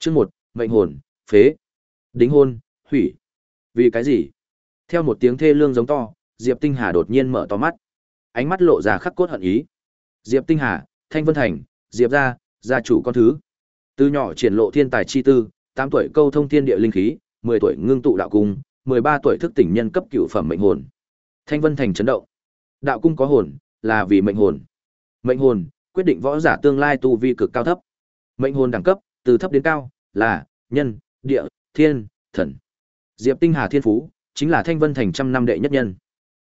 Chương một mệnh hồn, phế, đính hôn, hủy. Vì cái gì? Theo một tiếng thê lương giống to, Diệp Tinh Hà đột nhiên mở to mắt. Ánh mắt lộ ra khắc cốt hận ý. Diệp Tinh Hà, Thanh Vân Thành, Diệp gia, gia chủ con thứ. Từ nhỏ triển lộ thiên tài chi tư, 8 tuổi câu thông thiên địa linh khí, 10 tuổi ngưng tụ đạo cung, 13 tuổi thức tỉnh nhân cấp cửu phẩm mệnh hồn. Thanh Vân Thành chấn động. Đạo cung có hồn, là vì mệnh hồn. Mệnh hồn quyết định võ giả tương lai tu vi cực cao thấp. Mệnh hồn đẳng cấp từ thấp đến cao là nhân, địa, thiên, thần. Diệp Tinh Hà thiên phú chính là Thanh Vân Thành trăm năm đệ nhất nhân.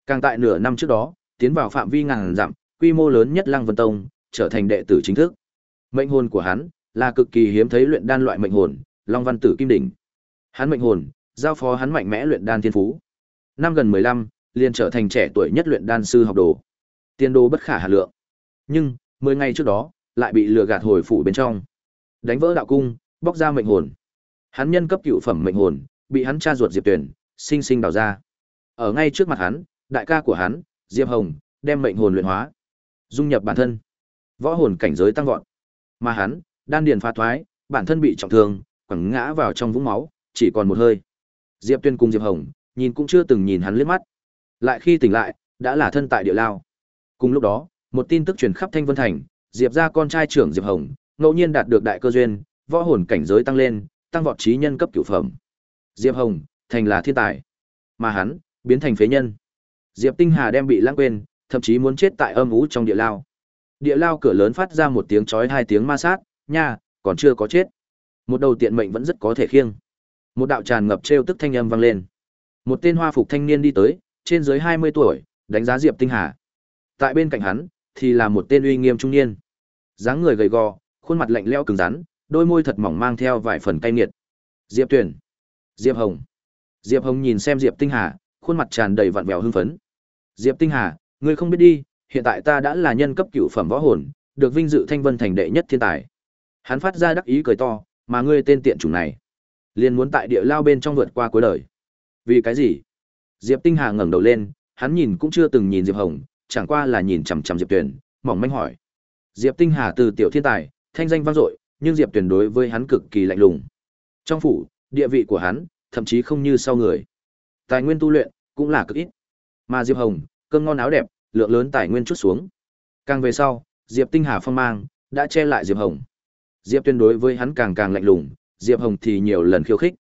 Càng tại nửa năm trước đó, tiến vào phạm vi ngàn dặm, quy mô lớn nhất Lăng Vân Tông, trở thành đệ tử chính thức. Mệnh hồn của hắn là cực kỳ hiếm thấy luyện đan loại mệnh hồn, Long Văn Tử Kim Đỉnh. Hắn mệnh hồn, giao phó hắn mạnh mẽ luyện đan thiên phú. Năm gần 15, liền trở thành trẻ tuổi nhất luyện đan sư học đồ. Tiên đồ bất khả hà lượng. Nhưng, 10 ngày trước đó, lại bị lừa gạt hồi phủ bên trong. Đánh vỡ đạo cung, bóc ra mệnh hồn. Hắn nhân cấp cựu phẩm mệnh hồn, bị hắn cha ruột Diệp Tuyển, sinh sinh đào ra. Ở ngay trước mặt hắn, đại ca của hắn, Diệp Hồng, đem mệnh hồn luyện hóa, dung nhập bản thân. Võ hồn cảnh giới tăng vọt. Mà hắn, đan điền phá thoái, bản thân bị trọng thương, quẳng ngã vào trong vũng máu, chỉ còn một hơi. Diệp Tuyên cùng Diệp Hồng, nhìn cũng chưa từng nhìn hắn liếc mắt. Lại khi tỉnh lại, đã là thân tại địa lao. Cùng lúc đó, một tin tức truyền khắp Thanh Vân Thành, Diệp gia con trai trưởng Diệp Hồng, ngẫu nhiên đạt được đại cơ duyên, võ hồn cảnh giới tăng lên, tăng vọt trí nhân cấp cửu phẩm. Diệp Hồng, thành là thiên tài, mà hắn biến thành phế nhân. Diệp Tinh Hà đem bị lãng quên, thậm chí muốn chết tại âm u trong địa lao. Địa lao cửa lớn phát ra một tiếng chói hai tiếng ma sát, nha, còn chưa có chết. Một đầu tiện mệnh vẫn rất có thể khiêng. Một đạo tràn ngập trêu tức thanh âm vang lên. Một tên hoa phục thanh niên đi tới, trên dưới 20 tuổi, đánh giá Diệp Tinh Hà. Tại bên cạnh hắn thì là một tên uy nghiêm trung niên. dáng người gầy gò, khuôn mặt lạnh lẽo cứng rắn, đôi môi thật mỏng mang theo vài phần cay nghiệt. Diệp Tuyển, Diệp Hồng. Diệp Hồng nhìn xem Diệp Tinh Hà, khuôn mặt tràn đầy vặn vẹo hưng phấn. Diệp Tinh Hà, ngươi không biết đi, hiện tại ta đã là nhân cấp cửu phẩm võ hồn, được vinh dự thanh vân thành đệ nhất thiên tài. Hắn phát ra đắc ý cười to, mà ngươi tên tiện chủng này, liền muốn tại địa lao bên trong vượt qua cuối đời. Vì cái gì? Diệp Tinh Hà ngẩng đầu lên, hắn nhìn cũng chưa từng nhìn Diệp Hồng, chẳng qua là nhìn chằm chằm Diệp Tuyền, mỏng manh hỏi. Diệp Tinh Hà từ tiểu thiên tài, thanh danh vang dội, nhưng Diệp Tuyền đối với hắn cực kỳ lạnh lùng. Trong phủ, địa vị của hắn, thậm chí không như sau người. Tài nguyên tu luyện cũng là cực ít. Mà Diệp Hồng, cơm ngon áo đẹp, lượng lớn tài nguyên chút xuống. Càng về sau, Diệp Tinh Hà phong mang đã che lại Diệp Hồng. Diệp Tuyền đối với hắn càng càng lạnh lùng, Diệp Hồng thì nhiều lần khiêu khích.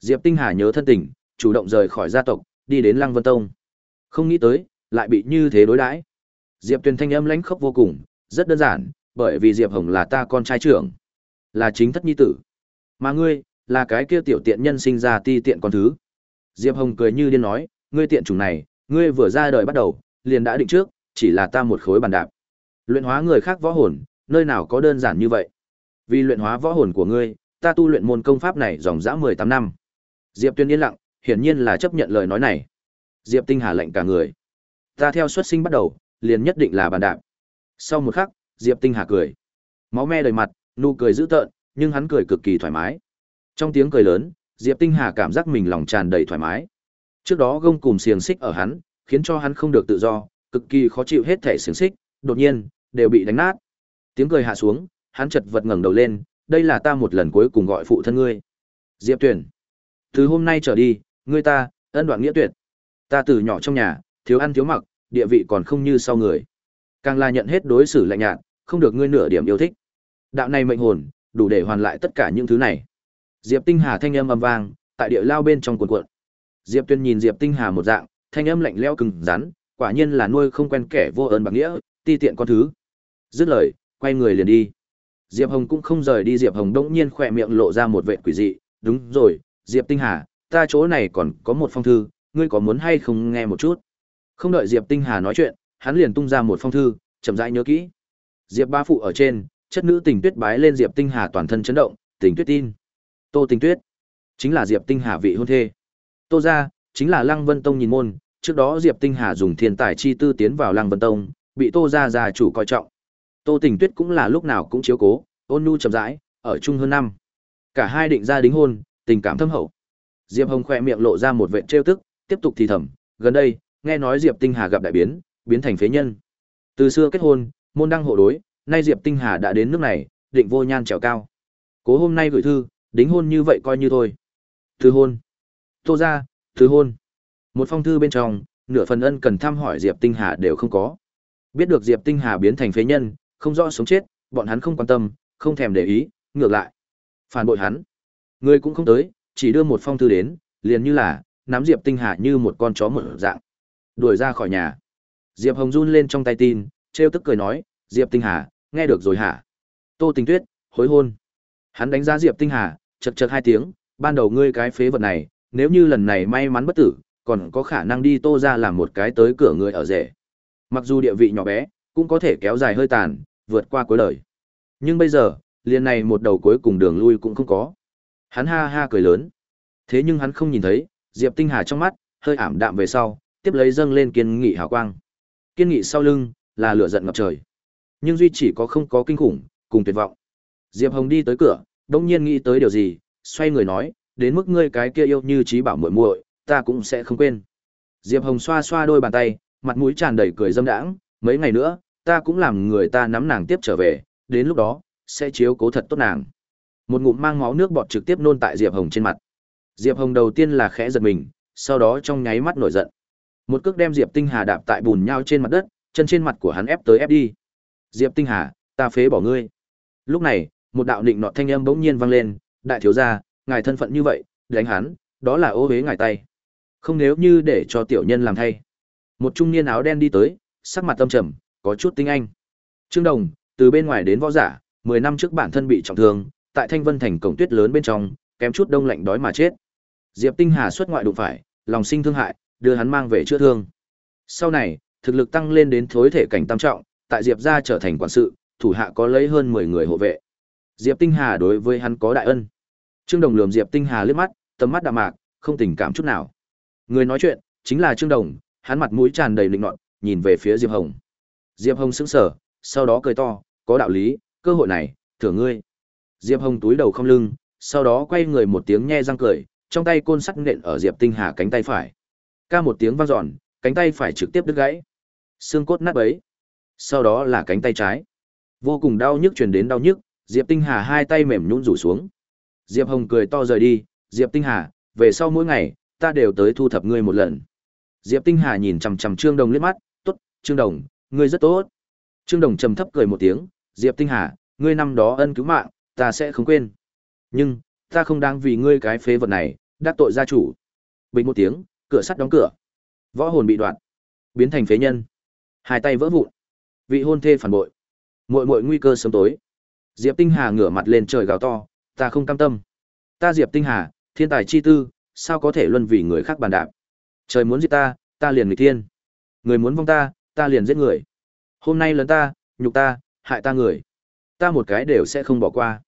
Diệp Tinh Hà nhớ thân tình, chủ động rời khỏi gia tộc, đi đến Lăng Vân Tông. Không nghĩ tới, lại bị như thế đối đãi. Diệp Tuyền thanh âm lãnh khốc vô cùng, rất đơn giản, bởi vì Diệp Hồng là ta con trai trưởng, là chính thất nhi tử. Mà ngươi, là cái kia tiểu tiện nhân sinh ra ti tiện con thứ. Diệp Hồng cười như điên nói, ngươi tiện chủng này, ngươi vừa ra đời bắt đầu, liền đã định trước, chỉ là ta một khối bàn đạp. Luyện hóa người khác võ hồn, nơi nào có đơn giản như vậy. Vì luyện hóa võ hồn của ngươi, ta tu luyện môn công pháp này dòng dã 18 năm. Diệp Tuyên yên lặng, hiển nhiên là chấp nhận lời nói này. Diệp Tinh Hà lệnh cả người. Ta theo xuất sinh bắt đầu, liền nhất định là bàn đạp. Sau một khắc, Diệp Tinh Hà cười. Máu me đầy mặt, nụ cười dữ tợn, nhưng hắn cười cực kỳ thoải mái. Trong tiếng cười lớn, Diệp Tinh Hà cảm giác mình lòng tràn đầy thoải mái. Trước đó gông cùng xiềng xích ở hắn, khiến cho hắn không được tự do, cực kỳ khó chịu hết thể xiềng xích, đột nhiên đều bị đánh nát. Tiếng cười hạ xuống, hắn chợt vật ngẩng đầu lên, đây là ta một lần cuối cùng gọi phụ thân ngươi. Diệp Tuyển, từ hôm nay trở đi, ngươi ta, ân đoạn nghĩa tuyệt. Ta từ nhỏ trong nhà, thiếu ăn thiếu mặc, địa vị còn không như sau người. Càng là nhận hết đối xử lạnh nhạt, không được ngươi nửa điểm yêu thích. Đạo này mệnh hồn, đủ để hoàn lại tất cả những thứ này. Diệp Tinh Hà thanh âm ầm vang, tại địa lao bên trong cuộn cuộn. Diệp Tuyên nhìn Diệp Tinh Hà một dạng, thanh âm lạnh lẽo cứng rắn, quả nhiên là nuôi không quen kẻ vô ơn bạc nghĩa, ti tiện con thứ. Dứt lời, quay người liền đi. Diệp Hồng cũng không rời đi Diệp Hồng đỗng nhiên khỏe miệng lộ ra một vẻ quỷ dị, đúng rồi, Diệp Tinh Hà, ta chỗ này còn có một phong thư, ngươi có muốn hay không nghe một chút? Không đợi Diệp Tinh Hà nói chuyện, hắn liền tung ra một phong thư, chậm rãi nhớ kỹ. Diệp ba phụ ở trên, chất nữ tình tuyết bái lên Diệp Tinh Hà toàn thân chấn động, tình tuyết tin. Tô Tình Tuyết, chính là Diệp Tinh Hà vị hôn thê. Tô gia, chính là Lăng Vân Tông nhìn môn, trước đó Diệp Tinh Hà dùng thiên tài chi tư tiến vào Lăng Vân Tông, bị Tô gia gia chủ coi trọng. Tô Tình Tuyết cũng là lúc nào cũng chiếu cố, ôn nhu chậm rãi, ở chung hơn năm. Cả hai định ra đính hôn, tình cảm thâm hậu. Diệp Hồng khỏe miệng lộ ra một vệt trêu tức, tiếp tục thì thầm, gần đây, nghe nói Diệp Tinh Hà gặp đại biến, biến thành phế nhân. Từ xưa kết hôn, môn đăng hộ đối, nay Diệp Tinh Hà đã đến nước này, định vô nhan trèo cao. Cố hôm nay gửi thư, Đính hôn như vậy coi như thôi. thứ hôn. Tô ra, thứ hôn. Một phong thư bên trong, nửa phần ân cần thăm hỏi Diệp Tinh Hà đều không có. Biết được Diệp Tinh Hà biến thành phế nhân, không rõ sống chết, bọn hắn không quan tâm, không thèm để ý, ngược lại. Phản bội hắn. Người cũng không tới, chỉ đưa một phong thư đến, liền như là, nắm Diệp Tinh Hà như một con chó một dạng. Đuổi ra khỏi nhà. Diệp Hồng run lên trong tay tin, trêu tức cười nói, Diệp Tinh Hà, nghe được rồi hả? Tô Tình Tuyết, hối hôn. Hắn đánh giá Diệp Tinh Hà, chật chật hai tiếng, ban đầu ngươi cái phế vật này, nếu như lần này may mắn bất tử, còn có khả năng đi tô ra làm một cái tới cửa người ở rể. Mặc dù địa vị nhỏ bé, cũng có thể kéo dài hơi tàn, vượt qua cuối đời. Nhưng bây giờ, liền này một đầu cuối cùng đường lui cũng không có. Hắn ha ha cười lớn. Thế nhưng hắn không nhìn thấy, Diệp Tinh Hà trong mắt, hơi ảm đạm về sau, tiếp lấy dâng lên kiên nghị hào quang. Kiên nghị sau lưng, là lửa giận ngập trời. Nhưng duy chỉ có không có kinh khủng, cùng tuyệt vọng. Diệp Hồng đi tới cửa, đông nhiên nghĩ tới điều gì, xoay người nói, đến mức ngươi cái kia yêu như trí bảo muội muội, ta cũng sẽ không quên. Diệp Hồng xoa xoa đôi bàn tay, mặt mũi tràn đầy cười dâm đãng, mấy ngày nữa, ta cũng làm người ta nắm nàng tiếp trở về, đến lúc đó, sẽ chiếu cố thật tốt nàng. Một ngụm mang máu nước bọt trực tiếp nôn tại Diệp Hồng trên mặt. Diệp Hồng đầu tiên là khẽ giật mình, sau đó trong nháy mắt nổi giận. Một cước đem Diệp Tinh Hà đạp tại bùn nhau trên mặt đất, chân trên mặt của hắn ép tới ép đi. Diệp Tinh Hà, ta phế bỏ ngươi. Lúc này, một đạo định nọ thanh âm bỗng nhiên vang lên, đại thiếu gia, ngài thân phận như vậy, đánh hắn, đó là ô hế ngài tay. Không nếu như để cho tiểu nhân làm thay. Một trung niên áo đen đi tới, sắc mặt tâm trầm, có chút tinh anh. Trương Đồng, từ bên ngoài đến võ giả, 10 năm trước bản thân bị trọng thương, tại Thanh Vân thành cổng tuyết lớn bên trong, kém chút đông lạnh đói mà chết. Diệp Tinh Hà xuất ngoại đụng phải, lòng sinh thương hại, đưa hắn mang về chữa thương. Sau này, thực lực tăng lên đến thối thể cảnh tam trọng, tại Diệp gia trở thành quản sự, thủ hạ có lấy hơn 10 người hộ vệ. Diệp Tinh Hà đối với hắn có đại ân. Trương Đồng lườm Diệp Tinh Hà liếc mắt, tầm mắt đạm mạc, không tình cảm chút nào. Người nói chuyện chính là Trương Đồng, hắn mặt mũi tràn đầy lịnh nọt, nhìn về phía Diệp Hồng. Diệp Hồng sững sờ, sau đó cười to, có đạo lý, cơ hội này, thưởng ngươi. Diệp Hồng túi đầu không lưng, sau đó quay người một tiếng nhe răng cười, trong tay côn sắt nện ở Diệp Tinh Hà cánh tay phải. Ca một tiếng vang dọn, cánh tay phải trực tiếp đứt gãy. Xương cốt nát bấy. Sau đó là cánh tay trái. Vô cùng đau nhức truyền đến đau nhức, Diệp Tinh Hà hai tay mềm nhũn rủ xuống. Diệp Hồng cười to rời đi, Diệp Tinh Hà, về sau mỗi ngày, ta đều tới thu thập ngươi một lần. Diệp Tinh Hà nhìn chằm chằm Trương Đồng liếc mắt, tốt, Trương Đồng, ngươi rất tốt. Trương Đồng trầm thấp cười một tiếng, Diệp Tinh Hà, ngươi năm đó ân cứu mạng, ta sẽ không quên. Nhưng, ta không đang vì ngươi cái phế vật này, đắc tội gia chủ. Bình một tiếng, cửa sắt đóng cửa. Võ hồn bị đoạn, biến thành phế nhân. Hai tay vỡ vụn. Vị hôn thê phản bội. Muội muội nguy cơ sớm tối. Diệp Tinh Hà ngửa mặt lên trời gào to, ta không cam tâm. Ta Diệp Tinh Hà, thiên tài chi tư, sao có thể luân vì người khác bàn đạp. Trời muốn giết ta, ta liền người thiên. Người muốn vong ta, ta liền giết người. Hôm nay lớn ta, nhục ta, hại ta người. Ta một cái đều sẽ không bỏ qua.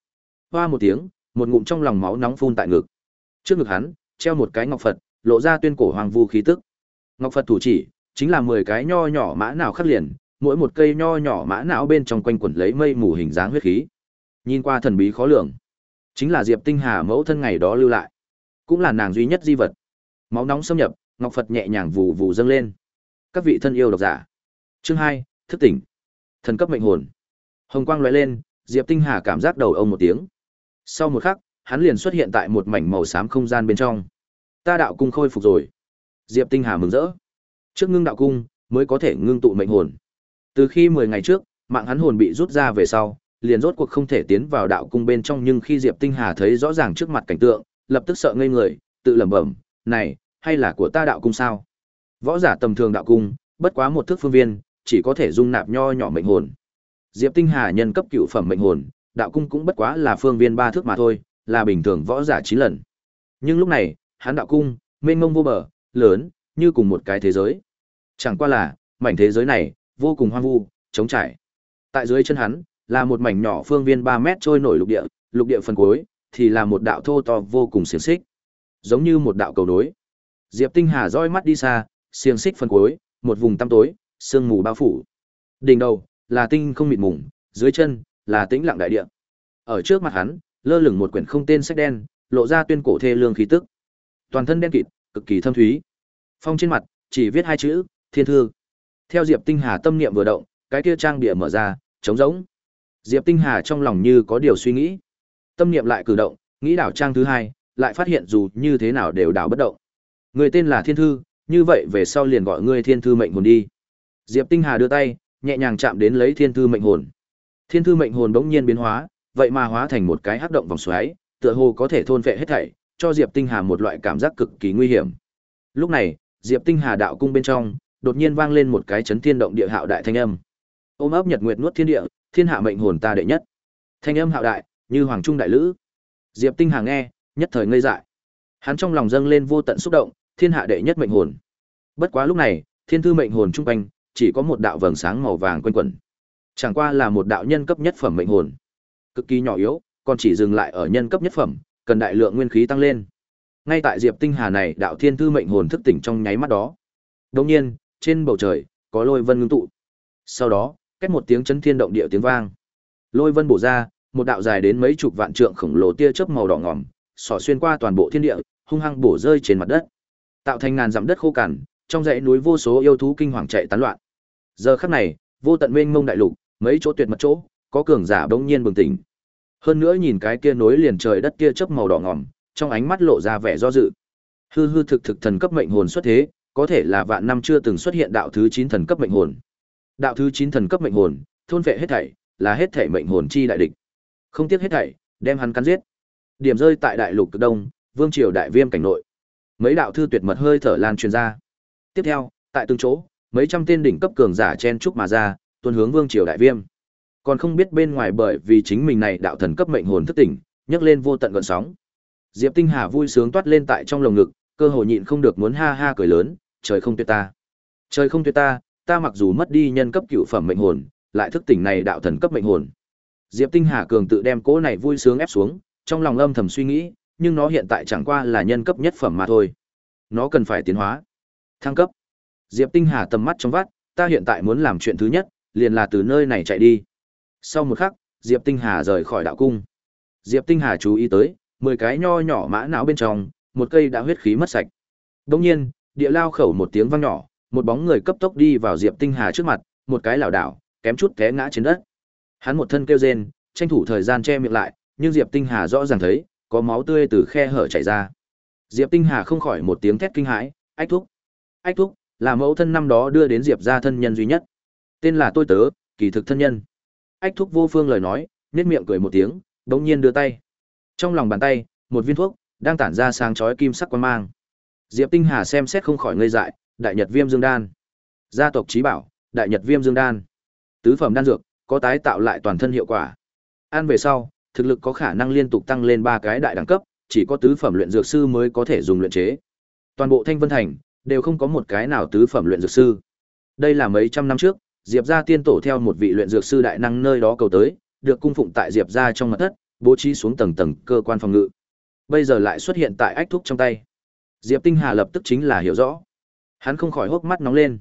Hoa một tiếng, một ngụm trong lòng máu nóng phun tại ngực. Trước ngực hắn, treo một cái ngọc Phật, lộ ra tuyên cổ hoàng vu khí tức. Ngọc Phật thủ chỉ, chính là 10 cái nho nhỏ mã nào khắc liền, mỗi một cây nho nhỏ mã não bên trong quanh quẩn lấy mây mù hình dáng huyết khí. Nhìn qua thần bí khó lường, chính là Diệp Tinh Hà mẫu thân ngày đó lưu lại, cũng là nàng duy nhất di vật. Máu nóng xâm nhập, ngọc Phật nhẹ nhàng vù vù dâng lên. Các vị thân yêu độc giả. Chương 2, thức tỉnh. Thần cấp mệnh hồn. Hồng quang lóe lên, Diệp Tinh Hà cảm giác đầu ông một tiếng. Sau một khắc, hắn liền xuất hiện tại một mảnh màu xám không gian bên trong. Ta đạo cung khôi phục rồi. Diệp Tinh Hà mừng rỡ. Trước ngưng đạo cung, mới có thể ngưng tụ mệnh hồn. Từ khi 10 ngày trước, mạng hắn hồn bị rút ra về sau, liền rốt cuộc không thể tiến vào đạo cung bên trong nhưng khi Diệp Tinh Hà thấy rõ ràng trước mặt cảnh tượng, lập tức sợ ngây người, tự lẩm bẩm, "Này, hay là của ta đạo cung sao?" Võ giả tầm thường đạo cung, bất quá một thước phương viên, chỉ có thể dung nạp nho nhỏ mệnh hồn. Diệp Tinh Hà nhân cấp cựu phẩm mệnh hồn, đạo cung cũng bất quá là phương viên ba thước mà thôi, là bình thường võ giả chín lần. Nhưng lúc này, Hán đạo cung, mênh mông vô bờ, lớn, như cùng một cái thế giới. Chẳng qua là, mảnh thế giới này, vô cùng hoang vu, trống trải. Tại dưới chân hắn, là một mảnh nhỏ phương viên 3 mét trôi nổi lục địa, lục địa phần cuối thì là một đạo thô to vô cùng xiềng xích, giống như một đạo cầu nối. Diệp Tinh Hà roi mắt đi xa, xiềng xích phần cuối, một vùng tăm tối, sương mù bao phủ. Đỉnh đầu là tinh không mịt mùng, dưới chân là tĩnh lặng đại địa. Ở trước mặt hắn, lơ lửng một quyển không tên sách đen, lộ ra tuyên cổ thê lương khí tức. Toàn thân đen kịt, cực kỳ thâm thúy. Phong trên mặt chỉ viết hai chữ, Thiên Thư. Theo Diệp Tinh Hà tâm niệm vừa động, cái kia trang bìa mở ra, trống rỗng. Diệp Tinh Hà trong lòng như có điều suy nghĩ. Tâm niệm lại cử động, nghĩ đảo trang thứ hai, lại phát hiện dù như thế nào đều đảo bất động. Người tên là Thiên Thư, như vậy về sau liền gọi ngươi Thiên Thư mệnh hồn đi. Diệp Tinh Hà đưa tay, nhẹ nhàng chạm đến lấy Thiên Thư mệnh hồn. Thiên Thư mệnh hồn bỗng nhiên biến hóa, vậy mà hóa thành một cái hắc động vòng xoáy, tựa hồ có thể thôn vệ hết thảy, cho Diệp Tinh Hà một loại cảm giác cực kỳ nguy hiểm. Lúc này, Diệp Tinh Hà đạo cung bên trong, đột nhiên vang lên một cái chấn thiên động địa hạo đại thanh âm. Ôm ấp nhật nguyệt nuốt thiên địa, thiên hạ mệnh hồn ta đệ nhất. Thanh âm hạo đại, như hoàng trung đại lữ. Diệp Tinh Hà nghe, nhất thời ngây dại. Hắn trong lòng dâng lên vô tận xúc động, thiên hạ đệ nhất mệnh hồn. Bất quá lúc này, thiên thư mệnh hồn trung quanh chỉ có một đạo vầng sáng màu vàng quanh quẩn. Chẳng qua là một đạo nhân cấp nhất phẩm mệnh hồn. Cực kỳ nhỏ yếu, còn chỉ dừng lại ở nhân cấp nhất phẩm, cần đại lượng nguyên khí tăng lên. Ngay tại Diệp Tinh Hà này, đạo thiên thư mệnh hồn thức tỉnh trong nháy mắt đó. Đột nhiên, trên bầu trời có lôi vân ngưng tụ. Sau đó, cách một tiếng chấn thiên động địa tiếng vang. Lôi vân bổ ra, một đạo dài đến mấy chục vạn trượng khổng lồ tia chớp màu đỏ ngòm, xỏ xuyên qua toàn bộ thiên địa, hung hăng bổ rơi trên mặt đất. Tạo thành ngàn dặm đất khô cằn, trong dãy núi vô số yêu thú kinh hoàng chạy tán loạn. Giờ khắc này, vô tận mênh mông đại lục, mấy chỗ tuyệt mật chỗ, có cường giả bỗng nhiên bừng tỉnh. Hơn nữa nhìn cái kia nối liền trời đất kia chớp màu đỏ ngòm, trong ánh mắt lộ ra vẻ do dự. Hư hư thực thực thần cấp mệnh hồn xuất thế, có thể là vạn năm chưa từng xuất hiện đạo thứ 9 thần cấp mệnh hồn. Đạo thứ 9 thần cấp mệnh hồn, thôn vệ hết thảy, là hết thảy mệnh hồn chi đại địch. Không tiếc hết thảy, đem hắn cắn giết. Điểm rơi tại đại lục cực đông, vương triều đại viêm cảnh nội. Mấy đạo thư tuyệt mật hơi thở lan truyền ra. Tiếp theo, tại từng chỗ, mấy trăm tên đỉnh cấp cường giả chen trúc mà ra, tuôn hướng vương triều đại viêm. Còn không biết bên ngoài bởi vì chính mình này đạo thần cấp mệnh hồn thức tỉnh, nhấc lên vô tận gợn sóng. Diệp Tinh Hà vui sướng toát lên tại trong lồng ngực, cơ hồ nhịn không được muốn ha ha cười lớn, trời không tuyệt ta. Trời không tuyệt ta, ta mặc dù mất đi nhân cấp cựu phẩm mệnh hồn, lại thức tỉnh này đạo thần cấp mệnh hồn. Diệp Tinh Hà cường tự đem cố này vui sướng ép xuống, trong lòng âm thầm suy nghĩ, nhưng nó hiện tại chẳng qua là nhân cấp nhất phẩm mà thôi. Nó cần phải tiến hóa, thăng cấp. Diệp Tinh Hà tầm mắt trong vắt, ta hiện tại muốn làm chuyện thứ nhất, liền là từ nơi này chạy đi. Sau một khắc, Diệp Tinh Hà rời khỏi đạo cung. Diệp Tinh Hà chú ý tới, mười cái nho nhỏ mã não bên trong, một cây đã huyết khí mất sạch. đông nhiên, địa lao khẩu một tiếng vang nhỏ, một bóng người cấp tốc đi vào Diệp Tinh Hà trước mặt, một cái lảo đảo, kém chút té ngã trên đất. Hắn một thân kêu rên, tranh thủ thời gian che miệng lại, nhưng Diệp Tinh Hà rõ ràng thấy, có máu tươi từ khe hở chảy ra. Diệp Tinh Hà không khỏi một tiếng thét kinh hãi, "Ách thúc!" Ách thúc là mẫu thân năm đó đưa đến Diệp gia thân nhân duy nhất. Tên là tôi tớ, kỳ thực thân nhân. Ách thúc vô phương lời nói, nhếch miệng cười một tiếng, bỗng nhiên đưa tay. Trong lòng bàn tay, một viên thuốc đang tản ra sáng chói kim sắc quang mang. Diệp Tinh Hà xem xét không khỏi ngây dại, Đại Nhật Viêm Dương Đan. Gia tộc trí bảo, Đại Nhật Viêm Dương Đan. Tứ phẩm đan dược, có tái tạo lại toàn thân hiệu quả. Ăn về sau, thực lực có khả năng liên tục tăng lên ba cái đại đẳng cấp, chỉ có tứ phẩm luyện dược sư mới có thể dùng luyện chế. Toàn bộ Thanh Vân Thành đều không có một cái nào tứ phẩm luyện dược sư. Đây là mấy trăm năm trước, Diệp gia tiên tổ theo một vị luyện dược sư đại năng nơi đó cầu tới, được cung phụng tại Diệp gia trong mật thất, bố trí xuống tầng tầng cơ quan phòng ngự. Bây giờ lại xuất hiện tại ách thúc trong tay. Diệp Tinh Hà lập tức chính là hiểu rõ. Hắn không khỏi hốc mắt nóng lên.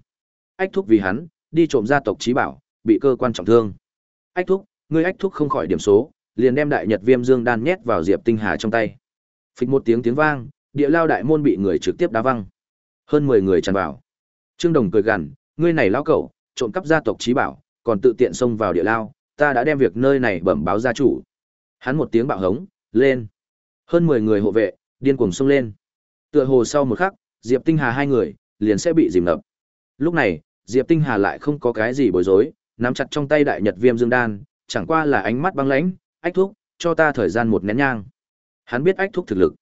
Ách thúc vì hắn, đi trộm gia tộc trí bảo, bị cơ quan trọng thương. Ách thúc, ngươi ách thúc không khỏi điểm số, liền đem đại nhật viêm dương đan nhét vào Diệp Tinh Hà trong tay. Phịch một tiếng tiếng vang, địa lao đại môn bị người trực tiếp đá văng. Hơn 10 người tràn vào. Trương Đồng cười gằn, ngươi này lão cẩu, trộm cắp gia tộc trí bảo, còn tự tiện xông vào địa lao, ta đã đem việc nơi này bẩm báo gia chủ. Hắn một tiếng bạo hống, lên. Hơn 10 người hộ vệ, điên cuồng xông lên. Tựa hồ sau một khắc, Diệp Tinh Hà hai người liền sẽ bị dìm ngập. Lúc này, Diệp Tinh Hà lại không có cái gì bối rối, nắm chặt trong tay đại nhật viêm dương đan, chẳng qua là ánh mắt băng lãnh, "Ách thúc, cho ta thời gian một nén nhang." Hắn biết Ách thúc thực lực.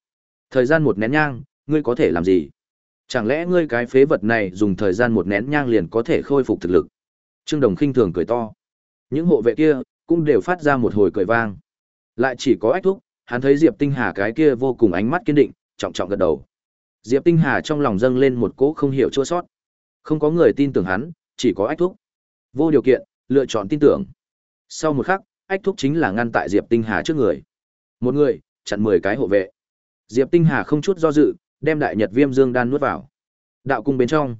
Thời gian một nén nhang, ngươi có thể làm gì? Chẳng lẽ ngươi cái phế vật này dùng thời gian một nén nhang liền có thể khôi phục thực lực? Trương Đồng khinh thường cười to. Những hộ vệ kia cũng đều phát ra một hồi cười vang. Lại chỉ có Ách thúc, hắn thấy Diệp Tinh Hà cái kia vô cùng ánh mắt kiên định, trọng trọng gật đầu. Diệp Tinh Hà trong lòng dâng lên một cỗ không hiểu chua sót. Không có người tin tưởng hắn, chỉ có Ách thúc. Vô điều kiện, lựa chọn tin tưởng. Sau một khắc, Ách thúc chính là ngăn tại Diệp Tinh Hà trước người. Một người, chặn 10 cái hộ vệ. Diệp Tinh Hà không chút do dự, đem đại nhật viêm dương đan nuốt vào. Đạo cung bên trong,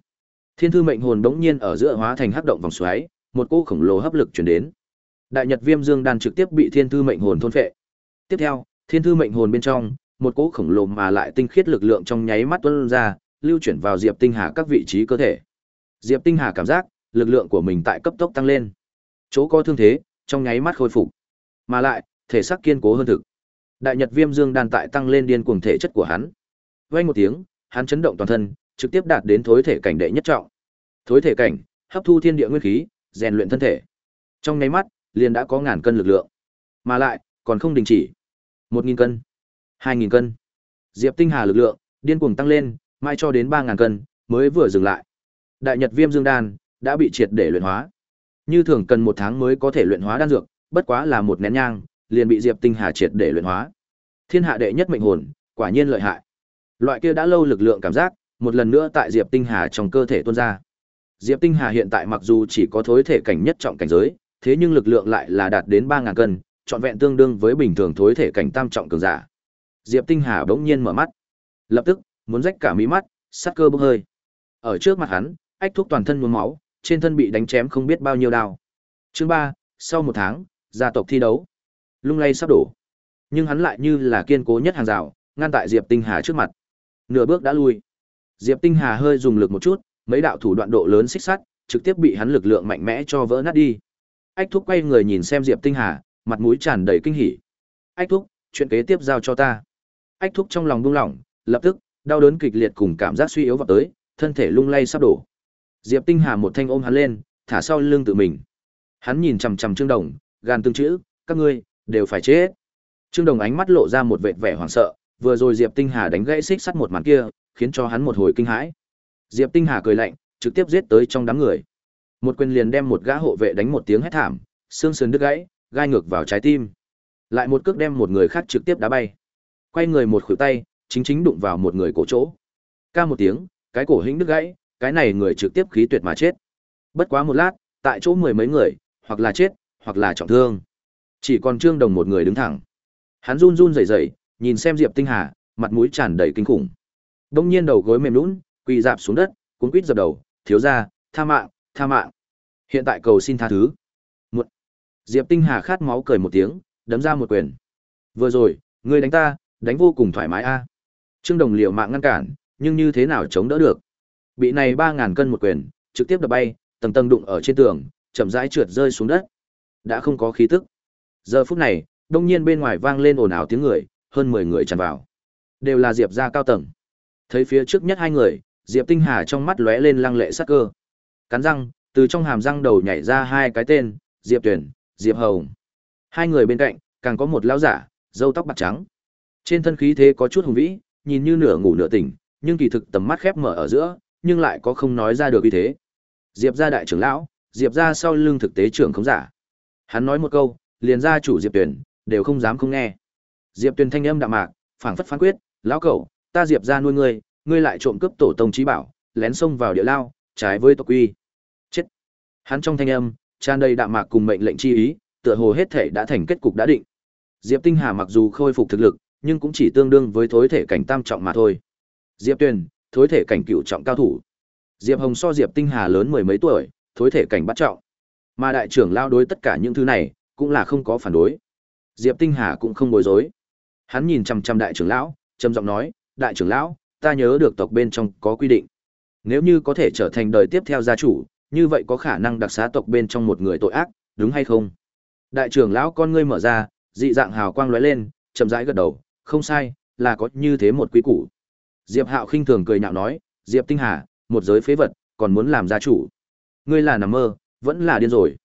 Thiên thư mệnh hồn đống nhiên ở giữa hóa thành hắc động vòng xoáy, một cỗ khổng lồ hấp lực truyền đến. Đại nhật viêm dương đan trực tiếp bị thiên thư mệnh hồn thôn phệ. Tiếp theo, thiên thư mệnh hồn bên trong, một cỗ khổng lồ mà lại tinh khiết lực lượng trong nháy mắt tuôn ra, lưu chuyển vào Diệp Tinh Hà các vị trí cơ thể. Diệp Tinh Hà cảm giác, lực lượng của mình tại cấp tốc tăng lên. Chỗ có thương thế, trong nháy mắt khôi phục. Mà lại, thể xác kiên cố hơn thực. Đại Nhật Viêm Dương đan tại tăng lên điên cuồng thể chất của hắn. Vang một tiếng, hắn chấn động toàn thân, trực tiếp đạt đến thối thể cảnh đệ nhất trọng. Thối thể cảnh, hấp thu thiên địa nguyên khí, rèn luyện thân thể. Trong nháy mắt, liền đã có ngàn cân lực lượng. Mà lại, còn không đình chỉ. một nghìn cân, hai nghìn cân. Diệp Tinh Hà lực lượng điên cuồng tăng lên, mai cho đến ba ngàn cân mới vừa dừng lại. Đại Nhật Viêm Dương đan đã bị triệt để luyện hóa. Như thường cần một tháng mới có thể luyện hóa đan dược, bất quá là một nén nhang, liền bị Diệp Tinh Hà triệt để luyện hóa. Thiên hạ đệ nhất mệnh hồn, quả nhiên lợi hại. Loại kia đã lâu lực lượng cảm giác, một lần nữa tại Diệp Tinh Hà trong cơ thể tuôn ra. Diệp Tinh Hà hiện tại mặc dù chỉ có thối thể cảnh nhất trọng cảnh giới, thế nhưng lực lượng lại là đạt đến 3000 cân, trọn vẹn tương đương với bình thường thối thể cảnh tam trọng cường giả. Diệp Tinh Hà bỗng nhiên mở mắt, lập tức muốn rách cả mí mắt, sát cơ bốc hơi. Ở trước mặt hắn, ách thúc toàn thân nhuốm máu, trên thân bị đánh chém không biết bao nhiêu đao. Chương 3, sau một tháng, gia tộc thi đấu. Lung lay sắp đổ. Nhưng hắn lại như là kiên cố nhất hàng rào, ngăn tại Diệp Tinh Hà trước mặt. Nửa bước đã lui. Diệp Tinh Hà hơi dùng lực một chút, mấy đạo thủ đoạn độ lớn xích sắt, trực tiếp bị hắn lực lượng mạnh mẽ cho vỡ nát đi. Ách thúc quay người nhìn xem Diệp Tinh Hà, mặt mũi tràn đầy kinh hỉ. Ách thúc, chuyện kế tiếp giao cho ta. Ách thúc trong lòng buông lỏng, lập tức, đau đớn kịch liệt cùng cảm giác suy yếu vào tới, thân thể lung lay sắp đổ. Diệp Tinh Hà một thanh ôm hắn lên, thả sau lưng tự mình. Hắn nhìn chằm chằm Trương Đồng, gan tương chữ, các ngươi đều phải chết. Trương Đồng ánh mắt lộ ra một vệt vẻ hoảng sợ, vừa rồi Diệp Tinh Hà đánh gãy xích sắt một màn kia, khiến cho hắn một hồi kinh hãi. Diệp Tinh Hà cười lạnh, trực tiếp giết tới trong đám người. Một quyền liền đem một gã hộ vệ đánh một tiếng hét thảm, xương sườn đứt gãy, gai ngược vào trái tim. Lại một cước đem một người khác trực tiếp đá bay. Quay người một khuỷu tay, chính chính đụng vào một người cổ chỗ. Ca một tiếng, cái cổ hĩnh đứt gãy, cái này người trực tiếp khí tuyệt mà chết. Bất quá một lát, tại chỗ mười mấy người, hoặc là chết, hoặc là trọng thương. Chỉ còn Trương Đồng một người đứng thẳng. Hắn run run rẩy rẩy, nhìn xem Diệp Tinh Hà, mặt mũi tràn đầy kinh khủng. Đông nhiên đầu gối mềm lún, quỳ dạp xuống đất, cuốn quýt dập đầu, thiếu gia, tha mạng, tha mạng. Hiện tại cầu xin tha thứ. Một. Diệp Tinh Hà khát máu cười một tiếng, đấm ra một quyền. Vừa rồi, ngươi đánh ta, đánh vô cùng thoải mái a. Trương Đồng liều mạng ngăn cản, nhưng như thế nào chống đỡ được? Bị này ba ngàn cân một quyền, trực tiếp đập bay, tầng tầng đụng ở trên tường, chậm rãi trượt rơi xuống đất. Đã không có khí tức. Giờ phút này, đông nhiên bên ngoài vang lên ồn ào tiếng người, hơn mười người tràn vào. Đều là Diệp gia cao tầng. Thấy phía trước nhất hai người, Diệp Tinh Hà trong mắt lóe lên lăng lệ sắc cơ. Cắn răng, từ trong hàm răng đầu nhảy ra hai cái tên, Diệp Tuyển, Diệp Hồng. Hai người bên cạnh, càng có một lão giả, râu tóc bạc trắng. Trên thân khí thế có chút hùng vĩ, nhìn như nửa ngủ nửa tỉnh, nhưng kỳ thực tầm mắt khép mở ở giữa, nhưng lại có không nói ra được như thế. Diệp gia đại trưởng lão, Diệp gia sau lưng thực tế trưởng không giả. Hắn nói một câu, liền gia chủ Diệp Tuyển đều không dám không nghe. Diệp Tuyền thanh âm đạm mạc, phảng phất phán quyết, "Lão cẩu, ta Diệp gia nuôi ngươi, ngươi lại trộm cướp tổ tông trí bảo, lén xông vào địa lao, trái với tộc quy." Chết. Hắn trong thanh âm tràn đầy đạm mạc cùng mệnh lệnh chi ý, tựa hồ hết thể đã thành kết cục đã định. Diệp Tinh Hà mặc dù khôi phục thực lực, nhưng cũng chỉ tương đương với thối thể cảnh tam trọng mà thôi. Diệp Tuyền, thối thể cảnh cựu trọng cao thủ. Diệp Hồng so Diệp Tinh Hà lớn mười mấy tuổi, thối thể cảnh bắt trọng. Mà đại trưởng lao đối tất cả những thứ này, cũng là không có phản đối. Diệp Tinh Hà cũng không bối rối. Hắn nhìn chăm chăm đại trưởng lão, trầm giọng nói, đại trưởng lão, ta nhớ được tộc bên trong có quy định. Nếu như có thể trở thành đời tiếp theo gia chủ, như vậy có khả năng đặc xá tộc bên trong một người tội ác, đúng hay không? Đại trưởng lão con ngươi mở ra, dị dạng hào quang lóe lên, chậm rãi gật đầu, không sai, là có như thế một quy củ. Diệp Hạo khinh thường cười nhạo nói, Diệp Tinh Hà, một giới phế vật, còn muốn làm gia chủ. Ngươi là nằm mơ, vẫn là điên rồi.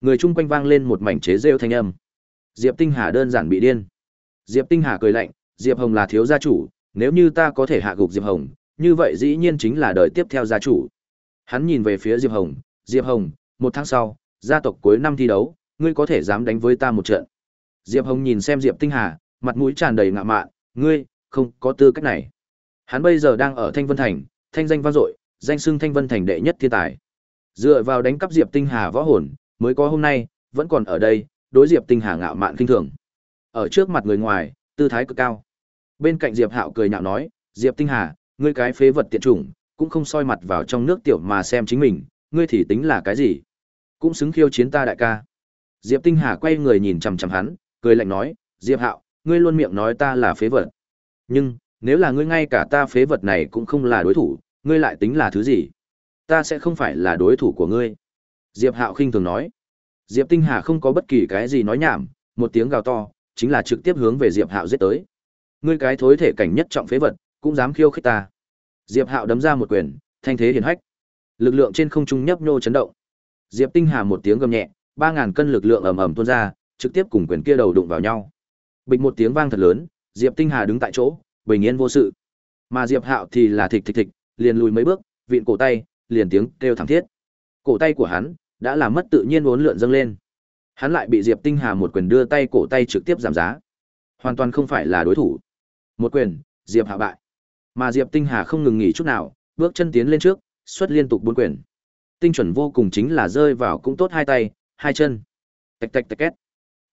Người chung quanh vang lên một mảnh chế rêu thanh âm. Diệp Tinh Hà đơn giản bị điên. Diệp Tinh Hà cười lạnh, Diệp Hồng là thiếu gia chủ, nếu như ta có thể hạ gục Diệp Hồng, như vậy dĩ nhiên chính là đời tiếp theo gia chủ. Hắn nhìn về phía Diệp Hồng, Diệp Hồng, một tháng sau, gia tộc cuối năm thi đấu, ngươi có thể dám đánh với ta một trận. Diệp Hồng nhìn xem Diệp Tinh Hà, mặt mũi tràn đầy ngạo mạn, ngươi, không có tư cách này. Hắn bây giờ đang ở Thanh Vân Thành, thanh danh vang dội, danh xưng Thanh Vân Thành đệ nhất thiên tài. Dựa vào đánh cắp Diệp Tinh Hà võ hồn, mới có hôm nay, vẫn còn ở đây, đối Diệp Tinh Hà ngạo mạn kinh thường. Ở trước mặt người ngoài, tư thái cực cao. Bên cạnh Diệp Hạo cười nhạo nói, "Diệp Tinh Hà, ngươi cái phế vật tiện chủng, cũng không soi mặt vào trong nước tiểu mà xem chính mình, ngươi thì tính là cái gì? Cũng xứng khiêu chiến ta đại ca." Diệp Tinh Hà quay người nhìn chằm chằm hắn, cười lạnh nói, "Diệp Hạo, ngươi luôn miệng nói ta là phế vật. Nhưng, nếu là ngươi ngay cả ta phế vật này cũng không là đối thủ, ngươi lại tính là thứ gì? Ta sẽ không phải là đối thủ của ngươi." Diệp Hạo khinh thường nói. Diệp Tinh Hà không có bất kỳ cái gì nói nhảm, một tiếng gào to, chính là trực tiếp hướng về Diệp Hạo giết tới. Ngươi cái thối thể cảnh nhất trọng phế vật, cũng dám khiêu khích ta. Diệp Hạo đấm ra một quyền, thanh thế hiển hách. Lực lượng trên không trung nhấp nhô chấn động. Diệp Tinh Hà một tiếng gầm nhẹ, 3000 cân lực lượng ầm ầm tuôn ra, trực tiếp cùng quyền kia đầu đụng vào nhau. Bịch một tiếng vang thật lớn, Diệp Tinh Hà đứng tại chỗ, bình yên vô sự. Mà Diệp Hạo thì là thịch thịch thịch, liền lùi mấy bước, vịn cổ tay, liền tiếng kêu thảm thiết. Cổ tay của hắn đã làm mất tự nhiên uốn lượn dâng lên. Hắn lại bị Diệp Tinh Hà một quyền đưa tay cổ tay trực tiếp giảm giá. Hoàn toàn không phải là đối thủ. Một quyền, Diệp hạ bại. Mà Diệp Tinh Hà không ngừng nghỉ chút nào, bước chân tiến lên trước, xuất liên tục bốn quyền. Tinh chuẩn vô cùng chính là rơi vào cũng tốt hai tay, hai chân. Tạch tạch tạch két.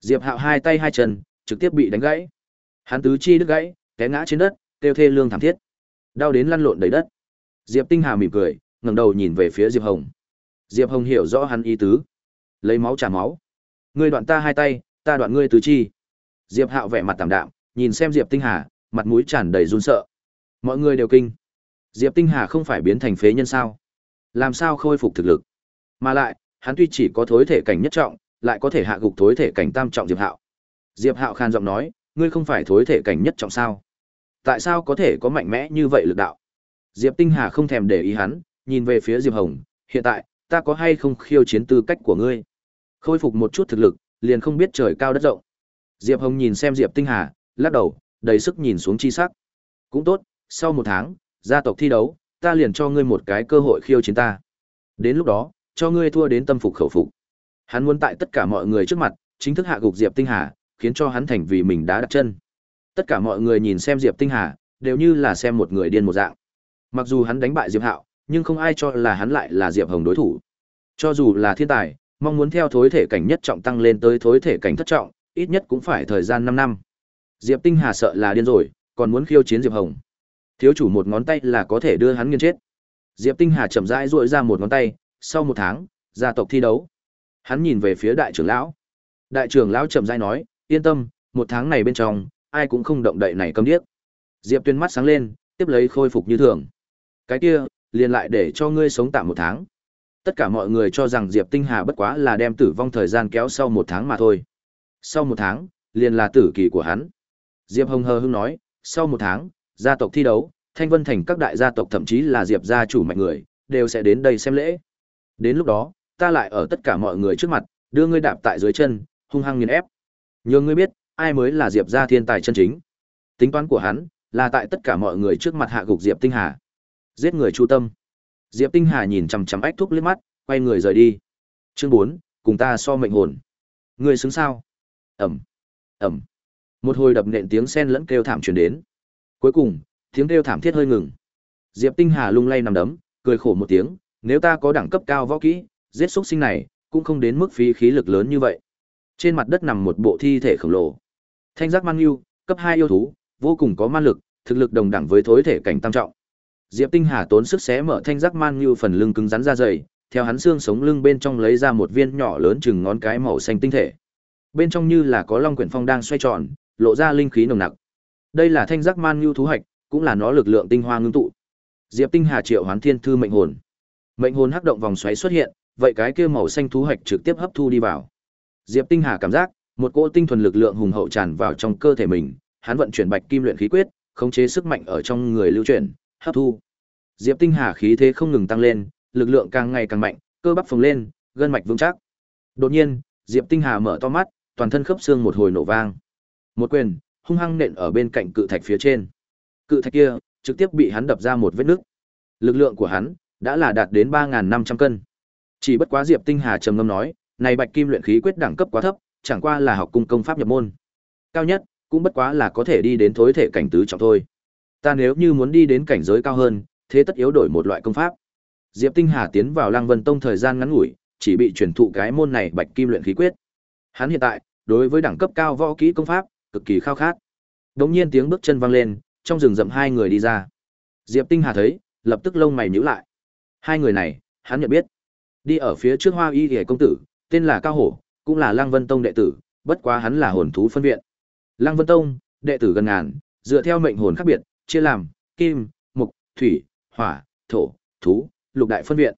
Diệp Hạo hai tay hai chân, trực tiếp bị đánh gãy. Hắn tứ chi đứt gãy, té ngã trên đất, kêu thê lương thảm thiết. Đau đến lăn lộn đầy đất. Diệp Tinh Hà mỉm cười, ngẩng đầu nhìn về phía Diệp Hồng. Diệp Hồng hiểu rõ hắn ý tứ. Lấy máu trả máu. Ngươi đoạn ta hai tay, ta đoạn ngươi tứ chi. Diệp Hạo vẻ mặt tạm đạm, nhìn xem Diệp Tinh Hà, mặt mũi tràn đầy run sợ. Mọi người đều kinh. Diệp Tinh Hà không phải biến thành phế nhân sao? Làm sao khôi phục thực lực? Mà lại, hắn tuy chỉ có thối thể cảnh nhất trọng, lại có thể hạ gục thối thể cảnh tam trọng Diệp Hạo. Diệp Hạo khan giọng nói, ngươi không phải thối thể cảnh nhất trọng sao? Tại sao có thể có mạnh mẽ như vậy lực đạo? Diệp Tinh Hà không thèm để ý hắn, nhìn về phía Diệp Hồng, hiện tại, ta có hay không khiêu chiến tư cách của ngươi? Khôi phục một chút thực lực, liền không biết trời cao đất rộng. Diệp Hồng nhìn xem Diệp Tinh Hà, lắc đầu, đầy sức nhìn xuống chi sắc. Cũng tốt, sau một tháng, gia tộc thi đấu, ta liền cho ngươi một cái cơ hội khiêu chiến ta. Đến lúc đó, cho ngươi thua đến tâm phục khẩu phục. Hắn muốn tại tất cả mọi người trước mặt, chính thức hạ gục Diệp Tinh Hà, khiến cho hắn thành vì mình đã đặt chân. Tất cả mọi người nhìn xem Diệp Tinh Hà, đều như là xem một người điên một dạng. Mặc dù hắn đánh bại Diệp Hạo, nhưng không ai cho là hắn lại là Diệp Hồng đối thủ. Cho dù là thiên tài, mong muốn theo thối thể cảnh nhất trọng tăng lên tới thối thể cảnh thất trọng, ít nhất cũng phải thời gian 5 năm. Diệp Tinh Hà sợ là điên rồi, còn muốn khiêu chiến Diệp Hồng. Thiếu chủ một ngón tay là có thể đưa hắn nghiền chết. Diệp Tinh Hà chậm rãi duỗi ra một ngón tay, sau một tháng, gia tộc thi đấu. Hắn nhìn về phía đại trưởng lão. Đại trưởng lão chậm rãi nói, yên tâm, một tháng này bên trong, ai cũng không động đậy này cấm điếc. Diệp Tuyên mắt sáng lên, tiếp lấy khôi phục như thường. Cái kia, liền lại để cho ngươi sống tạm một tháng. Tất cả mọi người cho rằng Diệp Tinh Hà bất quá là đem tử vong thời gian kéo sau một tháng mà thôi. Sau một tháng, liền là tử kỳ của hắn. Diệp Hồng hờ hững nói, sau một tháng, gia tộc thi đấu, Thanh Vân Thành các đại gia tộc thậm chí là Diệp gia chủ mạnh người, đều sẽ đến đây xem lễ. Đến lúc đó, ta lại ở tất cả mọi người trước mặt, đưa ngươi đạp tại dưới chân, hung hăng nghiền ép. Nhờ ngươi biết, ai mới là Diệp gia thiên tài chân chính. Tính toán của hắn, là tại tất cả mọi người trước mặt hạ gục Diệp Tinh Hà. Giết người chu tâm. Diệp Tinh Hà nhìn chằm chằm ách thúc liếc mắt, quay người rời đi. Chương 4, cùng ta so mệnh hồn. Ngươi xứng sao? ầm ầm. Một hồi đập nện tiếng sen lẫn kêu thảm truyền đến. Cuối cùng, tiếng kêu thảm thiết hơi ngừng. Diệp Tinh Hà lung lay nằm đấm, cười khổ một tiếng, nếu ta có đẳng cấp cao võ kỹ, giết xuất sinh này, cũng không đến mức phí khí lực lớn như vậy. Trên mặt đất nằm một bộ thi thể khổng lồ. Thanh giác mang yêu, cấp 2 yêu thú, vô cùng có man lực, thực lực đồng đẳng với thối thể cảnh tam trọng. Diệp Tinh Hà tốn sức xé mở thanh giác man như phần lưng cứng rắn ra dày, theo hắn xương sống lưng bên trong lấy ra một viên nhỏ lớn chừng ngón cái màu xanh tinh thể. Bên trong như là có long quyển phong đang xoay tròn, lộ ra linh khí nồng nặc. Đây là thanh giác man như thú hạch, cũng là nó lực lượng tinh hoa ngưng tụ. Diệp Tinh Hà triệu hoán thiên thư mệnh hồn. Mệnh hồn hắc động vòng xoáy xuất hiện, vậy cái kia màu xanh thú hạch trực tiếp hấp thu đi vào. Diệp Tinh Hà cảm giác, một cỗ tinh thuần lực lượng hùng hậu tràn vào trong cơ thể mình, hắn vận chuyển bạch kim luyện khí quyết, khống chế sức mạnh ở trong người lưu chuyển, hấp thu. Diệp Tinh Hà khí thế không ngừng tăng lên, lực lượng càng ngày càng mạnh, cơ bắp phồng lên, gân mạch vững chắc. Đột nhiên, Diệp Tinh Hà mở to mắt, toàn thân khớp xương một hồi nổ vang. Một quyền, hung hăng nện ở bên cạnh cự thạch phía trên. Cự thạch kia trực tiếp bị hắn đập ra một vết nứt. Lực lượng của hắn đã là đạt đến 3500 cân. Chỉ bất quá Diệp Tinh Hà trầm ngâm nói, này Bạch Kim luyện khí quyết đẳng cấp quá thấp, chẳng qua là học cung công pháp nhập môn. Cao nhất cũng bất quá là có thể đi đến thối thể cảnh tứ trọng thôi. Ta nếu như muốn đi đến cảnh giới cao hơn, thế tất yếu đổi một loại công pháp. Diệp Tinh Hà tiến vào Lăng Vân Tông thời gian ngắn ngủi, chỉ bị truyền thụ cái môn này Bạch Kim luyện khí quyết. Hắn hiện tại, đối với đẳng cấp cao võ kỹ công pháp, cực kỳ khao khát. Đống nhiên tiếng bước chân vang lên, trong rừng rậm hai người đi ra. Diệp Tinh Hà thấy, lập tức lông mày nhíu lại. Hai người này, hắn nhận biết. Đi ở phía trước Hoa Y Liễu công tử, tên là Cao Hổ, cũng là Lăng Vân Tông đệ tử, bất quá hắn là hồn thú phân viện. Lăng Vân Tông, đệ tử gần ngàn, dựa theo mệnh hồn khác biệt, chia làm kim, mục, thủy, hỏa, thổ, thú, lục đại phân viện.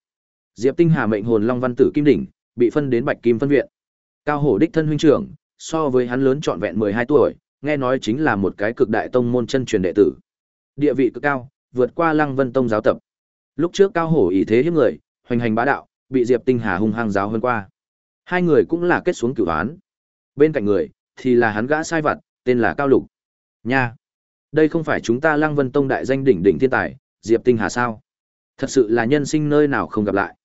Diệp Tinh Hà mệnh hồn Long Văn Tử Kim đỉnh, bị phân đến Bạch Kim phân viện. Cao Hổ đích thân huynh trưởng, so với hắn lớn trọn vẹn 12 tuổi, nghe nói chính là một cái cực đại tông môn chân truyền đệ tử. Địa vị cực cao, vượt qua Lăng Vân Tông giáo tập. Lúc trước Cao Hổ ý thế hiếp người, hoành hành bá đạo, bị Diệp Tinh Hà hung hăng giáo hơn qua. Hai người cũng là kết xuống cửu án. Bên cạnh người thì là hắn gã sai vặt, tên là Cao Lục. Nha, đây không phải chúng ta Lăng Vân Tông đại danh đỉnh đỉnh thiên tài, Diệp Tinh Hà sao? Thật sự là nhân sinh nơi nào không gặp lại.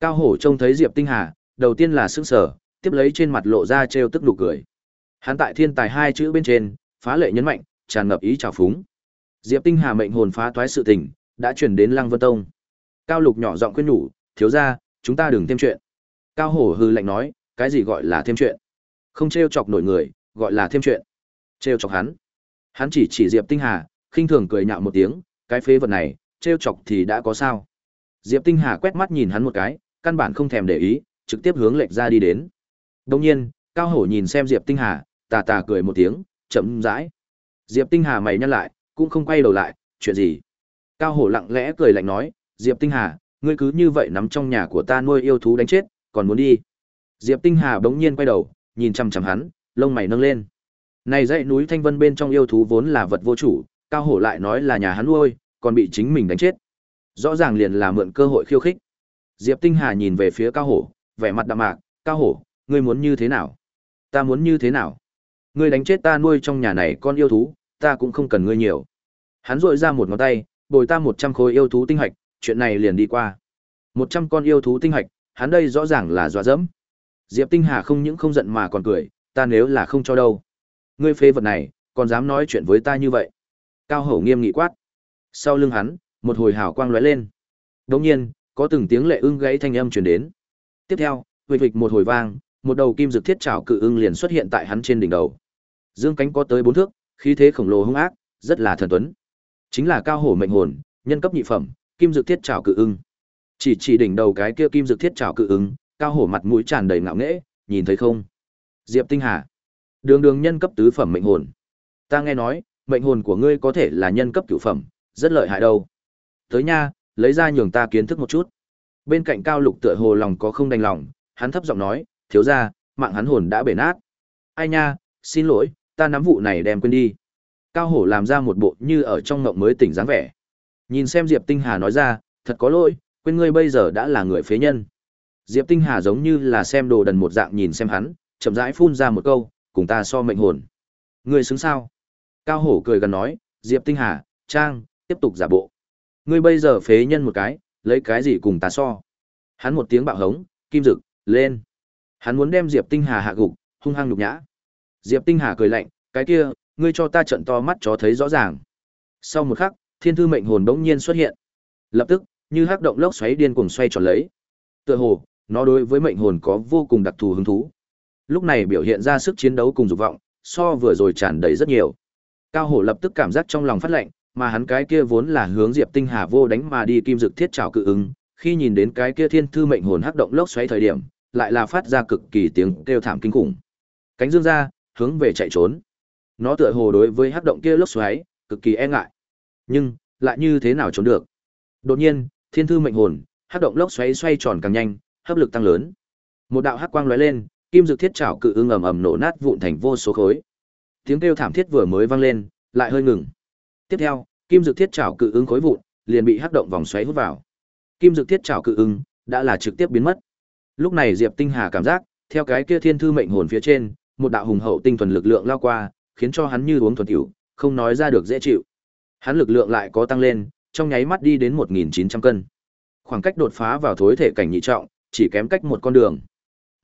Cao Hổ trông thấy Diệp Tinh Hà, đầu tiên là sững sờ, tiếp lấy trên mặt lộ ra trêu tức nụ cười. Hắn tại thiên tài hai chữ bên trên, phá lệ nhấn mạnh, tràn ngập ý trào phúng. Diệp Tinh Hà mệnh hồn phá toái sự tình, đã chuyển đến Lăng Vân Tông. Cao Lục nhỏ giọng khuyên nhủ, thiếu gia, chúng ta đừng thêm chuyện. Cao Hổ hư lạnh nói, cái gì gọi là thêm chuyện? Không trêu chọc nổi người, gọi là thêm chuyện. Trêu chọc hắn. Hắn chỉ chỉ Diệp Tinh Hà, khinh thường cười nhạo một tiếng, cái phế vật này, trêu chọc thì đã có sao? Diệp Tinh Hà quét mắt nhìn hắn một cái, căn bản không thèm để ý, trực tiếp hướng lệch ra đi đến. Đương nhiên, Cao Hổ nhìn xem Diệp Tinh Hà, tà tà cười một tiếng, chậm rãi. Diệp Tinh Hà mày nhăn lại, cũng không quay đầu lại, chuyện gì? Cao Hổ lặng lẽ cười lạnh nói, Diệp Tinh Hà, ngươi cứ như vậy nắm trong nhà của ta nuôi yêu thú đánh chết, còn muốn đi. Diệp Tinh Hà bỗng nhiên quay đầu, nhìn chằm chằm hắn, lông mày nâng lên. Này dãy núi Thanh Vân bên trong yêu thú vốn là vật vô chủ, Cao Hổ lại nói là nhà hắn nuôi, còn bị chính mình đánh chết. Rõ ràng liền là mượn cơ hội khiêu khích. Diệp Tinh Hà nhìn về phía Cao Hổ, vẻ mặt đạm mạc, "Cao Hổ, ngươi muốn như thế nào?" "Ta muốn như thế nào?" "Ngươi đánh chết ta nuôi trong nhà này con yêu thú, ta cũng không cần ngươi nhiều." Hắn rội ra một ngón tay, bồi ta 100 khối yêu thú tinh hạch, chuyện này liền đi qua. 100 con yêu thú tinh hạch, hắn đây rõ ràng là dọa dẫm. Diệp Tinh Hà không những không giận mà còn cười, ta nếu là không cho đâu. Ngươi phê vật này, còn dám nói chuyện với ta như vậy. Cao Hổ nghiêm nghị quát. Sau lưng hắn, một hồi hào quang lóe lên. Đồng nhiên, có từng tiếng lệ ưng gãy thanh âm truyền đến. Tiếp theo, vịch vịch một hồi vang, một đầu kim dược thiết trảo cự ưng liền xuất hiện tại hắn trên đỉnh đầu. Dương cánh có tới bốn thước, khí thế khổng lồ hung ác, rất là thần tuấn. Chính là cao hổ mệnh hồn, nhân cấp nhị phẩm, kim dược thiết trảo cự ưng. Chỉ chỉ đỉnh đầu cái kia kim dược thiết trảo cự ưng, cao hổ mặt mũi tràn đầy ngạo nghễ, nhìn thấy không? Diệp Tinh Hà, đường đường nhân cấp tứ phẩm mệnh hồn. Ta nghe nói, mệnh hồn của ngươi có thể là nhân cấp cửu phẩm, rất lợi hại đâu. Tới nha, lấy ra nhường ta kiến thức một chút. Bên cạnh Cao Lục tựa hồ lòng có không đành lòng, hắn thấp giọng nói, thiếu gia, mạng hắn hồn đã bể nát. Ai nha, xin lỗi, ta nắm vụ này đem quên đi. Cao Hổ làm ra một bộ như ở trong ngộng mới tỉnh dáng vẻ. Nhìn xem Diệp Tinh Hà nói ra, thật có lỗi, quên ngươi bây giờ đã là người phế nhân. Diệp Tinh Hà giống như là xem đồ đần một dạng nhìn xem hắn, chậm rãi phun ra một câu, cùng ta so mệnh hồn. Ngươi xứng sao? Cao Hổ cười gần nói, Diệp Tinh Hà, Trang, tiếp tục giả bộ. Ngươi bây giờ phế nhân một cái, lấy cái gì cùng ta so? Hắn một tiếng bạo hống, kim dực, lên. Hắn muốn đem Diệp Tinh Hà hạ gục, hung hăng nhục nhã. Diệp Tinh Hà cười lạnh, cái kia, ngươi cho ta trận to mắt chó thấy rõ ràng. Sau một khắc, thiên thư mệnh hồn bỗng nhiên xuất hiện. Lập tức, như hắc động lốc xoáy điên cuồng xoay tròn lấy. Tựa hồ, nó đối với mệnh hồn có vô cùng đặc thù hứng thú. Lúc này biểu hiện ra sức chiến đấu cùng dục vọng, so vừa rồi tràn đầy rất nhiều. Cao Hổ lập tức cảm giác trong lòng phát lạnh, mà hắn cái kia vốn là hướng Diệp Tinh Hà vô đánh mà đi kim dực thiết trảo cự ứng, khi nhìn đến cái kia thiên thư mệnh hồn hắc động lốc xoáy thời điểm, lại là phát ra cực kỳ tiếng kêu thảm kinh khủng. Cánh dương ra, hướng về chạy trốn. Nó tựa hồ đối với hắc động kia lốc xoáy, cực kỳ e ngại. Nhưng, lại như thế nào trốn được? Đột nhiên, thiên thư mệnh hồn, hắc động lốc xoáy xoay tròn càng nhanh, hấp lực tăng lớn. Một đạo hắc quang lóe lên, kim dược thiết Chảo cự ưng ầm ầm nổ nát vụn thành vô số khối. Tiếng kêu thảm thiết vừa mới vang lên, lại hơi ngừng. Tiếp theo, kim dược thiết Chảo cự ưng khối vụn, liền bị hắc động vòng xoáy hút vào. Kim dược thiết Chảo cự ưng đã là trực tiếp biến mất. Lúc này Diệp Tinh Hà cảm giác, theo cái kia thiên thư mệnh hồn phía trên, một đạo hùng hậu tinh thuần lực lượng lao qua, khiến cho hắn như uống thuần tiểu, không nói ra được dễ chịu. Hắn lực lượng lại có tăng lên, trong nháy mắt đi đến 1900 cân. Khoảng cách đột phá vào thối thể cảnh nhị trọng, chỉ kém cách một con đường.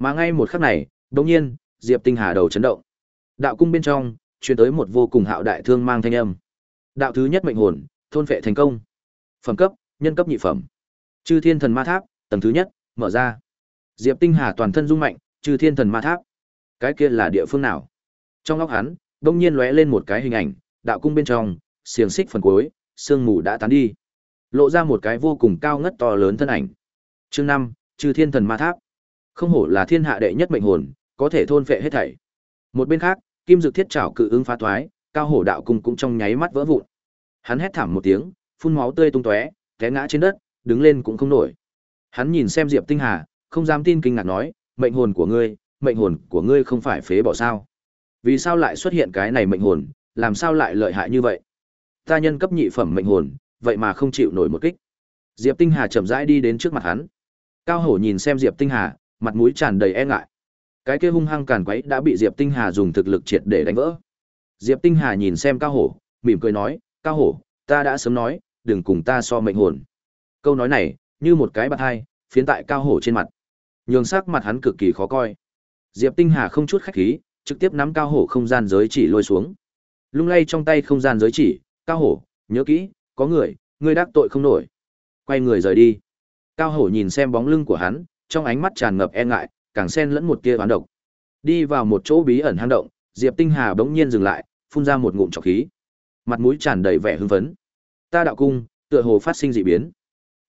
Mà ngay một khắc này, đột nhiên, Diệp Tinh Hà đầu chấn động. Đạo cung bên trong, truyền tới một vô cùng hạo đại thương mang thanh âm. Đạo thứ nhất mệnh hồn, thôn phệ thành công. Phẩm cấp, nhân cấp nhị phẩm. Chư Thiên Thần Ma Tháp, tầng thứ nhất, mở ra. Diệp Tinh Hà toàn thân rung mạnh, Chư Thiên Thần Ma Tháp. Cái kia là địa phương nào? Trong óc hắn, đột nhiên lóe lên một cái hình ảnh, đạo cung bên trong, xiềng xích phần cuối, sương mù đã tán đi. Lộ ra một cái vô cùng cao ngất to lớn thân ảnh. Chương năm Chư Thiên Thần Ma Tháp. Không hổ là thiên hạ đệ nhất mệnh hồn, có thể thôn phệ hết thảy. Một bên khác, Kim Dực Thiết Trảo cự ứng phá thoái, cao hổ đạo cung cũng trong nháy mắt vỡ vụn. Hắn hét thảm một tiếng, phun máu tươi tung tóe, té ngã trên đất, đứng lên cũng không nổi. Hắn nhìn xem Diệp Tinh Hà, không dám tin kinh ngạc nói, mệnh hồn của ngươi, mệnh hồn của ngươi không phải phế bỏ sao? Vì sao lại xuất hiện cái này mệnh hồn, làm sao lại lợi hại như vậy? Ta nhân cấp nhị phẩm mệnh hồn, vậy mà không chịu nổi một kích. Diệp Tinh Hà chậm rãi đi đến trước mặt hắn. Cao Hổ nhìn xem Diệp Tinh Hà, mặt mũi tràn đầy e ngại. Cái kia hung hăng càn quấy đã bị Diệp Tinh Hà dùng thực lực triệt để đánh vỡ. Diệp Tinh Hà nhìn xem Cao Hổ, mỉm cười nói, "Cao Hổ, ta đã sớm nói, đừng cùng ta so mệnh hồn." Câu nói này, như một cái bạt hai, phiến tại Cao Hổ trên mặt. Nhường sắc mặt hắn cực kỳ khó coi. Diệp Tinh Hà không chút khách khí, trực tiếp nắm Cao Hổ không gian giới chỉ lôi xuống. Lung lay trong tay không gian giới chỉ, Cao Hổ, nhớ kỹ, có người, ngươi đắc tội không nổi. Quay người rời đi. Cao Hổ nhìn xem bóng lưng của hắn, trong ánh mắt tràn ngập e ngại, càng xen lẫn một tia oán độc. Đi vào một chỗ bí ẩn hang động, Diệp Tinh Hà bỗng nhiên dừng lại, phun ra một ngụm trọc khí. Mặt mũi tràn đầy vẻ hưng phấn. Ta đạo cung, tựa hồ phát sinh dị biến.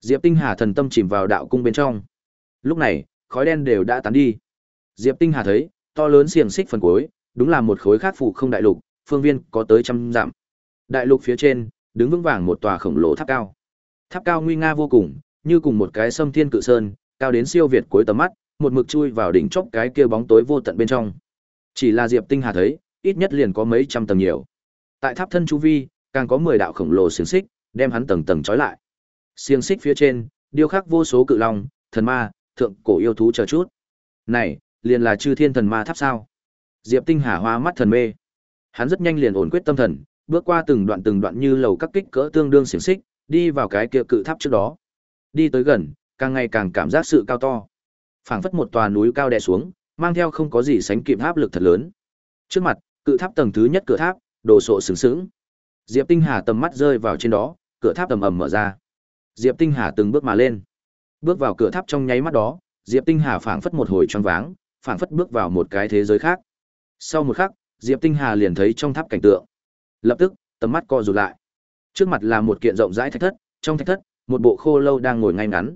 Diệp Tinh Hà thần tâm chìm vào đạo cung bên trong. Lúc này, khói đen đều đã tán đi. Diệp Tinh Hà thấy, to lớn xiềng xích phần cuối, đúng là một khối khác phụ không đại lục, phương viên có tới trăm dặm. Đại lục phía trên, đứng vững vàng một tòa khổng lồ tháp cao. Tháp cao nguy nga vô cùng, như cùng một cái sâm thiên cự sơn, cao đến siêu việt cuối tầm mắt, một mực chui vào đỉnh chóp cái kia bóng tối vô tận bên trong. Chỉ là Diệp Tinh Hà thấy, ít nhất liền có mấy trăm tầng nhiều. Tại tháp thân chu vi, càng có 10 đạo khổng lồ xiềng xích, đem hắn tầng tầng trói lại. Xiềng xích phía trên, điêu khắc vô số cự long, thần ma, thượng cổ yêu thú chờ chút. Này, liền là chư thiên thần ma tháp sao? Diệp Tinh Hà hoa mắt thần mê. Hắn rất nhanh liền ổn quyết tâm thần, bước qua từng đoạn từng đoạn như lầu các kích cỡ tương đương xiềng xích, đi vào cái kia cự tháp trước đó. Đi tới gần, càng ngày càng cảm giác sự cao to. Phảng phất một tòa núi cao đè xuống, mang theo không có gì sánh kịp áp lực thật lớn. Trước mặt, cự tháp tầng thứ nhất cửa tháp, đồ sộ sừng sững. Diệp Tinh Hà tầm mắt rơi vào trên đó, cửa tháp tầm ầm mở ra. Diệp Tinh Hà từng bước mà lên. Bước vào cửa tháp trong nháy mắt đó, Diệp Tinh Hà phảng phất một hồi choáng váng, phảng phất bước vào một cái thế giới khác. Sau một khắc, Diệp Tinh Hà liền thấy trong tháp cảnh tượng. Lập tức, tầm mắt co rụt lại. Trước mặt là một kiện rộng rãi thạch thất, trong thạch thất, một bộ khô lâu đang ngồi ngay ngắn.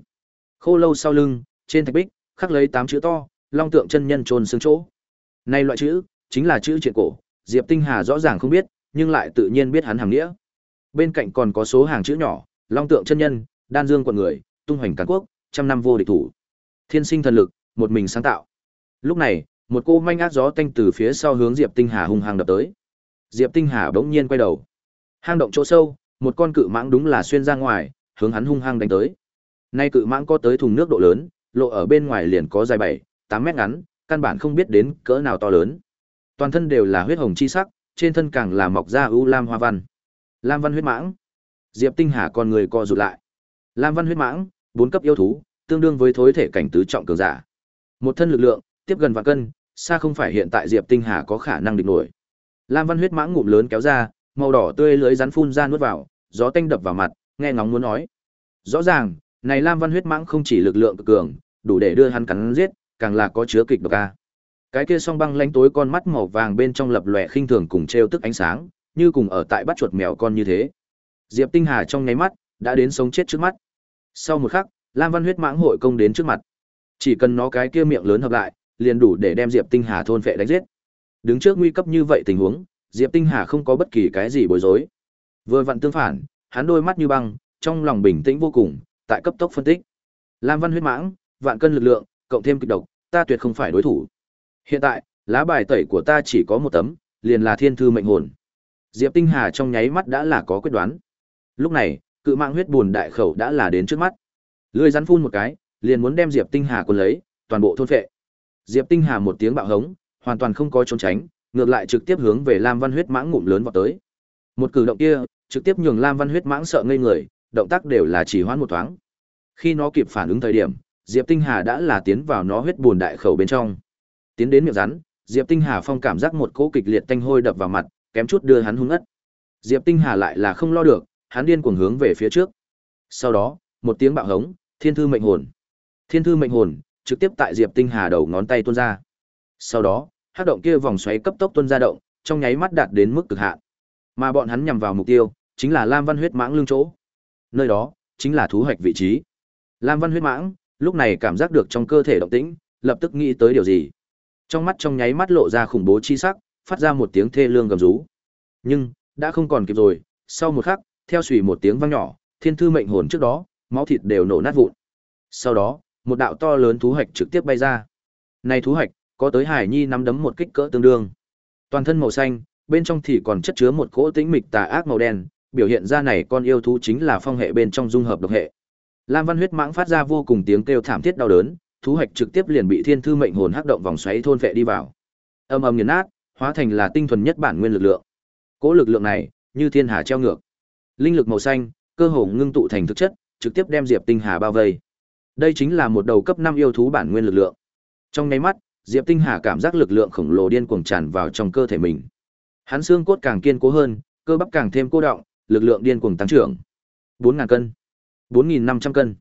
Khô lâu sau lưng, trên thạch bích, khắc lấy tám chữ to, long tượng chân nhân trôn xương chỗ. Này loại chữ, chính là chữ truyện cổ, Diệp Tinh Hà rõ ràng không biết, nhưng lại tự nhiên biết hắn hàng nghĩa. Bên cạnh còn có số hàng chữ nhỏ, long tượng chân nhân, đan dương quận người, tung hoành cán quốc, trăm năm vô địch thủ. Thiên sinh thần lực, một mình sáng tạo. Lúc này, một cô manh ác gió tanh từ phía sau hướng Diệp Tinh Hà hung hăng đập tới. Diệp Tinh Hà bỗng nhiên quay đầu. Hang động chỗ sâu, một con cự mãng đúng là xuyên ra ngoài, hướng hắn hung hăng đánh tới. Nay cự mãng có tới thùng nước độ lớn, lộ ở bên ngoài liền có dài 7, 8 mét ngắn, căn bản không biết đến cỡ nào to lớn. Toàn thân đều là huyết hồng chi sắc, trên thân càng là mọc ra ưu lam hoa văn. Lam văn huyết mãng. Diệp Tinh Hà con người co rụt lại. Lam văn huyết mãng, bốn cấp yêu thú, tương đương với thối thể cảnh tứ trọng cường giả. Một thân lực lượng, tiếp gần vạn cân, xa không phải hiện tại Diệp Tinh Hà có khả năng địch nổi. Lam văn huyết mãng ngụm lớn kéo ra, màu đỏ tươi lưới rắn phun ra nuốt vào, gió tanh đập vào mặt, nghe ngóng muốn nói. Rõ ràng, này Lam Văn huyết mãng không chỉ lực lượng cực cường, đủ để đưa hắn cắn giết, càng là có chứa kịch độc a. Cái kia song băng lánh tối con mắt màu vàng bên trong lập lòe khinh thường cùng trêu tức ánh sáng, như cùng ở tại bắt chuột mèo con như thế. Diệp Tinh Hà trong nháy mắt đã đến sống chết trước mắt. Sau một khắc, Lam Văn huyết mãng hội công đến trước mặt. Chỉ cần nó cái kia miệng lớn hợp lại, liền đủ để đem Diệp Tinh Hà thôn phệ đánh giết. Đứng trước nguy cấp như vậy tình huống, Diệp Tinh Hà không có bất kỳ cái gì bối rối. Vừa vặn tương phản, hắn đôi mắt như băng, trong lòng bình tĩnh vô cùng, tại cấp tốc phân tích. Lam Văn huyết mãng, vạn cân lực lượng, cộng thêm kịch độc, ta tuyệt không phải đối thủ. Hiện tại, lá bài tẩy của ta chỉ có một tấm, liền là thiên thư mệnh hồn. Diệp Tinh Hà trong nháy mắt đã là có quyết đoán. Lúc này, cự mạng huyết buồn đại khẩu đã là đến trước mắt. Lưỡi rắn phun một cái, liền muốn đem Diệp Tinh Hà cuốn lấy, toàn bộ thôn phệ. Diệp Tinh Hà một tiếng bạo hống, hoàn toàn không có trốn tránh, ngược lại trực tiếp hướng về Lam Văn huyết mãng ngụm lớn vào tới. Một cử động kia, trực tiếp nhường Lam Văn huyết mãng sợ ngây người, động tác đều là chỉ hoãn một thoáng. Khi nó kịp phản ứng thời điểm, Diệp Tinh Hà đã là tiến vào nó huyết buồn đại khẩu bên trong. Tiến đến miệng rắn, Diệp Tinh Hà phong cảm giác một cỗ kịch liệt tanh hôi đập vào mặt, kém chút đưa hắn hung ngất. Diệp Tinh Hà lại là không lo được, hắn điên cuồng hướng về phía trước. Sau đó, một tiếng bạo hống, Thiên thư mệnh hồn. Thiên thư mệnh hồn trực tiếp tại Diệp Tinh Hà đầu ngón tay tuôn ra. Sau đó, hắc động kia vòng xoáy cấp tốc tuôn ra động, trong nháy mắt đạt đến mức cực hạn. Mà bọn hắn nhằm vào mục tiêu, chính là Lam Văn huyết mãng lưng chỗ. Nơi đó, chính là thú hoạch vị trí. Lam Văn huyết mãng, lúc này cảm giác được trong cơ thể động tĩnh, lập tức nghĩ tới điều gì. Trong mắt trong nháy mắt lộ ra khủng bố chi sắc, phát ra một tiếng thê lương gầm rú. Nhưng, đã không còn kịp rồi, sau một khắc, theo suy một tiếng vang nhỏ, thiên thư mệnh hồn trước đó, máu thịt đều nổ nát vụn. Sau đó, một đạo to lớn thú hạch trực tiếp bay ra. Này thú hạch, có tới Hải Nhi nắm đấm một kích cỡ tương đương. Toàn thân màu xanh, bên trong thì còn chất chứa một cỗ tĩnh mịch tà ác màu đen, biểu hiện ra này con yêu thú chính là phong hệ bên trong dung hợp độc hệ. Lam Văn huyết mãng phát ra vô cùng tiếng kêu thảm thiết đau đớn, thú hạch trực tiếp liền bị thiên thư mệnh hồn hắc động vòng xoáy thôn vệ đi vào. Âm ầm nghiền nát, hóa thành là tinh thuần nhất bản nguyên lực lượng. Cỗ lực lượng này, như thiên hà treo ngược. Linh lực màu xanh, cơ hồ ngưng tụ thành thực chất, trực tiếp đem Diệp Tinh Hà bao vây. Đây chính là một đầu cấp 5 yêu thú bản nguyên lực lượng. Trong nháy mắt, Diệp Tinh Hà cảm giác lực lượng khổng lồ điên cuồng tràn vào trong cơ thể mình. Hắn xương cốt càng kiên cố hơn, cơ bắp càng thêm cô động, lực lượng điên cuồng tăng trưởng. 4000 cân, 4500 cân,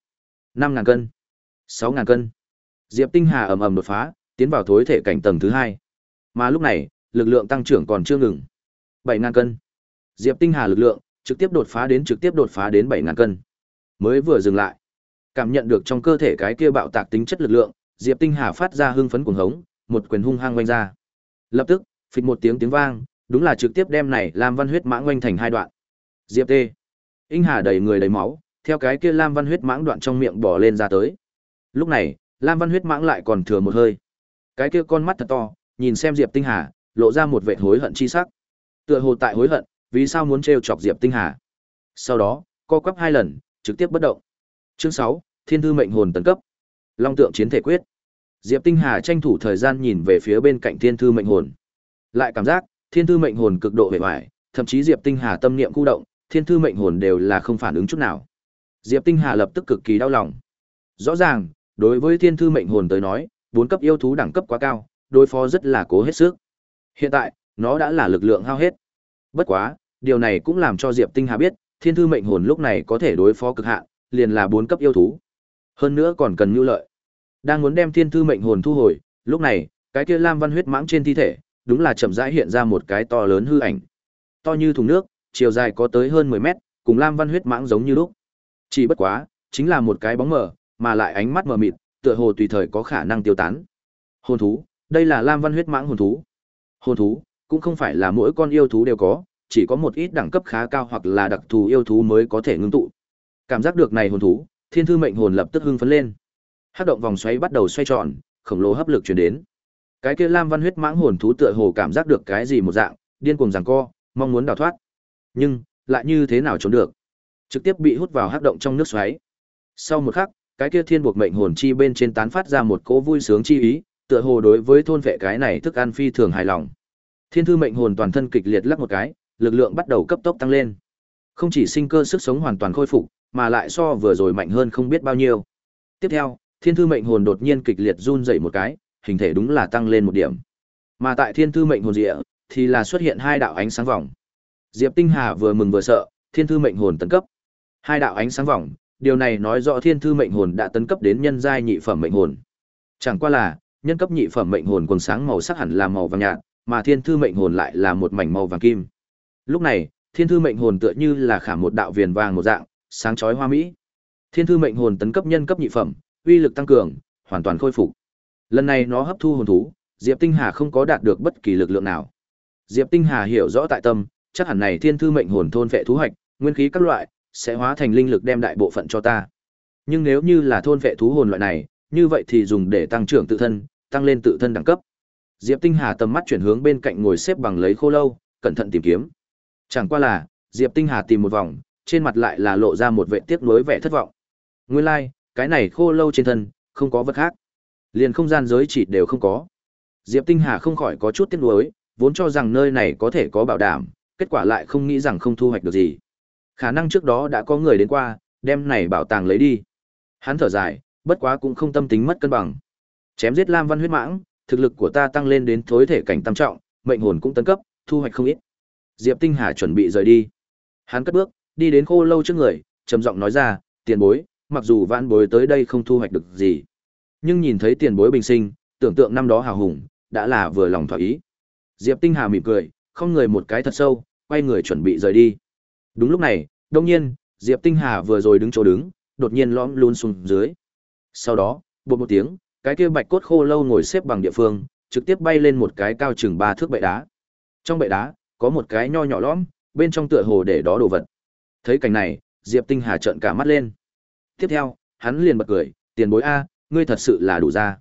5000 cân, 6000 cân. Diệp Tinh Hà ầm ầm đột phá, tiến vào thối thể cảnh tầng thứ 2. Mà lúc này, lực lượng tăng trưởng còn chưa ngừng. 7000 cân. Diệp Tinh Hà lực lượng trực tiếp đột phá đến trực tiếp đột phá đến 7000 cân. Mới vừa dừng lại, cảm nhận được trong cơ thể cái kia bạo tạc tính chất lực lượng, Diệp Tinh Hà phát ra hưng phấn cuồng hống, một quyền hung hăng vung ra. Lập tức, phịch một tiếng tiếng vang, đúng là trực tiếp đem này Lam Văn huyết mãng oanh thành hai đoạn. Diệp Tê, Inh Hà đầy người đầy máu, theo cái kia Lam Văn huyết mãng đoạn trong miệng bỏ lên ra tới. Lúc này, Lam Văn huyết mãng lại còn thừa một hơi. Cái kia con mắt thật to, nhìn xem Diệp Tinh Hà, lộ ra một vẻ hối hận chi sắc. Tựa hồ tại hối hận, vì sao muốn trêu chọc Diệp Tinh Hà. Sau đó, co quắp hai lần, trực tiếp bất động. Chương 6, Thiên thư mệnh hồn tấn cấp. Long tượng chiến thể quyết. Diệp Tinh Hà tranh thủ thời gian nhìn về phía bên cạnh Thiên thư mệnh hồn. Lại cảm giác, Thiên thư mệnh hồn cực độ vẻ vải, thậm chí Diệp Tinh Hà tâm niệm khu động, Thiên thư mệnh hồn đều là không phản ứng chút nào. Diệp Tinh Hà lập tức cực kỳ đau lòng. Rõ ràng, đối với Thiên thư mệnh hồn tới nói, bốn cấp yêu thú đẳng cấp quá cao, đối phó rất là cố hết sức. Hiện tại, nó đã là lực lượng hao hết. Bất quá, điều này cũng làm cho Diệp Tinh Hà biết, Thiên thư mệnh hồn lúc này có thể đối phó cực hạn, liền là bốn cấp yêu thú. Hơn nữa còn cần nhu lợi. Đang muốn đem thiên thư mệnh hồn thu hồi, lúc này, cái kia lam văn huyết mãng trên thi thể, đúng là chậm rãi hiện ra một cái to lớn hư ảnh. To như thùng nước, chiều dài có tới hơn 10 mét, cùng lam văn huyết mãng giống như lúc. Chỉ bất quá, chính là một cái bóng mờ, mà lại ánh mắt mờ mịt, tựa hồ tùy thời có khả năng tiêu tán. Hồn thú, đây là lam văn huyết mãng hồn thú. Hồn thú, cũng không phải là mỗi con yêu thú đều có, chỉ có một ít đẳng cấp khá cao hoặc là đặc thù yêu thú mới có thể ngưng tụ. Cảm giác được này hồn thú, thiên thư mệnh hồn lập tức hưng phấn lên hắc động vòng xoáy bắt đầu xoay tròn khổng lồ hấp lực truyền đến cái kia lam văn huyết mãng hồn thú tựa hồ cảm giác được cái gì một dạng điên cuồng giằng co mong muốn đào thoát nhưng lại như thế nào trốn được trực tiếp bị hút vào hát động trong nước xoáy sau một khắc cái kia thiên buộc mệnh hồn chi bên trên tán phát ra một cỗ vui sướng chi ý tựa hồ đối với thôn vệ cái này thức ăn phi thường hài lòng thiên thư mệnh hồn toàn thân kịch liệt lắc một cái lực lượng bắt đầu cấp tốc tăng lên không chỉ sinh cơ sức sống hoàn toàn khôi phục mà lại so vừa rồi mạnh hơn không biết bao nhiêu. Tiếp theo, thiên thư mệnh hồn đột nhiên kịch liệt run dậy một cái, hình thể đúng là tăng lên một điểm. Mà tại thiên thư mệnh hồn rịa thì là xuất hiện hai đạo ánh sáng vòng. Diệp Tinh Hà vừa mừng vừa sợ, thiên thư mệnh hồn tấn cấp. Hai đạo ánh sáng vòng, điều này nói rõ thiên thư mệnh hồn đã tấn cấp đến nhân giai nhị phẩm mệnh hồn. Chẳng qua là, nhân cấp nhị phẩm mệnh hồn quần sáng màu sắc hẳn là màu vàng nhạt, mà thiên thư mệnh hồn lại là một mảnh màu vàng kim. Lúc này, thiên thư mệnh hồn tựa như là khả một đạo viền vàng một dạng, sáng chói hoa mỹ. Thiên thư mệnh hồn tấn cấp nhân cấp nhị phẩm, uy lực tăng cường, hoàn toàn khôi phục. Lần này nó hấp thu hồn thú, Diệp Tinh Hà không có đạt được bất kỳ lực lượng nào. Diệp Tinh Hà hiểu rõ tại tâm, chắc hẳn này thiên thư mệnh hồn thôn vệ thú hoạch, nguyên khí các loại sẽ hóa thành linh lực đem đại bộ phận cho ta. Nhưng nếu như là thôn vệ thú hồn loại này, như vậy thì dùng để tăng trưởng tự thân, tăng lên tự thân đẳng cấp. Diệp Tinh Hà tầm mắt chuyển hướng bên cạnh ngồi xếp bằng lấy khô lâu, cẩn thận tìm kiếm. Chẳng qua là, Diệp Tinh Hà tìm một vòng, trên mặt lại là lộ ra một vẻ tiếc nuối vẻ thất vọng. Nguyên lai, like, cái này khô lâu trên thân, không có vật khác. Liền không gian giới chỉ đều không có. Diệp Tinh Hà không khỏi có chút tiếc nuối, vốn cho rằng nơi này có thể có bảo đảm, kết quả lại không nghĩ rằng không thu hoạch được gì. Khả năng trước đó đã có người đến qua, đem này bảo tàng lấy đi. Hắn thở dài, bất quá cũng không tâm tính mất cân bằng. Chém giết Lam Văn huyết mãng, thực lực của ta tăng lên đến thối thể cảnh tam trọng, mệnh hồn cũng tấn cấp, thu hoạch không ít. Diệp Tinh Hà chuẩn bị rời đi. Hắn cất bước, đi đến khô lâu trước người, trầm giọng nói ra, tiền bối, mặc dù vãn bối tới đây không thu hoạch được gì. Nhưng nhìn thấy tiền bối bình sinh, tưởng tượng năm đó hào hùng, đã là vừa lòng thỏa ý. Diệp Tinh Hà mỉm cười, không người một cái thật sâu, quay người chuẩn bị rời đi. Đúng lúc này, đột nhiên, Diệp Tinh Hà vừa rồi đứng chỗ đứng, đột nhiên lõm luôn xuống dưới. Sau đó, bột một tiếng, cái kia bạch cốt khô lâu ngồi xếp bằng địa phương, trực tiếp bay lên một cái cao chừng ba thước bệ đá. Trong bệ đá, có một cái nho nhỏ lõm, bên trong tựa hồ để đó đồ vật. Thấy cảnh này, Diệp Tinh Hà trợn cả mắt lên. Tiếp theo, hắn liền bật cười, tiền bối A, ngươi thật sự là đủ ra.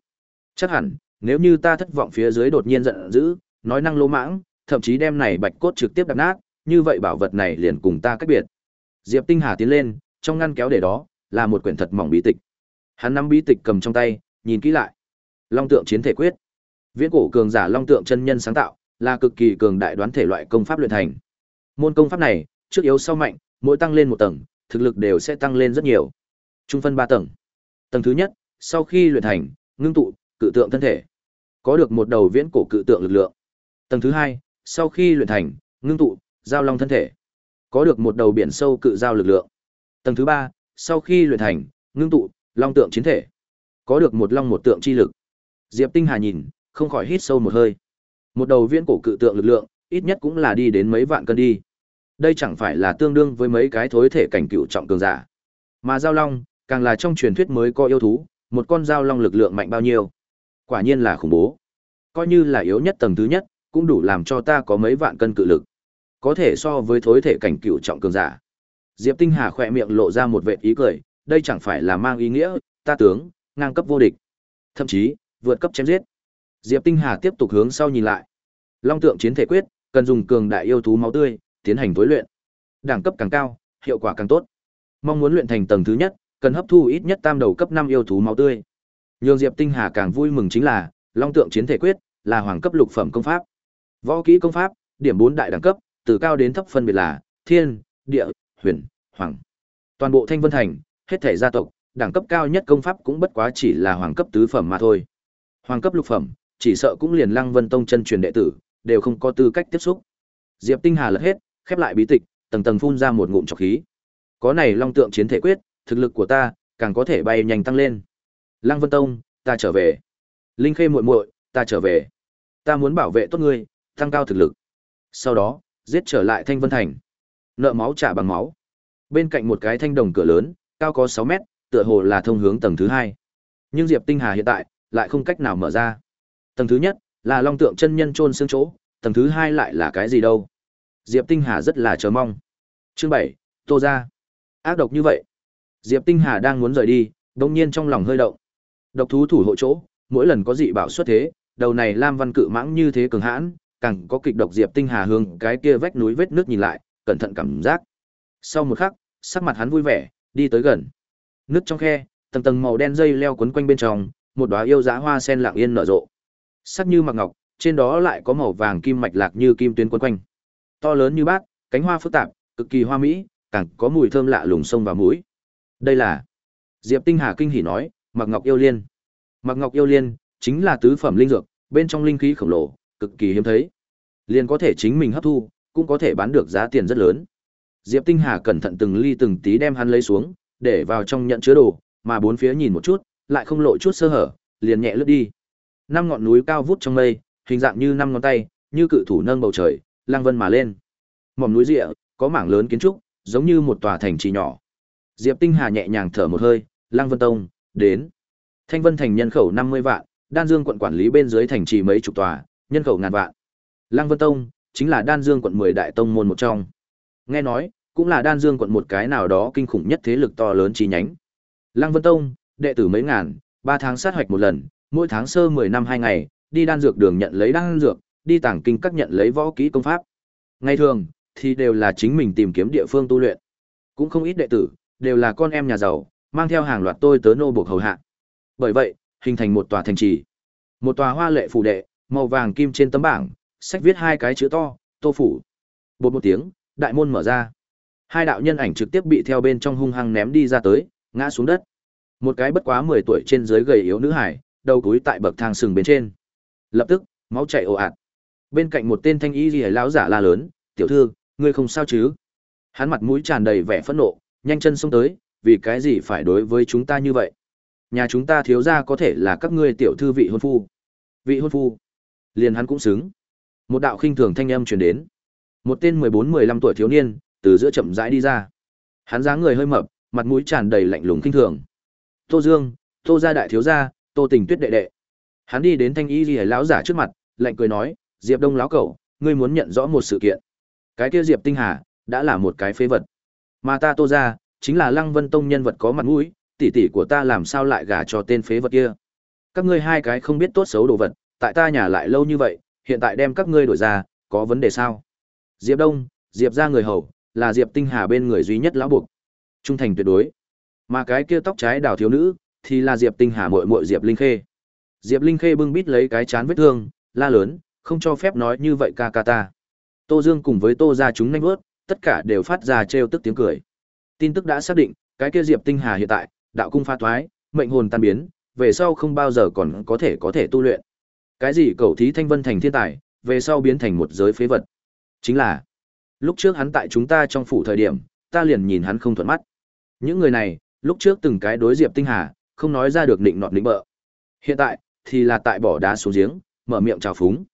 Chắc hẳn, nếu như ta thất vọng phía dưới đột nhiên giận dữ, nói năng lỗ mãng, thậm chí đem này bạch cốt trực tiếp đập nát, như vậy bảo vật này liền cùng ta cách biệt. Diệp Tinh Hà tiến lên, trong ngăn kéo để đó là một quyển thật mỏng bí tịch. Hắn nắm bí tịch cầm trong tay, nhìn kỹ lại. Long tượng chiến thể quyết. Viễn cổ cường giả long tượng chân nhân sáng tạo, là cực kỳ cường đại đoán thể loại công pháp luyện thành. Môn công pháp này, trước yếu sau mạnh, mỗi tăng lên một tầng, thực lực đều sẽ tăng lên rất nhiều. Trung phân ba tầng. Tầng thứ nhất, sau khi luyện thành, ngưng tụ, cự tượng thân thể. Có được một đầu viễn cổ cự tượng lực lượng. Tầng thứ hai, sau khi luyện thành, ngưng tụ, giao long thân thể. Có được một đầu biển sâu cự giao lực lượng. Tầng thứ ba, sau khi luyện thành, ngưng tụ, long tượng chiến thể. Có được một long một tượng chi lực. Diệp Tinh Hà nhìn, không khỏi hít sâu một hơi. Một đầu viễn cổ cự tượng lực lượng, ít nhất cũng là đi đến mấy vạn cân đi. Đây chẳng phải là tương đương với mấy cái thối thể cảnh cựu trọng cường giả. Mà giao long, càng là trong truyền thuyết mới có yêu thú, một con giao long lực lượng mạnh bao nhiêu. Quả nhiên là khủng bố. Coi như là yếu nhất tầng thứ nhất, cũng đủ làm cho ta có mấy vạn cân cự lực. Có thể so với thối thể cảnh cựu trọng cường giả. Diệp Tinh Hà khỏe miệng lộ ra một vệt ý cười, đây chẳng phải là mang ý nghĩa, ta tướng, ngang cấp vô địch. Thậm chí, vượt cấp chém giết. Diệp Tinh Hà tiếp tục hướng sau nhìn lại. Long tượng chiến thể quyết, cần dùng cường đại yêu thú máu tươi, tiến hành tối luyện. Đẳng cấp càng cao, hiệu quả càng tốt. Mong muốn luyện thành tầng thứ nhất, cần hấp thu ít nhất tam đầu cấp 5 yêu thú máu tươi. Nhường Diệp Tinh Hà càng vui mừng chính là, Long tượng chiến thể quyết là hoàng cấp lục phẩm công pháp. Võ kỹ công pháp, điểm 4 đại đẳng cấp, từ cao đến thấp phân biệt là Thiên, Địa, Huyền, Hoàng. Toàn bộ Thanh Vân Thành, hết thảy gia tộc, đẳng cấp cao nhất công pháp cũng bất quá chỉ là hoàng cấp tứ phẩm mà thôi. Hoàng cấp lục phẩm, chỉ sợ cũng liền Lăng Vân Tông chân truyền đệ tử, đều không có tư cách tiếp xúc. Diệp Tinh Hà lật hết, khép lại bí tịch, tầng tầng phun ra một ngụm trọc khí. Có này Long Tượng chiến thể quyết, thực lực của ta càng có thể bay nhanh tăng lên. Lăng Vân Tông, ta trở về. Linh Khê muội muội, ta trở về. Ta muốn bảo vệ tốt ngươi, tăng cao thực lực. Sau đó, giết trở lại Thanh Vân Thành. Nợ máu trả bằng máu. Bên cạnh một cái thanh đồng cửa lớn, cao có 6 mét, tựa hồ là thông hướng tầng thứ hai. Nhưng Diệp Tinh Hà hiện tại lại không cách nào mở ra. Tầng thứ nhất là Long Tượng chân nhân chôn xương chỗ, tầng thứ hai lại là cái gì đâu? Diệp Tinh Hà rất là chờ mong. Chương 7, Tô ra. Ác độc như vậy. Diệp Tinh Hà đang muốn rời đi, đột nhiên trong lòng hơi động. Độc thú thủ hộ chỗ, mỗi lần có dị bảo xuất thế, đầu này Lam Văn Cự mãng như thế cường hãn, càng có kịch độc Diệp Tinh Hà hướng cái kia vách núi vết nước nhìn lại, cẩn thận cảm giác. Sau một khắc, sắc mặt hắn vui vẻ, đi tới gần. Nước trong khe, tầng tầng màu đen dây leo quấn quanh bên trong, một đóa yêu dã hoa sen lặng yên nở rộ. Sắc như mặc ngọc, trên đó lại có màu vàng kim mạch lạc như kim tuyến quấn quanh. To lớn như bát, cánh hoa phức tạp, cực kỳ hoa mỹ, càng có mùi thơm lạ lùng sông vào mũi. Đây là Diệp Tinh Hà kinh hỉ nói, Mặc Ngọc yêu liên. Mặc Ngọc yêu liên chính là tứ phẩm linh dược, bên trong linh khí khổng lồ, cực kỳ hiếm thấy. liền có thể chính mình hấp thu, cũng có thể bán được giá tiền rất lớn. Diệp Tinh Hà cẩn thận từng ly từng tí đem hắn lấy xuống, để vào trong nhận chứa đồ, mà bốn phía nhìn một chút, lại không lộ chút sơ hở, liền nhẹ lướt đi. Năm ngọn núi cao vút trong mây, hình dạng như năm ngón tay, như cự thủ nâng bầu trời, lang vân mà lên. Mỏm núi rịa, có mảng lớn kiến trúc, giống như một tòa thành trì nhỏ. Diệp Tinh Hà nhẹ nhàng thở một hơi, Lang Vân Tông, đến. Thanh Vân thành nhân khẩu 50 vạn, Đan Dương quận quản lý bên dưới thành trì mấy chục tòa, nhân khẩu ngàn vạn. Lang Vân Tông chính là Đan Dương quận 10 đại tông môn một trong. Nghe nói, cũng là Đan Dương quận một cái nào đó kinh khủng nhất thế lực to lớn chi nhánh. Lăng Vân Tông, đệ tử mấy ngàn, 3 tháng sát hoạch một lần, mỗi tháng sơ 10 năm 2 ngày, đi đan dược đường nhận lấy đan dược, đi tàng kinh các nhận lấy võ kỹ công pháp. Ngày thường thì đều là chính mình tìm kiếm địa phương tu luyện. Cũng không ít đệ tử, đều là con em nhà giàu, mang theo hàng loạt tôi tớ nô buộc hầu hạ. Bởi vậy, hình thành một tòa thành trì. Một tòa hoa lệ phủ đệ, màu vàng kim trên tấm bảng, sách viết hai cái chữ to, Tô phủ. Bột một tiếng, đại môn mở ra. Hai đạo nhân ảnh trực tiếp bị theo bên trong hung hăng ném đi ra tới, ngã xuống đất. Một cái bất quá 10 tuổi trên dưới gầy yếu nữ hải, đầu túi tại bậc thang sừng bên trên. Lập tức, máu chảy ồ ạt. Bên cạnh một tên thanh y liễu lão giả la lớn, "Tiểu thư, ngươi không sao chứ?" Hắn mặt mũi tràn đầy vẻ phẫn nộ, nhanh chân xông tới, "Vì cái gì phải đối với chúng ta như vậy? Nhà chúng ta thiếu gia có thể là các ngươi tiểu thư vị hôn phu." Vị hôn phu? Liền hắn cũng xứng. Một đạo khinh thường thanh âm truyền đến. Một tên 14-15 tuổi thiếu niên, từ giữa chậm rãi đi ra. Hắn dáng người hơi mập, mặt mũi tràn đầy lạnh lùng kinh thường. Tô Dương, Tô gia đại thiếu gia, Tô Tình Tuyết đệ đệ. Hắn đi đến Thanh Y Liễu lão giả trước mặt, lạnh cười nói, "Diệp Đông lão cẩu, ngươi muốn nhận rõ một sự kiện. Cái kia Diệp Tinh Hà đã là một cái phế vật, mà ta Tô gia chính là Lăng Vân Tông nhân vật có mặt mũi, tỷ tỷ của ta làm sao lại gả cho tên phế vật kia? Các ngươi hai cái không biết tốt xấu đồ vật, tại ta nhà lại lâu như vậy, hiện tại đem các ngươi đổi ra, có vấn đề sao? Diệp Đông, Diệp gia người hầu, là Diệp Tinh Hà bên người duy nhất lão buộc. Trung thành tuyệt đối. Mà cái kia tóc trái đào thiếu nữ, thì là Diệp Tinh Hà muội muội Diệp Linh Khê. Diệp Linh Khê bưng bít lấy cái chán vết thương, la lớn, không cho phép nói như vậy ca ca ta. Tô Dương cùng với Tô gia chúng nhanh vớt, tất cả đều phát ra trêu tức tiếng cười. Tin tức đã xác định, cái kia Diệp Tinh Hà hiện tại, đạo cung pha thoái, mệnh hồn tan biến, về sau không bao giờ còn có thể có thể tu luyện. Cái gì cầu thí thanh vân thành thiên tài, về sau biến thành một giới phế vật. Chính là, lúc trước hắn tại chúng ta trong phủ thời điểm, ta liền nhìn hắn không thuận mắt. Những người này, lúc trước từng cái đối Diệp Tinh Hà, không nói ra được định nọt định bợ. Hiện tại, thì là tại bỏ đá xuống giếng, mở miệng chào phúng.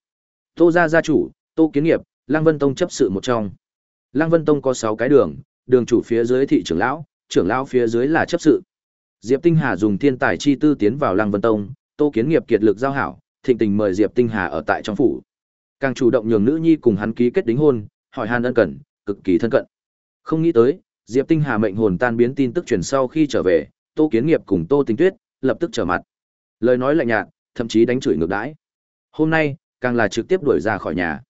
Tô gia gia chủ, Tô Kiến Nghiệp, Lăng Vân Tông chấp sự một trong. Lăng Vân Tông có 6 cái đường, đường chủ phía dưới thị trưởng lão, trưởng lão phía dưới là chấp sự. Diệp Tinh Hà dùng thiên tài chi tư tiến vào Lăng Vân Tông, Tô Kiến Nghiệp kiệt lực giao hảo, thịnh tình mời Diệp Tinh Hà ở tại trong phủ. Càng chủ động nhường nữ nhi cùng hắn ký kết đính hôn, hỏi han ân cần, cực kỳ thân cận. Không nghĩ tới, Diệp Tinh Hà mệnh hồn tan biến tin tức truyền sau khi trở về, Tô Kiến Nghiệp cùng Tô Tình Tuyết lập tức trở mặt. Lời nói lạnh nhạt, thậm chí đánh chửi ngược đãi. Hôm nay, càng là trực tiếp đuổi ra khỏi nhà.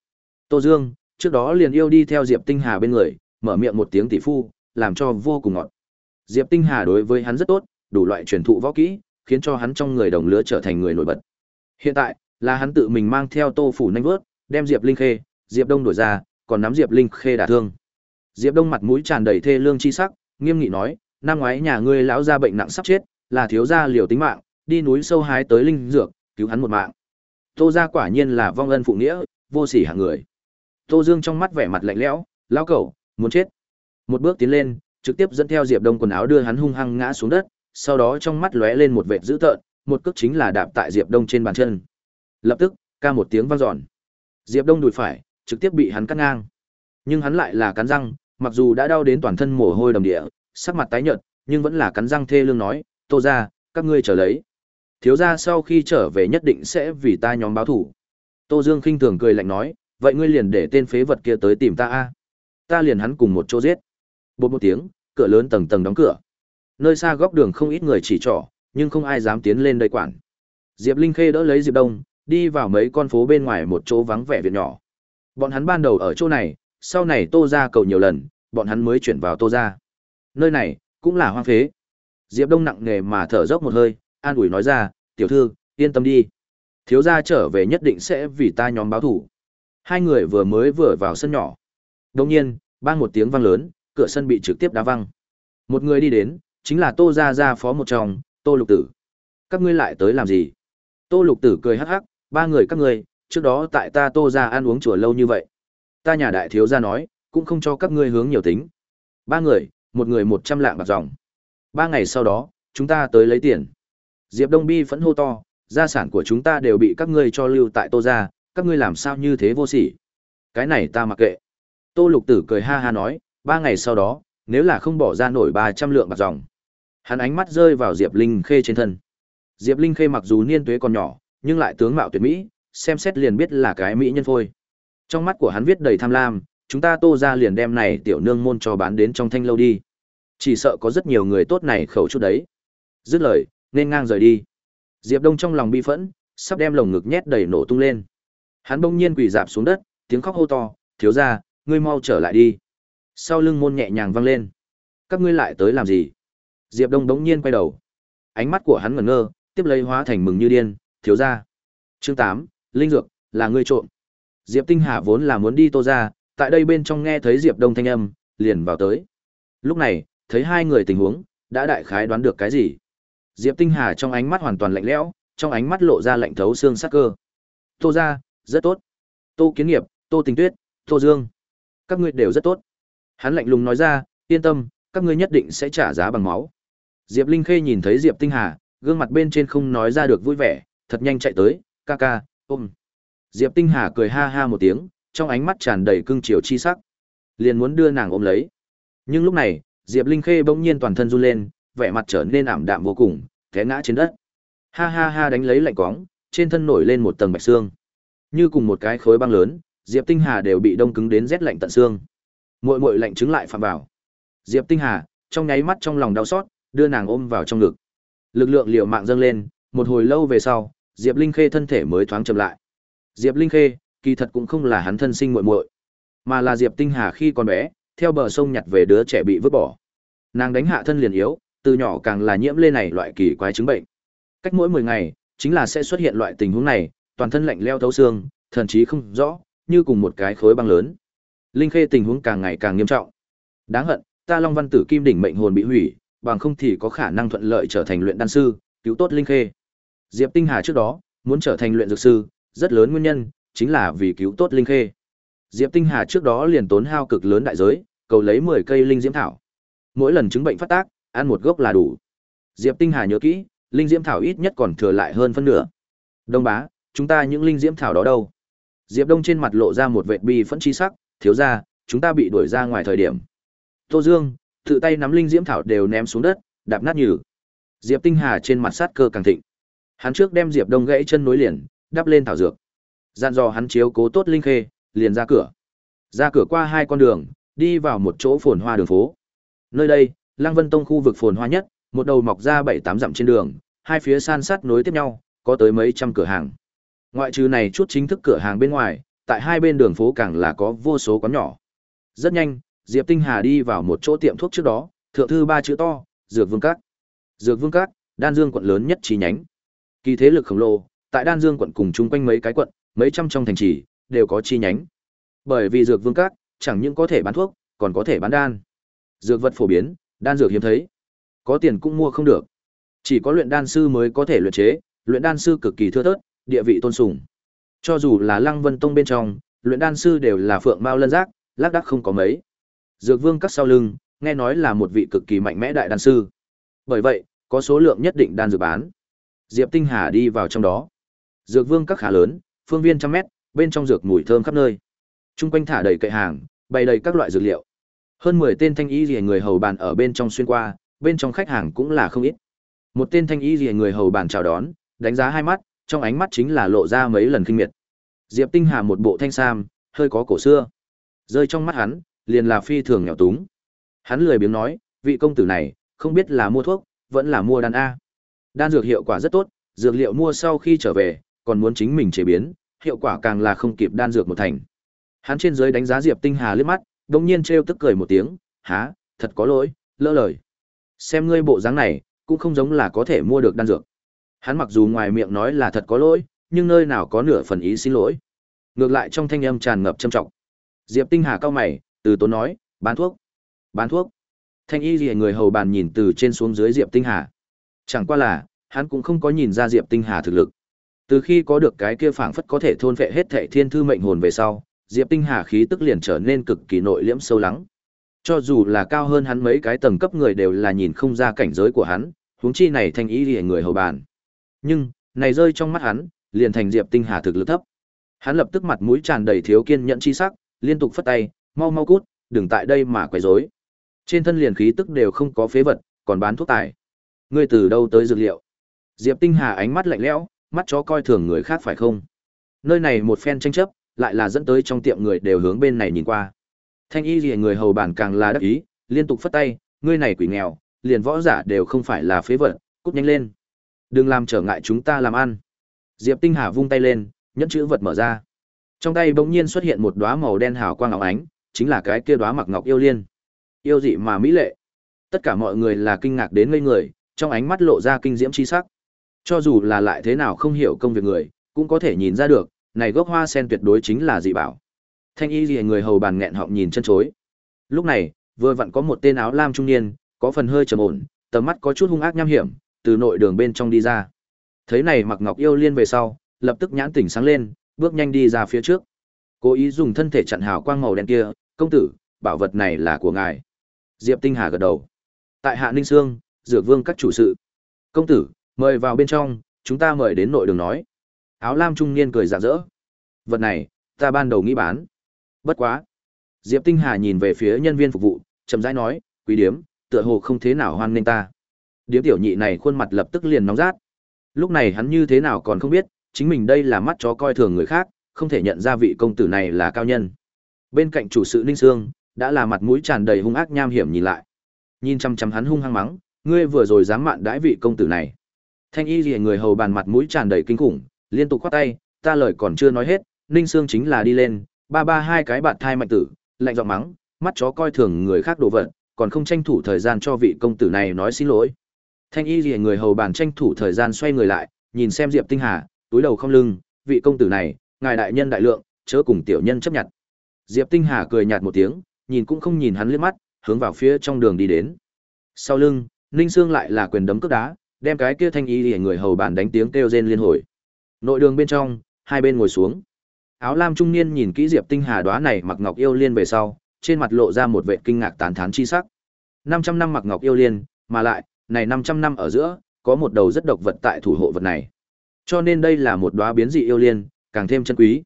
Tô Dương, trước đó liền yêu đi theo Diệp Tinh Hà bên người, mở miệng một tiếng tỷ phu, làm cho vô cùng ngọt. Diệp Tinh Hà đối với hắn rất tốt, đủ loại truyền thụ võ kỹ, khiến cho hắn trong người đồng lứa trở thành người nổi bật. Hiện tại, là hắn tự mình mang theo Tô phủ nhanh vớt, đem Diệp Linh Khê, Diệp Đông đuổi ra, còn nắm Diệp Linh Khê đả thương. Diệp Đông mặt mũi tràn đầy thê lương chi sắc, nghiêm nghị nói, năm ngoái nhà ngươi lão gia bệnh nặng sắp chết, là thiếu gia liều tính mạng, đi núi sâu hái tới linh dược, cứu hắn một mạng. Tô gia quả nhiên là vong ân phụ nghĩa, vô sỉ hạng người. Tô Dương trong mắt vẻ mặt lạnh lẽo, lão cẩu, muốn chết. Một bước tiến lên, trực tiếp dẫn theo Diệp Đông quần áo đưa hắn hung hăng ngã xuống đất, sau đó trong mắt lóe lên một vệt dữ tợn, một cước chính là đạp tại Diệp Đông trên bàn chân. Lập tức, ca một tiếng vang dọn. Diệp Đông đùi phải, trực tiếp bị hắn cắt ngang. Nhưng hắn lại là cắn răng, mặc dù đã đau đến toàn thân mồ hôi đầm địa, sắc mặt tái nhợt, nhưng vẫn là cắn răng thê lương nói, "Tô gia, các ngươi chờ lấy. Thiếu gia sau khi trở về nhất định sẽ vì ta nhóm báo thủ." Tô Dương khinh thường cười lạnh nói, "Vậy ngươi liền để tên phế vật kia tới tìm ta a. Ta liền hắn cùng một chỗ giết." Bột một tiếng, cửa lớn tầng tầng đóng cửa. Nơi xa góc đường không ít người chỉ trỏ, nhưng không ai dám tiến lên đây quản. Diệp Linh Khê đỡ lấy Diệp Đông, đi vào mấy con phố bên ngoài một chỗ vắng vẻ viện nhỏ. Bọn hắn ban đầu ở chỗ này, sau này Tô ra cầu nhiều lần, bọn hắn mới chuyển vào Tô ra. Nơi này, cũng là hoang phế. Diệp Đông nặng nề mà thở dốc một hơi, an ủi nói ra, tiểu thư, yên tâm đi. Thiếu gia trở về nhất định sẽ vì ta nhóm báo thủ. Hai người vừa mới vừa vào sân nhỏ. đột nhiên, bang một tiếng vang lớn, cửa sân bị trực tiếp đá văng. Một người đi đến, chính là Tô Gia Gia phó một trong, Tô Lục Tử. Các ngươi lại tới làm gì? Tô Lục Tử cười hắc hắc, ba người các ngươi, trước đó tại ta Tô Gia ăn uống chùa lâu như vậy. Ta nhà đại thiếu gia nói, cũng không cho các ngươi hướng nhiều tính. Ba người, một người một trăm lạng bạc dòng. Ba ngày sau đó, chúng ta tới lấy tiền. Diệp Đông Bi phẫn hô to, gia sản của chúng ta đều bị các ngươi cho lưu tại Tô Gia, các ngươi làm sao như thế vô sỉ? Cái này ta mặc kệ. Tô Lục Tử cười ha ha nói, ba ngày sau đó, nếu là không bỏ ra nổi ba trăm lượng bạc dòng. Hắn ánh mắt rơi vào Diệp Linh Khê trên thân. Diệp Linh Khê mặc dù niên tuế còn nhỏ, nhưng lại tướng mạo tuyệt mỹ, xem xét liền biết là cái mỹ nhân phôi. Trong mắt của hắn viết đầy tham lam, chúng ta Tô ra liền đem này tiểu nương môn cho bán đến trong thanh lâu đi. Chỉ sợ có rất nhiều người tốt này khẩu chút đấy. Dứt lời, nên ngang rời đi. Diệp Đông trong lòng bi phẫn, sắp đem lồng ngực nhét đầy nổ tung lên. Hắn bỗng nhiên quỳ dạp xuống đất, tiếng khóc hô to, "Thiếu gia, ngươi mau trở lại đi." Sau lưng môn nhẹ nhàng vang lên. "Các ngươi lại tới làm gì?" Diệp Đông đống nhiên quay đầu. Ánh mắt của hắn ngẩn ngơ, tiếp lấy hóa thành mừng như điên, thiếu gia. Chương 8, linh dược, là ngươi trộm. Diệp Tinh Hà vốn là muốn đi Tô gia, tại đây bên trong nghe thấy Diệp Đông thanh âm, liền vào tới. Lúc này, thấy hai người tình huống, đã đại khái đoán được cái gì. Diệp Tinh Hà trong ánh mắt hoàn toàn lạnh lẽo, trong ánh mắt lộ ra lạnh thấu xương sắc cơ. Tô gia, rất tốt. Tô Kiến Nghiệp, Tô Tình Tuyết, Tô Dương, các ngươi đều rất tốt. Hắn lạnh lùng nói ra, yên tâm, các ngươi nhất định sẽ trả giá bằng máu. Diệp Linh Khê nhìn thấy Diệp Tinh Hà, gương mặt bên trên không nói ra được vui vẻ, thật nhanh chạy tới, ca ca, ôm. Diệp Tinh Hà cười ha ha một tiếng, trong ánh mắt tràn đầy cưng chiều chi sắc. Liền muốn đưa nàng ôm lấy. Nhưng lúc này, Diệp Linh Khê bỗng nhiên toàn thân run lên, vẻ mặt trở nên ảm đạm vô cùng, té ngã trên đất. Ha ha ha đánh lấy lạnh quóng, trên thân nổi lên một tầng bạch xương. Như cùng một cái khối băng lớn, Diệp Tinh Hà đều bị đông cứng đến rét lạnh tận xương. Muội muội lạnh chứng lại phạm vào. Diệp Tinh Hà, trong nháy mắt trong lòng đau xót, đưa nàng ôm vào trong ngực. Lực lượng liều mạng dâng lên, một hồi lâu về sau, Diệp Linh Khê thân thể mới thoáng chậm lại. Diệp Linh Khê, kỳ thật cũng không là hắn thân sinh muội muội, mà là Diệp Tinh Hà khi còn bé, theo bờ sông nhặt về đứa trẻ bị vứt bỏ. Nàng đánh hạ thân liền yếu, từ nhỏ càng là nhiễm lên này loại kỳ quái chứng bệnh. Cách mỗi 10 ngày, chính là sẽ xuất hiện loại tình huống này, toàn thân lạnh leo thấu xương, thần chí không rõ, như cùng một cái khối băng lớn. Linh Khê tình huống càng ngày càng nghiêm trọng. Đáng hận, ta Long Văn Tử Kim đỉnh mệnh hồn bị hủy, bằng không thì có khả năng thuận lợi trở thành luyện đan sư, cứu tốt Linh Khê. Diệp Tinh Hà trước đó muốn trở thành luyện dược sư, rất lớn nguyên nhân chính là vì cứu tốt Linh Khê. Diệp Tinh Hà trước đó liền tốn hao cực lớn đại giới, cầu lấy 10 cây linh diễm thảo. Mỗi lần chứng bệnh phát tác, ăn một gốc là đủ. Diệp Tinh Hà nhớ kỹ, linh diễm thảo ít nhất còn thừa lại hơn phân nửa. Đông bá, chúng ta những linh diễm thảo đó đâu? Diệp Đông trên mặt lộ ra một vệt bi phẫn chi sắc, thiếu gia, chúng ta bị đuổi ra ngoài thời điểm. Tô Dương, tự tay nắm linh diễm thảo đều ném xuống đất, đạp nát nhừ. Diệp Tinh Hà trên mặt sát cơ càng thịnh. Hắn trước đem Diệp Đông gãy chân nối liền, đắp lên thảo dược. Dặn dò hắn chiếu cố tốt linh khê, liền ra cửa. Ra cửa qua hai con đường, đi vào một chỗ phồn hoa đường phố. Nơi đây, Lăng Vân Tông khu vực phồn hoa nhất, một đầu mọc ra bảy tám dặm trên đường, hai phía san sát nối tiếp nhau, có tới mấy trăm cửa hàng. Ngoại trừ này chút chính thức cửa hàng bên ngoài, tại hai bên đường phố càng là có vô số quán nhỏ. Rất nhanh, Diệp Tinh Hà đi vào một chỗ tiệm thuốc trước đó, thượng thư ba chữ to, Dược Vương Các. Dược Vương Các, Đan Dương quận lớn nhất chi nhánh. Kỳ thế lực khổng lồ, tại Đan Dương quận cùng chung quanh mấy cái quận, mấy trăm trong thành trì đều có chi nhánh. Bởi vì Dược Vương Các chẳng những có thể bán thuốc, còn có thể bán đan. Dược vật phổ biến, đan dược hiếm thấy. Có tiền cũng mua không được. Chỉ có luyện đan sư mới có thể luyện chế, luyện đan sư cực kỳ thưa thớt, địa vị tôn sùng. Cho dù là Lăng Vân Tông bên trong, luyện đan sư đều là phượng mao lân giác, lác đác không có mấy. Dược Vương các sau lưng, nghe nói là một vị cực kỳ mạnh mẽ đại đan sư. Bởi vậy, có số lượng nhất định đan dược bán. Diệp Tinh Hà đi vào trong đó. Dược Vương các khá lớn, phương viên trăm mét, bên trong dược mùi thơm khắp nơi. Trung quanh thả đầy kệ hàng, bày đầy các loại dược liệu. Hơn 10 tên thanh y rìa người hầu bàn ở bên trong xuyên qua, bên trong khách hàng cũng là không ít. Một tên thanh y rìa người hầu bàn chào đón, đánh giá hai mắt, trong ánh mắt chính là lộ ra mấy lần kinh miệt. Diệp Tinh Hà một bộ thanh sam, hơi có cổ xưa. Rơi trong mắt hắn, liền là phi thường nghèo túng. Hắn lười biếng nói, vị công tử này, không biết là mua thuốc, vẫn là mua đan A. Đan dược hiệu quả rất tốt, dược liệu mua sau khi trở về, còn muốn chính mình chế biến, hiệu quả càng là không kịp đan dược một thành. Hắn trên dưới đánh giá Diệp Tinh Hà liếc mắt, đồng nhiên trêu tức cười một tiếng, há, thật có lỗi, lỡ lời. Xem ngươi bộ dáng này, cũng không giống là có thể mua được đan dược. Hắn mặc dù ngoài miệng nói là thật có lỗi, nhưng nơi nào có nửa phần ý xin lỗi. Ngược lại trong thanh âm tràn ngập trầm trọng. Diệp Tinh Hà cao mày, từ tốn nói, bán thuốc. Bán thuốc. Thanh y gì người hầu bàn nhìn từ trên xuống dưới Diệp Tinh Hà. Chẳng qua là, hắn cũng không có nhìn ra Diệp Tinh Hà thực lực. Từ khi có được cái kia phảng phất có thể thôn vệ hết thệ thiên thư mệnh hồn về sau, Diệp Tinh Hà khí tức liền trở nên cực kỳ nội liễm sâu lắng. Cho dù là cao hơn hắn mấy cái tầng cấp người đều là nhìn không ra cảnh giới của hắn, huống chi này Thanh ý liễu người hầu bàn. Nhưng, này rơi trong mắt hắn, liền thành Diệp Tinh Hà thực lực thấp. Hắn lập tức mặt mũi tràn đầy thiếu kiên nhẫn chi sắc, liên tục phất tay, mau mau cút, đừng tại đây mà quấy rối. Trên thân liền khí tức đều không có phế vật, còn bán thuốc tài. Ngươi từ đâu tới dược liệu? Diệp Tinh Hà ánh mắt lạnh lẽo, mắt chó coi thường người khác phải không? Nơi này một phen tranh chấp, lại là dẫn tới trong tiệm người đều hướng bên này nhìn qua. Thanh y liễu người hầu bản càng là đắc ý, liên tục phất tay, ngươi này quỷ nghèo, liền võ giả đều không phải là phế vật, cút nhanh lên. Đừng làm trở ngại chúng ta làm ăn. Diệp Tinh Hà vung tay lên, nhẫn chữ vật mở ra. Trong tay bỗng nhiên xuất hiện một đóa màu đen hào quang ngọc ánh, chính là cái kia đóa mặc ngọc yêu liên. Yêu dị mà mỹ lệ. Tất cả mọi người là kinh ngạc đến ngây người, trong ánh mắt lộ ra kinh diễm chi sắc. Cho dù là lại thế nào không hiểu công việc người, cũng có thể nhìn ra được, này gốc hoa sen tuyệt đối chính là dị bảo. Thanh y liễu người hầu bàn nghẹn họng nhìn chân chối. Lúc này, vừa vặn có một tên áo lam trung niên, có phần hơi trầm ổn, tầm mắt có chút hung ác nham hiểm, từ nội đường bên trong đi ra. Thấy này Mặc Ngọc yêu liên về sau, lập tức nhãn tỉnh sáng lên, bước nhanh đi ra phía trước. Cố ý dùng thân thể chặn hào quang màu đen kia, "Công tử, bảo vật này là của ngài." Diệp Tinh Hà gật đầu. Tại Hạ Ninh Sương, Dược Vương các chủ sự. "Công tử, mời vào bên trong, chúng ta mời đến nội đường nói." Áo lam trung niên cười rạng rỡ. "Vật này, ta ban đầu nghĩ bán. Bất quá." Diệp Tinh Hà nhìn về phía nhân viên phục vụ, chậm rãi nói, "Quý điếm, tựa hồ không thế nào hoan nghênh ta." Điếm tiểu nhị này khuôn mặt lập tức liền nóng rát. Lúc này hắn như thế nào còn không biết, chính mình đây là mắt chó coi thường người khác, không thể nhận ra vị công tử này là cao nhân. Bên cạnh chủ sự Ninh Sương, đã là mặt mũi tràn đầy hung ác nham hiểm nhìn lại. Nhìn chăm chăm hắn hung hăng mắng, ngươi vừa rồi dám mạn đãi vị công tử này. Thanh y rìa người hầu bàn mặt mũi tràn đầy kinh khủng, liên tục khoát tay, ta lời còn chưa nói hết, Ninh Sương chính là đi lên, ba ba hai cái bạn thai mạnh tử, lạnh giọng mắng, mắt chó coi thường người khác đồ vật, còn không tranh thủ thời gian cho vị công tử này nói xin lỗi. Thanh y lìa người hầu bàn tranh thủ thời gian xoay người lại, nhìn xem Diệp Tinh Hà, túi đầu không lưng, vị công tử này, ngài đại nhân đại lượng, chớ cùng tiểu nhân chấp nhận. Diệp Tinh Hà cười nhạt một tiếng, nhìn cũng không nhìn hắn liếc mắt, hướng vào phía trong đường đi đến. Sau lưng, Ninh Sương lại là quyền đấm cước đá, đem cái kia thanh y lìa người hầu bàn đánh tiếng kêu rên liên hồi. Nội đường bên trong, hai bên ngồi xuống. Áo lam trung niên nhìn kỹ Diệp Tinh Hà đóa này mặc ngọc yêu liên về sau, trên mặt lộ ra một vẻ kinh ngạc tán thán chi sắc. 500 năm mặc ngọc yêu liên, mà lại, này 500 năm ở giữa, có một đầu rất độc vật tại thủ hộ vật này. Cho nên đây là một đóa biến dị yêu liên, càng thêm chân quý.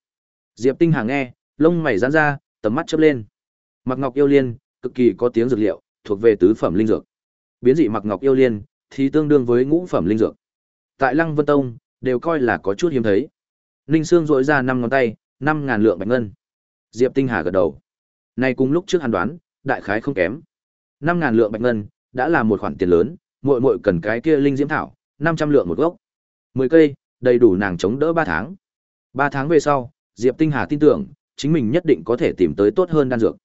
Diệp Tinh Hà nghe, lông mày giãn ra, tầm mắt chớp lên. Mặc ngọc yêu liên, cực kỳ có tiếng dược liệu, thuộc về tứ phẩm linh dược. Biến dị mặc ngọc yêu liên thì tương đương với ngũ phẩm linh dược. Tại Lăng Vân Tông, đều coi là có chút hiếm thấy. Ninh Sương rỗi ra năm ngón tay, năm ngàn lượng bạch ngân. Diệp Tinh Hà gật đầu. nay cùng lúc trước hắn đoán, đại khái không kém. Năm ngàn lượng bạch ngân đã là một khoản tiền lớn, muội muội cần cái kia linh diễm thảo, năm trăm lượng một gốc. mười cây, đầy đủ nàng chống đỡ ba tháng. Ba tháng về sau, Diệp Tinh Hà tin tưởng, chính mình nhất định có thể tìm tới tốt hơn đan dược.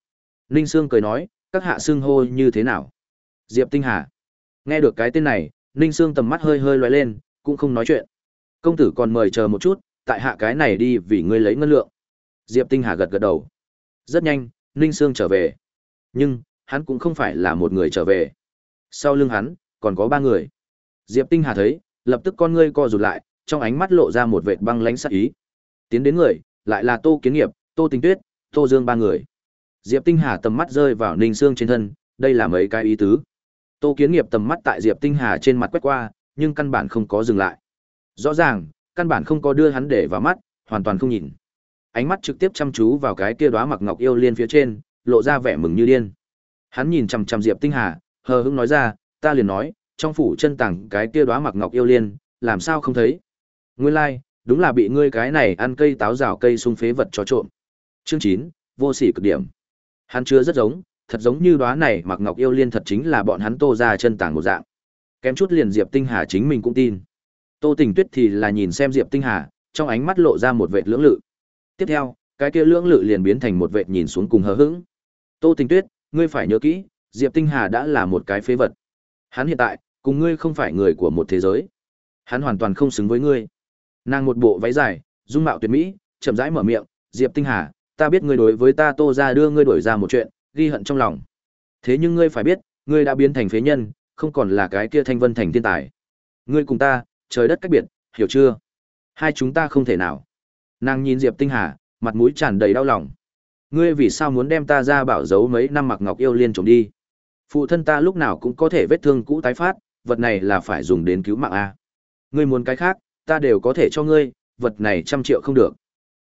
Ninh Sương cười nói, các hạ xưng hô như thế nào? Diệp Tinh Hà. Nghe được cái tên này, Ninh Sương tầm mắt hơi hơi lóe lên, cũng không nói chuyện. Công tử còn mời chờ một chút, tại hạ cái này đi vì ngươi lấy ngân lượng. Diệp Tinh Hà gật gật đầu. Rất nhanh, Ninh Sương trở về. Nhưng, hắn cũng không phải là một người trở về. Sau lưng hắn, còn có ba người. Diệp Tinh Hà thấy, lập tức con ngươi co rụt lại, trong ánh mắt lộ ra một vệt băng lãnh sắc ý. Tiến đến người, lại là Tô Kiến Nghiệp, Tô Tình Tuyết, Tô Dương ba người. Diệp Tinh Hà tầm mắt rơi vào Ninh Sương trên thân, đây là mấy cái ý tứ. Tô Kiến Nghiệp tầm mắt tại Diệp Tinh Hà trên mặt quét qua, nhưng căn bản không có dừng lại. Rõ ràng, căn bản không có đưa hắn để vào mắt, hoàn toàn không nhìn. Ánh mắt trực tiếp chăm chú vào cái kia đóa mặc ngọc yêu liên phía trên, lộ ra vẻ mừng như điên. Hắn nhìn chằm chằm Diệp Tinh Hà, hờ hững nói ra, ta liền nói, trong phủ chân tàng cái kia đóa mặc ngọc yêu liên, làm sao không thấy? Nguyên lai, like, đúng là bị ngươi cái này ăn cây táo rào cây sung phế vật cho trộm. Chương 9, vô sỉ cực điểm. Hắn chưa rất giống, thật giống như đóa này mặc ngọc yêu liên thật chính là bọn hắn tô ra chân tàng một dạng. Kém chút liền Diệp Tinh Hà chính mình cũng tin. Tô Tình Tuyết thì là nhìn xem Diệp Tinh Hà, trong ánh mắt lộ ra một vệt lưỡng lự. Tiếp theo, cái kia lưỡng lự liền biến thành một vệt nhìn xuống cùng hờ hững. Tô Tình Tuyết, ngươi phải nhớ kỹ, Diệp Tinh Hà đã là một cái phế vật. Hắn hiện tại, cùng ngươi không phải người của một thế giới. Hắn hoàn toàn không xứng với ngươi. Nàng một bộ váy dài, dung mạo tuyệt mỹ, chậm rãi mở miệng, "Diệp Tinh Hà, ta biết ngươi đối với ta Tô Ra đưa ngươi đổi ra một chuyện, ghi hận trong lòng. Thế nhưng ngươi phải biết, ngươi đã biến thành phế nhân, không còn là cái kia Thanh Vân thành thiên tài. Ngươi cùng ta, trời đất cách biệt, hiểu chưa? Hai chúng ta không thể nào." Nàng nhìn Diệp Tinh Hà, mặt mũi tràn đầy đau lòng. "Ngươi vì sao muốn đem ta ra bảo giấu mấy năm mặc ngọc yêu liên trộm đi?" Phụ thân ta lúc nào cũng có thể vết thương cũ tái phát, vật này là phải dùng đến cứu mạng a. Ngươi muốn cái khác, ta đều có thể cho ngươi, vật này trăm triệu không được.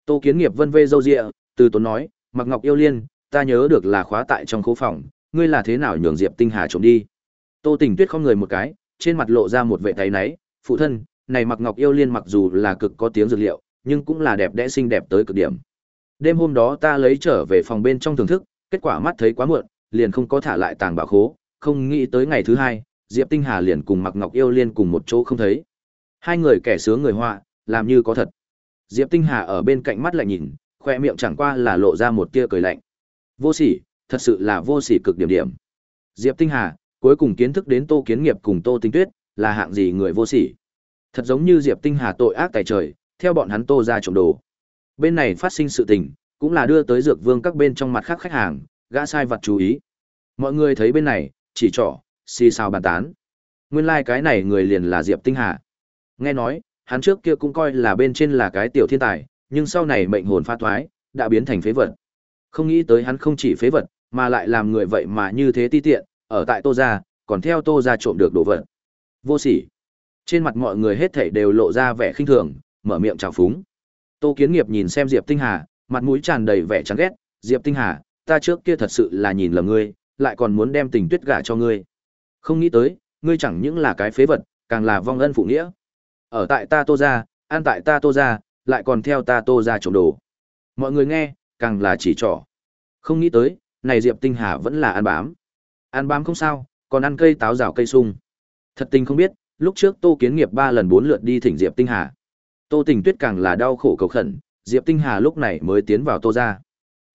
Tô Kiến Nghiệp vân vê râu rịa từ tốn nói, Mặc Ngọc yêu liên, ta nhớ được là khóa tại trong khố phòng, ngươi là thế nào nhường Diệp Tinh Hà trộm đi? Tô Tình Tuyết không người một cái, trên mặt lộ ra một vẻ tay náy, phụ thân, này Mặc Ngọc yêu liên mặc dù là cực có tiếng dược liệu, nhưng cũng là đẹp đẽ xinh đẹp tới cực điểm. Đêm hôm đó ta lấy trở về phòng bên trong thưởng thức, kết quả mắt thấy quá muộn, liền không có thả lại tàng bảo khố, không nghĩ tới ngày thứ hai, Diệp Tinh Hà liền cùng Mặc Ngọc Yêu Liên cùng một chỗ không thấy. Hai người kẻ sướng người họa, làm như có thật. Diệp Tinh Hà ở bên cạnh mắt lại nhìn, khoe miệng chẳng qua là lộ ra một tia cười lạnh. Vô sỉ, thật sự là vô sỉ cực điểm điểm. Diệp Tinh Hà, cuối cùng kiến thức đến Tô Kiến Nghiệp cùng Tô Tinh Tuyết, là hạng gì người vô sỉ. Thật giống như Diệp Tinh Hà tội ác tại trời, theo bọn hắn Tô ra trộm đồ. Bên này phát sinh sự tình, cũng là đưa tới Dược Vương các bên trong mặt khác khách hàng, gã sai vật chú ý. Mọi người thấy bên này, chỉ trỏ, xì xào bàn tán. Nguyên lai like cái này người liền là Diệp Tinh Hà. Nghe nói, hắn trước kia cũng coi là bên trên là cái tiểu thiên tài, nhưng sau này mệnh hồn pha thoái, đã biến thành phế vật. Không nghĩ tới hắn không chỉ phế vật, mà lại làm người vậy mà như thế ti tiện, ở tại Tô gia, còn theo Tô gia trộm được đồ vật. Vô sỉ. Trên mặt mọi người hết thảy đều lộ ra vẻ khinh thường, mở miệng chào phúng. Tô Kiến Nghiệp nhìn xem Diệp Tinh Hà, mặt mũi tràn đầy vẻ chán ghét, "Diệp Tinh Hà, ta trước kia thật sự là nhìn lầm ngươi, lại còn muốn đem tình tuyết gả cho ngươi. Không nghĩ tới, ngươi chẳng những là cái phế vật, càng là vong ân phụ nghĩa. Ở tại ta tô ra, an tại ta tô ra, lại còn theo ta tô ra trộm đồ. Mọi người nghe, càng là chỉ trỏ. Không nghĩ tới, này Diệp Tinh Hà vẫn là ăn bám. Ăn bám không sao, còn ăn cây táo rào cây sung. Thật tình không biết, lúc trước Tô Kiến Nghiệp ba lần bốn lượt đi thỉnh Diệp Tinh Hà. Tô Tình Tuyết càng là đau khổ cầu khẩn, Diệp Tinh Hà lúc này mới tiến vào Tô gia.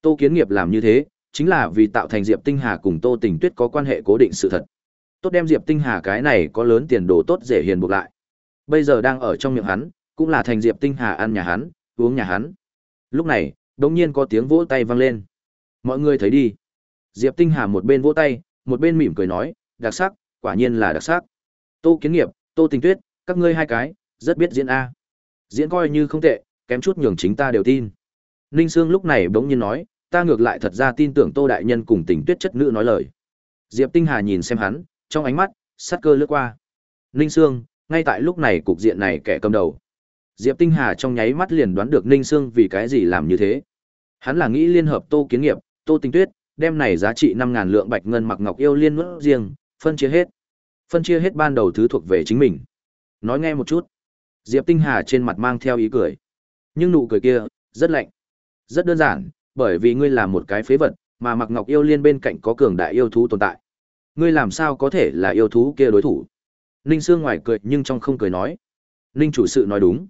Tô Kiến Nghiệp làm như thế, chính là vì tạo thành Diệp Tinh Hà cùng Tô Tình Tuyết có quan hệ cố định sự thật. Tốt đem Diệp Tinh Hà cái này có lớn tiền đồ tốt dễ hiền buộc lại. Bây giờ đang ở trong miệng hắn, cũng là thành Diệp Tinh Hà ăn nhà hắn, uống nhà hắn. Lúc này, đống nhiên có tiếng vỗ tay vang lên. Mọi người thấy đi. Diệp Tinh Hà một bên vỗ tay, một bên mỉm cười nói, đặc sắc, quả nhiên là đặc sắc. Tô Kiến Nghiệp, Tô Tình Tuyết, các ngươi hai cái, rất biết diễn a. Diễn coi như không tệ, kém chút nhường chính ta đều tin. Ninh Sương lúc này bỗng nhiên nói, ta ngược lại thật ra tin tưởng Tô đại nhân cùng Tình Tuyết chất nữ nói lời. Diệp Tinh Hà nhìn xem hắn, trong ánh mắt, sát cơ lướt qua. Ninh Sương, ngay tại lúc này cục diện này kẻ cầm đầu. Diệp Tinh Hà trong nháy mắt liền đoán được Ninh Sương vì cái gì làm như thế. Hắn là nghĩ liên hợp Tô Kiến Nghiệp, Tô Tinh Tuyết, đem này giá trị 5000 lượng bạch ngân mặc ngọc yêu liên nuốt riêng, phân chia hết. Phân chia hết ban đầu thứ thuộc về chính mình. Nói nghe một chút. Diệp Tinh Hà trên mặt mang theo ý cười. Nhưng nụ cười kia, rất lạnh. Rất đơn giản, bởi vì ngươi là một cái phế vật, mà mặc ngọc yêu liên bên cạnh có cường đại yêu thú tồn tại. Ngươi làm sao có thể là yêu thú kia đối thủ? Ninh Sương ngoài cười nhưng trong không cười nói. Ninh chủ sự nói đúng.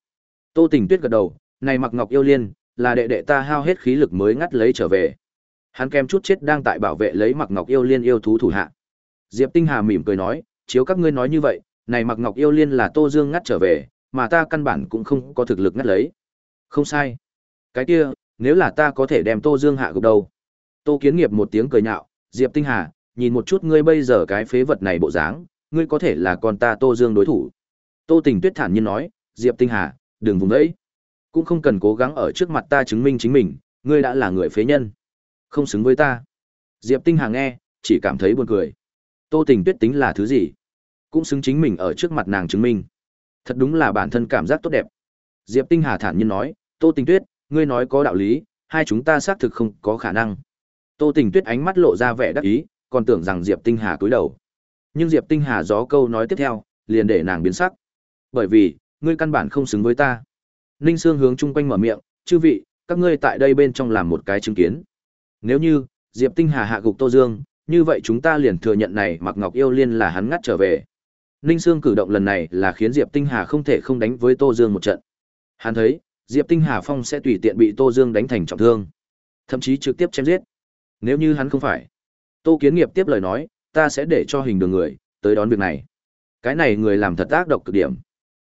Tô Tình Tuyết gật đầu, này mặc ngọc yêu liên, là đệ đệ ta hao hết khí lực mới ngắt lấy trở về. Hắn kem chút chết đang tại bảo vệ lấy mặc ngọc yêu liên yêu thú thủ hạ. Diệp Tinh Hà mỉm cười nói, chiếu các ngươi nói như vậy, này mặc ngọc yêu liên là Tô Dương ngắt trở về, mà ta căn bản cũng không có thực lực ngắt lấy. Không sai. Cái kia, nếu là ta có thể đem Tô Dương hạ gục đầu. Tô Kiến Nghiệp một tiếng cười nhạo, Diệp Tinh Hà, nhìn một chút ngươi bây giờ cái phế vật này bộ dáng, ngươi có thể là con ta Tô Dương đối thủ. Tô Tình Tuyết thản nhiên nói, Diệp Tinh Hà, đừng vùng đấy. Cũng không cần cố gắng ở trước mặt ta chứng minh chính mình, ngươi đã là người phế nhân. Không xứng với ta. Diệp Tinh Hà nghe, chỉ cảm thấy buồn cười. Tô Tình Tuyết tính là thứ gì? Cũng xứng chính mình ở trước mặt nàng chứng minh. Thật đúng là bản thân cảm giác tốt đẹp. Diệp Tinh Hà thản nhiên nói, Tô Tình Tuyết, ngươi nói có đạo lý, hai chúng ta xác thực không có khả năng. Tô Tình Tuyết ánh mắt lộ ra vẻ đắc ý, còn tưởng rằng Diệp Tinh Hà cúi đầu. Nhưng Diệp Tinh Hà gió câu nói tiếp theo, liền để nàng biến sắc. Bởi vì, ngươi căn bản không xứng với ta. Ninh Sương hướng chung quanh mở miệng, chư vị, các ngươi tại đây bên trong làm một cái chứng kiến. Nếu như, Diệp Tinh Hà hạ gục Tô Dương, như vậy chúng ta liền thừa nhận này Mặc Ngọc Yêu Liên là hắn ngắt trở về. Ninh Sương cử động lần này là khiến Diệp Tinh Hà không thể không đánh với Tô Dương một trận. Hắn thấy, Diệp Tinh Hà Phong sẽ tùy tiện bị Tô Dương đánh thành trọng thương, thậm chí trực tiếp chém giết. Nếu như hắn không phải, Tô Kiến Nghiệp tiếp lời nói, ta sẽ để cho hình đường người tới đón việc này. Cái này người làm thật ác độc cực điểm.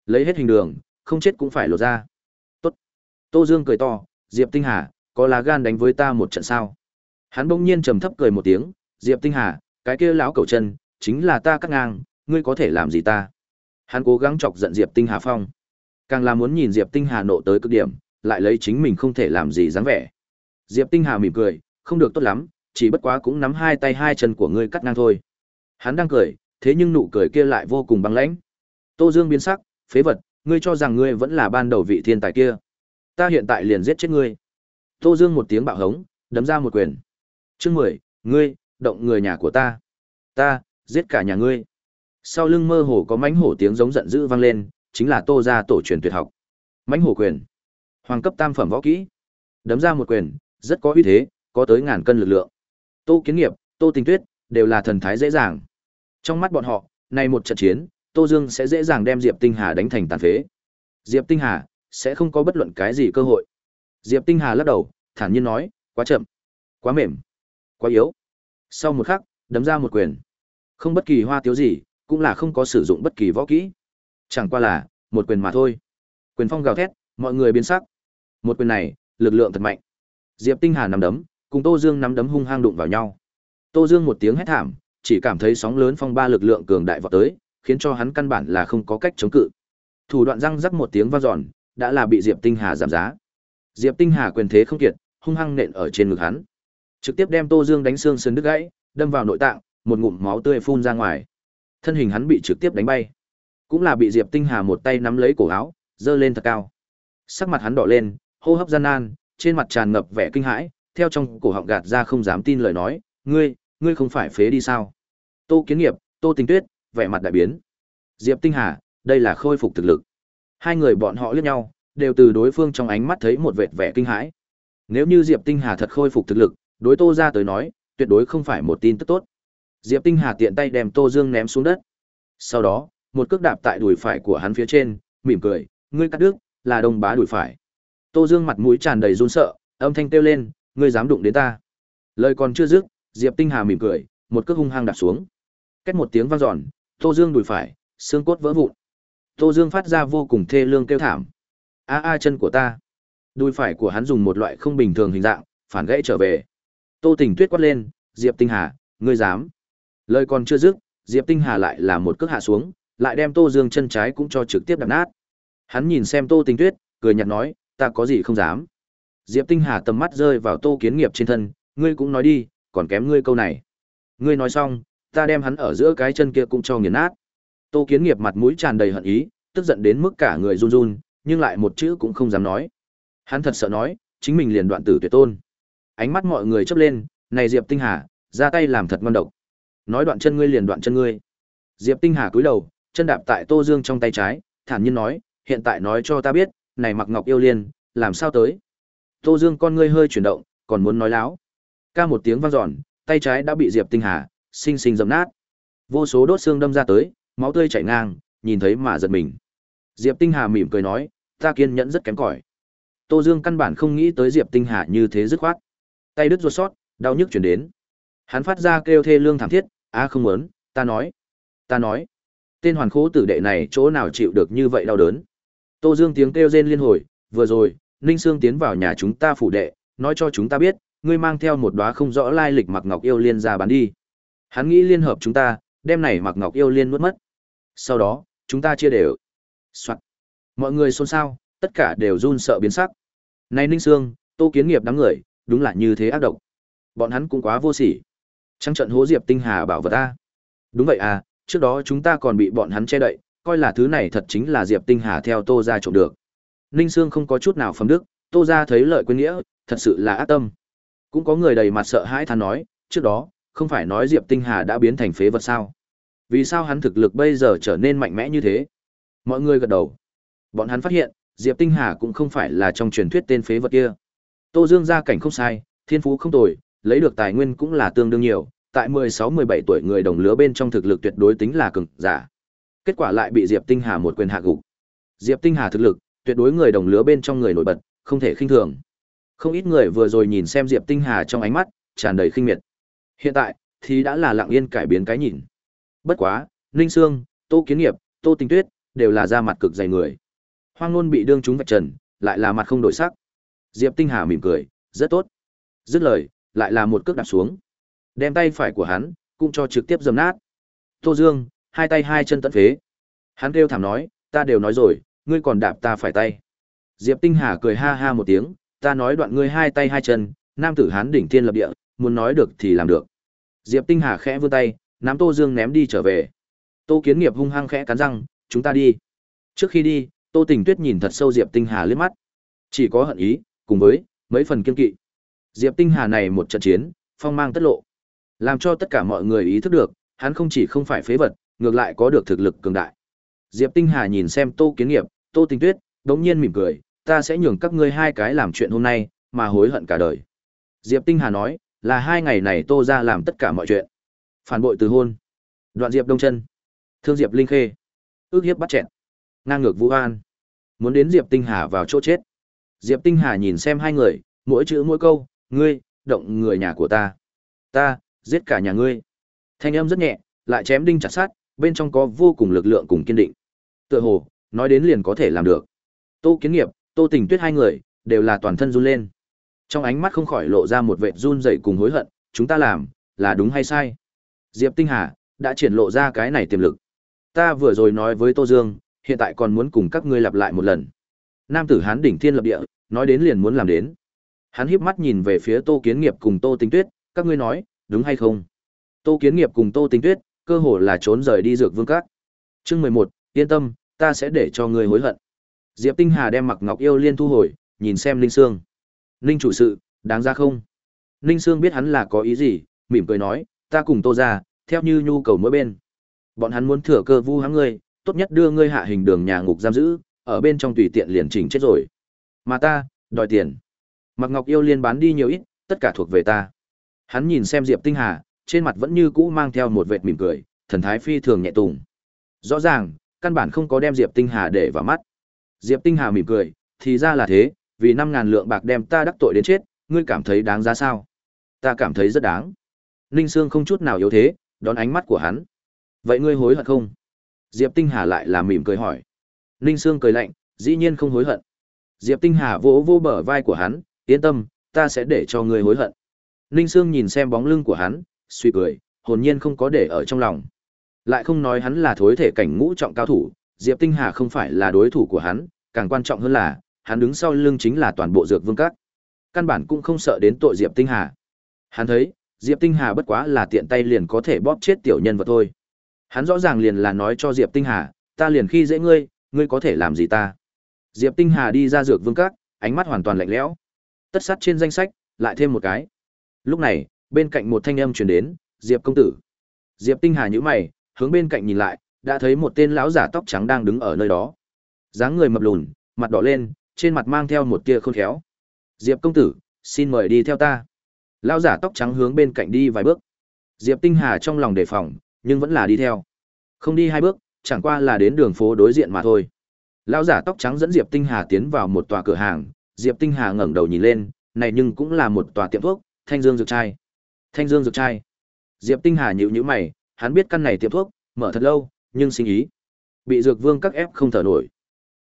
Lấy hết hình đường, không chết cũng phải lột ra. Tốt. Tô Dương cười to, Diệp Tinh Hà, có lá gan đánh với ta một trận sao? Hắn bỗng nhiên trầm thấp cười một tiếng, Diệp Tinh Hà, cái kia lão cẩu chân, chính là ta cắt ngang, ngươi có thể làm gì ta? Hắn cố gắng chọc giận Diệp Tinh Hà phong. Càng là muốn nhìn Diệp Tinh Hà nộ tới cực điểm, lại lấy chính mình không thể làm gì dáng vẻ. Diệp Tinh Hà mỉm cười, không được tốt lắm, chỉ bất quá cũng nắm hai tay hai chân của ngươi cắt ngang thôi. Hắn đang cười, thế nhưng nụ cười kia lại vô cùng băng lãnh. Tô Dương biến sắc, phế vật, ngươi cho rằng ngươi vẫn là ban đầu vị thiên tài kia. Ta hiện tại liền giết chết ngươi. Tô Dương một tiếng bạo hống, đấm ra một quyền. Chương mười, ngươi, động người nhà của ta. Ta, giết cả nhà ngươi. Sau lưng mơ hồ có mãnh hổ tiếng giống giận dữ vang lên, chính là Tô gia tổ truyền tuyệt học. Mãnh hổ quyền. Hoàng cấp tam phẩm võ kỹ. Đấm ra một quyền, rất có uy thế, có tới ngàn cân lực lượng. Tô Kiến Nghiệp, Tô Tình Tuyết đều là thần thái dễ dàng. Trong mắt bọn họ, này một trận chiến, Tô Dương sẽ dễ dàng đem Diệp Tinh Hà đánh thành tàn phế. Diệp Tinh Hà sẽ không có bất luận cái gì cơ hội. Diệp Tinh Hà lắc đầu, thản nhiên nói, quá chậm, quá mềm, quá yếu. Sau một khắc, đấm ra một quyền. Không bất kỳ hoa tiếu gì, cũng là không có sử dụng bất kỳ võ kỹ. Chẳng qua là, một quyền mà thôi. Quyền phong gào thét, mọi người biến sắc. Một quyền này, lực lượng thật mạnh. Diệp Tinh Hà nắm đấm, cùng Tô Dương nắm đấm hung hăng đụng vào nhau. Tô Dương một tiếng hét thảm, chỉ cảm thấy sóng lớn phong ba lực lượng cường đại vọt tới, khiến cho hắn căn bản là không có cách chống cự. Thủ đoạn răng rắc một tiếng vang dọn, đã là bị Diệp Tinh Hà giảm giá. Diệp Tinh Hà quyền thế không kiệt, hung hăng nện ở trên ngực hắn, trực tiếp đem Tô Dương đánh xương sườn đứt gãy, đâm vào nội tạng, một ngụm máu tươi phun ra ngoài. Thân hình hắn bị trực tiếp đánh bay, cũng là bị Diệp Tinh Hà một tay nắm lấy cổ áo, giơ lên thật cao. Sắc mặt hắn đỏ lên, hô hấp gian nan, trên mặt tràn ngập vẻ kinh hãi, theo trong cổ họng gạt ra không dám tin lời nói, "Ngươi, ngươi không phải phế đi sao?" Tô Kiến Nghiệp, Tô Tình Tuyết, vẻ mặt đại biến. Diệp Tinh Hà, đây là khôi phục thực lực. Hai người bọn họ liếc nhau, đều từ đối phương trong ánh mắt thấy một vệt vẻ kinh hãi. Nếu như Diệp Tinh Hà thật khôi phục thực lực, đối Tô gia tới nói, tuyệt đối không phải một tin tức tốt. Diệp Tinh Hà tiện tay đem Tô Dương ném xuống đất. Sau đó, một cước đạp tại đùi phải của hắn phía trên, mỉm cười, ngươi cắt đứt, là đồng bá đùi phải. Tô Dương mặt mũi tràn đầy run sợ, âm thanh kêu lên, ngươi dám đụng đến ta. Lời còn chưa dứt, Diệp Tinh Hà mỉm cười, một cước hung hăng đạp xuống. Két một tiếng vang dọn, Tô Dương đùi phải, xương cốt vỡ vụn. Tô Dương phát ra vô cùng thê lương kêu thảm. A a chân của ta. Đùi phải của hắn dùng một loại không bình thường hình dạng, phản gãy trở về. Tô Tình Tuyết quát lên, Diệp Tinh Hà, ngươi dám? Lời còn chưa dứt, Diệp Tinh Hà lại là một cước hạ xuống, lại đem Tô Dương chân trái cũng cho trực tiếp đập nát. Hắn nhìn xem Tô Tình Tuyết, cười nhạt nói, ta có gì không dám. Diệp Tinh Hà tầm mắt rơi vào Tô Kiến Nghiệp trên thân, ngươi cũng nói đi, còn kém ngươi câu này. Ngươi nói xong, ta đem hắn ở giữa cái chân kia cũng cho nghiền nát. Tô Kiến Nghiệp mặt mũi tràn đầy hận ý, tức giận đến mức cả người run run, nhưng lại một chữ cũng không dám nói. Hắn thật sợ nói, chính mình liền đoạn tử tuyệt tôn. Ánh mắt mọi người chớp lên, này Diệp Tinh Hà, ra tay làm thật ngon độc. Nói đoạn chân ngươi liền đoạn chân ngươi. Diệp Tinh Hà cúi đầu, chân đạp tại Tô Dương trong tay trái, thản nhiên nói, hiện tại nói cho ta biết, này Mặc Ngọc yêu liên, làm sao tới? Tô Dương con ngươi hơi chuyển động, còn muốn nói láo. Ca một tiếng vang dọn, tay trái đã bị Diệp Tinh Hà sinh sinh dẫm nát. Vô số đốt xương đâm ra tới, máu tươi chảy ngang, nhìn thấy mà giật mình. Diệp Tinh Hà mỉm cười nói, ta kiên nhẫn rất kém cỏi. Tô Dương căn bản không nghĩ tới Diệp Tinh Hà như thế dứt khoát. Tay đứt ruột sót, đau nhức chuyển đến. Hắn phát ra kêu thê lương thảm thiết, "A không muốn, ta nói, ta nói." Tên hoàn khố tử đệ này chỗ nào chịu được như vậy đau đớn. Tô Dương tiếng kêu rên liên hồi, "Vừa rồi, Ninh Sương tiến vào nhà chúng ta phủ đệ, nói cho chúng ta biết, ngươi mang theo một đóa không rõ lai lịch Mặc Ngọc yêu liên ra bán đi. Hắn nghĩ liên hợp chúng ta, đem này Mặc Ngọc yêu liên nuốt mất. Sau đó, chúng ta chia đều." Soạn. Mọi người xôn xao, tất cả đều run sợ biến sắc. Này Ninh Sương, Tô Kiến Nghiệp đám người, đúng là như thế ác độc. Bọn hắn cũng quá vô sỉ. Trăng trận hố Diệp Tinh Hà bảo vật ta Đúng vậy à, trước đó chúng ta còn bị bọn hắn che đậy, coi là thứ này thật chính là Diệp Tinh Hà theo Tô gia trộm được. Ninh Sương không có chút nào phẩm đức, Tô gia thấy lợi quên nghĩa, thật sự là ác tâm. Cũng có người đầy mặt sợ hãi than nói, trước đó, không phải nói Diệp Tinh Hà đã biến thành phế vật sao? Vì sao hắn thực lực bây giờ trở nên mạnh mẽ như thế? Mọi người gật đầu. Bọn hắn phát hiện, Diệp Tinh Hà cũng không phải là trong truyền thuyết tên phế vật kia. Tô Dương gia cảnh không sai, thiên phú không tồi, lấy được tài nguyên cũng là tương đương nhiều, tại 16-17 tuổi người đồng lứa bên trong thực lực tuyệt đối tính là cường giả. Kết quả lại bị Diệp Tinh Hà một quyền hạ gục. Diệp Tinh Hà thực lực, tuyệt đối người đồng lứa bên trong người nổi bật, không thể khinh thường. Không ít người vừa rồi nhìn xem Diệp Tinh Hà trong ánh mắt tràn đầy khinh miệt. Hiện tại thì đã là lặng yên cải biến cái nhìn. Bất quá, Ninh Sương, Tô Kiến Nghiệp, Tô tình Tuyết đều là da mặt cực dày người. Hoang Nôn bị đương chúng vạch trần, lại là mặt không đổi sắc. Diệp Tinh Hà mỉm cười, rất tốt. Dứt lời, lại là một cước đạp xuống. Đem tay phải của hắn, cũng cho trực tiếp dầm nát. Tô Dương, hai tay hai chân tận phế. Hắn kêu thảm nói, ta đều nói rồi, ngươi còn đạp ta phải tay. Diệp Tinh Hà cười ha ha một tiếng, ta nói đoạn ngươi hai tay hai chân, nam tử hán đỉnh thiên lập địa, muốn nói được thì làm được. Diệp Tinh Hà khẽ vươn tay, nắm Tô Dương ném đi trở về. Tô Kiến Nghiệp hung hăng khẽ cắn răng, chúng ta đi. Trước khi đi, Tô Tình Tuyết nhìn thật sâu Diệp Tinh Hà liếc mắt. Chỉ có hận ý, cùng với mấy phần kiên kỵ. Diệp Tinh Hà này một trận chiến, phong mang tất lộ, làm cho tất cả mọi người ý thức được, hắn không chỉ không phải phế vật, ngược lại có được thực lực cường đại. Diệp Tinh Hà nhìn xem Tô Kiến Nghiệp, Tô Tình Tuyết, đống nhiên mỉm cười, ta sẽ nhường các ngươi hai cái làm chuyện hôm nay, mà hối hận cả đời. Diệp Tinh Hà nói, là hai ngày này Tô ra làm tất cả mọi chuyện. Phản bội từ hôn, đoạn Diệp Đông Chân, thương Diệp Linh Khê, ước hiếp bắt chẹn, ngang ngược Vũ An, muốn đến Diệp Tinh Hà vào chỗ chết. Diệp Tinh Hà nhìn xem hai người, mỗi chữ mỗi câu, ngươi, động người nhà của ta. Ta, giết cả nhà ngươi. Thanh âm rất nhẹ, lại chém đinh chặt sát, bên trong có vô cùng lực lượng cùng kiên định. Tựa hồ, nói đến liền có thể làm được. Tô Kiến Nghiệp, Tô Tình Tuyết hai người đều là toàn thân run lên. Trong ánh mắt không khỏi lộ ra một vệt run rẩy cùng hối hận, chúng ta làm là đúng hay sai? Diệp Tinh Hà đã triển lộ ra cái này tiềm lực. Ta vừa rồi nói với Tô Dương, hiện tại còn muốn cùng các ngươi lặp lại một lần. Nam tử Hán đỉnh thiên lập địa, nói đến liền muốn làm đến. Hắn híp mắt nhìn về phía Tô Kiến Nghiệp cùng Tô Tinh Tuyết, các ngươi nói, đúng hay không? Tô Kiến Nghiệp cùng Tô Tinh Tuyết, cơ hồ là trốn rời đi dược vương các. Chương mười một, yên tâm, ta sẽ để cho ngươi hối hận. Diệp Tinh Hà đem Mặc Ngọc Yêu Liên thu hồi, nhìn xem Linh Sương. Ninh chủ sự, đáng ra không? Ninh Sương biết hắn là có ý gì, mỉm cười nói, ta cùng Tô ra, theo như nhu cầu mỗi bên. Bọn hắn muốn thừa cơ vu hãm ngươi, tốt nhất đưa ngươi hạ hình đường nhà ngục giam giữ, ở bên trong tùy tiện liền chỉnh chết rồi. Mà ta, đòi tiền. Mặc Ngọc Yêu Liên bán đi nhiều ít, tất cả thuộc về ta. Hắn nhìn xem Diệp Tinh Hà, trên mặt vẫn như cũ mang theo một vệt mỉm cười, thần thái phi thường nhẹ tùng. Rõ ràng, căn bản không có đem Diệp Tinh Hà để vào mắt. Diệp Tinh Hà mỉm cười, thì ra là thế, vì năm ngàn lượng bạc đem ta đắc tội đến chết, ngươi cảm thấy đáng giá sao? Ta cảm thấy rất đáng. Ninh Sương không chút nào yếu thế, đón ánh mắt của hắn. Vậy ngươi hối hận không? Diệp Tinh Hà lại là mỉm cười hỏi. Ninh Sương cười lạnh, dĩ nhiên không hối hận. Diệp Tinh Hà vỗ vỗ bờ vai của hắn, yên tâm, ta sẽ để cho ngươi hối hận. Ninh Sương nhìn xem bóng lưng của hắn, suy cười, hồn nhiên không có để ở trong lòng. Lại không nói hắn là thối thể cảnh ngũ trọng cao thủ, Diệp Tinh Hà không phải là đối thủ của hắn, càng quan trọng hơn là, hắn đứng sau lưng chính là toàn bộ dược vương các. Căn bản cũng không sợ đến tội Diệp Tinh Hà. Hắn thấy, Diệp Tinh Hà bất quá là tiện tay liền có thể bóp chết tiểu nhân vật thôi. Hắn rõ ràng liền là nói cho Diệp Tinh Hà, ta liền khi dễ ngươi, ngươi có thể làm gì ta. Diệp Tinh Hà đi ra dược vương các, ánh mắt hoàn toàn lạnh lẽo. Tất sát trên danh sách, lại thêm một cái. Lúc này, bên cạnh một thanh âm truyền đến, Diệp công tử. Diệp Tinh Hà nhíu mày, hướng bên cạnh nhìn lại, đã thấy một tên lão giả tóc trắng đang đứng ở nơi đó. dáng người mập lùn, mặt đỏ lên, trên mặt mang theo một tia khôn khéo. Diệp công tử, xin mời đi theo ta. Lão giả tóc trắng hướng bên cạnh đi vài bước. Diệp Tinh Hà trong lòng đề phòng, nhưng vẫn là đi theo. Không đi hai bước, chẳng qua là đến đường phố đối diện mà thôi. Lão giả tóc trắng dẫn Diệp Tinh Hà tiến vào một tòa cửa hàng, Diệp Tinh Hà ngẩng đầu nhìn lên, này nhưng cũng là một tòa tiệm thuốc, Thanh Dương dược trai. Thanh Dương dược trai. Diệp Tinh Hà nhíu nhíu mày, hắn biết căn này tiệm thuốc, mở thật lâu, nhưng sinh ý bị dược vương các ép không thở nổi.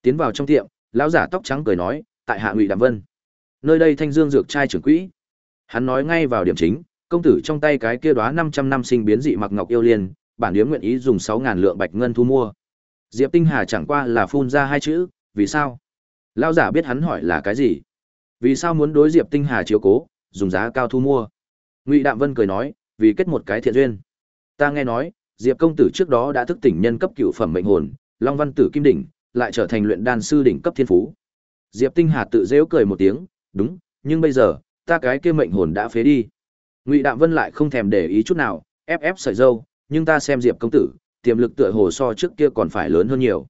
Tiến vào trong tiệm, lão giả tóc trắng cười nói, tại hạ Ngụy Đàm Vân. Nơi đây Thanh Dương dược trai trưởng quỹ. Hắn nói ngay vào điểm chính, công tử trong tay cái kia đóa 500 năm sinh biến dị mặc ngọc yêu liên, bản điếm nguyện ý dùng 6000 lượng bạch ngân thu mua. Diệp Tinh Hà chẳng qua là phun ra hai chữ, vì sao? Lão giả biết hắn hỏi là cái gì. Vì sao muốn đối Diệp Tinh Hà chiếu cố, dùng giá cao thu mua? Ngụy Đạm Vân cười nói, vì kết một cái thiện duyên. Ta nghe nói, Diệp công tử trước đó đã thức tỉnh nhân cấp cựu phẩm mệnh hồn, Long Văn Tử Kim đỉnh, lại trở thành luyện đan sư đỉnh cấp thiên phú. Diệp Tinh Hà tự giễu cười một tiếng, đúng, nhưng bây giờ, ta cái kia mệnh hồn đã phế đi. Ngụy Đạm Vân lại không thèm để ý chút nào, ép ép sợi dâu, nhưng ta xem Diệp công tử, tiềm lực tựa hồ so trước kia còn phải lớn hơn nhiều.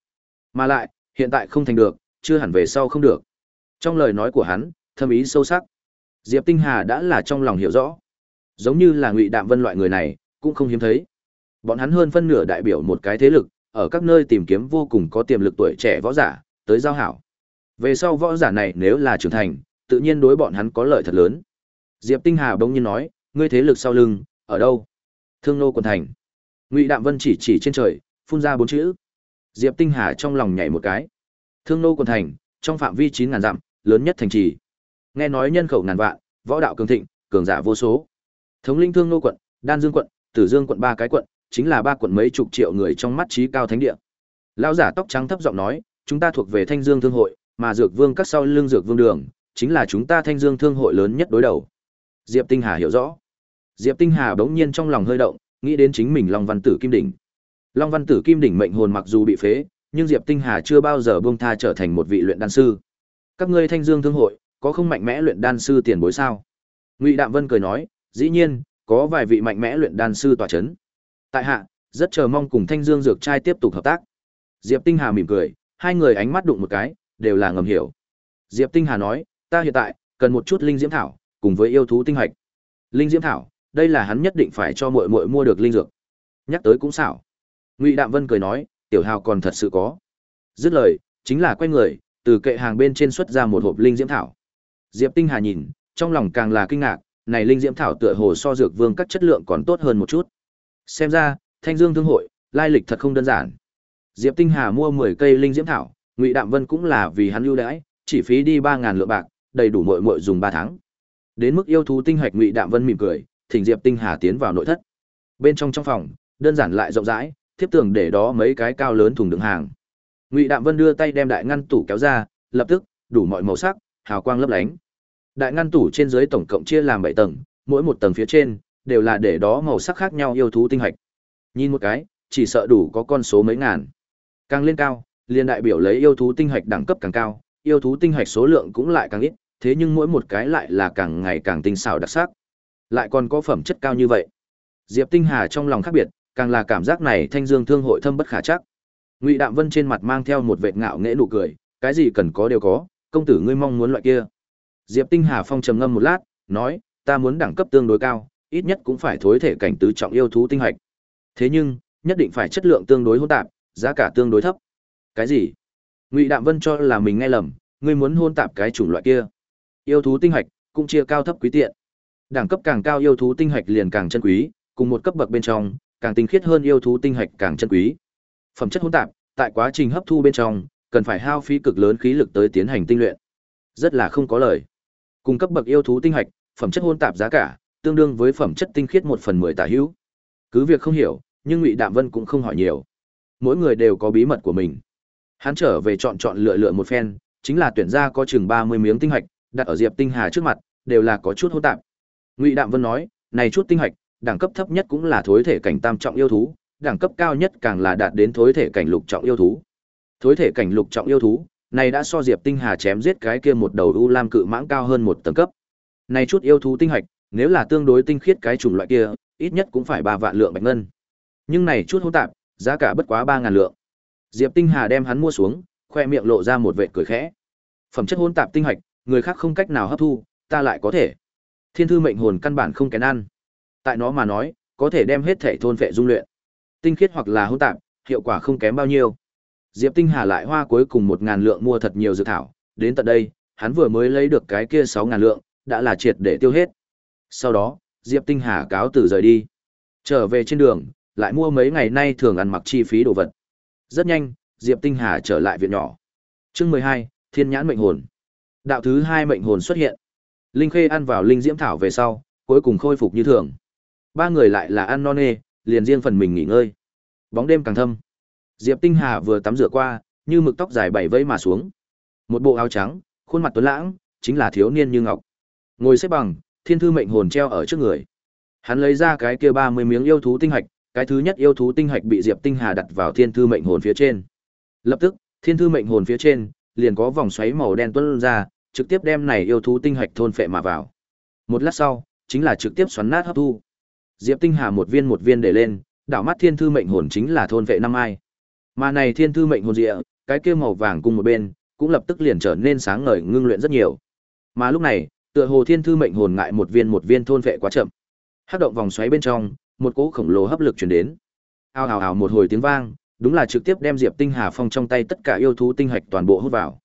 Mà lại, hiện tại không thành được, chưa hẳn về sau không được. Trong lời nói của hắn, thâm ý sâu sắc. Diệp Tinh Hà đã là trong lòng hiểu rõ. Giống như là Ngụy Đạm Vân loại người này, cũng không hiếm thấy. Bọn hắn hơn phân nửa đại biểu một cái thế lực, ở các nơi tìm kiếm vô cùng có tiềm lực tuổi trẻ võ giả, tới giao hảo. Về sau võ giả này nếu là trưởng thành, tự nhiên đối bọn hắn có lợi thật lớn. Diệp Tinh Hà bỗng nhiên nói, ngươi thế lực sau lưng, ở đâu? Thương nô quần thành. Ngụy Đạm Vân chỉ chỉ trên trời, phun ra bốn chữ. Diệp Tinh Hà trong lòng nhảy một cái. Thương nô quần thành, trong phạm vi 9000 dặm, lớn nhất thành trì. Nghe nói nhân khẩu ngàn vạn, võ đạo cường thịnh, cường giả vô số. Thống linh Thương nô quận, Đan Dương quận, Tử Dương quận ba cái quận, chính là ba quận mấy chục triệu người trong mắt trí cao thánh địa. Lão giả tóc trắng thấp giọng nói, chúng ta thuộc về Thanh Dương Thương hội, mà Dược Vương các sau lưng Dược Vương đường, chính là chúng ta Thanh Dương Thương hội lớn nhất đối đầu. Diệp Tinh Hà hiểu rõ. Diệp Tinh Hà bỗng nhiên trong lòng hơi động, nghĩ đến chính mình Long Văn Tử Kim đỉnh. Long Văn Tử Kim đỉnh mệnh hồn mặc dù bị phế, nhưng Diệp Tinh Hà chưa bao giờ buông tha trở thành một vị luyện đan sư. Các ngươi Thanh Dương Thương hội, có không mạnh mẽ luyện đan sư tiền bối sao? Ngụy Đạm Vân cười nói, dĩ nhiên, có vài vị mạnh mẽ luyện đan sư tọa chấn. Tại hạ, rất chờ mong cùng Thanh Dương Dược trai tiếp tục hợp tác. Diệp Tinh Hà mỉm cười, hai người ánh mắt đụng một cái, đều là ngầm hiểu. Diệp Tinh Hà nói, ta hiện tại cần một chút linh diễm thảo, cùng với yêu thú tinh hạch. Linh diễm thảo, đây là hắn nhất định phải cho muội muội mua được linh dược. Nhắc tới cũng xảo. Ngụy Đạm Vân cười nói, tiểu hào còn thật sự có. Dứt lời, chính là quay người, từ kệ hàng bên trên xuất ra một hộp linh diễm thảo. Diệp Tinh Hà nhìn, trong lòng càng là kinh ngạc, này linh diễm thảo tựa hồ so dược vương các chất lượng còn tốt hơn một chút. Xem ra, Thanh Dương Thương hội, lai lịch thật không đơn giản. Diệp Tinh Hà mua 10 cây linh diễm thảo, Ngụy Đạm Vân cũng là vì hắn ưu đãi, chỉ phí đi 3000 lượng bạc, đầy đủ muội muội dùng 3 tháng. Đến mức yêu thú tinh hạch Ngụy Đạm Vân mỉm cười, thỉnh Diệp Tinh Hà tiến vào nội thất. Bên trong trong phòng, đơn giản lại rộng rãi, tiếp tường để đó mấy cái cao lớn thùng đựng hàng. Ngụy Đạm Vân đưa tay đem đại ngăn tủ kéo ra, lập tức, đủ mọi màu sắc, hào quang lấp lánh. Đại ngăn tủ trên dưới tổng cộng chia làm 7 tầng, mỗi một tầng phía trên đều là để đó màu sắc khác nhau yêu thú tinh hạch. Nhìn một cái, chỉ sợ đủ có con số mấy ngàn. Càng lên cao, liên đại biểu lấy yêu thú tinh hạch đẳng cấp càng cao, yêu thú tinh hạch số lượng cũng lại càng ít, thế nhưng mỗi một cái lại là càng ngày càng tinh xảo đặc sắc. Lại còn có phẩm chất cao như vậy. Diệp Tinh Hà trong lòng khác biệt, càng là cảm giác này Thanh Dương Thương hội thâm bất khả chắc. Ngụy Đạm Vân trên mặt mang theo một vệt ngạo nghễ nụ cười, cái gì cần có đều có, công tử ngươi mong muốn loại kia. Diệp Tinh Hà phong trầm ngâm một lát, nói, ta muốn đẳng cấp tương đối cao, ít nhất cũng phải thối thể cảnh tứ trọng yêu thú tinh hạch. Thế nhưng, nhất định phải chất lượng tương đối hỗn tạp, giá cả tương đối thấp. Cái gì? Ngụy Đạm Vân cho là mình nghe lầm, ngươi muốn hôn tạp cái chủng loại kia. Yêu thú tinh hạch cũng chia cao thấp quý tiện. Đẳng cấp càng cao yêu thú tinh hạch liền càng chân quý, cùng một cấp bậc bên trong, càng tinh khiết hơn yêu thú tinh hạch càng chân quý. Phẩm chất hỗn tạp, tại quá trình hấp thu bên trong, cần phải hao phí cực lớn khí lực tới tiến hành tinh luyện. Rất là không có lời. Cùng cấp bậc yêu thú tinh hạch, phẩm chất hỗn tạp giá cả, tương đương với phẩm chất tinh khiết một phần mười tả hữu. Cứ việc không hiểu, nhưng Ngụy Đạm Vân cũng không hỏi nhiều. Mỗi người đều có bí mật của mình. Hắn trở về chọn chọn lựa lựa một phen, chính là tuyển ra có chừng mươi miếng tinh hạch, đặt ở Diệp Tinh Hà trước mặt, đều là có chút hỗn tạp. Ngụy Đạm Vân nói, này chút tinh hạch, đẳng cấp thấp nhất cũng là thối thể cảnh tam trọng yêu thú, đẳng cấp cao nhất càng là đạt đến thối thể cảnh lục trọng yêu thú. Thối thể cảnh lục trọng yêu thú, này đã so Diệp Tinh Hà chém giết cái kia một đầu u lam cự mãng cao hơn một tầng cấp. Này chút yêu thú tinh hạch, nếu là tương đối tinh khiết cái chủng loại kia, ít nhất cũng phải ba vạn lượng bạch ngân. Nhưng này chút hỗn tạp, giá cả bất quá ba ngàn lượng. Diệp Tinh Hà đem hắn mua xuống, khoe miệng lộ ra một vệt cười khẽ. Phẩm chất hỗn tạp tinh hạch, người khác không cách nào hấp thu, ta lại có thể. Thiên thư mệnh hồn căn bản không kén ăn. Tại nó mà nói, có thể đem hết thể thôn vệ dung luyện. Tinh khiết hoặc là hỗn tạp, hiệu quả không kém bao nhiêu. Diệp Tinh Hà lại hoa cuối cùng một ngàn lượng mua thật nhiều dược thảo, đến tận đây, hắn vừa mới lấy được cái kia sáu ngàn lượng, đã là triệt để tiêu hết. Sau đó, Diệp Tinh Hà cáo từ rời đi. Trở về trên đường, lại mua mấy ngày nay thường ăn mặc chi phí đồ vật. Rất nhanh, Diệp Tinh Hà trở lại viện nhỏ. Chương mười hai, Thiên nhãn mệnh hồn. Đạo thứ hai mệnh hồn xuất hiện. Linh Khê ăn vào linh diễm thảo về sau, cuối cùng khôi phục như thường. Ba người lại là ăn non nê, liền riêng phần mình nghỉ ngơi. Bóng đêm càng thâm. Diệp Tinh Hà vừa tắm rửa qua, như mực tóc dài bảy vây mà xuống. Một bộ áo trắng, khuôn mặt tuấn lãng, chính là thiếu niên như ngọc. Ngồi xếp bằng, thiên thư mệnh hồn treo ở trước người. Hắn lấy ra cái kia 30 miếng yêu thú tinh hạch, cái thứ nhất yêu thú tinh hạch bị Diệp Tinh Hà đặt vào thiên thư mệnh hồn phía trên. Lập tức, thiên thư mệnh hồn phía trên liền có vòng xoáy màu đen tuôn ra, trực tiếp đem này yêu thú tinh hạch thôn phệ mà vào. Một lát sau, chính là trực tiếp xoắn nát hấp thu. Diệp Tinh Hà một viên một viên để lên, đảo mắt thiên thư mệnh hồn chính là thôn vệ năm ai. Mà này thiên thư mệnh hồn địa, cái kia màu vàng cùng một bên, cũng lập tức liền trở nên sáng ngời ngưng luyện rất nhiều. Mà lúc này, tựa hồ thiên thư mệnh hồn ngại một viên một viên thôn vệ quá chậm. Hắc động vòng xoáy bên trong, một cỗ khổng lồ hấp lực truyền đến. Ao ào ào một hồi tiếng vang, đúng là trực tiếp đem Diệp Tinh Hà phong trong tay tất cả yêu thú tinh hạch toàn bộ hút vào.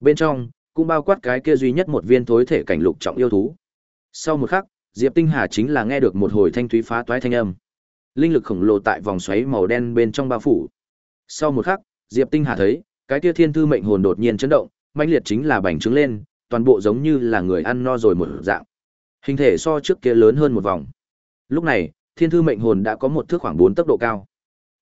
Bên trong, cũng bao quát cái kia duy nhất một viên thối thể cảnh lục trọng yêu thú. Sau một khắc, Diệp Tinh Hà chính là nghe được một hồi thanh thúy phá toái thanh âm. Linh lực khổng lồ tại vòng xoáy màu đen bên trong bao phủ. Sau một khắc, Diệp Tinh Hà thấy, cái kia thiên thư mệnh hồn đột nhiên chấn động, mãnh liệt chính là bành trướng lên, toàn bộ giống như là người ăn no rồi một dạng. Hình thể so trước kia lớn hơn một vòng. Lúc này, thiên thư mệnh hồn đã có một thước khoảng 4 tốc độ cao.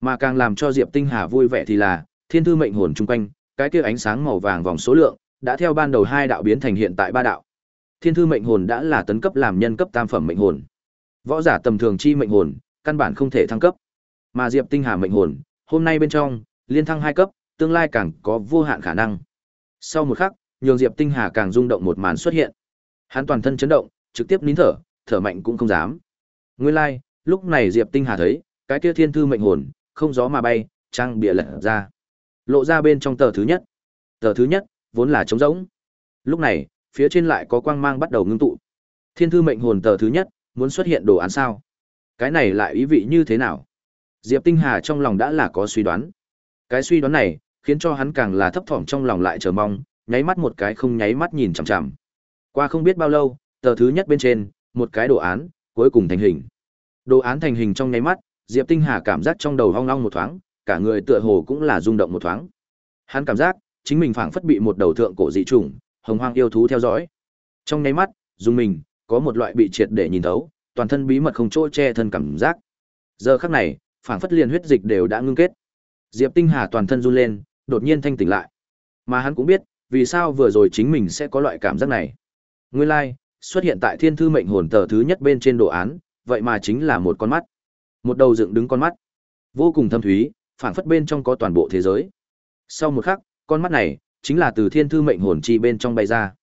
Mà càng làm cho Diệp Tinh Hà vui vẻ thì là, thiên thư mệnh hồn chung quanh, cái kia ánh sáng màu vàng vòng số lượng, đã theo ban đầu hai đạo biến thành hiện tại ba đạo. Thiên thư mệnh hồn đã là tấn cấp làm nhân cấp tam phẩm mệnh hồn. Võ giả tầm thường chi mệnh hồn, căn bản không thể thăng cấp. Mà Diệp Tinh Hà mệnh hồn, hôm nay bên trong, liên thăng hai cấp, tương lai càng có vô hạn khả năng. Sau một khắc, nhường Diệp Tinh Hà càng rung động một màn xuất hiện. Hắn toàn thân chấn động, trực tiếp nín thở, thở mạnh cũng không dám. Nguyên lai, like, lúc này Diệp Tinh Hà thấy, cái kia thiên thư mệnh hồn, không gió mà bay, trang bịa lật ra. Lộ ra bên trong tờ thứ nhất. Tờ thứ nhất, vốn là trống rỗng. Lúc này, phía trên lại có quang mang bắt đầu ngưng tụ. Thiên thư mệnh hồn tờ thứ nhất, muốn xuất hiện đồ án sao? Cái này lại ý vị như thế nào? Diệp Tinh Hà trong lòng đã là có suy đoán. Cái suy đoán này, khiến cho hắn càng là thấp thỏm trong lòng lại chờ mong, nháy mắt một cái không nháy mắt nhìn chằm chằm. Qua không biết bao lâu, tờ thứ nhất bên trên, một cái đồ án, cuối cùng thành hình. Đồ án thành hình trong nháy mắt, Diệp Tinh Hà cảm giác trong đầu ong ong một thoáng, cả người tựa hồ cũng là rung động một thoáng. Hắn cảm giác, chính mình phảng phất bị một đầu thượng cổ dị trùng, hồng hoang yêu thú theo dõi. Trong nháy mắt, dùng mình, có một loại bị triệt để nhìn thấu, toàn thân bí mật không chỗ che thân cảm giác. Giờ khắc này, phảng phất liền huyết dịch đều đã ngưng kết. Diệp Tinh Hà toàn thân run lên, đột nhiên thanh tỉnh lại. Mà hắn cũng biết, vì sao vừa rồi chính mình sẽ có loại cảm giác này. Nguyên lai, like, xuất hiện tại Thiên thư mệnh hồn tờ thứ nhất bên trên đồ án, vậy mà chính là một con mắt. Một đầu dựng đứng con mắt, vô cùng thâm thúy, phảng phất bên trong có toàn bộ thế giới. Sau một khắc, con mắt này chính là từ thiên thư mệnh hồn chi bên trong bay ra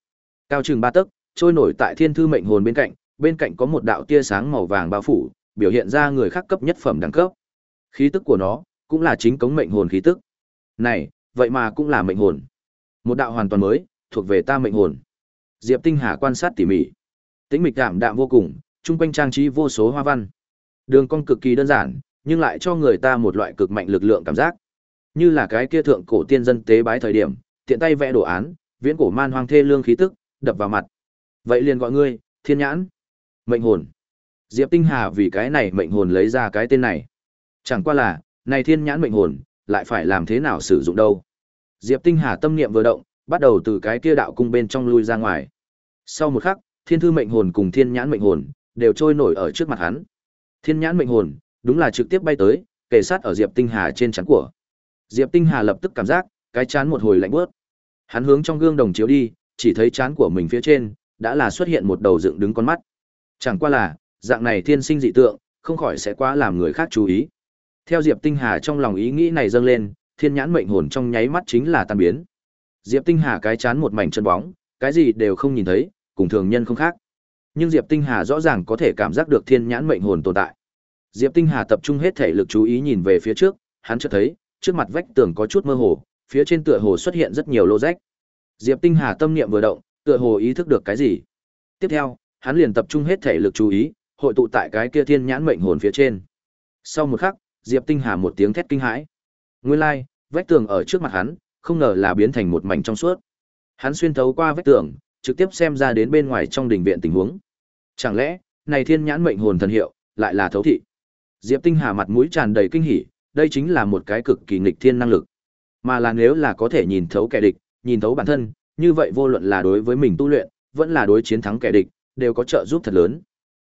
cao chừng ba tấc trôi nổi tại thiên thư mệnh hồn bên cạnh bên cạnh có một đạo tia sáng màu vàng bao phủ biểu hiện ra người khác cấp nhất phẩm đẳng cấp khí tức của nó cũng là chính cống mệnh hồn khí tức này vậy mà cũng là mệnh hồn một đạo hoàn toàn mới thuộc về ta mệnh hồn diệp tinh hà quan sát tỉ mỉ tĩnh mịch cảm đạm vô cùng chung quanh trang trí vô số hoa văn đường cong cực kỳ đơn giản nhưng lại cho người ta một loại cực mạnh lực lượng cảm giác như là cái kia thượng cổ tiên dân tế bái thời điểm, tiện tay vẽ đồ án, viễn cổ man hoang thê lương khí tức, đập vào mặt. Vậy liền gọi ngươi, Thiên Nhãn. Mệnh hồn. Diệp Tinh Hà vì cái này mệnh hồn lấy ra cái tên này. Chẳng qua là, này Thiên Nhãn mệnh hồn, lại phải làm thế nào sử dụng đâu. Diệp Tinh Hà tâm niệm vừa động, bắt đầu từ cái kia đạo cung bên trong lui ra ngoài. Sau một khắc, Thiên Thư mệnh hồn cùng Thiên Nhãn mệnh hồn đều trôi nổi ở trước mặt hắn. Thiên Nhãn mệnh hồn, đúng là trực tiếp bay tới, kề sát ở Diệp Tinh Hà trên trán của. Diệp Tinh Hà lập tức cảm giác, cái chán một hồi lạnh buốt. Hắn hướng trong gương đồng chiếu đi, chỉ thấy chán của mình phía trên đã là xuất hiện một đầu dựng đứng con mắt. Chẳng qua là, dạng này thiên sinh dị tượng, không khỏi sẽ quá làm người khác chú ý. Theo Diệp Tinh Hà trong lòng ý nghĩ này dâng lên, thiên nhãn mệnh hồn trong nháy mắt chính là tan biến. Diệp Tinh Hà cái chán một mảnh chân bóng, cái gì đều không nhìn thấy, cùng thường nhân không khác. Nhưng Diệp Tinh Hà rõ ràng có thể cảm giác được thiên nhãn mệnh hồn tồn tại. Diệp Tinh Hà tập trung hết thể lực chú ý nhìn về phía trước, hắn chợt thấy, trước mặt vách tường có chút mơ hồ, phía trên tựa hồ xuất hiện rất nhiều lô rách. Diệp Tinh Hà tâm niệm vừa động, tựa hồ ý thức được cái gì. Tiếp theo, hắn liền tập trung hết thể lực chú ý, hội tụ tại cái kia thiên nhãn mệnh hồn phía trên. Sau một khắc, Diệp Tinh Hà một tiếng thét kinh hãi. Nguyên lai, like, vách tường ở trước mặt hắn, không ngờ là biến thành một mảnh trong suốt. Hắn xuyên thấu qua vách tường, trực tiếp xem ra đến bên ngoài trong đình viện tình huống. Chẳng lẽ, này thiên nhãn mệnh hồn thần hiệu, lại là thấu thị? Diệp Tinh Hà mặt mũi tràn đầy kinh hỉ, đây chính là một cái cực kỳ nghịch thiên năng lực. Mà là nếu là có thể nhìn thấu kẻ địch, nhìn thấu bản thân, như vậy vô luận là đối với mình tu luyện, vẫn là đối chiến thắng kẻ địch, đều có trợ giúp thật lớn.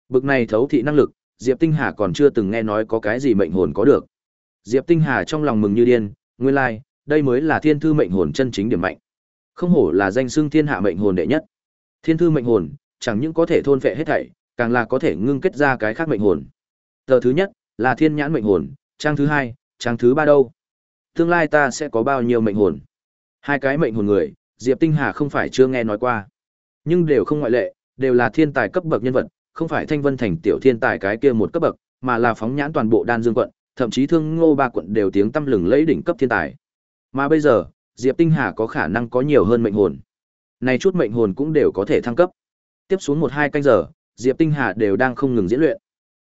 Bực này thấu thị năng lực, Diệp Tinh Hà còn chưa từng nghe nói có cái gì mệnh hồn có được. Diệp Tinh Hà trong lòng mừng như điên, nguyên lai, like, đây mới là thiên thư mệnh hồn chân chính điểm mạnh. Không hổ là danh xưng thiên hạ mệnh hồn đệ nhất. Thiên thư mệnh hồn, chẳng những có thể thôn phệ hết thảy, càng là có thể ngưng kết ra cái khác mệnh hồn. Tờ thứ nhất là thiên nhãn mệnh hồn, trang thứ hai, trang thứ ba đâu? Tương lai ta sẽ có bao nhiêu mệnh hồn? Hai cái mệnh hồn người, Diệp Tinh Hà không phải chưa nghe nói qua, nhưng đều không ngoại lệ, đều là thiên tài cấp bậc nhân vật, không phải Thanh Vân thành tiểu thiên tài cái kia một cấp bậc, mà là phóng nhãn toàn bộ Đan Dương quận, thậm chí Thương Ngô ba quận đều tiếng tăm lừng lẫy đỉnh cấp thiên tài. Mà bây giờ, Diệp Tinh Hà có khả năng có nhiều hơn mệnh hồn. Này chút mệnh hồn cũng đều có thể thăng cấp. Tiếp xuống một hai canh giờ, Diệp Tinh Hà đều đang không ngừng diễn luyện.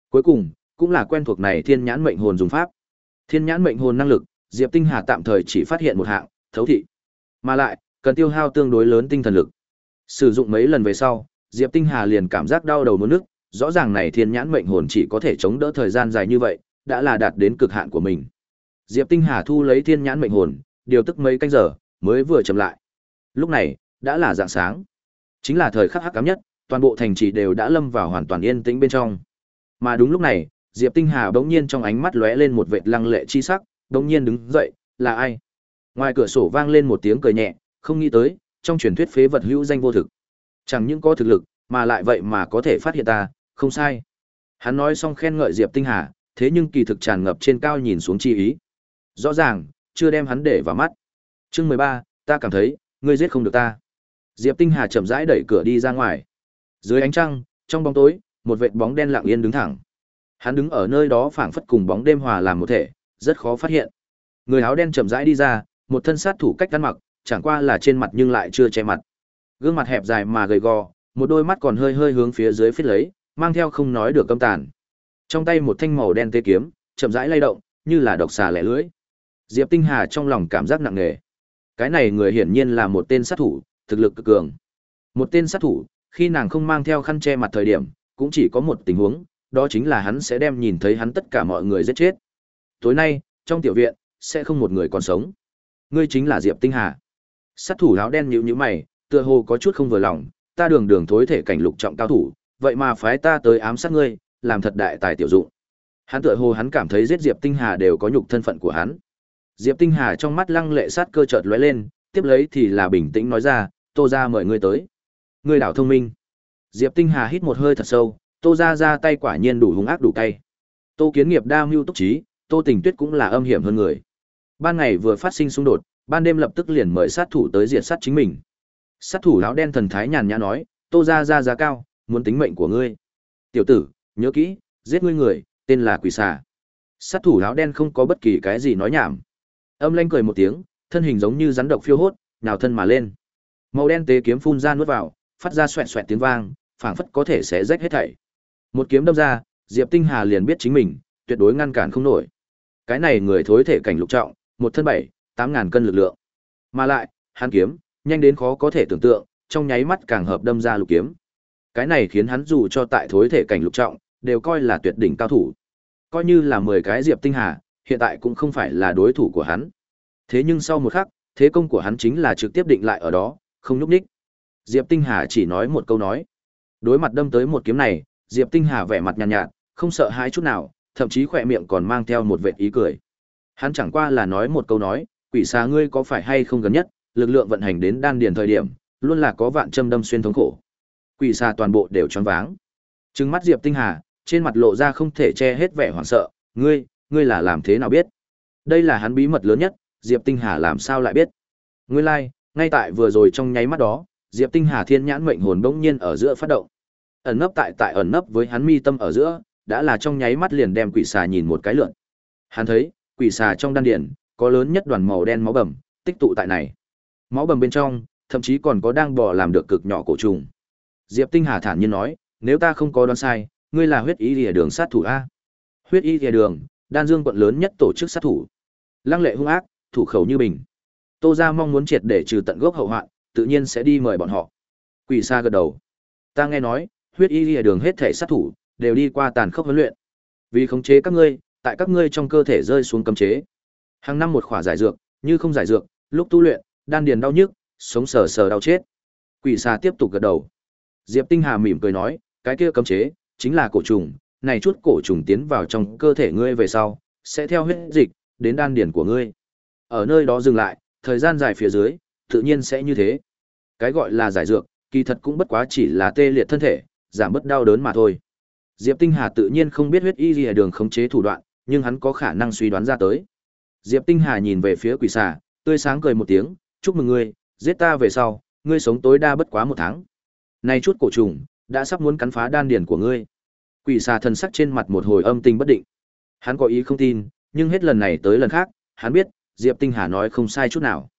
Cuối cùng, cũng là quen thuộc này thiên nhãn mệnh hồn dùng pháp. Thiên nhãn mệnh hồn năng lực, Diệp Tinh Hà tạm thời chỉ phát hiện một hạng, thấu thị. Mà lại, cần tiêu hao tương đối lớn tinh thần lực. Sử dụng mấy lần về sau, Diệp Tinh Hà liền cảm giác đau đầu muốn nức, rõ ràng này thiên nhãn mệnh hồn chỉ có thể chống đỡ thời gian dài như vậy, đã là đạt đến cực hạn của mình. Diệp Tinh Hà thu lấy thiên nhãn mệnh hồn, điều tức mấy canh giờ, mới vừa chậm lại. Lúc này, đã là dạng sáng. Chính là thời khắc hắc ám nhất, toàn bộ thành trì đều đã lâm vào hoàn toàn yên tĩnh bên trong. Mà đúng lúc này, Diệp Tinh Hà bỗng nhiên trong ánh mắt lóe lên một vệt lăng lệ chi sắc, bỗng nhiên đứng dậy, là ai? Ngoài cửa sổ vang lên một tiếng cười nhẹ, không nghĩ tới, trong truyền thuyết phế vật hữu danh vô thực. Chẳng những có thực lực, mà lại vậy mà có thể phát hiện ta, không sai. Hắn nói xong khen ngợi Diệp Tinh Hà, thế nhưng kỳ thực tràn ngập trên cao nhìn xuống chi ý. Rõ ràng, chưa đem hắn để vào mắt. Chương 13, ta cảm thấy, ngươi giết không được ta. Diệp Tinh Hà chậm rãi đẩy cửa đi ra ngoài. Dưới ánh trăng, trong bóng tối, một vệt bóng đen lặng yên đứng thẳng. Hắn đứng ở nơi đó phảng phất cùng bóng đêm hòa làm một thể, rất khó phát hiện. Người áo đen chậm rãi đi ra, một thân sát thủ cách ăn mặc, chẳng qua là trên mặt nhưng lại chưa che mặt. Gương mặt hẹp dài mà gầy gò, một đôi mắt còn hơi hơi hướng phía dưới phết lấy, mang theo không nói được câm tàn. Trong tay một thanh màu đen tê kiếm, chậm rãi lay động, như là độc xà lẻ lưỡi. Diệp Tinh Hà trong lòng cảm giác nặng nề. Cái này người hiển nhiên là một tên sát thủ, thực lực cực cường. Một tên sát thủ, khi nàng không mang theo khăn che mặt thời điểm, cũng chỉ có một tình huống, đó chính là hắn sẽ đem nhìn thấy hắn tất cả mọi người giết chết. Tối nay, trong tiểu viện, sẽ không một người còn sống. Ngươi chính là Diệp Tinh Hà. Sát thủ áo đen nhíu nhíu mày, tựa hồ có chút không vừa lòng, ta đường đường thối thể cảnh lục trọng cao thủ, vậy mà phái ta tới ám sát ngươi, làm thật đại tài tiểu dụng. Hắn tựa hồ hắn cảm thấy giết Diệp Tinh Hà đều có nhục thân phận của hắn. Diệp Tinh Hà trong mắt lăng lệ sát cơ chợt lóe lên, tiếp lấy thì là bình tĩnh nói ra, "Tô gia mời ngươi tới." Ngươi đảo thông minh. Diệp Tinh Hà hít một hơi thật sâu, Tô gia ra tay quả nhiên đủ hung ác đủ cay. Tô Kiến Nghiệp đa mưu túc trí, Tô Tình Tuyết cũng là âm hiểm hơn người. Ban ngày vừa phát sinh xung đột, ban đêm lập tức liền mời sát thủ tới diệt sát chính mình. Sát thủ lão đen thần thái nhàn nhã nói, Tô gia gia giá cao, muốn tính mệnh của ngươi. Tiểu tử, nhớ kỹ, giết ngươi người, tên là Quỷ Xà. Sát thủ áo đen không có bất kỳ cái gì nói nhảm. Âm lanh cười một tiếng, thân hình giống như rắn độc phiêu hốt, nào thân mà lên. Màu đen tế kiếm phun ra nuốt vào, phát ra xoẹt xoẹt tiếng vang, phảng phất có thể sẽ rách hết thảy. Một kiếm đâm ra, Diệp Tinh Hà liền biết chính mình tuyệt đối ngăn cản không nổi. Cái này người thối thể cảnh lục trọng, một thân bảy, tám ngàn cân lực lượng. Mà lại, hắn kiếm nhanh đến khó có thể tưởng tượng, trong nháy mắt càng hợp đâm ra lục kiếm. Cái này khiến hắn dù cho tại thối thể cảnh lục trọng, đều coi là tuyệt đỉnh cao thủ. Coi như là 10 cái Diệp Tinh Hà, hiện tại cũng không phải là đối thủ của hắn. Thế nhưng sau một khắc, thế công của hắn chính là trực tiếp định lại ở đó, không nhúc nhích. Diệp Tinh Hà chỉ nói một câu nói. Đối mặt đâm tới một kiếm này, Diệp Tinh Hà vẻ mặt nhàn nhạt, nhạt, không sợ hãi chút nào, thậm chí khỏe miệng còn mang theo một vệt ý cười. Hắn chẳng qua là nói một câu nói, quỷ xà ngươi có phải hay không gần nhất, lực lượng vận hành đến đan điền thời điểm, luôn là có vạn châm đâm xuyên thống khổ. Quỷ xà toàn bộ đều choáng váng. Trừng mắt Diệp Tinh Hà, trên mặt lộ ra không thể che hết vẻ hoảng sợ, ngươi, ngươi là làm thế nào biết? Đây là hắn bí mật lớn nhất, Diệp Tinh Hà làm sao lại biết? Nguyên lai, like, ngay tại vừa rồi trong nháy mắt đó, Diệp Tinh Hà thiên nhãn mệnh hồn bỗng nhiên ở giữa phát động. Ẩn nấp tại tại ẩn nấp với hắn mi tâm ở giữa, đã là trong nháy mắt liền đem quỷ xà nhìn một cái lượn. Hắn thấy, quỷ xà trong đan điền có lớn nhất đoàn màu đen máu bầm, tích tụ tại này. Máu bầm bên trong, thậm chí còn có đang bò làm được cực nhỏ cổ trùng. Diệp Tinh Hà thản nhiên nói, nếu ta không có đoán sai, ngươi là huyết y lìa đường sát thủ a. Huyết y lìa đường, đan dương quận lớn nhất tổ chức sát thủ. Lăng lệ hung ác, thủ khẩu như bình. Tô gia mong muốn triệt để trừ tận gốc hậu hoạn, tự nhiên sẽ đi mời bọn họ. Quỷ Sa gật đầu. Ta nghe nói, huyết y lìa đường hết thể sát thủ đều đi qua tàn khốc huấn luyện. Vì khống chế các ngươi, tại các ngươi trong cơ thể rơi xuống cấm chế. Hàng năm một khỏa giải dược, như không giải dược, lúc tu luyện, đan điền đau nhức, sống sờ sờ đau chết. Quỷ Sa tiếp tục gật đầu. Diệp Tinh Hà mỉm cười nói, cái kia cấm chế chính là cổ trùng, này chút cổ trùng tiến vào trong cơ thể ngươi về sau, sẽ theo huyết dịch đến đan điền của ngươi. Ở nơi đó dừng lại, thời gian dài phía dưới, tự nhiên sẽ như thế. Cái gọi là giải dược, kỳ thật cũng bất quá chỉ là tê liệt thân thể, giảm bớt đau đớn mà thôi. Diệp Tinh Hà tự nhiên không biết huyết y lìa đường khống chế thủ đoạn, nhưng hắn có khả năng suy đoán ra tới. Diệp Tinh Hà nhìn về phía quỷ xà, tươi sáng cười một tiếng, chúc mừng ngươi, giết ta về sau, ngươi sống tối đa bất quá một tháng nay chút cổ trùng, đã sắp muốn cắn phá đan điền của ngươi. Quỷ xà thần sắc trên mặt một hồi âm tình bất định. Hắn có ý không tin, nhưng hết lần này tới lần khác, hắn biết, Diệp Tinh Hà nói không sai chút nào.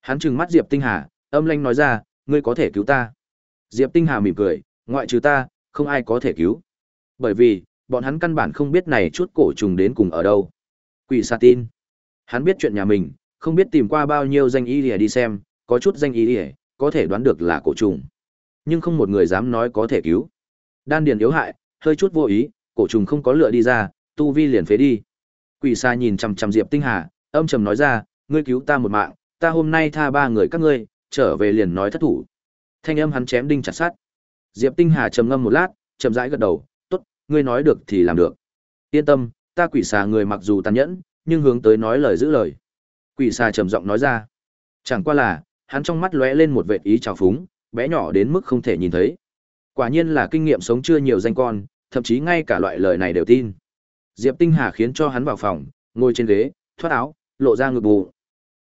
Hắn trừng mắt Diệp Tinh Hà, âm lanh nói ra, ngươi có thể cứu ta. Diệp Tinh Hà mỉm cười, ngoại trừ ta, không ai có thể cứu. Bởi vì, bọn hắn căn bản không biết này chút cổ trùng đến cùng ở đâu. Quỷ xà tin. Hắn biết chuyện nhà mình, không biết tìm qua bao nhiêu danh y đi xem, có chút danh y lìa, có thể đoán được là cổ trùng nhưng không một người dám nói có thể cứu. Đan điền yếu hại, hơi chút vô ý, cổ trùng không có lựa đi ra, tu vi liền phế đi. Quỷ xa nhìn chằm chằm Diệp Tinh Hà, âm trầm nói ra, ngươi cứu ta một mạng, ta hôm nay tha ba người các ngươi, trở về liền nói thất thủ. Thanh âm hắn chém đinh chặt sắt. Diệp Tinh Hà trầm ngâm một lát, chậm rãi gật đầu, "Tốt, ngươi nói được thì làm được. Yên tâm, ta quỷ xà người mặc dù tàn nhẫn, nhưng hướng tới nói lời giữ lời." Quỷ xà trầm giọng nói ra. Chẳng qua là, hắn trong mắt lóe lên một vệt ý trào phúng, bé nhỏ đến mức không thể nhìn thấy. Quả nhiên là kinh nghiệm sống chưa nhiều danh con, thậm chí ngay cả loại lời này đều tin. Diệp Tinh Hà khiến cho hắn vào phòng, ngồi trên ghế, thoát áo, lộ ra ngực bù.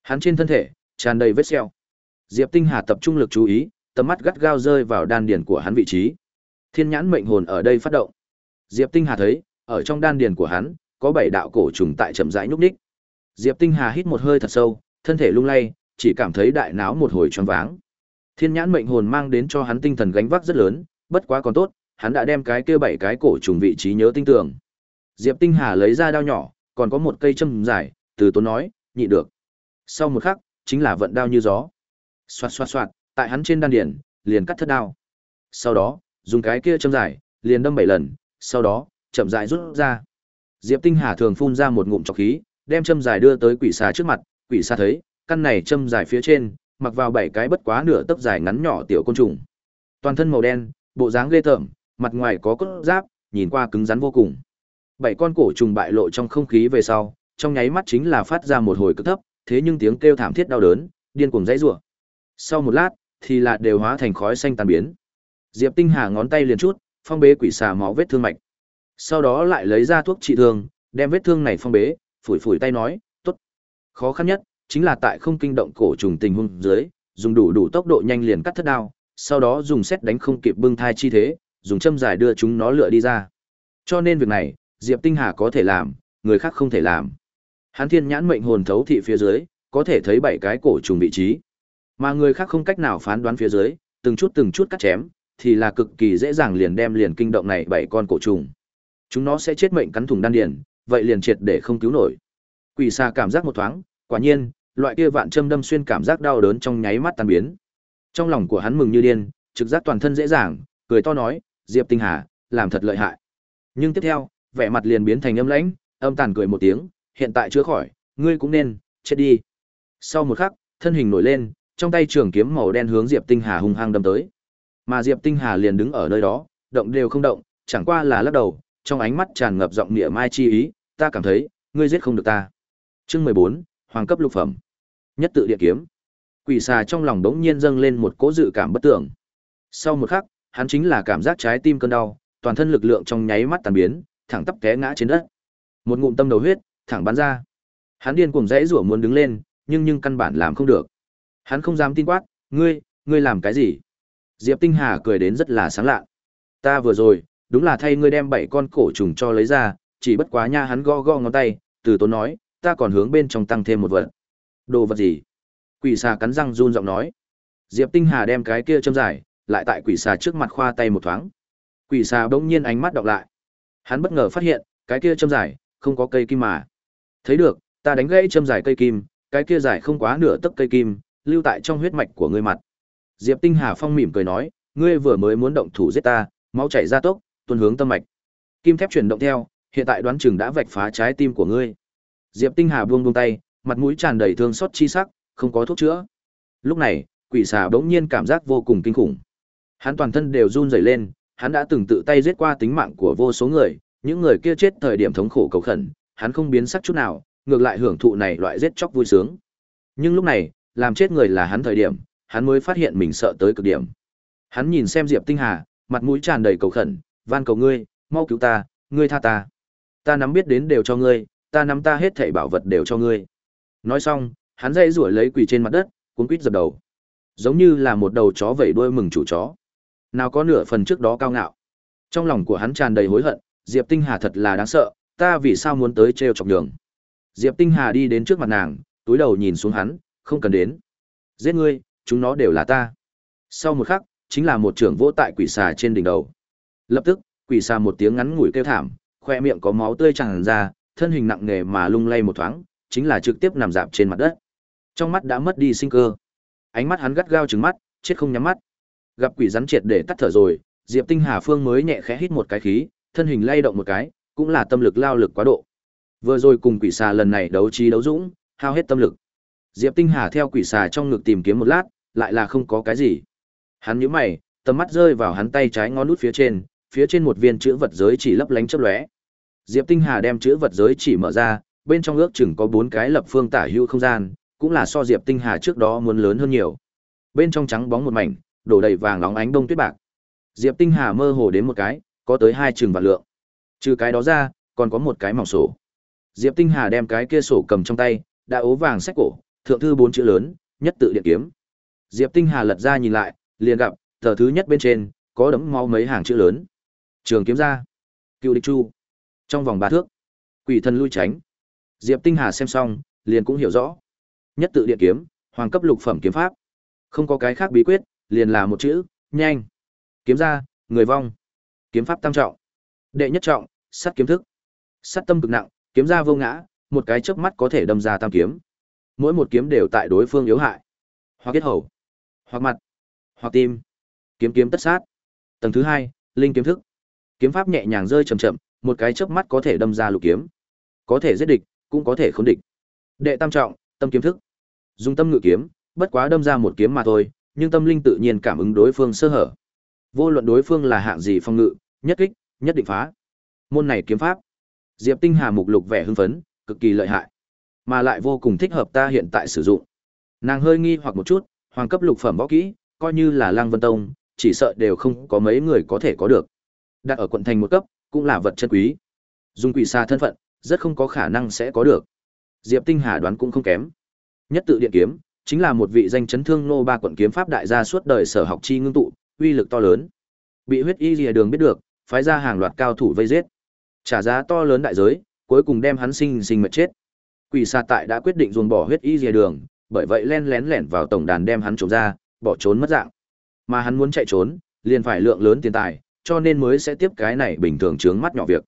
Hắn trên thân thể tràn đầy vết sẹo. Diệp Tinh Hà tập trung lực chú ý, tầm mắt gắt gao rơi vào đan điền của hắn vị trí. Thiên nhãn mệnh hồn ở đây phát động. Diệp Tinh Hà thấy, ở trong đan điền của hắn có bảy đạo cổ trùng tại chậm rãi nhúc nhích. Diệp Tinh Hà hít một hơi thật sâu, thân thể lung lay, chỉ cảm thấy đại não một hồi choáng váng. Thiên nhãn mệnh hồn mang đến cho hắn tinh thần gánh vác rất lớn, bất quá còn tốt, hắn đã đem cái kia bảy cái cổ trùng vị trí nhớ tinh tường. Diệp Tinh Hà lấy ra đao nhỏ, còn có một cây châm dài, từ tốn nói, nhị được. Sau một khắc, chính là vận đao như gió. Xoạt xoạt xoạt, tại hắn trên đan điển, liền cắt thất đao. Sau đó, dùng cái kia châm dài, liền đâm bảy lần, sau đó, chậm rãi rút ra. Diệp Tinh Hà thường phun ra một ngụm trọc khí, đem châm dài đưa tới quỷ xà trước mặt, quỷ xà thấy, căn này châm dài phía trên, mặc vào bảy cái bất quá nửa tấc dài ngắn nhỏ tiểu côn trùng. Toàn thân màu đen, bộ dáng ghê tởm, mặt ngoài có cốt giáp, nhìn qua cứng rắn vô cùng. Bảy con cổ trùng bại lộ trong không khí về sau, trong nháy mắt chính là phát ra một hồi cực thấp, thế nhưng tiếng kêu thảm thiết đau đớn, điên cuồng dãy rủa. Sau một lát, thì là đều hóa thành khói xanh tan biến. Diệp Tinh Hà ngón tay liền chút, phong bế quỷ xà máu vết thương mạch. Sau đó lại lấy ra thuốc trị thương, đem vết thương này phong bế, phủi phủi tay nói, "Tốt." Khó khăn nhất chính là tại không kinh động cổ trùng tình huống dưới, dùng đủ đủ tốc độ nhanh liền cắt thất đao, sau đó dùng xét đánh không kịp bưng thai chi thế, dùng châm dài đưa chúng nó lựa đi ra. Cho nên việc này, Diệp Tinh Hà có thể làm, người khác không thể làm. Hán Thiên nhãn mệnh hồn thấu thị phía dưới, có thể thấy bảy cái cổ trùng vị trí. Mà người khác không cách nào phán đoán phía dưới, từng chút từng chút cắt chém, thì là cực kỳ dễ dàng liền đem liền kinh động này bảy con cổ trùng. Chúng nó sẽ chết mệnh cắn thủng đan điền, vậy liền triệt để không cứu nổi. Quỷ xa cảm giác một thoáng, quả nhiên, loại kia vạn châm đâm xuyên cảm giác đau đớn trong nháy mắt tan biến. Trong lòng của hắn mừng như điên, trực giác toàn thân dễ dàng, cười to nói, Diệp Tinh Hà, làm thật lợi hại. Nhưng tiếp theo, vẻ mặt liền biến thành âm lãnh, âm tàn cười một tiếng, hiện tại chưa khỏi, ngươi cũng nên chết đi. Sau một khắc, thân hình nổi lên, trong tay trường kiếm màu đen hướng Diệp Tinh Hà hung hăng đâm tới. Mà Diệp Tinh Hà liền đứng ở nơi đó, động đều không động, chẳng qua là lắc đầu, trong ánh mắt tràn ngập giọng nghĩa mai chi ý, ta cảm thấy, ngươi giết không được ta. Chương 14, Hoàng cấp lục phẩm. Nhất tự địa kiếm. Quỷ xà trong lòng đống nhiên dâng lên một cỗ dự cảm bất tưởng. Sau một khắc, hắn chính là cảm giác trái tim cơn đau, toàn thân lực lượng trong nháy mắt tàn biến, thẳng tắp té ngã trên đất. Một ngụm tâm đầu huyết, thẳng bắn ra. Hắn điên cuồng rẽ rủa muốn đứng lên, nhưng nhưng căn bản làm không được. Hắn không dám tin quát, "Ngươi, ngươi làm cái gì?" Diệp Tinh Hà cười đến rất là sáng lạ. "Ta vừa rồi, đúng là thay ngươi đem bảy con cổ trùng cho lấy ra, chỉ bất quá nha hắn go go ngón tay, từ tốn nói, ta còn hướng bên trong tăng thêm một vật." "Đồ vật gì?" Quỷ xà cắn răng run giọng nói. Diệp Tinh Hà đem cái kia châm dài, lại tại quỷ xà trước mặt khoa tay một thoáng. Quỷ xà bỗng nhiên ánh mắt đọc lại. Hắn bất ngờ phát hiện, cái kia châm dài, không có cây kim mà. Thấy được, ta đánh gãy châm dài cây kim, cái kia dài không quá nửa tấc cây kim, lưu tại trong huyết mạch của ngươi mặt. Diệp Tinh Hà Phong mỉm cười nói, ngươi vừa mới muốn động thủ giết ta, máu chảy ra tốc, tuôn hướng tâm mạch. Kim thép chuyển động theo, hiện tại đoán chừng đã vạch phá trái tim của ngươi. Diệp Tinh Hà buông buông tay, mặt mũi tràn đầy thương xót chi sắc, không có thuốc chữa. Lúc này, quỷ xà bỗng nhiên cảm giác vô cùng kinh khủng. Hắn toàn thân đều run rẩy lên, hắn đã từng tự tay giết qua tính mạng của vô số người, những người kia chết thời điểm thống khổ cầu khẩn, hắn không biến sắc chút nào, ngược lại hưởng thụ này loại giết chóc vui sướng. Nhưng lúc này, làm chết người là hắn thời điểm, hắn mới phát hiện mình sợ tới cực điểm. Hắn nhìn xem Diệp Tinh Hà, mặt mũi tràn đầy cầu khẩn, van cầu ngươi, mau cứu ta, ngươi tha ta. Ta nắm biết đến đều cho ngươi, ta nắm ta hết thảy bảo vật đều cho ngươi. Nói xong, hắn dây rủi lấy quỳ trên mặt đất, cuống quýt dập đầu. Giống như là một đầu chó vẫy đuôi mừng chủ chó. Nào có nửa phần trước đó cao ngạo. Trong lòng của hắn tràn đầy hối hận, Diệp Tinh Hà thật là đáng sợ, ta vì sao muốn tới trêu chọc đường. Diệp Tinh Hà đi đến trước mặt nàng, túi đầu nhìn xuống hắn, không cần đến. Giết ngươi, chúng nó đều là ta. Sau một khắc, chính là một trưởng vỗ tại quỷ xà trên đỉnh đầu. Lập tức, quỷ xà một tiếng ngắn ngủi kêu thảm, khoe miệng có máu tươi tràn ra, thân hình nặng nề mà lung lay một thoáng, chính là trực tiếp nằm dạp trên mặt đất. Trong mắt đã mất đi sinh cơ. Ánh mắt hắn gắt gao trừng mắt, chết không nhắm mắt. Gặp quỷ rắn triệt để tắt thở rồi, Diệp Tinh Hà Phương mới nhẹ khẽ hít một cái khí, thân hình lay động một cái, cũng là tâm lực lao lực quá độ. Vừa rồi cùng quỷ xà lần này đấu trí đấu dũng, hao hết tâm lực. Diệp Tinh Hà theo quỷ xà trong ngực tìm kiếm một lát, lại là không có cái gì. Hắn nhíu mày, tầm mắt rơi vào hắn tay trái ngón út phía trên, phía trên một viên chữ vật giới chỉ lấp lánh chớp lóe. Diệp Tinh Hà đem chữ vật giới chỉ mở ra, bên trong ước chừng có bốn cái lập phương tả hữu không gian, cũng là so Diệp Tinh Hà trước đó muốn lớn hơn nhiều. Bên trong trắng bóng một mảnh, đổ đầy vàng nóng ánh đông tuyết bạc. Diệp Tinh Hà mơ hồ đến một cái, có tới hai chừng vạn lượng. Trừ cái đó ra, còn có một cái mỏng sổ. Diệp Tinh Hà đem cái kia sổ cầm trong tay, đã ố vàng sách cổ, thượng thư bốn chữ lớn, nhất tự điện kiếm. Diệp Tinh Hà lật ra nhìn lại, liền gặp, tờ thứ nhất bên trên, có đấm máu mấy hàng chữ lớn. Trường kiếm ra. Cựu địch chu. Trong vòng ba thước. Quỷ thần lui tránh. Diệp Tinh Hà xem xong, liền cũng hiểu rõ. Nhất tự điện kiếm, hoàng cấp lục phẩm kiếm pháp. Không có cái khác bí quyết, liền là một chữ, nhanh. Kiếm ra, người vong. Kiếm pháp tam trọng. Đệ nhất trọng, sát kiếm thức. Sát tâm cực nặng, kiếm ra vô ngã, một cái chớp mắt có thể đâm ra tam kiếm. Mỗi một kiếm đều tại đối phương yếu hại. Hoặc kết hầu, hoặc mặt, hoặc tim. Kiếm kiếm tất sát. Tầng thứ hai, linh kiếm thức. Kiếm pháp nhẹ nhàng rơi chậm chậm, một cái chớp mắt có thể đâm ra lục kiếm. Có thể giết địch, cũng có thể khốn địch. Đệ tam trọng, tâm kiếm thức. Dùng tâm ngự kiếm, bất quá đâm ra một kiếm mà thôi, nhưng tâm linh tự nhiên cảm ứng đối phương sơ hở. Vô luận đối phương là hạng gì phong ngự, nhất kích, nhất định phá. Môn này kiếm pháp, Diệp Tinh Hà mục lục vẻ hưng phấn, cực kỳ lợi hại, mà lại vô cùng thích hợp ta hiện tại sử dụng. Nàng hơi nghi hoặc một chút, hoàng cấp lục phẩm võ kỹ, coi như là lang Vân Tông, chỉ sợ đều không có mấy người có thể có được. Đặt ở quận thành một cấp, cũng là vật chân quý. Dùng quỷ xa thân phận, rất không có khả năng sẽ có được. Diệp Tinh Hà đoán cũng không kém. Nhất tự điện kiếm, chính là một vị danh chấn thương nô ba quận kiếm pháp đại gia suốt đời sở học chi ngưng tụ, uy lực to lớn. Bị huyết y lìa đường biết được, phái ra hàng loạt cao thủ vây giết. Trả giá to lớn đại giới, cuối cùng đem hắn sinh sinh mệt chết. Quỷ xa tại đã quyết định ruồng bỏ huyết y lìa đường, bởi vậy len lén lẻn vào tổng đàn đem hắn trộm ra, bỏ trốn mất dạng. Mà hắn muốn chạy trốn, liền phải lượng lớn tiền tài, cho nên mới sẽ tiếp cái này bình thường chướng mắt nhỏ việc.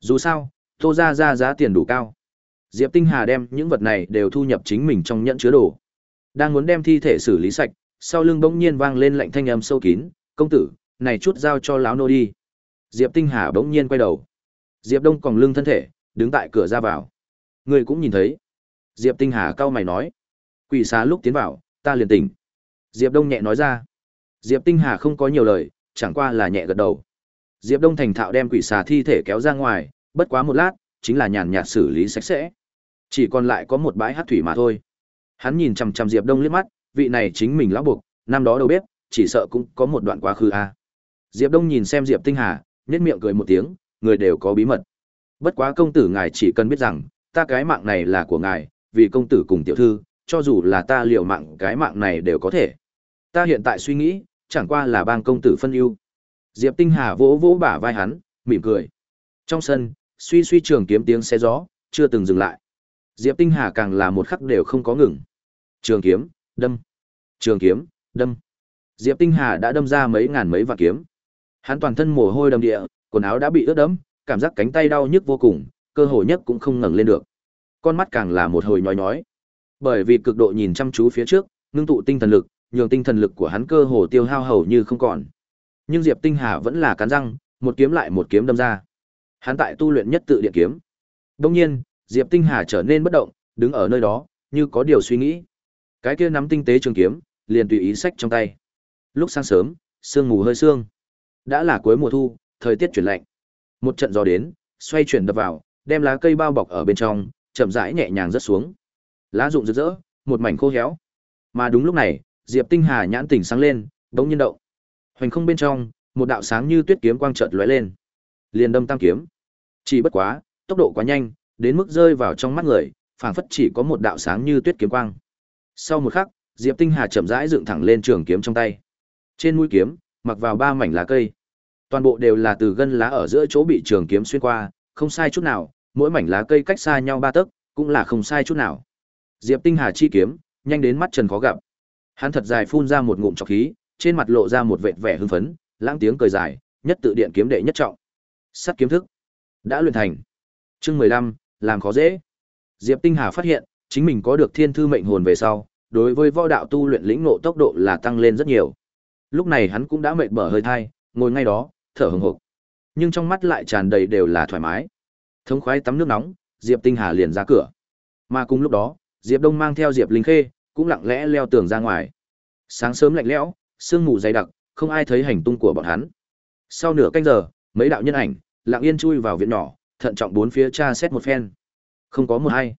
Dù sao, Tô ra ra giá tiền đủ cao. Diệp Tinh Hà đem những vật này đều thu nhập chính mình trong nhẫn chứa đồ. Đang muốn đem thi thể xử lý sạch, sau lưng bỗng nhiên vang lên lạnh thanh âm sâu kín, "Công tử, này chút giao cho lão nô đi." Diệp Tinh Hà bỗng nhiên quay đầu. Diệp Đông còn lưng thân thể, đứng tại cửa ra vào. Người cũng nhìn thấy. Diệp Tinh Hà cau mày nói, "Quỷ xá lúc tiến vào, ta liền tỉnh." Diệp Đông nhẹ nói ra. Diệp Tinh Hà không có nhiều lời, chẳng qua là nhẹ gật đầu. Diệp Đông thành thạo đem quỷ xà thi thể kéo ra ngoài, bất quá một lát, chính là nhàn nhạt xử lý sạch sẽ. Chỉ còn lại có một bãi hát thủy mà thôi. Hắn nhìn chằm chằm Diệp Đông liếc mắt, vị này chính mình lão buộc, năm đó đâu biết, chỉ sợ cũng có một đoạn quá khứ a. Diệp Đông nhìn xem Diệp Tinh Hà, nhếch miệng cười một tiếng, người đều có bí mật. Bất quá công tử ngài chỉ cần biết rằng, ta cái mạng này là của ngài, vì công tử cùng tiểu thư, cho dù là ta liều mạng cái mạng này đều có thể. Ta hiện tại suy nghĩ, chẳng qua là bang công tử phân ưu. Diệp Tinh Hà vỗ vỗ bả vai hắn, mỉm cười. Trong sân, suy suy trường kiếm tiếng xe gió, chưa từng dừng lại. Diệp Tinh Hà càng là một khắc đều không có ngừng. Trường kiếm, đâm. Trường kiếm, đâm. Diệp Tinh Hà đã đâm ra mấy ngàn mấy vạn kiếm. Hắn toàn thân mồ hôi đầm địa, quần áo đã bị ướt đẫm, cảm giác cánh tay đau nhức vô cùng, cơ hồ nhất cũng không ngẩng lên được. Con mắt càng là một hồi nhói nhói. Bởi vì cực độ nhìn chăm chú phía trước, ngưng tụ tinh thần lực, nhường tinh thần lực của hắn cơ hồ tiêu hao hầu như không còn. Nhưng Diệp Tinh Hà vẫn là cắn răng, một kiếm lại một kiếm đâm ra. Hắn tại tu luyện nhất tự điện kiếm. Đương nhiên, Diệp Tinh Hà trở nên bất động, đứng ở nơi đó, như có điều suy nghĩ. Cái kia nắm tinh tế trường kiếm, liền tùy ý sách trong tay. Lúc sáng sớm, sương mù hơi sương. Đã là cuối mùa thu, thời tiết chuyển lạnh. Một trận gió đến, xoay chuyển đập vào, đem lá cây bao bọc ở bên trong, chậm rãi nhẹ nhàng rớt xuống. Lá rụng rực rỡ, một mảnh khô héo. Mà đúng lúc này, Diệp Tinh Hà nhãn tỉnh sáng lên, bỗng nhiên động. Hoành không bên trong, một đạo sáng như tuyết kiếm quang chợt lóe lên. Liền đâm tam kiếm. Chỉ bất quá, tốc độ quá nhanh, đến mức rơi vào trong mắt người, phảng phất chỉ có một đạo sáng như tuyết kiếm quang. Sau một khắc, Diệp Tinh Hà chậm rãi dựng thẳng lên trường kiếm trong tay. Trên mũi kiếm, mặc vào ba mảnh lá cây. Toàn bộ đều là từ gân lá ở giữa chỗ bị trường kiếm xuyên qua, không sai chút nào, mỗi mảnh lá cây cách xa nhau ba tấc, cũng là không sai chút nào. Diệp Tinh Hà chi kiếm, nhanh đến mắt Trần khó gặp. Hắn thật dài phun ra một ngụm trọc khí, trên mặt lộ ra một vệt vẻ hưng phấn, lãng tiếng cười dài, nhất tự điện kiếm đệ nhất trọng. Sắt kiếm thức đã luyện thành. Chương mười lăm làm khó dễ. Diệp Tinh Hà phát hiện, chính mình có được thiên thư mệnh hồn về sau, đối với võ đạo tu luyện lĩnh ngộ tốc độ là tăng lên rất nhiều. Lúc này hắn cũng đã mệt bở hơi thai, ngồi ngay đó, thở hừng hực. Nhưng trong mắt lại tràn đầy đều là thoải mái. Thống khoái tắm nước nóng, Diệp Tinh Hà liền ra cửa. Mà cùng lúc đó, Diệp Đông mang theo Diệp Linh Khê, cũng lặng lẽ leo tường ra ngoài. Sáng sớm lạnh lẽo, sương mù dày đặc, không ai thấy hành tung của bọn hắn. Sau nửa canh giờ, mấy đạo nhân ảnh lặng yên chui vào viện nhỏ, thận trọng bốn phía tra xét một phen. Không có một ai.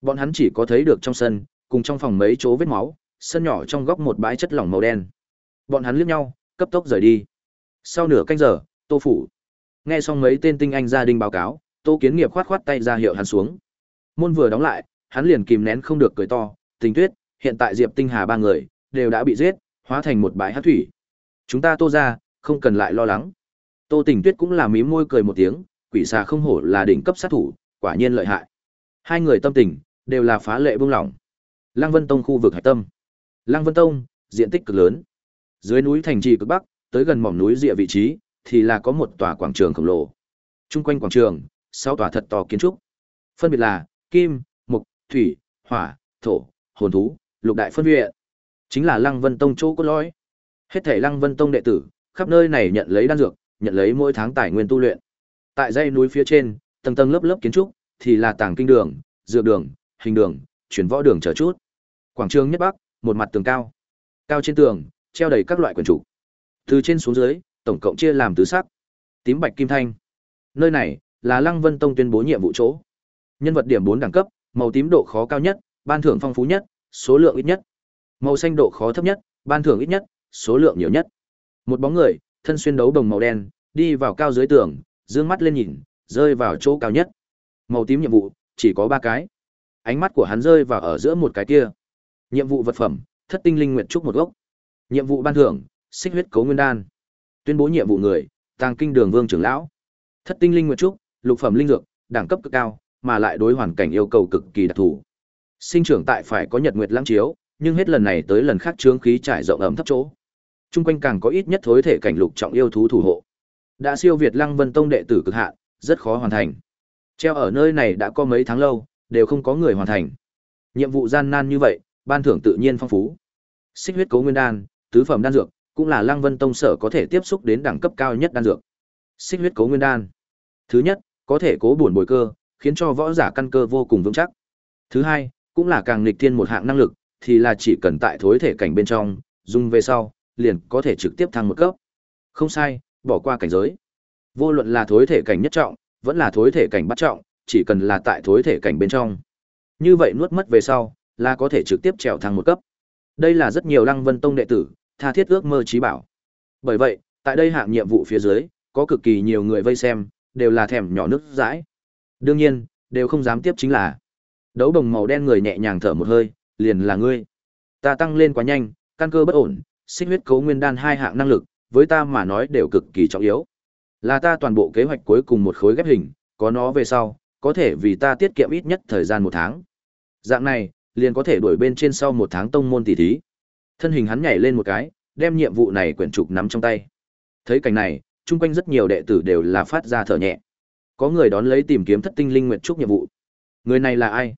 Bọn hắn chỉ có thấy được trong sân, cùng trong phòng mấy chỗ vết máu, sân nhỏ trong góc một bãi chất lỏng màu đen. Bọn hắn liếc nhau, cấp tốc rời đi. Sau nửa canh giờ, Tô phủ. Nghe xong mấy tên tinh anh gia đình báo cáo, Tô Kiến Nghiệp khoát khoát tay ra hiệu hắn xuống. Môn vừa đóng lại, hắn liền kìm nén không được cười to, "Tình Tuyết, hiện tại Diệp Tinh Hà ba người đều đã bị giết, hóa thành một bãi hắc thủy. Chúng ta Tô ra, không cần lại lo lắng." Tô Tình Tuyết cũng là mím môi cười một tiếng, quỷ xà không hổ là đỉnh cấp sát thủ, quả nhiên lợi hại. Hai người tâm tình đều là phá lệ buông lỏng. Lăng Vân Tông khu vực hải tâm. Lăng Vân Tông, diện tích cực lớn. Dưới núi thành trì cực bắc, tới gần mỏm núi rìa vị trí, thì là có một tòa quảng trường khổng lồ. Trung quanh quảng trường, sáu tòa thật to kiến trúc. Phân biệt là Kim, Mục, Thủy, Hỏa, Thổ, Hồn thú, Lục đại phân viện. Chính là Lăng Vân Tông chỗ cốt lõi. Hết thảy Lăng Vân Tông đệ tử, khắp nơi này nhận lấy đan dược, nhận lấy mỗi tháng tài nguyên tu luyện. Tại dãy núi phía trên, tầng tầng lớp lớp kiến trúc, thì là tàng kinh đường, dược đường, hình đường, chuyển võ đường chờ chút. Quảng trường nhất bắc, một mặt tường cao. Cao trên tường, treo đầy các loại quyển trục. Từ trên xuống dưới, tổng cộng chia làm tứ sắc. Tím bạch kim thanh. Nơi này là Lăng Vân Tông tuyên bố nhiệm vụ chỗ. Nhân vật điểm bốn đẳng cấp, màu tím độ khó cao nhất, ban thưởng phong phú nhất, số lượng ít nhất. Màu xanh độ khó thấp nhất, ban thưởng ít nhất, số lượng nhiều nhất. Một bóng người, thân xuyên đấu đồng màu đen, đi vào cao dưới tường, dương mắt lên nhìn, rơi vào chỗ cao nhất. Màu tím nhiệm vụ, chỉ có ba cái. Ánh mắt của hắn rơi vào ở giữa một cái kia. Nhiệm vụ vật phẩm, thất tinh linh nguyện trúc một gốc. Nhiệm vụ ban thưởng, xích huyết cấu nguyên đan. Tuyên bố nhiệm vụ người, Tàng Kinh Đường Vương trưởng lão. Thất tinh linh nguyện trúc, lục phẩm linh dược, đẳng cấp cực cao, mà lại đối hoàn cảnh yêu cầu cực kỳ đặc thù. Sinh trưởng tại phải có nhật nguyệt lãng chiếu, nhưng hết lần này tới lần khác chướng khí trải rộng ấm thấp chỗ. Trung quanh càng có ít nhất thối thể cảnh lục trọng yêu thú thủ hộ. Đã siêu việt Lăng Vân Tông đệ tử cực hạn, rất khó hoàn thành. Treo ở nơi này đã có mấy tháng lâu, đều không có người hoàn thành. Nhiệm vụ gian nan như vậy, ban thưởng tự nhiên phong phú. Xích huyết cấu nguyên đan, tứ phẩm đan dược, cũng là Lăng Vân Tông sở có thể tiếp xúc đến đẳng cấp cao nhất đan dược. Xích huyết cấu nguyên đan. Thứ nhất, có thể cố bổn bồi cơ, khiến cho võ giả căn cơ vô cùng vững chắc. Thứ hai, cũng là càng nghịch thiên một hạng năng lực, thì là chỉ cần tại thối thể cảnh bên trong, dùng về sau, liền có thể trực tiếp thăng một cấp. Không sai, bỏ qua cảnh giới. Vô luận là thối thể cảnh nhất trọng, vẫn là thối thể cảnh bắt trọng, chỉ cần là tại thối thể cảnh bên trong. Như vậy nuốt mất về sau, là có thể trực tiếp trèo thăng một cấp. Đây là rất nhiều Lăng Vân Tông đệ tử, tha thiết ước mơ trí bảo. Bởi vậy, tại đây hạng nhiệm vụ phía dưới, có cực kỳ nhiều người vây xem, đều là thèm nhỏ nước dãi. Đương nhiên, đều không dám tiếp chính là. Đấu đồng màu đen người nhẹ nhàng thở một hơi, liền là ngươi. Ta tăng lên quá nhanh, căn cơ bất ổn, xích huyết cấu nguyên đan hai hạng năng lực, với ta mà nói đều cực kỳ trọng yếu. Là ta toàn bộ kế hoạch cuối cùng một khối ghép hình, có nó về sau, có thể vì ta tiết kiệm ít nhất thời gian một tháng. Dạng này, liền có thể đuổi bên trên sau một tháng tông môn tỷ thí. Thân hình hắn nhảy lên một cái, đem nhiệm vụ này quyển trục nắm trong tay. Thấy cảnh này, chung quanh rất nhiều đệ tử đều là phát ra thở nhẹ. Có người đón lấy tìm kiếm thất tinh linh nguyện trúc nhiệm vụ. Người này là ai?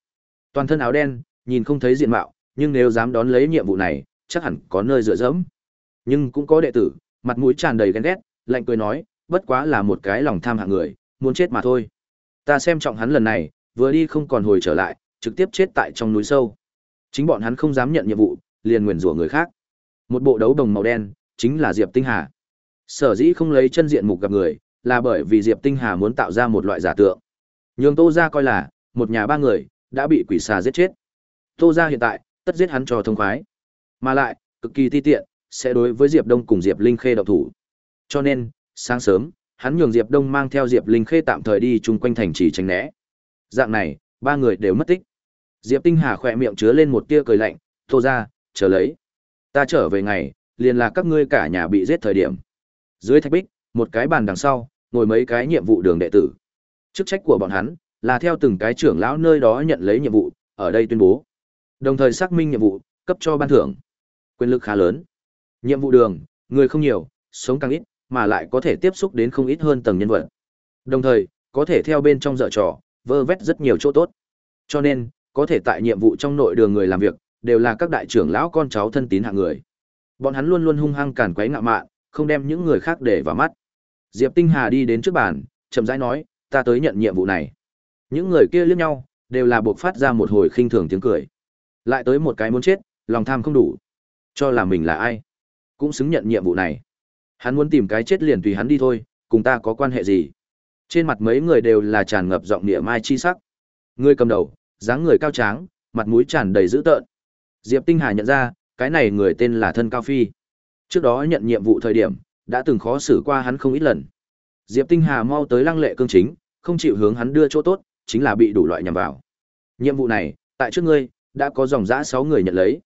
Toàn thân áo đen, nhìn không thấy diện mạo, nhưng nếu dám đón lấy nhiệm vụ này, chắc hẳn có nơi dựa dẫm. Nhưng cũng có đệ tử, mặt mũi tràn đầy ghen ghét, lạnh cười nói, bất quá là một cái lòng tham hạng người, muốn chết mà thôi. Ta xem trọng hắn lần này, vừa đi không còn hồi trở lại, trực tiếp chết tại trong núi sâu. Chính bọn hắn không dám nhận nhiệm vụ, liền nguyền rủa người khác. Một bộ đấu đồng màu đen, chính là Diệp Tinh Hà. Sở dĩ không lấy chân diện mục gặp người, là bởi vì Diệp Tinh Hà muốn tạo ra một loại giả tượng. Nhường Tô ra coi là một nhà ba người đã bị quỷ xà giết chết. Tô gia hiện tại tất giết hắn cho thông khoái, mà lại cực kỳ ti tiện, sẽ đối với Diệp Đông cùng Diệp Linh Khê động thủ. Cho nên, sáng sớm, hắn nhường Diệp Đông mang theo Diệp Linh Khê tạm thời đi chung quanh thành trì tránh né. Dạng này, ba người đều mất tích. Diệp Tinh Hà khỏe miệng chứa lên một tia cười lạnh, "Tô gia, chờ lấy. Ta trở về ngày, liền là các ngươi cả nhà bị giết thời điểm." Dưới thạch bích, một cái bàn đằng sau, ngồi mấy cái nhiệm vụ đường đệ tử. Chức trách của bọn hắn là theo từng cái trưởng lão nơi đó nhận lấy nhiệm vụ, ở đây tuyên bố. Đồng thời xác minh nhiệm vụ, cấp cho ban thưởng. Quyền lực khá lớn. Nhiệm vụ đường, người không nhiều, sống càng ít, mà lại có thể tiếp xúc đến không ít hơn tầng nhân vật. Đồng thời, có thể theo bên trong dở trò, vơ vét rất nhiều chỗ tốt. Cho nên, có thể tại nhiệm vụ trong nội đường người làm việc, đều là các đại trưởng lão con cháu thân tín hạng người. Bọn hắn luôn luôn hung hăng cản quấy ngạo mạn, không đem những người khác để vào mắt. Diệp Tinh Hà đi đến trước bàn, chậm rãi nói, ta tới nhận nhiệm vụ này. Những người kia liếc nhau, đều là buộc phát ra một hồi khinh thường tiếng cười. Lại tới một cái muốn chết, lòng tham không đủ. Cho là mình là ai, cũng xứng nhận nhiệm vụ này. Hắn muốn tìm cái chết liền tùy hắn đi thôi, cùng ta có quan hệ gì. Trên mặt mấy người đều là tràn ngập giọng địa mai chi sắc. Người cầm đầu, dáng người cao tráng, mặt mũi tràn đầy dữ tợn. Diệp Tinh Hà nhận ra, cái này người tên là Thân Cao Phi. Trước đó nhận nhiệm vụ thời điểm, đã từng khó xử qua hắn không ít lần. Diệp Tinh Hà mau tới lăng lệ cương chính, không chịu hướng hắn đưa chỗ tốt, chính là bị đủ loại nhằm vào. Nhiệm vụ này, tại trước ngươi, đã có dòng dã 6 người nhận lấy.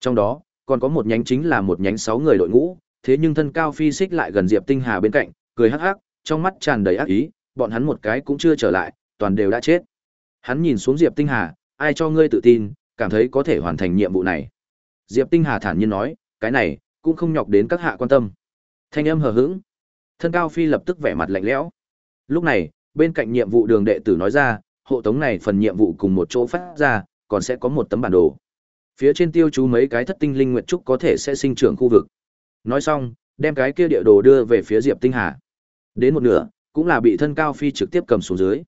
Trong đó, còn có một nhánh chính là một nhánh 6 người đội ngũ, thế nhưng thân cao phi xích lại gần Diệp Tinh Hà bên cạnh, cười hắc hắc, trong mắt tràn đầy ác ý, bọn hắn một cái cũng chưa trở lại, toàn đều đã chết. Hắn nhìn xuống Diệp Tinh Hà, ai cho ngươi tự tin, cảm thấy có thể hoàn thành nhiệm vụ này. Diệp Tinh Hà thản nhiên nói, cái này, cũng không nhọc đến các hạ quan tâm. Thanh âm hờ hững. Thân cao phi lập tức vẻ mặt lạnh lẽo. Lúc này, bên cạnh nhiệm vụ đường đệ tử nói ra, hộ tống này phần nhiệm vụ cùng một chỗ phát ra, còn sẽ có một tấm bản đồ. Phía trên tiêu chú mấy cái thất tinh linh nguyệt trúc có thể sẽ sinh trưởng khu vực. Nói xong, đem cái kia địa đồ đưa về phía Diệp Tinh Hà. Đến một nửa, cũng là bị thân cao phi trực tiếp cầm xuống dưới.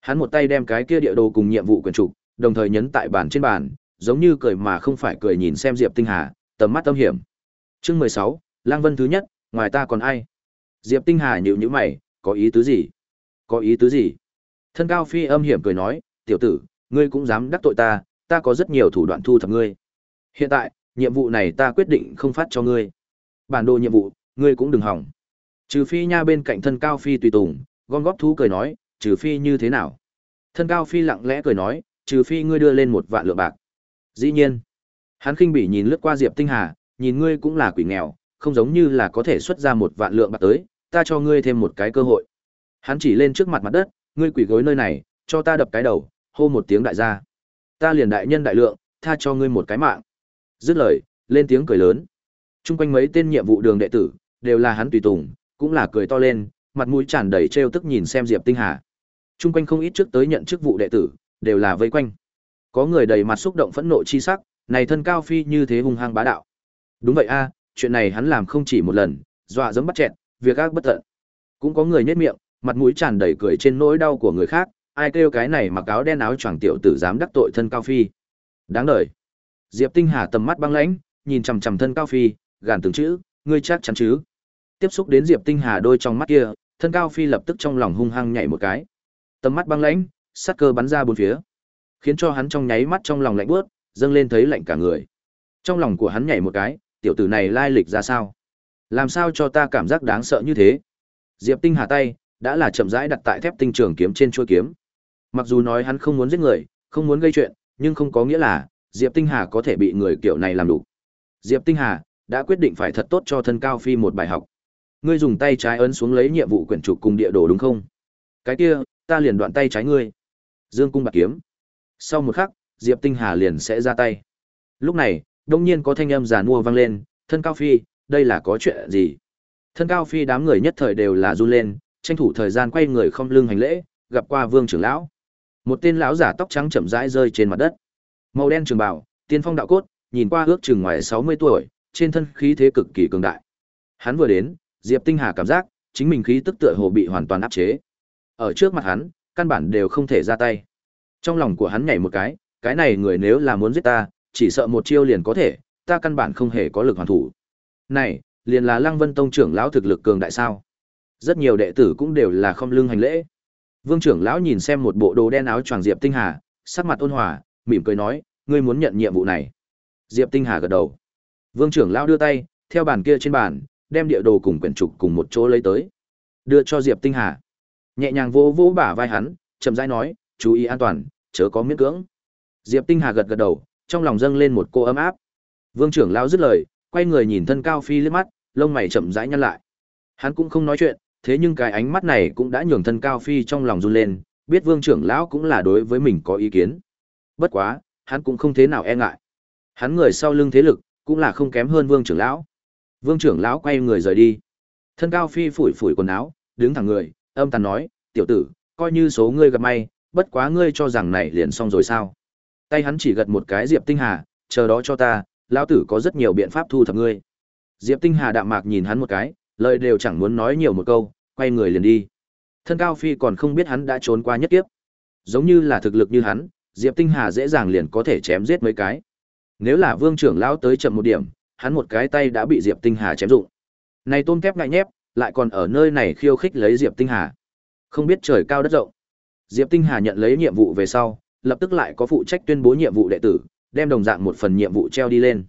Hắn một tay đem cái kia địa đồ cùng nhiệm vụ quyển trục, đồng thời nhấn tại bàn trên bàn, giống như cười mà không phải cười nhìn xem Diệp Tinh Hà, tầm mắt âm hiểm. Chương mười sáu, Lang Vân thứ nhất, ngoài ta còn ai? Diệp Tinh Hà nhíu nhíu mày, có ý tứ gì? Có ý tứ gì? Thân cao phi âm hiểm cười nói, tiểu tử, ngươi cũng dám đắc tội ta, ta có rất nhiều thủ đoạn thu thập ngươi. Hiện tại, nhiệm vụ này ta quyết định không phát cho ngươi. Bản đồ nhiệm vụ, ngươi cũng đừng hỏng. Trừ phi nha bên cạnh thân cao phi tùy tùng, gom góp thú cười nói, trừ phi như thế nào? Thân cao phi lặng lẽ cười nói, trừ phi ngươi đưa lên một vạn lượng bạc. Dĩ nhiên, hắn khinh bỉ nhìn lướt qua Diệp Tinh Hà, nhìn ngươi cũng là quỷ nghèo, không giống như là có thể xuất ra một vạn lượng bạc tới, ta cho ngươi thêm một cái cơ hội. Hắn chỉ lên trước mặt mặt đất, ngươi quỷ gối nơi này, cho ta đập cái đầu, hô một tiếng đại gia. Ta liền đại nhân đại lượng, tha cho ngươi một cái mạng. Dứt lời, lên tiếng cười lớn. Trung quanh mấy tên nhiệm vụ đường đệ tử, đều là hắn tùy tùng, cũng là cười to lên, mặt mũi tràn đầy trêu tức nhìn xem Diệp Tinh Hà. Trung quanh không ít trước tới nhận chức vụ đệ tử, đều là vây quanh. Có người đầy mặt xúc động phẫn nộ chi sắc, này thân cao phi như thế hung hăng bá đạo. Đúng vậy a, chuyện này hắn làm không chỉ một lần, dọa dẫm bắt chẹt, việc ác bất tận. Cũng có người nhếch miệng, mặt mũi tràn đầy cười trên nỗi đau của người khác, ai kêu cái này mặc áo đen áo choàng tiểu tử dám đắc tội thân Cao Phi. Đáng đời. Diệp Tinh Hà tầm mắt băng lãnh, nhìn chằm chằm thân Cao Phi, gàn từng chữ, ngươi chắc chắn chứ? Tiếp xúc đến Diệp Tinh Hà đôi trong mắt kia, thân Cao Phi lập tức trong lòng hung hăng nhảy một cái. Tầm mắt băng lãnh, sát cơ bắn ra bốn phía, khiến cho hắn trong nháy mắt trong lòng lạnh buốt, dâng lên thấy lạnh cả người. Trong lòng của hắn nhảy một cái, tiểu tử này lai lịch ra sao? Làm sao cho ta cảm giác đáng sợ như thế? Diệp Tinh Hà tay đã là chậm rãi đặt tại thép tinh trường kiếm trên chuôi kiếm. Mặc dù nói hắn không muốn giết người, không muốn gây chuyện, nhưng không có nghĩa là Diệp Tinh Hà có thể bị người kiểu này làm đủ. Diệp Tinh Hà đã quyết định phải thật tốt cho thân cao phi một bài học. Ngươi dùng tay trái ấn xuống lấy nhiệm vụ quyển trục cùng địa đồ đúng không? Cái kia, ta liền đoạn tay trái ngươi. Dương cung bạc kiếm. Sau một khắc, Diệp Tinh Hà liền sẽ ra tay. Lúc này, đông nhiên có thanh âm giàn mua vang lên, thân cao phi, đây là có chuyện gì? Thân cao phi đám người nhất thời đều là run lên, tranh thủ thời gian quay người không lưng hành lễ, gặp qua vương trưởng lão. Một tên lão giả tóc trắng chậm rãi rơi trên mặt đất. Màu đen trường bào, tiên phong đạo cốt, nhìn qua ước chừng ngoài 60 tuổi, trên thân khí thế cực kỳ cường đại. Hắn vừa đến, Diệp Tinh Hà cảm giác chính mình khí tức tựa hồ bị hoàn toàn áp chế. Ở trước mặt hắn, căn bản đều không thể ra tay. Trong lòng của hắn nhảy một cái, cái này người nếu là muốn giết ta, chỉ sợ một chiêu liền có thể, ta căn bản không hề có lực hoàn thủ. Này, liền là Lăng Vân Tông trưởng lão thực lực cường đại sao? Rất nhiều đệ tử cũng đều là không lưng hành lễ. Vương trưởng lão nhìn xem một bộ đồ đen áo choàng Diệp Tinh Hà, sắc mặt ôn hòa, mỉm cười nói, ngươi muốn nhận nhiệm vụ này. Diệp Tinh Hà gật đầu. Vương trưởng lão đưa tay, theo bàn kia trên bàn, đem địa đồ cùng quyển trục cùng một chỗ lấy tới, đưa cho Diệp Tinh Hà. Nhẹ nhàng vỗ vỗ bả vai hắn, chậm rãi nói, chú ý an toàn, chớ có miễn cưỡng. Diệp Tinh Hà gật gật đầu, trong lòng dâng lên một cô ấm áp. Vương trưởng lão dứt lời, quay người nhìn thân cao phi liếc mắt, lông mày chậm rãi nhăn lại. Hắn cũng không nói chuyện, thế nhưng cái ánh mắt này cũng đã nhường thân cao phi trong lòng run lên, biết Vương trưởng lão cũng là đối với mình có ý kiến. Bất quá, hắn cũng không thế nào e ngại. Hắn người sau lưng thế lực, cũng là không kém hơn Vương trưởng lão. Vương trưởng lão quay người rời đi. Thân cao phi phủi phủi quần áo, đứng thẳng người, âm tàn nói, "Tiểu tử, coi như số ngươi gặp may, bất quá ngươi cho rằng này liền xong rồi sao?" Tay hắn chỉ gật một cái Diệp Tinh Hà, "Chờ đó cho ta, lão tử có rất nhiều biện pháp thu thập ngươi." Diệp Tinh Hà đạm mạc nhìn hắn một cái, lời đều chẳng muốn nói nhiều một câu, quay người liền đi. Thân Cao Phi còn không biết hắn đã trốn qua nhất kiếp. Giống như là thực lực như hắn, Diệp Tinh Hà dễ dàng liền có thể chém giết mấy cái. Nếu là Vương trưởng lão tới chậm một điểm, hắn một cái tay đã bị Diệp Tinh Hà chém dụng. Này tôm kép ngại nhép, lại còn ở nơi này khiêu khích lấy Diệp Tinh Hà. Không biết trời cao đất rộng. Diệp Tinh Hà nhận lấy nhiệm vụ về sau, lập tức lại có phụ trách tuyên bố nhiệm vụ đệ tử, đem đồng dạng một phần nhiệm vụ treo đi lên.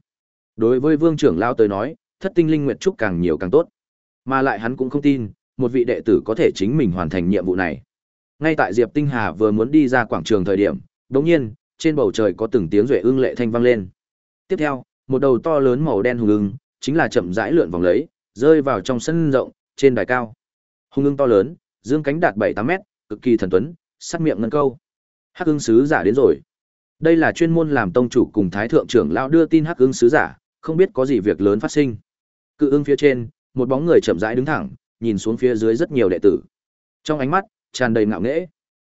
Đối với Vương trưởng lão tới nói, thất tinh linh nguyệt trúc càng nhiều càng tốt. Mà lại hắn cũng không tin, một vị đệ tử có thể chính mình hoàn thành nhiệm vụ này. Ngay tại Diệp Tinh Hà vừa muốn đi ra quảng trường thời điểm, đột nhiên, trên bầu trời có từng tiếng rủa ưng lệ thanh vang lên. Tiếp theo, một đầu to lớn màu đen hùng ưng, chính là chậm rãi lượn vòng lấy, rơi vào trong sân rộng, trên đài cao. Hùng ưng to lớn, dương cánh đạt 7-8 mét, cực kỳ thần tuấn, sắc miệng ngân câu. Hắc ưng sứ giả đến rồi. Đây là chuyên môn làm tông chủ cùng thái thượng trưởng lão đưa tin Hắc ưng sứ giả, không biết có gì việc lớn phát sinh. Cự ưng phía trên, một bóng người chậm rãi đứng thẳng, nhìn xuống phía dưới rất nhiều đệ tử. Trong ánh mắt tràn đầy ngạo nghễ.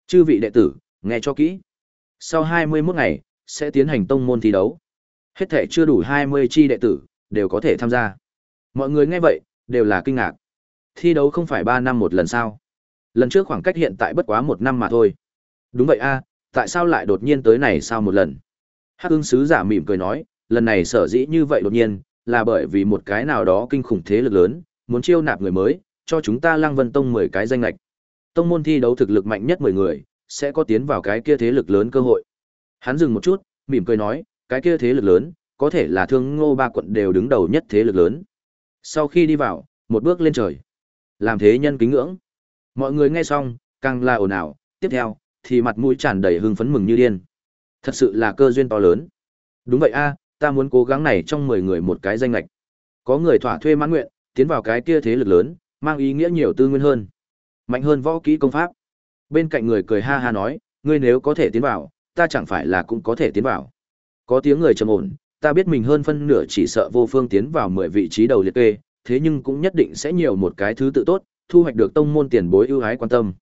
Chư vị đệ tử, nghe cho kỹ. Sau 21 ngày sẽ tiến hành tông môn thi đấu. Hết thể chưa đủ 20 chi đệ tử đều có thể tham gia. Mọi người nghe vậy đều là kinh ngạc. Thi đấu không phải 3 năm một lần sao? Lần trước khoảng cách hiện tại bất quá một năm mà thôi. Đúng vậy a, tại sao lại đột nhiên tới này sao một lần? Hắc hương sứ giả mỉm cười nói, lần này sở dĩ như vậy đột nhiên, là bởi vì một cái nào đó kinh khủng thế lực lớn, muốn chiêu nạp người mới, cho chúng ta Lăng Vân Tông 10 cái danh lệch. Tông môn thi đấu thực lực mạnh nhất 10 người, sẽ có tiến vào cái kia thế lực lớn cơ hội. Hắn dừng một chút, mỉm cười nói, cái kia thế lực lớn, có thể là thương ngô ba quận đều đứng đầu nhất thế lực lớn. Sau khi đi vào, một bước lên trời. Làm thế nhân kính ngưỡng. Mọi người nghe xong, càng là ồn ào, tiếp theo, thì mặt mũi tràn đầy hưng phấn mừng như điên. Thật sự là cơ duyên to lớn. Đúng vậy a, ta muốn cố gắng này trong 10 người một cái danh lệch. Có người thỏa thuê mãn nguyện, tiến vào cái kia thế lực lớn, mang ý nghĩa nhiều tư nguyên hơn. Mạnh hơn võ kỹ công pháp. Bên cạnh người cười ha ha nói, ngươi nếu có thể tiến vào, ta chẳng phải là cũng có thể tiến vào. Có tiếng người trầm ổn, ta biết mình hơn phân nửa chỉ sợ vô phương tiến vào 10 vị trí đầu liệt kê, thế nhưng cũng nhất định sẽ nhiều một cái thứ tự tốt, thu hoạch được tông môn tiền bối ưu ái quan tâm.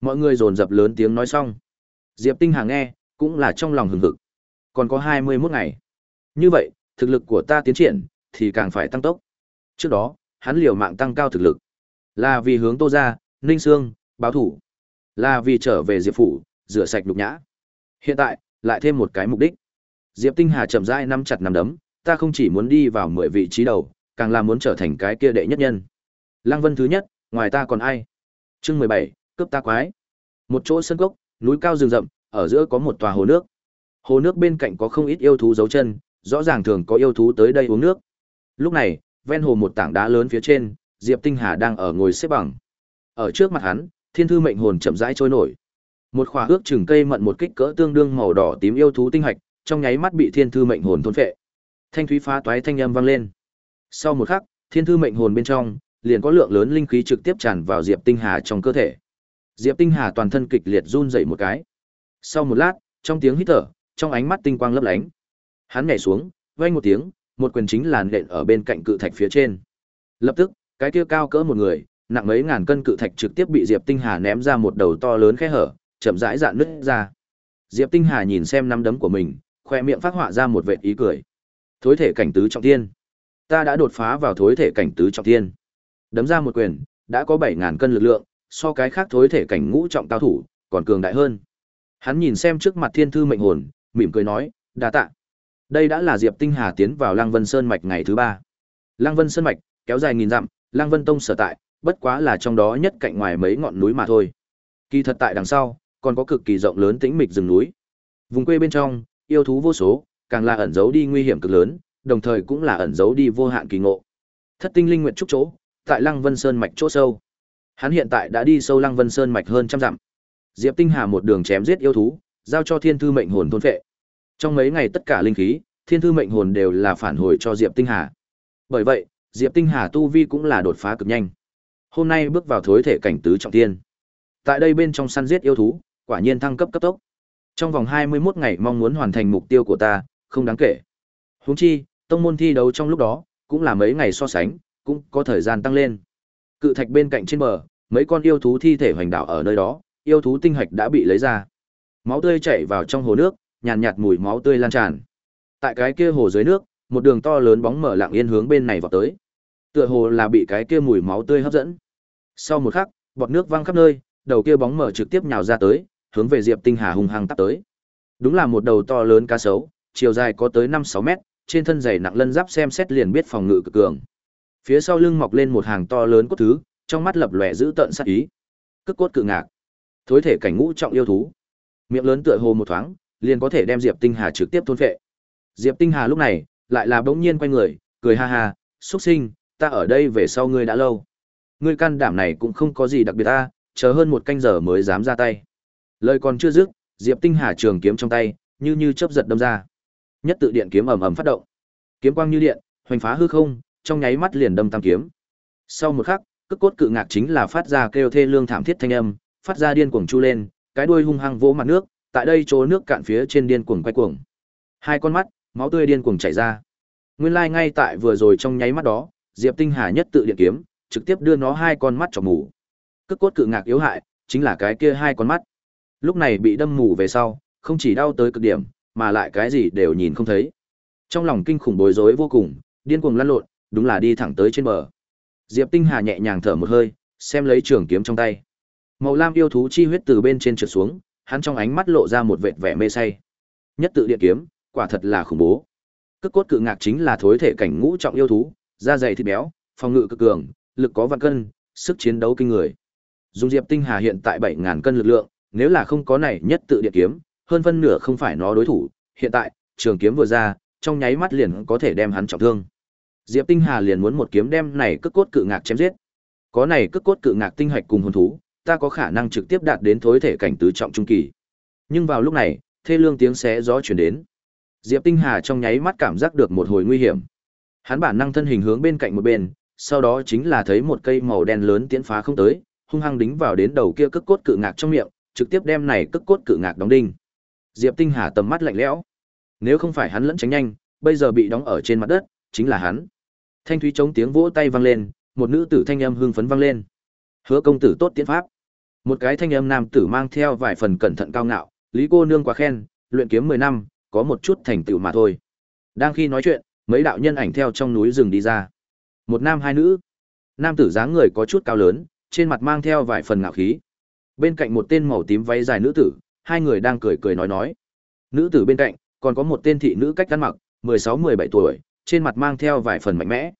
Mọi người dồn dập lớn tiếng nói xong. Diệp Tinh Hà nghe, cũng là trong lòng hừng hực. Còn có 21 ngày. Như vậy, thực lực của ta tiến triển, thì càng phải tăng tốc. Trước đó, hắn liều mạng tăng cao thực lực, là vì hướng Tô gia, Ninh Sương, báo thủ, là vì trở về Diệp phủ, rửa sạch nhục nhã. Hiện tại, lại thêm một cái mục đích. Diệp Tinh Hà chậm rãi nắm chặt nắm đấm, ta không chỉ muốn đi vào 10 vị trí đầu, càng là muốn trở thành cái kia đệ nhất nhân. Lăng Vân thứ nhất, ngoài ta còn ai? Chương 17, cướp ta quái. Một chỗ sân cốc, núi cao rừng rậm, ở giữa có một tòa hồ nước. Hồ nước bên cạnh có không ít yêu thú dấu chân, rõ ràng thường có yêu thú tới đây uống nước. Lúc này, ven hồ một tảng đá lớn phía trên, Diệp Tinh Hà đang ở ngồi xếp bằng. Ở trước mặt hắn, Thiên thư mệnh hồn chậm rãi trôi nổi. Một khỏa ước chừng cây mận một kích cỡ tương đương màu đỏ tím yêu thú tinh hạch, trong nháy mắt bị Thiên thư mệnh hồn thôn phệ. Thanh thúy phá toái thanh âm vang lên. Sau một khắc, Thiên thư mệnh hồn bên trong liền có lượng lớn linh khí trực tiếp tràn vào Diệp Tinh Hà trong cơ thể. Diệp Tinh Hà toàn thân kịch liệt run rẩy một cái. Sau một lát, trong tiếng hít thở, trong ánh mắt tinh quang lấp lánh. Hắn nhảy xuống, vang một tiếng, một quyền chính làn nện ở bên cạnh cự thạch phía trên. Lập tức, cái kia cao cỡ một người, nặng mấy ngàn cân cự thạch trực tiếp bị Diệp Tinh Hà ném ra một đầu to lớn khe hở, chậm rãi dạn nứt ra. Diệp Tinh Hà nhìn xem nắm đấm của mình, khoe miệng phát họa ra một vệt ý cười. Thối thể cảnh tứ trọng thiên, ta đã đột phá vào thối thể cảnh tứ trọng thiên. Đấm ra một quyền, đã có 7000 cân lực lượng, so cái khác thối thể cảnh ngũ trọng cao thủ, còn cường đại hơn. Hắn nhìn xem trước mặt Thiên thư mệnh hồn, mỉm cười nói, "Đa tạ." Đây đã là Diệp Tinh Hà tiến vào Lăng Vân Sơn mạch ngày thứ ba. Lăng Vân Sơn mạch kéo dài nghìn dặm, Lăng Vân Tông sở tại, bất quá là trong đó nhất cạnh ngoài mấy ngọn núi mà thôi. Kỳ thật tại đằng sau, còn có cực kỳ rộng lớn tĩnh mịch rừng núi. Vùng quê bên trong, yêu thú vô số, càng là ẩn giấu đi nguy hiểm cực lớn, đồng thời cũng là ẩn giấu đi vô hạn kỳ ngộ. Thất tinh linh nguyện trúc chỗ, tại Lăng Vân Sơn mạch chỗ sâu. Hắn hiện tại đã đi sâu Lăng Vân Sơn mạch hơn trăm dặm. Diệp Tinh Hà một đường chém giết yêu thú, giao cho Thiên Thư Mệnh Hồn thôn phệ. Trong mấy ngày tất cả linh khí, Thiên Thư Mệnh Hồn đều là phản hồi cho Diệp Tinh Hà. Bởi vậy, Diệp Tinh Hà tu vi cũng là đột phá cực nhanh. Hôm nay bước vào thối thể cảnh tứ trọng thiên. Tại đây bên trong săn giết yêu thú, quả nhiên thăng cấp cấp tốc. Trong vòng 21 ngày mong muốn hoàn thành mục tiêu của ta, không đáng kể. Huống chi, tông môn thi đấu trong lúc đó, cũng là mấy ngày so sánh, cũng có thời gian tăng lên. Cự thạch bên cạnh trên bờ, mấy con yêu thú thi thể hoành đảo ở nơi đó, yêu thú tinh hạch đã bị lấy ra. Máu tươi chảy vào trong hồ nước, nhàn nhạt, nhạt mùi máu tươi lan tràn. Tại cái kia hồ dưới nước, một đường to lớn bóng mở lặng yên hướng bên này vào tới. Tựa hồ là bị cái kia mùi máu tươi hấp dẫn. Sau một khắc, bọt nước văng khắp nơi, đầu kia bóng mở trực tiếp nhào ra tới, hướng về Diệp Tinh Hà hung hăng tấp tới. Đúng là một đầu to lớn cá sấu, chiều dài có tới 5-6 mét, trên thân dày nặng lân giáp xem xét liền biết phòng ngự cực cường. Phía sau lưng mọc lên một hàng to lớn cốt thứ, trong mắt lập lòe giữ tận sát ý. Cước cốt cự ngạc. Thối thể cảnh ngũ trọng yêu thú. Miệng lớn tựa hồ một thoáng, liền có thể đem Diệp Tinh Hà trực tiếp thôn phệ. Diệp Tinh Hà lúc này, lại là bỗng nhiên quay người, cười ha ha, "Xuất sinh, ta ở đây về sau ngươi đã lâu." ngươi can đảm này cũng không có gì đặc biệt ta, chờ hơn một canh giờ mới dám ra tay. Lời còn chưa dứt, Diệp Tinh Hà trường kiếm trong tay, như như chớp giật đâm ra. Nhất tự điện kiếm ầm ầm phát động. Kiếm quang như điện, hoành phá hư không, trong nháy mắt liền đâm tam kiếm. Sau một khắc, cước cốt cự ngạc chính là phát ra kêu thê lương thảm thiết thanh âm, phát ra điên cuồng chu lên, cái đuôi hung hăng vỗ mặt nước, tại đây chỗ nước cạn phía trên điên cuồng quay cuồng. Hai con mắt, máu tươi điên cuồng chảy ra. Nguyên lai like ngay tại vừa rồi trong nháy mắt đó, Diệp Tinh Hà nhất tự điện kiếm, trực tiếp đưa nó hai con mắt cho mù. Cước cốt cự ngạc yếu hại, chính là cái kia hai con mắt. Lúc này bị đâm mù về sau, không chỉ đau tới cực điểm, mà lại cái gì đều nhìn không thấy. Trong lòng kinh khủng bối rối vô cùng, điên cuồng lăn lộn, đúng là đi thẳng tới trên bờ. Diệp Tinh Hà nhẹ nhàng thở một hơi, xem lấy trường kiếm trong tay. Màu lam yêu thú chi huyết từ bên trên trượt xuống, hắn trong ánh mắt lộ ra một vệt vẻ mê say. Nhất tự điện kiếm, quả thật là khủng bố. Cước cốt cự ngạc chính là thối thể cảnh ngũ trọng yêu thú, da dày thịt béo, phòng ngự cực cường, lực có vạn cân, sức chiến đấu kinh người. Dung Diệp Tinh Hà hiện tại 7000 cân lực lượng, nếu là không có này nhất tự điện kiếm, hơn phân nửa không phải nó đối thủ, hiện tại, trường kiếm vừa ra, trong nháy mắt liền có thể đem hắn trọng thương. Diệp Tinh Hà liền muốn một kiếm đem này cước cốt cự ngạc chém giết. Có này cước cốt cự ngạc tinh hạch cùng hồn thú, ta có khả năng trực tiếp đạt đến thối thể cảnh tứ trọng trung kỳ. Nhưng vào lúc này, thê lương tiếng xé gió truyền đến. Diệp Tinh Hà trong nháy mắt cảm giác được một hồi nguy hiểm. Hắn bản năng thân hình hướng bên cạnh một bên, sau đó chính là thấy một cây màu đen lớn tiến phá không tới, hung hăng đính vào đến đầu kia cước cốt cự ngạc trong miệng, trực tiếp đem này cước cốt cự ngạc đóng đinh. Diệp Tinh Hà tầm mắt lạnh lẽo. Nếu không phải hắn lẫn tránh nhanh, bây giờ bị đóng ở trên mặt đất, chính là hắn. Thanh thúy chống tiếng vỗ tay vang lên, một nữ tử thanh âm hưng phấn vang lên. Hứa công tử tốt tiến pháp. Một cái thanh âm nam tử mang theo vài phần cẩn thận cao ngạo, Lý cô nương quá khen, luyện kiếm 10 năm, có một chút thành tựu mà thôi. Đang khi nói chuyện, mấy đạo nhân ảnh theo trong núi rừng đi ra. Một nam hai nữ. Nam tử dáng người có chút cao lớn, trên mặt mang theo vài phần ngạo khí. Bên cạnh một tên màu tím váy dài nữ tử, hai người đang cười cười nói nói. Nữ tử bên cạnh, còn có một tên thị nữ cách ăn mặc, 16-17 tuổi, trên mặt mang theo vài phần mạnh mẽ.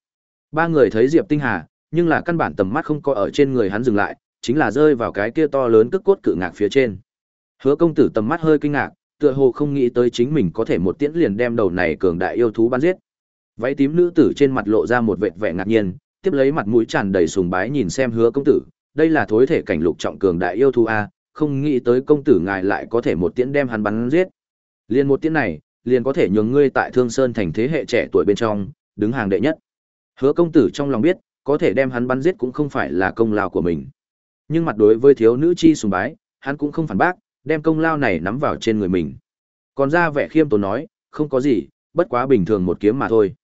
Ba người thấy Diệp Tinh Hà, nhưng là căn bản tầm mắt không có ở trên người hắn dừng lại, chính là rơi vào cái kia to lớn cước cốt cự ngạc phía trên. Hứa công tử tầm mắt hơi kinh ngạc, tựa hồ không nghĩ tới chính mình có thể một tiễn liền đem đầu này cường đại yêu thú bắn giết. Váy tím nữ tử trên mặt lộ ra một vệt vẻ ngạc nhiên, tiếp lấy mặt mũi tràn đầy sùng bái nhìn xem Hứa công tử, đây là thối thể cảnh lục trọng cường đại yêu thú a, không nghĩ tới công tử ngài lại có thể một tiễn đem hắn bắn giết. Liên một tiễn này, liền có thể nhường ngươi tại Thương Sơn thành thế hệ trẻ tuổi bên trong, đứng hàng đệ nhất. Hứa công tử trong lòng biết, có thể đem hắn bắn giết cũng không phải là công lao của mình. Nhưng mặt đối với thiếu nữ chi sùng bái, hắn cũng không phản bác, đem công lao này nắm vào trên người mình. Còn ra vẻ khiêm tốn nói, không có gì, bất quá bình thường một kiếm mà thôi.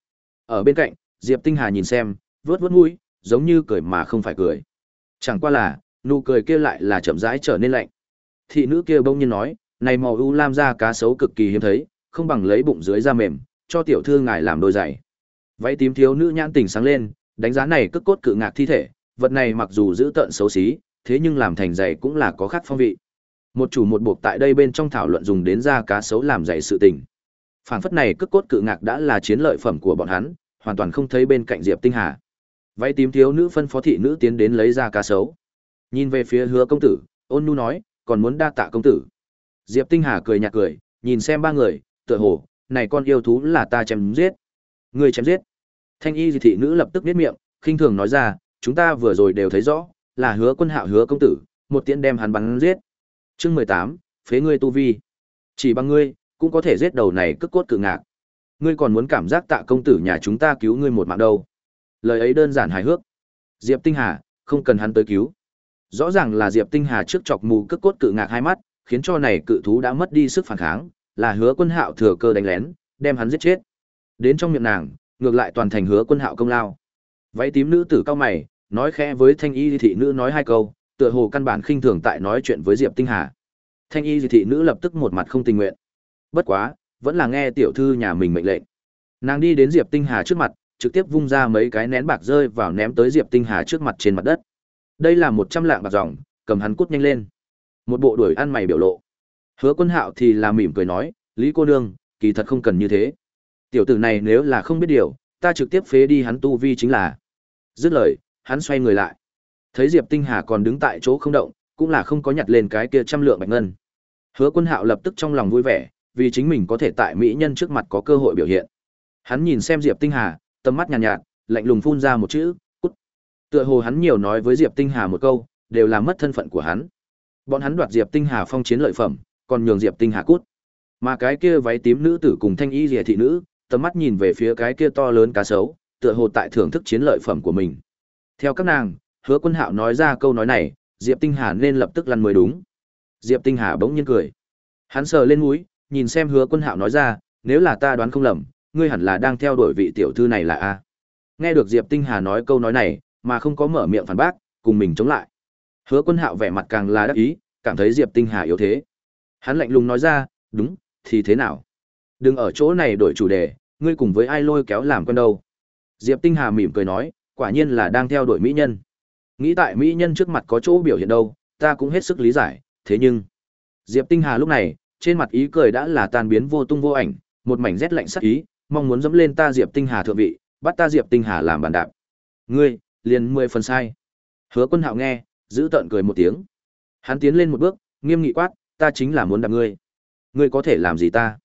Ở bên cạnh, Diệp Tinh Hà nhìn xem, vớt vớt mũi, giống như cười mà không phải cười. Chẳng qua là, nụ cười kia lại là chậm rãi trở nên lạnh. Thị nữ kia bỗng nhiên nói, này màu u lam da cá sấu cực kỳ hiếm thấy, không bằng lấy bụng dưới da mềm, cho tiểu thư ngài làm đôi giày. Váy tím thiếu nữ nhãn tỉnh sáng lên, đánh giá này cất cốt cự ngạc thi thể, vật này mặc dù giữ tận xấu xí, thế nhưng làm thành giày cũng là có khác phong vị. Một chủ một buộc tại đây bên trong thảo luận dùng đến da cá sấu làm giày sự tình. Phản phất này cước cốt cự ngạc đã là chiến lợi phẩm của bọn hắn, hoàn toàn không thấy bên cạnh Diệp Tinh Hà. Váy tím thiếu nữ phân phó thị nữ tiến đến lấy ra cá sấu. Nhìn về phía Hứa công tử, Ôn Nu nói, còn muốn đa tạ công tử. Diệp Tinh Hà cười nhạt cười, nhìn xem ba người, tựa hồ, này con yêu thú là ta chém giết. Người chém giết. Thanh y thị nữ lập tức biết miệng, khinh thường nói ra, chúng ta vừa rồi đều thấy rõ, là hứa quân hạo hứa công tử, một tiễn đem hắn bắn giết. Chương mười tám, phế ngươi tu vi. Chỉ bằng ngươi, cũng có thể giết đầu này cước cốt cự ngạc. Ngươi còn muốn cảm giác tạ công tử nhà chúng ta cứu ngươi một mạng đâu. Lời ấy đơn giản hài hước. Diệp Tinh Hà, không cần hắn tới cứu. Rõ ràng là Diệp Tinh Hà trước chọc mù cước cốt cự ngạc hai mắt, khiến cho này cự thú đã mất đi sức phản kháng, là hứa quân hạo thừa cơ đánh lén, đem hắn giết chết. Đến trong miệng nàng, ngược lại toàn thành hứa quân hạo công lao. Váy tím nữ tử cao mày, nói khẽ với thanh y thị nữ nói hai câu, tựa hồ căn bản khinh thường tại nói chuyện với Diệp Tinh Hà. Thanh y thị nữ lập tức một mặt không tình nguyện. Bất quá, vẫn là nghe tiểu thư nhà mình mệnh lệnh. Nàng đi đến Diệp Tinh Hà trước mặt, trực tiếp vung ra mấy cái nén bạc rơi vào ném tới Diệp Tinh Hà trước mặt trên mặt đất. Đây là một trăm lạng bạc dòng, cầm hắn cút nhanh lên. Một bộ đuổi ăn mày biểu lộ. Hứa Quân Hạo thì là mỉm cười nói, Lý cô nương, kỳ thật không cần như thế. Tiểu tử này nếu là không biết điều, ta trực tiếp phế đi hắn tu vi chính là. Dứt lời, hắn xoay người lại. Thấy Diệp Tinh Hà còn đứng tại chỗ không động, cũng là không có nhặt lên cái kia trăm lượng bạch ngân. Hứa Quân Hạo lập tức trong lòng vui vẻ, vì chính mình có thể tại mỹ nhân trước mặt có cơ hội biểu hiện. Hắn nhìn xem Diệp Tinh Hà, tầm mắt nhàn nhạt, nhạt, lạnh lùng phun ra một chữ, "Cút." Tựa hồ hắn nhiều nói với Diệp Tinh Hà một câu, đều là mất thân phận của hắn. Bọn hắn đoạt Diệp Tinh Hà phong chiến lợi phẩm, còn nhường Diệp Tinh Hà cút. Mà cái kia váy tím nữ tử cùng thanh y liễu thị nữ, tầm mắt nhìn về phía cái kia to lớn cá sấu, tựa hồ tại thưởng thức chiến lợi phẩm của mình. Theo các nàng, Hứa Quân Hạo nói ra câu nói này, Diệp Tinh Hà nên lập tức lăn mới đúng. Diệp Tinh Hà bỗng nhiên cười. Hắn sờ lên mũi, nhìn xem Hứa Quân Hạo nói ra, nếu là ta đoán không lầm, ngươi hẳn là đang theo đuổi vị tiểu thư này là a. Nghe được Diệp Tinh Hà nói câu nói này, mà không có mở miệng phản bác, cùng mình chống lại. Hứa Quân Hạo vẻ mặt càng là đắc ý, cảm thấy Diệp Tinh Hà yếu thế. Hắn lạnh lùng nói ra, "Đúng, thì thế nào? Đừng ở chỗ này đổi chủ đề, ngươi cùng với ai lôi kéo làm con đâu?" Diệp Tinh Hà mỉm cười nói, quả nhiên là đang theo đuổi mỹ nhân. Nghĩ tại mỹ nhân trước mặt có chỗ biểu hiện đâu, ta cũng hết sức lý giải, thế nhưng Diệp Tinh Hà lúc này, trên mặt ý cười đã là tan biến vô tung vô ảnh, một mảnh rét lạnh sắc ý, mong muốn dẫm lên ta Diệp Tinh Hà thượng vị, bắt ta Diệp Tinh Hà làm bàn đạp. Ngươi, liền mười phần sai. Hứa Quân Hạo nghe, giữ tợn cười một tiếng. Hắn tiến lên một bước, nghiêm nghị quát, ta chính là muốn đạp ngươi. Ngươi có thể làm gì ta?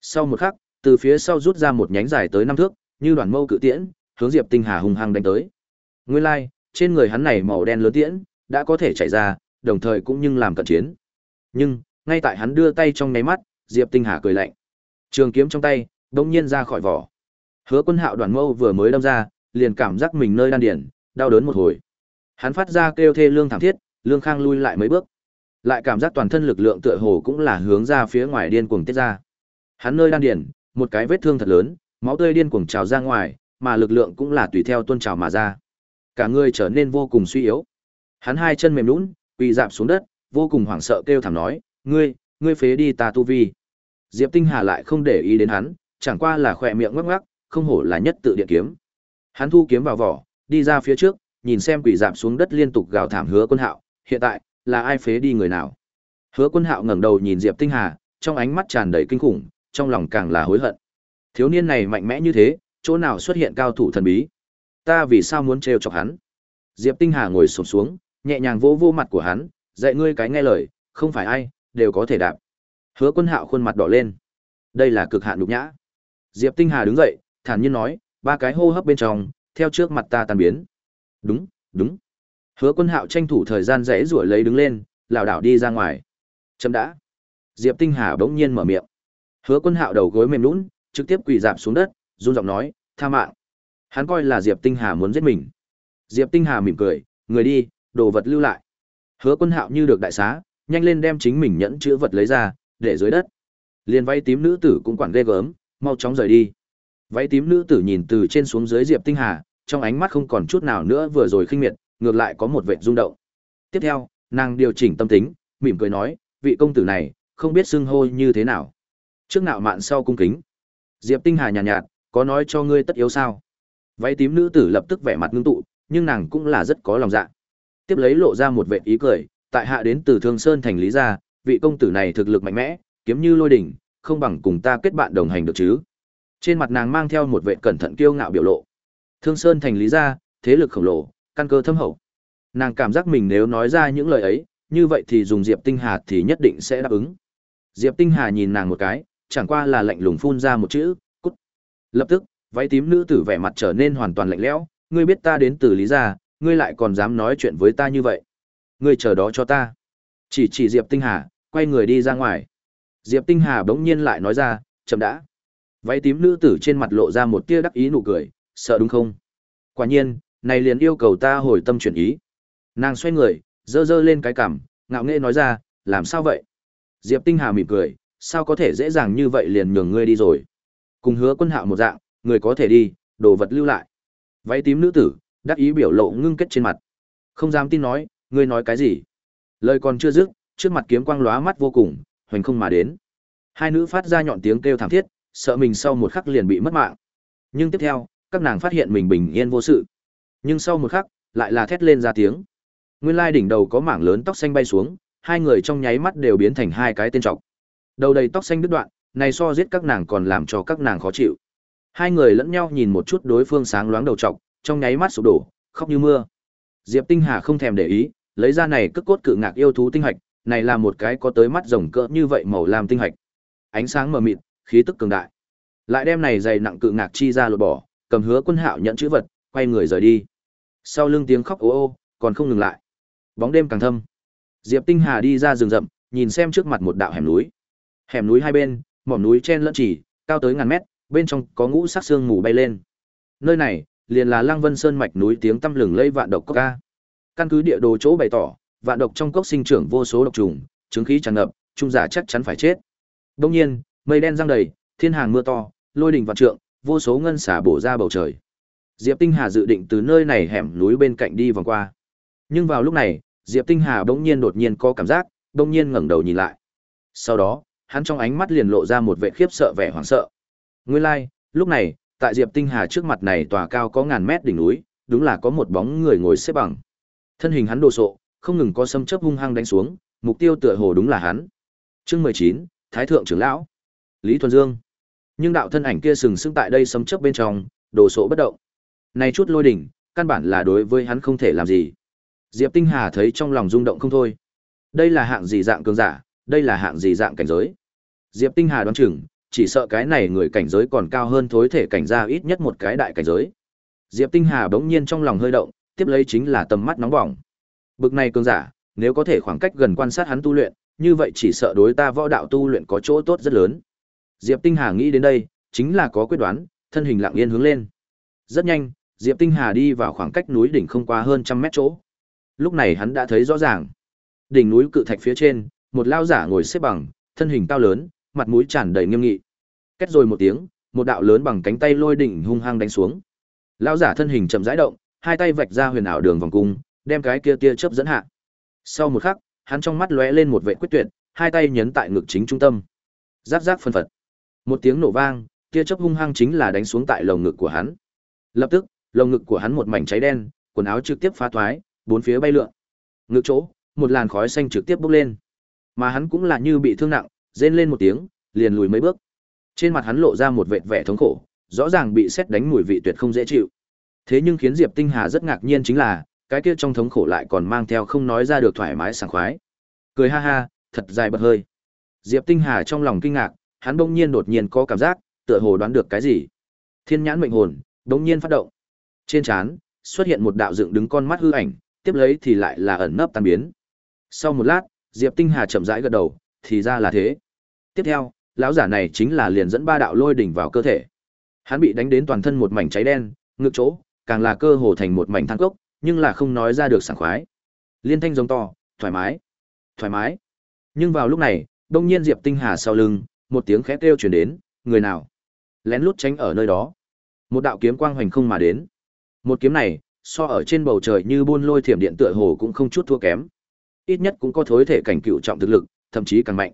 Sau một khắc, từ phía sau rút ra một nhánh dài tới năm thước, như đoàn mâu cự tiễn, hướng Diệp Tinh Hà hung hăng đánh tới. Nguyên lai, like, trên người hắn này màu đen lớn tiễn, đã có thể chạy ra, đồng thời cũng nhưng làm cận chiến. Nhưng, ngay tại hắn đưa tay trong nháy mắt, Diệp Tinh Hà cười lạnh. Trường kiếm trong tay, bỗng nhiên ra khỏi vỏ. Hứa Quân Hạo đoàn mâu vừa mới đâm ra, liền cảm giác mình nơi đan điền đau đớn một hồi. Hắn phát ra kêu thê lương thảm thiết, Lương Khang lui lại mấy bước. Lại cảm giác toàn thân lực lượng tựa hồ cũng là hướng ra phía ngoài điên cuồng tiết ra. Hắn nơi đan điền, một cái vết thương thật lớn, máu tươi điên cuồng trào ra ngoài, mà lực lượng cũng là tùy theo tuôn trào mà ra. Cả người trở nên vô cùng suy yếu. Hắn hai chân mềm lún, quỳ giảm xuống đất, vô cùng hoảng sợ kêu thảm nói, "Ngươi, ngươi phế đi ta tu vi." Diệp Tinh Hà lại không để ý đến hắn, chẳng qua là khỏe miệng ngắc ngắc, không hổ là nhất tự điện kiếm. Hắn thu kiếm vào vỏ, đi ra phía trước, nhìn xem quỷ giảm xuống đất liên tục gào thảm hứa quân hạo, hiện tại, là ai phế đi người nào? Hứa quân hạo ngẩng đầu nhìn Diệp Tinh Hà, trong ánh mắt tràn đầy kinh khủng, trong lòng càng là hối hận. Thiếu niên này mạnh mẽ như thế, chỗ nào xuất hiện cao thủ thần bí? Ta vì sao muốn trêu chọc hắn? Diệp Tinh Hà ngồi sụp xuống, nhẹ nhàng vỗ vô mặt của hắn, dạy ngươi cái nghe lời, không phải ai đều có thể đạp. Hứa Quân Hạo khuôn mặt đỏ lên. Đây là cực hạn nhục nhã. Diệp Tinh Hà đứng dậy, thản nhiên nói, ba cái hô hấp bên trong, theo trước mặt ta tan biến. Đúng, đúng. Hứa Quân Hạo tranh thủ thời gian rẽ rủi lấy đứng lên, lảo đảo đi ra ngoài. Chấm đã. Diệp Tinh Hà bỗng nhiên mở miệng. Hứa Quân Hạo đầu gối mềm lún trực tiếp quỳ dạp xuống đất, run giọng nói, "Tha mạng." Hắn coi là Diệp Tinh Hà muốn giết mình. Diệp Tinh Hà mỉm cười, "Người đi, đồ vật lưu lại." Hứa Quân Hạo như được đại xá, nhanh lên đem chính mình nhẫn chữ vật lấy ra, để dưới đất. liền váy tím nữ tử cũng quản ghê gớm, mau chóng rời đi. Váy tím nữ tử nhìn từ trên xuống dưới Diệp Tinh Hà, trong ánh mắt không còn chút nào nữa vừa rồi khinh miệt, ngược lại có một vệt rung động. Tiếp theo, nàng điều chỉnh tâm tính, mỉm cười nói, vị công tử này, không biết xưng hô như thế nào. Trước nạo mạn sau cung kính. Diệp Tinh Hà nhàn nhạt, nhạt, có nói cho ngươi tất yếu sao? Váy tím nữ tử lập tức vẻ mặt ngưng tụ, nhưng nàng cũng là rất có lòng dạ. Tiếp lấy lộ ra một vẻ ý cười, tại hạ đến từ Thương Sơn thành lý gia, vị công tử này thực lực mạnh mẽ, kiếm như lôi đỉnh, không bằng cùng ta kết bạn đồng hành được chứ? Trên mặt nàng mang theo một vẻ cẩn thận kiêu ngạo biểu lộ. Thương Sơn thành lý gia, thế lực khổng lồ, căn cơ thâm hậu. Nàng cảm giác mình nếu nói ra những lời ấy, như vậy thì dùng Diệp Tinh Hà thì nhất định sẽ đáp ứng. Diệp Tinh Hà nhìn nàng một cái, chẳng qua là lạnh lùng phun ra một chữ, cút. Lập tức, váy tím nữ tử vẻ mặt trở nên hoàn toàn lạnh lẽo, ngươi biết ta đến từ Lý gia, ngươi lại còn dám nói chuyện với ta như vậy. Ngươi chờ đó cho ta. Chỉ chỉ Diệp Tinh Hà, quay người đi ra ngoài. Diệp Tinh Hà bỗng nhiên lại nói ra, chậm đã. Váy tím nữ tử trên mặt lộ ra một tia đắc ý nụ cười, sợ đúng không? Quả nhiên, này liền yêu cầu ta hồi tâm chuyển ý. Nàng xoay người, dơ dơ lên cái cằm, ngạo nghễ nói ra, làm sao vậy? Diệp Tinh Hà mỉm cười, sao có thể dễ dàng như vậy liền nhường ngươi đi rồi? Cùng hứa quân hạo một dạng, người có thể đi, đồ vật lưu lại. Váy tím nữ tử, đắc ý biểu lộ ngưng kết trên mặt. Không dám tin nói, ngươi nói cái gì? Lời còn chưa dứt, trước mặt kiếm quang lóa mắt vô cùng, hoành không mà đến. Hai nữ phát ra nhọn tiếng kêu thảm thiết, sợ mình sau một khắc liền bị mất mạng. Nhưng tiếp theo, các nàng phát hiện mình bình yên vô sự. Nhưng sau một khắc, lại là thét lên ra tiếng. Nguyên lai đỉnh đầu có mảng lớn tóc xanh bay xuống, hai người trong nháy mắt đều biến thành hai cái tên trọc. Đầu đầy tóc xanh đứt đoạn, này so giết các nàng còn làm cho các nàng khó chịu. Hai người lẫn nhau nhìn một chút đối phương sáng loáng đầu trọc, trong nháy mắt sụp đổ, khóc như mưa. Diệp Tinh Hà không thèm để ý, lấy ra này cước cốt cự ngạc yêu thú tinh hạch, này là một cái có tới mắt rồng cỡ như vậy màu lam tinh hạch. Ánh sáng mờ mịt, khí tức cường đại. Lại đem này dày nặng cự ngạc chi ra lột bỏ, cầm hứa quân hạo nhận chữ vật, quay người rời đi. Sau lưng tiếng khóc ố ô, còn không ngừng lại. Bóng đêm càng thâm. Diệp Tinh Hà đi ra rừng rậm, nhìn xem trước mặt một đạo hẻm núi. Hẻm núi hai bên, mỏm núi chen lẫn chỉ, cao tới ngàn mét, bên trong có ngũ sắc xương mù bay lên. Nơi này, liền là Lăng Vân Sơn mạch núi tiếng tăm lừng lây vạn độc cốc ca. Căn cứ địa đồ chỗ bày tỏ, vạn độc trong cốc sinh trưởng vô số độc trùng, chứng khí tràn ngập, trung giả chắc chắn phải chết. đông nhiên, mây đen giăng đầy, thiên hàng mưa to, lôi đình vạn trượng, vô số ngân xả bổ ra bầu trời. Diệp Tinh Hà dự định từ nơi này hẻm núi bên cạnh đi vòng qua. Nhưng vào lúc này, Diệp Tinh Hà bỗng nhiên đột nhiên có cảm giác, bỗng nhiên ngẩng đầu nhìn lại. Sau đó, hắn trong ánh mắt liền lộ ra một vẻ khiếp sợ vẻ hoảng sợ. Nguyên lai, like, lúc này, tại Diệp Tinh Hà trước mặt này tòa cao có ngàn mét đỉnh núi, đúng là có một bóng người ngồi xếp bằng. Thân hình hắn đồ sộ, không ngừng có sấm chớp hung hăng đánh xuống, mục tiêu tựa hồ đúng là hắn. Chương 19, Thái thượng trưởng lão, Lý Thuần Dương. Nhưng đạo thân ảnh kia sừng sững tại đây sấm chớp bên trong, đồ sộ bất động. Này chút lôi đỉnh, căn bản là đối với hắn không thể làm gì. Diệp Tinh Hà thấy trong lòng rung động không thôi. Đây là hạng gì dạng cường giả, đây là hạng gì dạng cảnh giới. Diệp Tinh Hà đoán chừng, chỉ sợ cái này người cảnh giới còn cao hơn thối thể cảnh ra ít nhất một cái đại cảnh giới. Diệp Tinh Hà bỗng nhiên trong lòng hơi động, tiếp lấy chính là tầm mắt nóng bỏng. Bực này cường giả, nếu có thể khoảng cách gần quan sát hắn tu luyện, như vậy chỉ sợ đối ta võ đạo tu luyện có chỗ tốt rất lớn. Diệp Tinh Hà nghĩ đến đây, chính là có quyết đoán, thân hình lặng yên hướng lên. Rất nhanh, Diệp Tinh Hà đi vào khoảng cách núi đỉnh không qua hơn trăm mét chỗ. Lúc này hắn đã thấy rõ ràng. Đỉnh núi cự thạch phía trên, một lao giả ngồi xếp bằng, thân hình cao lớn, mặt mũi tràn đầy nghiêm nghị. Kết rồi một tiếng, một đạo lớn bằng cánh tay lôi đỉnh hung hăng đánh xuống. Lão giả thân hình chậm rãi động, hai tay vạch ra huyền ảo đường vòng cung, đem cái kia tia chớp dẫn hạ. Sau một khắc, hắn trong mắt lóe lên một vẻ quyết tuyệt, hai tay nhấn tại ngực chính trung tâm. Giáp giáp phân phật. Một tiếng nổ vang, tia chớp hung hăng chính là đánh xuống tại lồng ngực của hắn. Lập tức, lồng ngực của hắn một mảnh cháy đen, quần áo trực tiếp phá thoái, bốn phía bay lượn. Ngực chỗ, một làn khói xanh trực tiếp bốc lên. Mà hắn cũng là như bị thương nặng, rên lên một tiếng, liền lùi mấy bước. Trên mặt hắn lộ ra một vệt vẻ thống khổ, rõ ràng bị xét đánh mùi vị tuyệt không dễ chịu. Thế nhưng khiến Diệp Tinh Hà rất ngạc nhiên chính là, cái kia trong thống khổ lại còn mang theo không nói ra được thoải mái sảng khoái. Cười ha ha, thật dài bật hơi. Diệp Tinh Hà trong lòng kinh ngạc, hắn bỗng nhiên đột nhiên có cảm giác, tựa hồ đoán được cái gì. Thiên nhãn mệnh hồn, bỗng nhiên phát động. Trên trán xuất hiện một đạo dựng đứng con mắt hư ảnh, tiếp lấy thì lại là ẩn nấp tan biến. Sau một lát, Diệp Tinh Hà chậm rãi gật đầu, thì ra là thế. Tiếp theo, lão giả này chính là liền dẫn ba đạo lôi đỉnh vào cơ thể. Hắn bị đánh đến toàn thân một mảnh cháy đen, ngực chỗ, càng là cơ hồ thành một mảnh than cốc, nhưng là không nói ra được sảng khoái. Liên thanh giống to, thoải mái, thoải mái. Nhưng vào lúc này, đông nhiên Diệp Tinh Hà sau lưng, một tiếng khẽ kêu truyền đến, người nào? Lén lút tránh ở nơi đó. Một đạo kiếm quang hoành không mà đến. Một kiếm này, so ở trên bầu trời như buôn lôi thiểm điện tựa hồ cũng không chút thua kém. Ít nhất cũng có thối thể cảnh cựu trọng thực lực, thậm chí càng mạnh.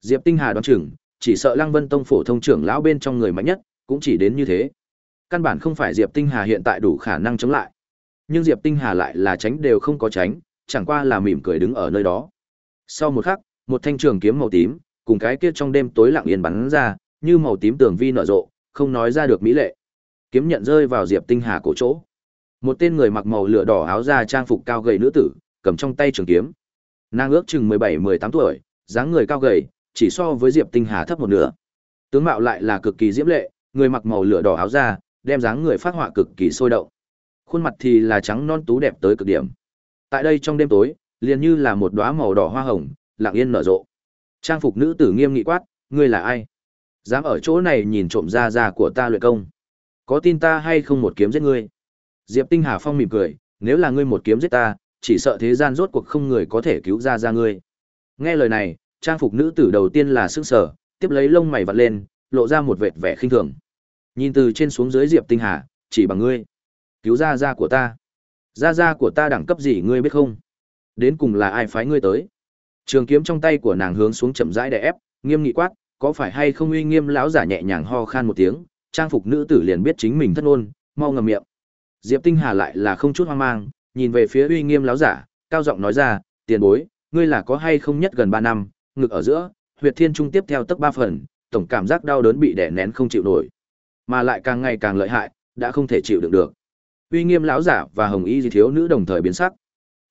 Diệp Tinh Hà đoán chừng, chỉ sợ Lăng Vân Tông phổ thông trưởng lão bên trong người mạnh nhất, cũng chỉ đến như thế. Căn bản không phải Diệp Tinh Hà hiện tại đủ khả năng chống lại. Nhưng Diệp Tinh Hà lại là tránh đều không có tránh, chẳng qua là mỉm cười đứng ở nơi đó. Sau một khắc, một thanh trường kiếm màu tím, cùng cái kia trong đêm tối lặng yên bắn ra, như màu tím tường vi nở rộ, không nói ra được mỹ lệ. Kiếm nhận rơi vào Diệp Tinh Hà cổ chỗ. Một tên người mặc màu lửa đỏ áo da trang phục cao gầy nữ tử, cầm trong tay trường kiếm. Nàng ước chừng 17-18 tuổi, dáng người cao gầy, chỉ so với Diệp Tinh Hà thấp một nửa. Tướng mạo lại là cực kỳ diễm lệ, người mặc màu lửa đỏ áo da, đem dáng người phát họa cực kỳ sôi động. Khuôn mặt thì là trắng non tú đẹp tới cực điểm. Tại đây trong đêm tối, liền như là một đóa màu đỏ hoa hồng, lặng yên nở rộ. Trang phục nữ tử nghiêm nghị quát, ngươi là ai? Dám ở chỗ này nhìn trộm ra ra của ta luyện công? Có tin ta hay không một kiếm giết ngươi? Diệp Tinh Hà Phong mỉm cười, nếu là ngươi một kiếm giết ta, chỉ sợ thế gian rốt cuộc không người có thể cứu ra ra ngươi. Nghe lời này, trang phục nữ tử đầu tiên là sững sờ, tiếp lấy lông mày vặn lên, lộ ra một vệt vẻ khinh thường. Nhìn từ trên xuống dưới Diệp Tinh Hà, chỉ bằng ngươi, cứu ra ra của ta. Ra ra của ta đẳng cấp gì ngươi biết không? Đến cùng là ai phái ngươi tới? Trường kiếm trong tay của nàng hướng xuống chậm rãi đè ép, nghiêm nghị quát, có phải hay không uy nghiêm lão giả nhẹ nhàng ho khan một tiếng, trang phục nữ tử liền biết chính mình thất ôn, mau ngậm miệng. Diệp Tinh Hà lại là không chút hoang mang, nhìn về phía uy nghiêm lão giả, cao giọng nói ra, tiền bối, ngươi là có hay không nhất gần 3 năm, ngực ở giữa, huyệt thiên trung tiếp theo tức 3 phần, tổng cảm giác đau đớn bị đè nén không chịu nổi, mà lại càng ngày càng lợi hại, đã không thể chịu đựng được. Uy nghiêm lão giả và hồng y thiếu nữ đồng thời biến sắc.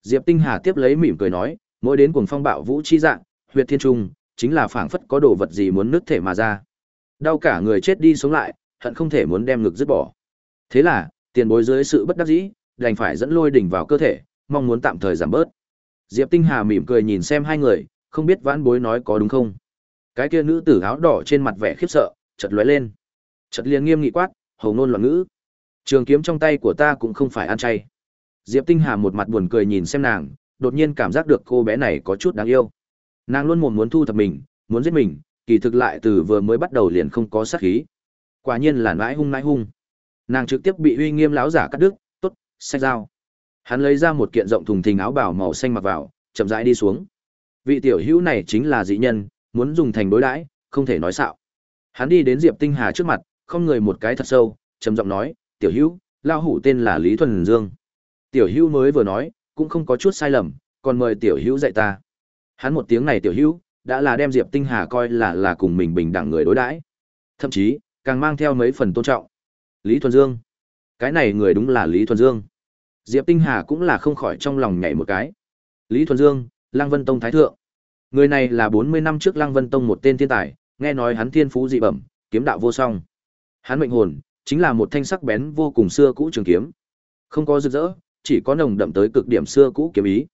Diệp Tinh Hà tiếp lấy mỉm cười nói, mỗi đến cuồng phong bạo vũ chi dạng, huyệt thiên trung, chính là phảng phất có đồ vật gì muốn nứt thể mà ra. Đau cả người chết đi sống lại, hận không thể muốn đem ngực dứt bỏ. Thế là, tiền bối dưới sự bất đắc dĩ, đành phải dẫn lôi đỉnh vào cơ thể, mong muốn tạm thời giảm bớt. Diệp Tinh Hà mỉm cười nhìn xem hai người, không biết vãn bối nói có đúng không. Cái kia nữ tử áo đỏ trên mặt vẻ khiếp sợ, chợt lóe lên. Chợt liền nghiêm nghị quát, hầu ngôn loạn ngữ. Trường kiếm trong tay của ta cũng không phải ăn chay. Diệp Tinh Hà một mặt buồn cười nhìn xem nàng, đột nhiên cảm giác được cô bé này có chút đáng yêu. Nàng luôn mồm muốn thu thập mình, muốn giết mình, kỳ thực lại từ vừa mới bắt đầu liền không có sát khí. Quả nhiên là nãi hung nãi hung. Nàng trực tiếp bị uy nghiêm láo giả cắt đứt, tốt, sách dao. Hắn lấy ra một kiện rộng thùng thình áo bảo màu xanh mặc vào, chậm rãi đi xuống. Vị tiểu hữu này chính là dị nhân, muốn dùng thành đối đãi, không thể nói xạo. Hắn đi đến Diệp Tinh Hà trước mặt, không người một cái thật sâu, trầm giọng nói, "Tiểu hữu, lão hủ tên là Lý Thuần Dương." Tiểu hữu mới vừa nói, cũng không có chút sai lầm, còn mời tiểu hữu dạy ta. Hắn một tiếng này tiểu hữu, đã là đem Diệp Tinh Hà coi là là cùng mình bình đẳng người đối đãi. Thậm chí, càng mang theo mấy phần tôn trọng. Lý Thuần Dương. Cái này người đúng là Lý Thuần Dương. Diệp Tinh Hà cũng là không khỏi trong lòng nhảy một cái. Lý Thuần Dương, Lăng Vân Tông Thái Thượng. Người này là 40 năm trước Lăng Vân Tông một tên thiên tài, nghe nói hắn thiên phú dị bẩm, kiếm đạo vô song. Hắn mệnh hồn, chính là một thanh sắc bén vô cùng xưa cũ trường kiếm. Không có rực rỡ, chỉ có nồng đậm tới cực điểm xưa cũ kiếm ý.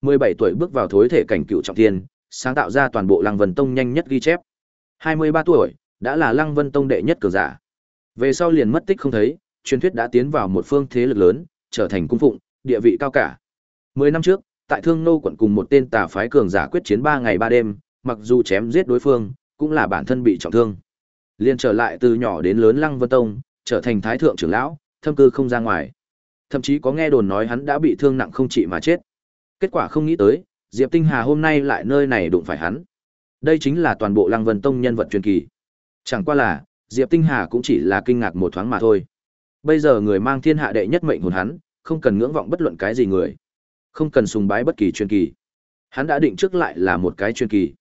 17 tuổi bước vào thối thể cảnh cựu trọng thiên, sáng tạo ra toàn bộ Lăng Vân Tông nhanh nhất ghi chép. 23 tuổi, đã là Lăng Vân Tông đệ nhất cường giả. Về sau liền mất tích không thấy, truyền thuyết đã tiến vào một phương thế lực lớn, trở thành cung phụng, địa vị cao cả. 10 năm trước, tại Thương Nô quận cùng một tên tà phái cường giả quyết chiến 3 ngày 3 đêm, mặc dù chém giết đối phương, cũng là bản thân bị trọng thương. Liên trở lại từ nhỏ đến lớn Lăng Vân Tông, trở thành thái thượng trưởng lão, thâm cư không ra ngoài. Thậm chí có nghe đồn nói hắn đã bị thương nặng không trị mà chết. Kết quả không nghĩ tới, Diệp Tinh Hà hôm nay lại nơi này đụng phải hắn. Đây chính là toàn bộ Lăng Vân Tông nhân vật truyền kỳ. Chẳng qua là, Diệp Tinh Hà cũng chỉ là kinh ngạc một thoáng mà thôi. Bây giờ người mang thiên hạ đệ nhất mệnh hồn hắn, không cần ngưỡng vọng bất luận cái gì người, không cần sùng bái bất kỳ truyền kỳ. Hắn đã định trước lại là một cái truyền kỳ.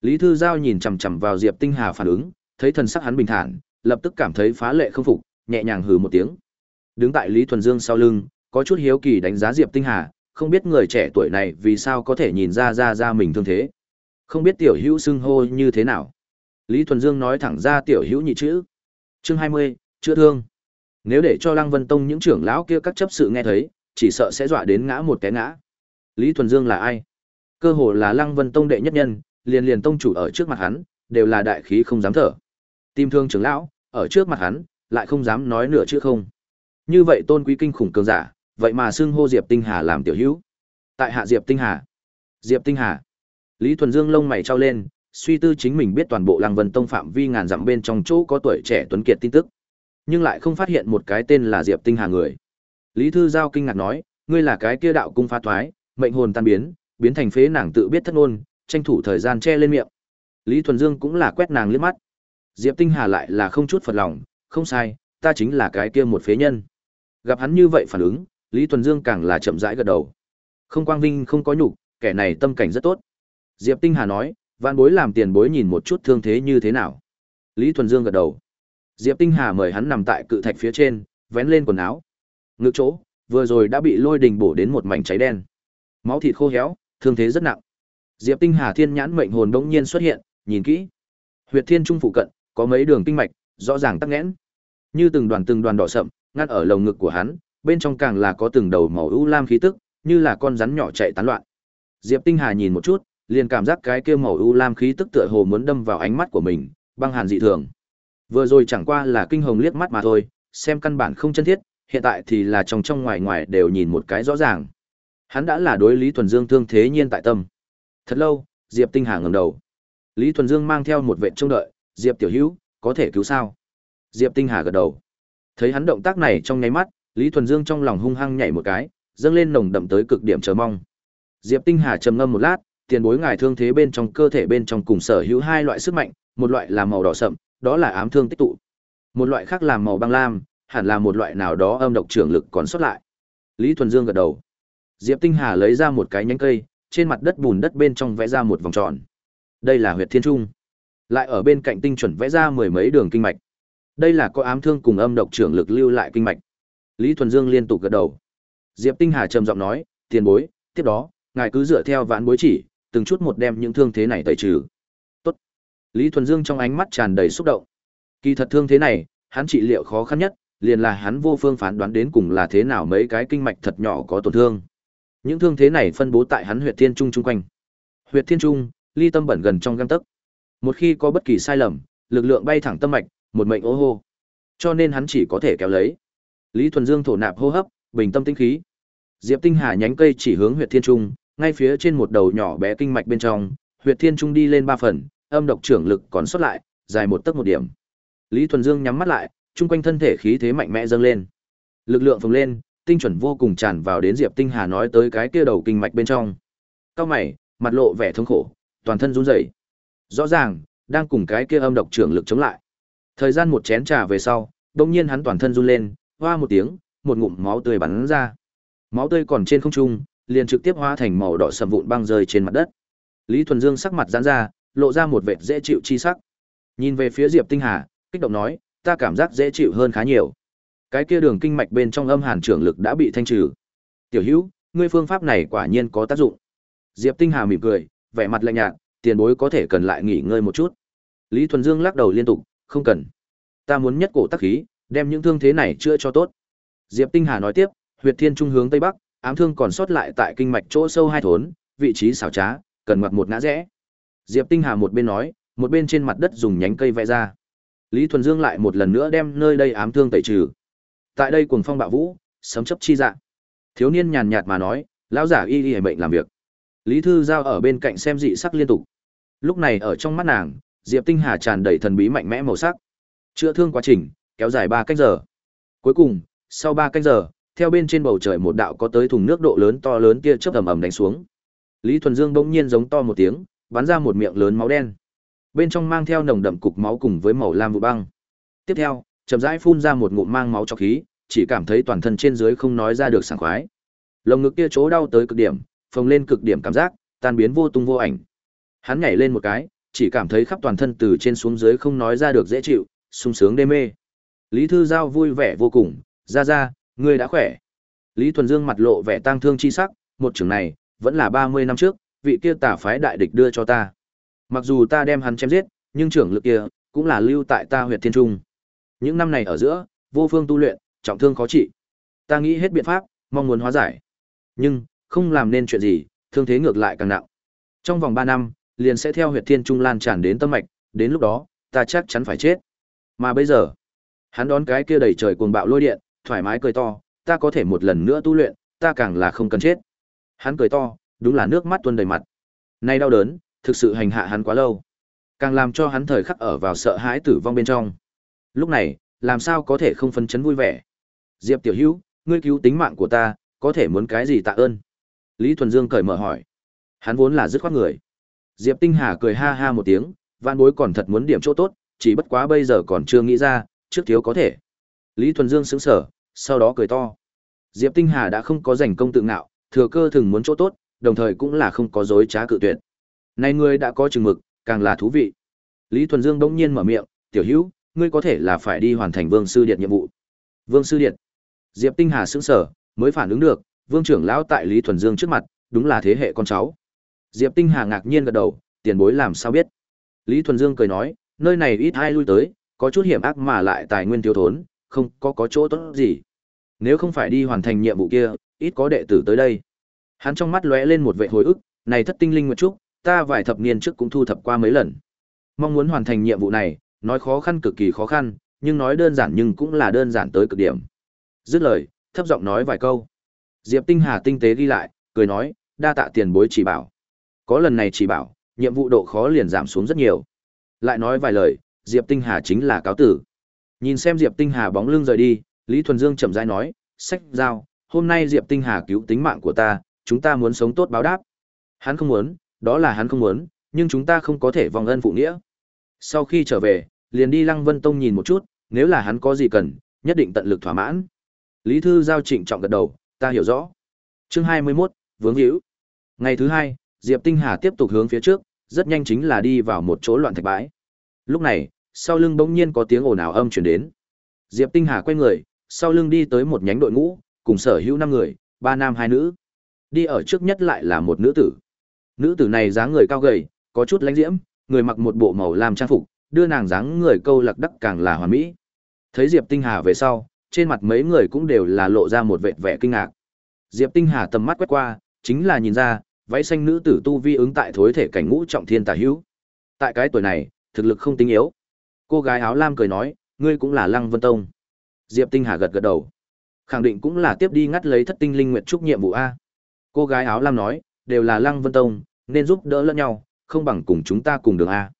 Lý Thư Giao nhìn chằm chằm vào Diệp Tinh Hà phản ứng, thấy thần sắc hắn bình thản, lập tức cảm thấy phá lệ không phục, nhẹ nhàng hừ một tiếng. Đứng tại Lý Thuần Dương sau lưng, có chút hiếu kỳ đánh giá Diệp Tinh Hà, không biết người trẻ tuổi này vì sao có thể nhìn ra ra ra mình thương thế. Không biết tiểu hữu xưng hô như thế nào. Lý Thuần Dương nói thẳng ra tiểu hữu nhị chữ. Chương 20, chữa thương. Nếu để cho Lăng Vân Tông những trưởng lão kia các chấp sự nghe thấy, chỉ sợ sẽ dọa đến ngã một cái ngã. Lý Thuần Dương là ai? Cơ hồ là Lăng Vân Tông đệ nhất nhân, liền liền tông chủ ở trước mặt hắn, đều là đại khí không dám thở. Tim thương trưởng lão, ở trước mặt hắn, lại không dám nói nửa chữ không. Như vậy tôn quý kinh khủng cường giả, vậy mà xưng hô Diệp Tinh Hà làm tiểu hữu. Tại hạ Diệp Tinh Hà. Diệp Tinh Hà. Lý Thuần Dương lông mày trao lên, suy tư chính mình biết toàn bộ Lăng Vân Tông phạm vi ngàn dặm bên trong chỗ có tuổi trẻ tuấn kiệt tin tức, nhưng lại không phát hiện một cái tên là Diệp Tinh Hà người. Lý Thư Giao kinh ngạc nói, ngươi là cái kia đạo cung phá thoái, mệnh hồn tan biến, biến thành phế nàng tự biết thất ngôn, tranh thủ thời gian che lên miệng. Lý Thuần Dương cũng là quét nàng liếc mắt. Diệp Tinh Hà lại là không chút phật lòng, không sai, ta chính là cái kia một phế nhân. Gặp hắn như vậy phản ứng, Lý Thuần Dương càng là chậm rãi gật đầu. Không quang vinh không có nhục, kẻ này tâm cảnh rất tốt. Diệp Tinh Hà nói, vạn bối làm tiền bối nhìn một chút thương thế như thế nào. Lý Thuần Dương gật đầu. Diệp Tinh Hà mời hắn nằm tại cự thạch phía trên, vén lên quần áo. Ngực chỗ, vừa rồi đã bị lôi đình bổ đến một mảnh cháy đen. Máu thịt khô héo, thương thế rất nặng. Diệp Tinh Hà thiên nhãn mệnh hồn bỗng nhiên xuất hiện, nhìn kỹ. Huyệt thiên trung phụ cận, có mấy đường kinh mạch, rõ ràng tắc nghẽn. Như từng đoàn từng đoàn đỏ sậm, ngắt ở lồng ngực của hắn, bên trong càng là có từng đầu màu u lam khí tức, như là con rắn nhỏ chạy tán loạn. Diệp Tinh Hà nhìn một chút, liền cảm giác cái kia màu u lam khí tức tựa hồ muốn đâm vào ánh mắt của mình, băng hàn dị thường. Vừa rồi chẳng qua là kinh hồng liếc mắt mà thôi, xem căn bản không chân thiết, hiện tại thì là trong trong ngoài ngoài đều nhìn một cái rõ ràng. Hắn đã là đối Lý Thuần Dương thương thế nhiên tại tâm. Thật lâu, Diệp Tinh Hà ngẩng đầu. Lý Thuần Dương mang theo một vệ trông đợi, "Diệp tiểu hữu, có thể cứu sao?" Diệp Tinh Hà gật đầu. Thấy hắn động tác này trong nháy mắt, Lý Thuần Dương trong lòng hung hăng nhảy một cái, dâng lên nồng đậm tới cực điểm chờ mong. Diệp Tinh Hà trầm ngâm một lát, tiền bối ngài thương thế bên trong cơ thể bên trong cùng sở hữu hai loại sức mạnh, một loại là màu đỏ sậm, đó là ám thương tích tụ. Một loại khác là màu băng lam, hẳn là một loại nào đó âm độc trưởng lực còn sót lại. Lý Thuần Dương gật đầu. Diệp Tinh Hà lấy ra một cái nhánh cây, trên mặt đất bùn đất bên trong vẽ ra một vòng tròn. Đây là huyệt thiên trung. Lại ở bên cạnh tinh chuẩn vẽ ra mười mấy đường kinh mạch. Đây là có ám thương cùng âm độc trưởng lực lưu lại kinh mạch. Lý Thuần Dương liên tục gật đầu. Diệp Tinh Hà trầm giọng nói, "Tiền bối, tiếp đó, ngài cứ dựa theo vãn bối chỉ, từng chút một đem những thương thế này tẩy trừ." Tốt. Lý Thuần Dương trong ánh mắt tràn đầy xúc động. Kỳ thật thương thế này, hắn trị liệu khó khăn nhất, liền là hắn vô phương phán đoán đến cùng là thế nào mấy cái kinh mạch thật nhỏ có tổn thương. Những thương thế này phân bố tại hắn huyệt thiên trung trung quanh. Huyệt thiên trung, ly tâm bẩn gần trong gang tấc. Một khi có bất kỳ sai lầm, lực lượng bay thẳng tâm mạch, một mệnh ô hô. Cho nên hắn chỉ có thể kéo lấy. Lý Thuần Dương thổ nạp hô hấp, bình tâm tĩnh khí. Diệp Tinh Hà nhánh cây chỉ hướng huyệt thiên trung, ngay phía trên một đầu nhỏ bé kinh mạch bên trong, huyệt thiên trung đi lên ba phần, âm độc trưởng lực còn sót lại, dài một tấc một điểm. Lý Thuần Dương nhắm mắt lại, trung quanh thân thể khí thế mạnh mẽ dâng lên. Lực lượng phồng lên, tinh chuẩn vô cùng tràn vào đến Diệp Tinh Hà nói tới cái kia đầu kinh mạch bên trong. Cao mày, mặt lộ vẻ thống khổ, toàn thân run rẩy. Rõ ràng, đang cùng cái kia âm độc trưởng lực chống lại. Thời gian một chén trà về sau, đột nhiên hắn toàn thân run lên, hoa một tiếng, một ngụm máu tươi bắn ra. Máu tươi còn trên không trung, liền trực tiếp hóa thành màu đỏ sầm vụn băng rơi trên mặt đất. Lý Thuần Dương sắc mặt giãn ra, lộ ra một vẻ dễ chịu chi sắc. Nhìn về phía Diệp Tinh Hà, kích động nói, ta cảm giác dễ chịu hơn khá nhiều. Cái kia đường kinh mạch bên trong âm hàn trưởng lực đã bị thanh trừ. Tiểu Hữu, ngươi phương pháp này quả nhiên có tác dụng. Diệp Tinh Hà mỉm cười, vẻ mặt lạnh nhạt, tiền bối có thể cần lại nghỉ ngơi một chút. Lý Thuần Dương lắc đầu liên tục, không cần. Ta muốn nhất cổ tác khí, đem những thương thế này chữa cho tốt. Diệp Tinh Hà nói tiếp, huyệt thiên trung hướng tây bắc, ám thương còn sót lại tại kinh mạch chỗ sâu hai thốn, vị trí xảo trá, cần ngoặt một ngã rẽ. Diệp Tinh Hà một bên nói, một bên trên mặt đất dùng nhánh cây vẽ ra. Lý Thuần Dương lại một lần nữa đem nơi đây ám thương tẩy trừ. Tại đây cuồng phong bạo vũ, sấm chớp chi dạng. Thiếu niên nhàn nhạt mà nói, lão giả y y bệnh làm việc. Lý Thư Giao ở bên cạnh xem dị sắc liên tục. Lúc này ở trong mắt nàng, Diệp Tinh Hà tràn đầy thần bí mạnh mẽ màu sắc. Chữa thương quá trình kéo dài ba canh giờ. Cuối cùng, sau ba canh giờ, theo bên trên bầu trời một đạo có tới thùng nước độ lớn to lớn kia chớp ầm ầm đánh xuống. Lý Thuần Dương bỗng nhiên giống to một tiếng, bắn ra một miệng lớn máu đen. Bên trong mang theo nồng đậm cục máu cùng với màu lam vụ băng. Tiếp theo, chậm rãi phun ra một ngụm mang máu cho khí, chỉ cảm thấy toàn thân trên dưới không nói ra được sảng khoái. Lồng ngực kia chỗ đau tới cực điểm, phồng lên cực điểm cảm giác, tan biến vô tung vô ảnh. Hắn nhảy lên một cái, chỉ cảm thấy khắp toàn thân từ trên xuống dưới không nói ra được dễ chịu, sung sướng đê mê. Lý Thư Giao vui vẻ vô cùng, ra ra, ngươi đã khỏe. Lý Thuần Dương mặt lộ vẻ tang thương chi sắc, một trường này, vẫn là 30 năm trước, vị kia tả phái đại địch đưa cho ta. Mặc dù ta đem hắn chém giết, nhưng trưởng lực kia, cũng là lưu tại ta huyệt thiên trung. Những năm này ở giữa, vô phương tu luyện, trọng thương khó trị. Ta nghĩ hết biện pháp, mong muốn hóa giải. Nhưng, không làm nên chuyện gì, thương thế ngược lại càng nặng. Trong vòng 3 năm, liền sẽ theo huyệt thiên trung lan tràn đến tâm mạch, đến lúc đó, ta chắc chắn phải chết. Mà bây giờ, hắn đón cái kia đầy trời cuồng bạo lôi điện, thoải mái cười to, ta có thể một lần nữa tu luyện, ta càng là không cần chết. Hắn cười to, đúng là nước mắt tuôn đầy mặt. Nay đau đớn, thực sự hành hạ hắn quá lâu, càng làm cho hắn thời khắc ở vào sợ hãi tử vong bên trong. Lúc này, làm sao có thể không phấn chấn vui vẻ? Diệp Tiểu Hữu, ngươi cứu tính mạng của ta, có thể muốn cái gì tạ ơn? Lý Thuần Dương cởi mở hỏi. Hắn vốn là dứt khoát người. Diệp Tinh Hà cười ha ha một tiếng, vạn bối còn thật muốn điểm chỗ tốt, chỉ bất quá bây giờ còn chưa nghĩ ra, trước thiếu có thể. Lý Thuần Dương sững sờ, sau đó cười to. Diệp Tinh Hà đã không có giành công tự ngạo, thừa cơ thường muốn chỗ tốt, đồng thời cũng là không có dối trá cự tuyệt. Này ngươi đã có chừng mực, càng là thú vị. Lý Thuần Dương bỗng nhiên mở miệng, "Tiểu Hữu, ngươi có thể là phải đi hoàn thành Vương sư điện nhiệm vụ." Vương sư điện? Diệp Tinh Hà sững sờ, mới phản ứng được, Vương trưởng lão tại Lý Thuần Dương trước mặt, đúng là thế hệ con cháu. Diệp Tinh Hà ngạc nhiên gật đầu, tiền bối làm sao biết? Lý Thuần Dương cười nói, nơi này ít ai lui tới, có chút hiểm ác mà lại tài nguyên thiếu thốn, không có có chỗ tốt gì. Nếu không phải đi hoàn thành nhiệm vụ kia, ít có đệ tử tới đây. Hắn trong mắt lóe lên một vẻ hồi ức, này thất tinh linh một chút, ta vài thập niên trước cũng thu thập qua mấy lần. Mong muốn hoàn thành nhiệm vụ này, nói khó khăn cực kỳ khó khăn, nhưng nói đơn giản nhưng cũng là đơn giản tới cực điểm. Dứt lời, thấp giọng nói vài câu. Diệp Tinh Hà tinh tế ghi lại, cười nói, đa tạ tiền bối chỉ bảo. Có lần này chỉ bảo, nhiệm vụ độ khó liền giảm xuống rất nhiều. Lại nói vài lời, Diệp Tinh Hà chính là cáo tử. Nhìn xem Diệp Tinh Hà bóng lưng rời đi, Lý Thuần Dương chậm rãi nói, "Sách giao, hôm nay Diệp Tinh Hà cứu tính mạng của ta, chúng ta muốn sống tốt báo đáp." Hắn không muốn, đó là hắn không muốn, nhưng chúng ta không có thể vòng ân phụ nghĩa. Sau khi trở về, liền đi Lăng Vân Tông nhìn một chút, nếu là hắn có gì cần, nhất định tận lực thỏa mãn. Lý Thư Giao trịnh trọng gật đầu, ta hiểu rõ. Chương 21, vướng hữu. Ngày thứ hai, Diệp Tinh Hà tiếp tục hướng phía trước, rất nhanh chính là đi vào một chỗ loạn thạch bãi. Lúc này, sau lưng bỗng nhiên có tiếng ồn ào âm truyền đến. Diệp Tinh Hà quay người, sau lưng đi tới một nhánh đội ngũ, cùng sở hữu năm người, ba nam hai nữ. Đi ở trước nhất lại là một nữ tử. Nữ tử này dáng người cao gầy, có chút lãnh diễm, người mặc một bộ màu lam trang phục, đưa nàng dáng người câu lạc đắc càng là hoàn mỹ. Thấy Diệp Tinh Hà về sau, trên mặt mấy người cũng đều là lộ ra một vẻ vẻ kinh ngạc. Diệp Tinh Hà tầm mắt quét qua, chính là nhìn ra, váy xanh nữ tử tu vi ứng tại thối thể cảnh ngũ trọng thiên tà hữu. Tại cái tuổi này, thực lực không tinh yếu. Cô gái áo lam cười nói, ngươi cũng là Lăng Vân Tông. Diệp Tinh Hà gật gật đầu. Khẳng định cũng là tiếp đi ngắt lấy thất tinh linh nguyệt trúc nhiệm vụ a. Cô gái áo lam nói, đều là Lăng Vân Tông, nên giúp đỡ lẫn nhau, không bằng cùng chúng ta cùng đường a.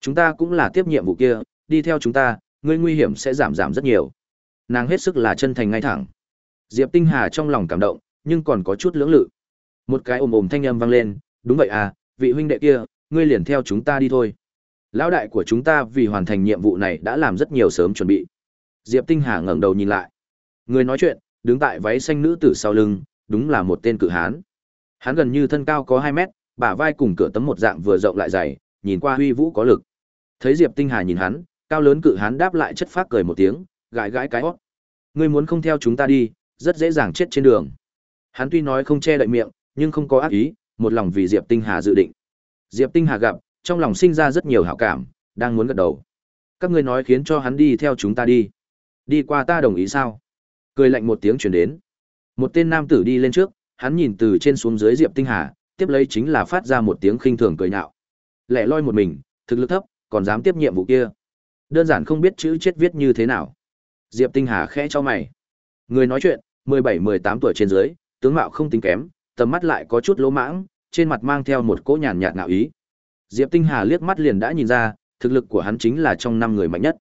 Chúng ta cũng là tiếp nhiệm vụ kia, đi theo chúng ta, ngươi nguy hiểm sẽ giảm giảm rất nhiều. Nàng hết sức là chân thành ngay thẳng. Diệp Tinh Hà trong lòng cảm động, nhưng còn có chút lưỡng lự. Một cái ồm ồm thanh âm vang lên, đúng vậy à, vị huynh đệ kia, ngươi liền theo chúng ta đi thôi. Lão đại của chúng ta vì hoàn thành nhiệm vụ này đã làm rất nhiều sớm chuẩn bị. Diệp Tinh Hà ngẩng đầu nhìn lại. Người nói chuyện, đứng tại váy xanh nữ tử sau lưng, đúng là một tên cự hán. Hắn gần như thân cao có 2 mét, bả vai cùng cửa tấm một dạng vừa rộng lại dày, nhìn qua huy vũ có lực. Thấy Diệp Tinh Hà nhìn hắn, cao lớn cự hán đáp lại chất phác cười một tiếng, gãi gãi cái hót. Ngươi muốn không theo chúng ta đi, rất dễ dàng chết trên đường. Hắn tuy nói không che đậy miệng, nhưng không có ác ý, một lòng vì Diệp Tinh Hà dự định. Diệp Tinh Hà gặp, trong lòng sinh ra rất nhiều hảo cảm, đang muốn gật đầu. Các ngươi nói khiến cho hắn đi theo chúng ta đi. Đi qua ta đồng ý sao? Cười lạnh một tiếng truyền đến. Một tên nam tử đi lên trước, hắn nhìn từ trên xuống dưới Diệp Tinh Hà, tiếp lấy chính là phát ra một tiếng khinh thường cười nhạo. Lẻ loi một mình, thực lực thấp, còn dám tiếp nhiệm vụ kia. Đơn giản không biết chữ chết viết như thế nào. Diệp Tinh Hà khẽ cho mày. Người nói chuyện, 17-18 tuổi trên dưới, tướng mạo không tính kém, tầm mắt lại có chút lỗ mãng, trên mặt mang theo một cỗ nhàn nhạt ngạo ý. Diệp Tinh Hà liếc mắt liền đã nhìn ra, thực lực của hắn chính là trong năm người mạnh nhất.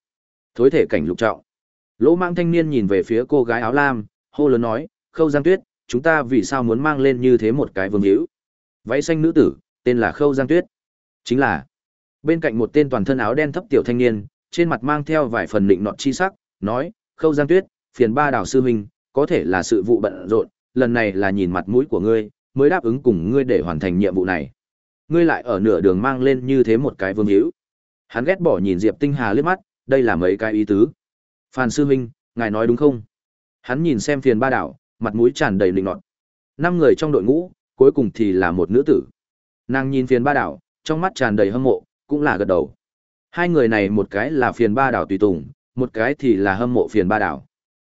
Thối thể cảnh lục trọng. Lỗ mãng thanh niên nhìn về phía cô gái áo lam, hô lớn nói, Khâu Giang Tuyết, chúng ta vì sao muốn mang lên như thế một cái vương hữu? Váy xanh nữ tử, tên là Khâu Giang Tuyết. Chính là bên cạnh một tên toàn thân áo đen thấp tiểu thanh niên, trên mặt mang theo vài phần định nọt chi sắc, nói, Khâu Giang Tuyết, phiền ba đảo sư huynh, có thể là sự vụ bận rộn, lần này là nhìn mặt mũi của ngươi, mới đáp ứng cùng ngươi để hoàn thành nhiệm vụ này. Ngươi lại ở nửa đường mang lên như thế một cái vương hữu. Hắn ghét bỏ nhìn Diệp Tinh Hà liếc mắt, đây là mấy cái ý tứ. Phan sư huynh, ngài nói đúng không? Hắn nhìn xem phiền ba đảo, mặt mũi tràn đầy lịnh nọt. Năm người trong đội ngũ, cuối cùng thì là một nữ tử. Nàng nhìn phiền ba đảo, trong mắt tràn đầy hâm mộ, cũng là gật đầu. Hai người này một cái là phiền ba đảo tùy tùng, một cái thì là hâm mộ phiền ba đảo.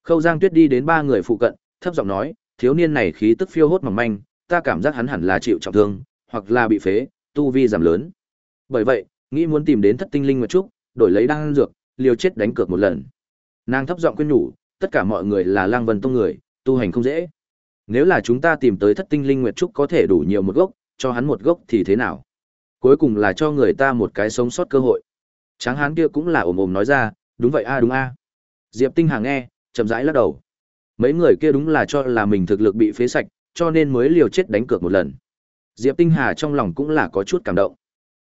Khâu Giang Tuyết đi đến ba người phụ cận, thấp giọng nói, thiếu niên này khí tức phiêu hốt mỏng manh, ta cảm giác hắn hẳn là chịu trọng thương, hoặc là bị phế, tu vi giảm lớn. Bởi vậy, nghĩ muốn tìm đến thất tinh linh một chút, đổi lấy đan dược, liều chết đánh cược một lần. Nàng thấp giọng khuyên nhủ, tất cả mọi người là Lang Vân tông người, tu hành không dễ. Nếu là chúng ta tìm tới thất tinh linh nguyệt trúc có thể đủ nhiều một gốc, cho hắn một gốc thì thế nào? Cuối cùng là cho người ta một cái sống sót cơ hội. Tráng hán kia cũng là ồm ồm nói ra, đúng vậy a đúng a. Diệp Tinh Hà nghe, chậm rãi lắc đầu. Mấy người kia đúng là cho là mình thực lực bị phế sạch, cho nên mới liều chết đánh cược một lần. Diệp Tinh Hà trong lòng cũng là có chút cảm động.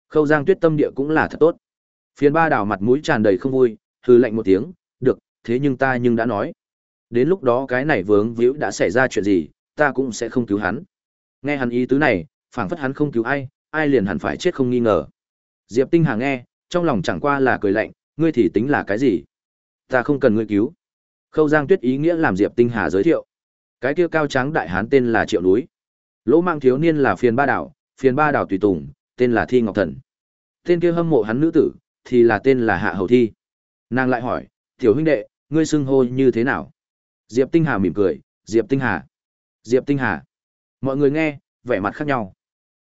Khâu Giang Tuyết tâm địa cũng là thật tốt. Phiền ba đảo mặt mũi tràn đầy không vui, hừ lạnh một tiếng, được, thế nhưng ta nhưng đã nói. Đến lúc đó cái này vướng víu đã xảy ra chuyện gì, ta cũng sẽ không cứu hắn. Nghe hắn ý tứ này, phảng phất hắn không cứu ai, ai liền hẳn phải chết không nghi ngờ. Diệp Tinh Hà nghe, trong lòng chẳng qua là cười lạnh, ngươi thì tính là cái gì? Ta không cần ngươi cứu. Khâu Giang Tuyết ý nghĩa làm Diệp Tinh Hà giới thiệu. Cái kia cao trắng đại hán tên là Triệu Núi. Lỗ Mang thiếu niên là Phiền Ba Đảo, Phiền Ba Đảo tùy tùng, tên là Thi Ngọc Thần. Tên kia hâm mộ hắn nữ tử, thì là tên là Hạ Hầu Thi. Nàng lại hỏi, "Tiểu huynh đệ, ngươi xưng hô như thế nào?" Diệp Tinh Hà mỉm cười, "Diệp Tinh Hà." Diệp Tinh Hà. Mọi người nghe, vẻ mặt khác nhau.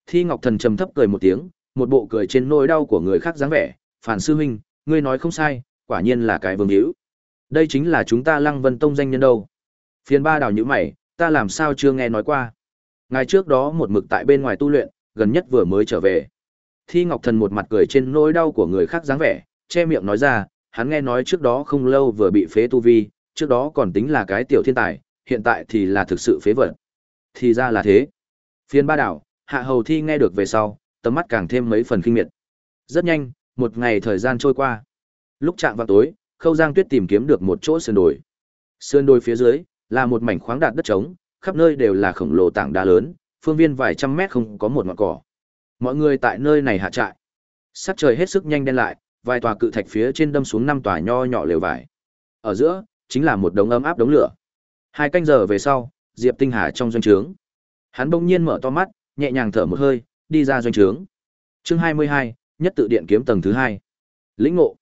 Thi Ngọc Thần trầm thấp cười một tiếng, một bộ cười trên nỗi đau của người khác dáng vẻ, "Phản sư huynh, ngươi nói không sai, quả nhiên là cái vương hữu. Đây chính là chúng ta Lăng Vân Tông danh nhân đâu." Phiền ba đào như mày, "Ta làm sao chưa nghe nói qua?" Ngày trước đó một mực tại bên ngoài tu luyện, gần nhất vừa mới trở về. Thi Ngọc Thần một mặt cười trên nỗi đau của người khác dáng vẻ, che miệng nói ra, hắn nghe nói trước đó không lâu vừa bị phế tu vi, trước đó còn tính là cái tiểu thiên tài, hiện tại thì là thực sự phế vật. Thì ra là thế. Phiên ba đảo, hạ hầu thi nghe được về sau, tầm mắt càng thêm mấy phần kinh miệt. Rất nhanh, một ngày thời gian trôi qua. Lúc chạm vào tối, Khâu Giang Tuyết tìm kiếm được một chỗ sườn đồi. Sườn đồi phía dưới là một mảnh khoáng đạt đất trống, khắp nơi đều là khổng lồ tảng đá lớn, phương viên vài trăm mét không có một ngọn cỏ. Mọi người tại nơi này hạ trại. Sắc trời hết sức nhanh đen lại, vài tòa cự thạch phía trên đâm xuống năm tòa nho nhỏ lều vải. Ở giữa chính là một đống ấm áp đống lửa. Hai canh giờ về sau, Diệp Tinh Hà trong doanh trướng. Hắn bỗng nhiên mở to mắt, nhẹ nhàng thở một hơi, đi ra doanh trướng. Chương 22, nhất tự điện kiếm tầng thứ hai. Lĩnh ngộ.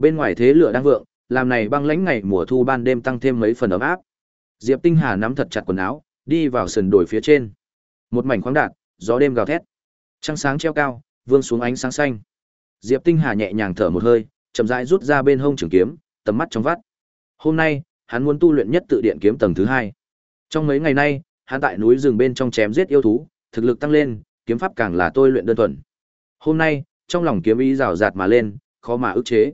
Bên ngoài thế lửa đang vượng, làm này băng lãnh ngày mùa thu ban đêm tăng thêm mấy phần ấm áp. Diệp Tinh Hà nắm thật chặt quần áo, đi vào sườn đồi phía trên. Một mảnh khoáng đạt, gió đêm gào thét. Trăng sáng treo cao, vương xuống ánh sáng xanh. Diệp Tinh Hà nhẹ nhàng thở một hơi, chậm rãi rút ra bên hông trường kiếm, tầm mắt trong vắt. Hôm nay, hắn muốn tu luyện nhất tự điện kiếm tầng thứ hai. Trong mấy ngày nay, hắn tại núi rừng bên trong chém giết yêu thú, thực lực tăng lên, kiếm pháp càng là tôi luyện đơn thuần. Hôm nay, trong lòng kiếm ý rào rạt mà lên, khó mà ức chế.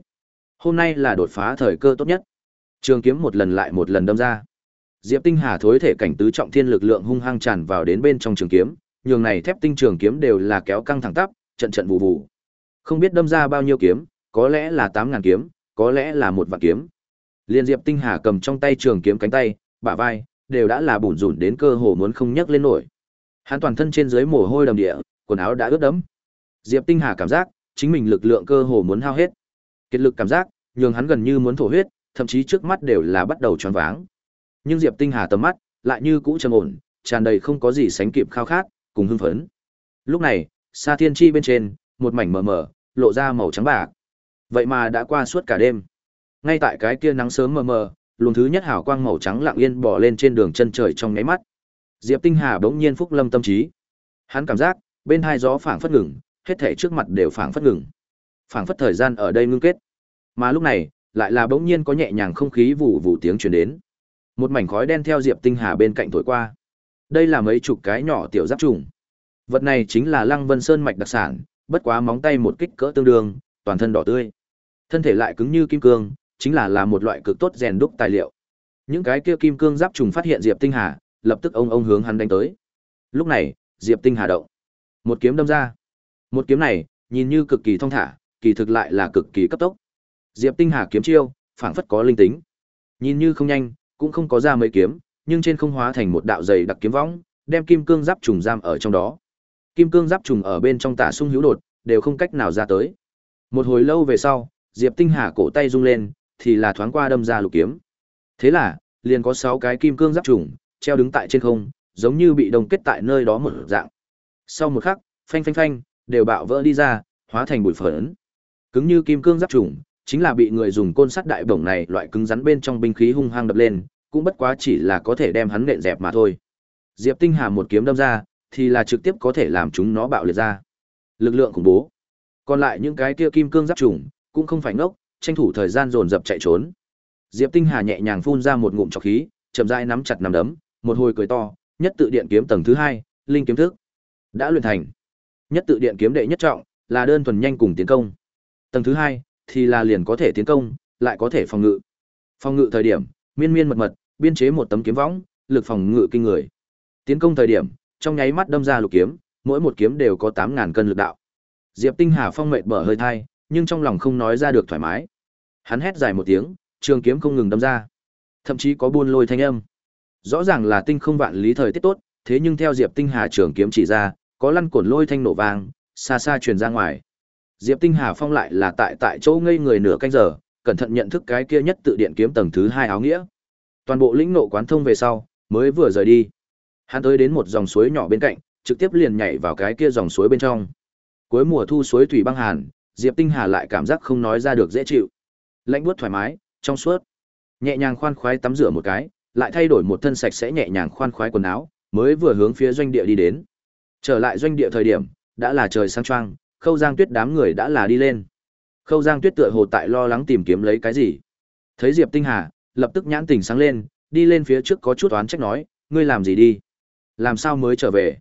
Hôm nay là đột phá thời cơ tốt nhất. Trường kiếm một lần lại một lần đâm ra. Diệp Tinh Hà thối thể cảnh tứ trọng thiên lực lượng hung hăng tràn vào đến bên trong trường kiếm, nhường này thép tinh trường kiếm đều là kéo căng thẳng tắp, trận trận vụ vụ. Không biết đâm ra bao nhiêu kiếm, có lẽ là 8000 kiếm, có lẽ là một vạn kiếm. Liên Diệp Tinh Hà cầm trong tay trường kiếm cánh tay, bả vai, đều đã là bủn rủn đến cơ hồ muốn không nhấc lên nổi. Hắn toàn thân trên dưới mồ hôi đầm địa, quần áo đã ướt đẫm. Diệp Tinh Hà cảm giác, chính mình lực lượng cơ hồ muốn hao hết. Kiệt lực cảm giác, nhường hắn gần như muốn thổ huyết, thậm chí trước mắt đều là bắt đầu choáng váng. Nhưng Diệp Tinh Hà tầm mắt lại như cũ trầm ổn, tràn đầy không có gì sánh kịp khao khát, cùng hưng phấn. Lúc này, Sa Thiên Chi bên trên, một mảnh mờ mờ, lộ ra màu trắng bạc. Vậy mà đã qua suốt cả đêm. Ngay tại cái kia nắng sớm mờ mờ, luồng thứ nhất hào quang màu trắng lặng yên bò lên trên đường chân trời trong nháy mắt. Diệp Tinh Hà bỗng nhiên phúc lâm tâm trí. Hắn cảm giác, bên hai gió phảng phất ngừng, hết thảy trước mặt đều phảng phất ngừng. Phảng phất thời gian ở đây ngưng kết. Mà lúc này, lại là bỗng nhiên có nhẹ nhàng không khí vụ vụ tiếng truyền đến. Một mảnh khói đen theo Diệp Tinh Hà bên cạnh thổi qua. Đây là mấy chục cái nhỏ tiểu giáp trùng. Vật này chính là Lăng Vân Sơn mạch đặc sản, bất quá móng tay một kích cỡ tương đương, toàn thân đỏ tươi. Thân thể lại cứng như kim cương, chính là là một loại cực tốt rèn đúc tài liệu. Những cái kia kim cương giáp trùng phát hiện Diệp Tinh Hà, lập tức ông ông hướng hắn đánh tới. Lúc này, Diệp Tinh Hà động, một kiếm đâm ra. Một kiếm này, nhìn như cực kỳ thông thả, kỳ thực lại là cực kỳ cấp tốc. Diệp Tinh Hà kiếm chiêu, phảng phất có linh tính. Nhìn như không nhanh, cũng không có ra mấy kiếm, nhưng trên không hóa thành một đạo dày đặc kiếm võng, đem kim cương giáp trùng giam ở trong đó. Kim cương giáp trùng ở bên trong tả sung hữu đột, đều không cách nào ra tới. Một hồi lâu về sau, Diệp Tinh Hà cổ tay rung lên, thì là thoáng qua đâm ra lục kiếm. Thế là, liền có 6 cái kim cương giáp trùng treo đứng tại trên không, giống như bị đông kết tại nơi đó một dạng. Sau một khắc, phanh phanh phanh, đều bạo vỡ đi ra, hóa thành bụi phấn. Cứng như kim cương giáp trùng, chính là bị người dùng côn sắt đại bổng này loại cứng rắn bên trong binh khí hung hăng đập lên, cũng bất quá chỉ là có thể đem hắn nện dẹp mà thôi. Diệp Tinh Hà một kiếm đâm ra, thì là trực tiếp có thể làm chúng nó bạo liệt ra. Lực lượng khủng bố. Còn lại những cái kia kim cương giáp trùng, cũng không phải ngốc, tranh thủ thời gian dồn dập chạy trốn. Diệp Tinh Hà nhẹ nhàng phun ra một ngụm trọc khí, chậm rãi nắm chặt nắm đấm, một hồi cười to, nhất tự điện kiếm tầng thứ hai, linh kiếm thức đã luyện thành. Nhất tự điện kiếm đệ nhất trọng là đơn thuần nhanh cùng tiến công. Tầng thứ hai thì là liền có thể tiến công, lại có thể phòng ngự. Phòng ngự thời điểm, miên miên mật mật, biên chế một tấm kiếm võng, lực phòng ngự kinh người. Tiến công thời điểm, trong nháy mắt đâm ra lục kiếm, mỗi một kiếm đều có 8000 cân lực đạo. Diệp Tinh Hà phong mệt bở hơi thai, nhưng trong lòng không nói ra được thoải mái. Hắn hét dài một tiếng, trường kiếm không ngừng đâm ra, thậm chí có buôn lôi thanh âm. Rõ ràng là tinh không vạn lý thời tiết tốt, thế nhưng theo Diệp Tinh Hà trường kiếm chỉ ra, có lăn cổn lôi thanh nổ vang, xa xa truyền ra ngoài. Diệp Tinh Hà phong lại là tại tại chỗ ngây người nửa canh giờ, cẩn thận nhận thức cái kia nhất tự điện kiếm tầng thứ hai áo nghĩa. Toàn bộ lĩnh nộ quán thông về sau, mới vừa rời đi. Hắn tới đến một dòng suối nhỏ bên cạnh, trực tiếp liền nhảy vào cái kia dòng suối bên trong. Cuối mùa thu suối thủy băng hàn, Diệp Tinh Hà lại cảm giác không nói ra được dễ chịu. Lạnh buốt thoải mái, trong suốt. Nhẹ nhàng khoan khoái tắm rửa một cái, lại thay đổi một thân sạch sẽ nhẹ nhàng khoan khoái quần áo, mới vừa hướng phía doanh địa đi đến. Trở lại doanh địa thời điểm, đã là trời sáng choang, Khâu Giang Tuyết đám người đã là đi lên. Khâu Giang Tuyết tựa hồ tại lo lắng tìm kiếm lấy cái gì. Thấy Diệp Tinh Hà, lập tức nhãn tỉnh sáng lên, đi lên phía trước có chút oán trách nói, ngươi làm gì đi? Làm sao mới trở về?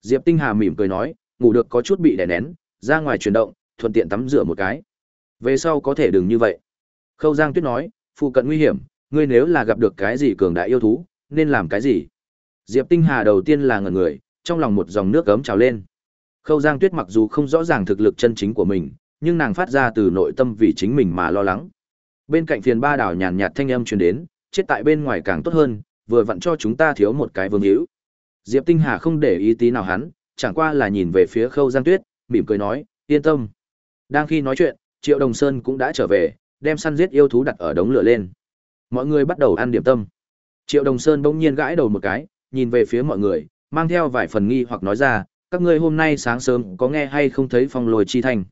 Diệp Tinh Hà mỉm cười nói, ngủ được có chút bị đè nén, ra ngoài chuyển động, thuận tiện tắm rửa một cái. Về sau có thể đừng như vậy. Khâu Giang Tuyết nói, phụ cận nguy hiểm, ngươi nếu là gặp được cái gì cường đại yêu thú, nên làm cái gì? Diệp Tinh Hà đầu tiên là ngẩn người, trong lòng một dòng nước cấm trào lên. Khâu Giang Tuyết mặc dù không rõ ràng thực lực chân chính của mình, nhưng nàng phát ra từ nội tâm vì chính mình mà lo lắng. Bên cạnh phiền ba đảo nhàn nhạt thanh âm truyền đến, chết tại bên ngoài càng tốt hơn, vừa vặn cho chúng ta thiếu một cái vương hữu. Diệp Tinh Hà không để ý tí nào hắn, chẳng qua là nhìn về phía Khâu Giang Tuyết, mỉm cười nói, yên tâm. Đang khi nói chuyện, Triệu Đồng Sơn cũng đã trở về, đem săn giết yêu thú đặt ở đống lửa lên. Mọi người bắt đầu ăn điểm tâm. Triệu Đồng Sơn bỗng nhiên gãi đầu một cái, nhìn về phía mọi người, mang theo vài phần nghi hoặc nói ra, các ngươi hôm nay sáng sớm có nghe hay không thấy phong lôi chi thành.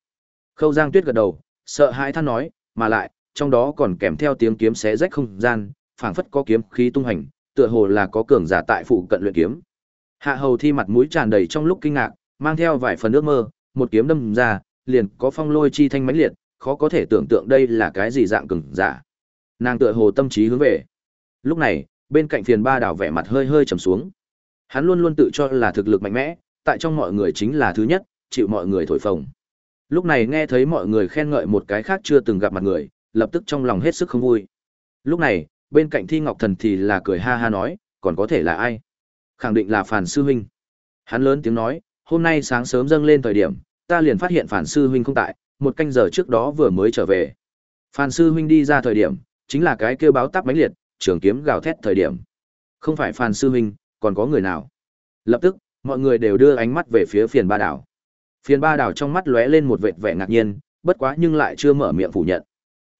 Khâu Giang Tuyết gật đầu, sợ hãi than nói, mà lại, trong đó còn kèm theo tiếng kiếm xé rách không gian, phảng phất có kiếm khí tung hành, tựa hồ là có cường giả tại phụ cận luyện kiếm. Hạ Hầu Thi mặt mũi tràn đầy trong lúc kinh ngạc, mang theo vài phần ước mơ, một kiếm đâm ra, liền có phong lôi chi thanh mãnh liệt, khó có thể tưởng tượng đây là cái gì dạng cường giả. Nàng tựa hồ tâm trí hướng về. Lúc này, bên cạnh Phiền Ba đảo vẻ mặt hơi hơi trầm xuống. Hắn luôn luôn tự cho là thực lực mạnh mẽ, tại trong mọi người chính là thứ nhất, chịu mọi người thổi phồng. Lúc này nghe thấy mọi người khen ngợi một cái khác chưa từng gặp mặt người, lập tức trong lòng hết sức không vui. Lúc này, bên cạnh Thi Ngọc Thần thì là cười ha ha nói, còn có thể là ai? Khẳng định là Phản Sư Huynh. Hắn lớn tiếng nói, hôm nay sáng sớm dâng lên thời điểm, ta liền phát hiện Phản Sư Huynh không tại, một canh giờ trước đó vừa mới trở về. Phản Sư Huynh đi ra thời điểm, chính là cái kêu báo tắp mãnh liệt, trường kiếm gào thét thời điểm. Không phải Phản Sư Huynh, còn có người nào? Lập tức, mọi người đều đưa ánh mắt về phía phiền ba đảo. Phiền ba đảo trong mắt lóe lên một vệt vẻ ngạc nhiên, bất quá nhưng lại chưa mở miệng phủ nhận.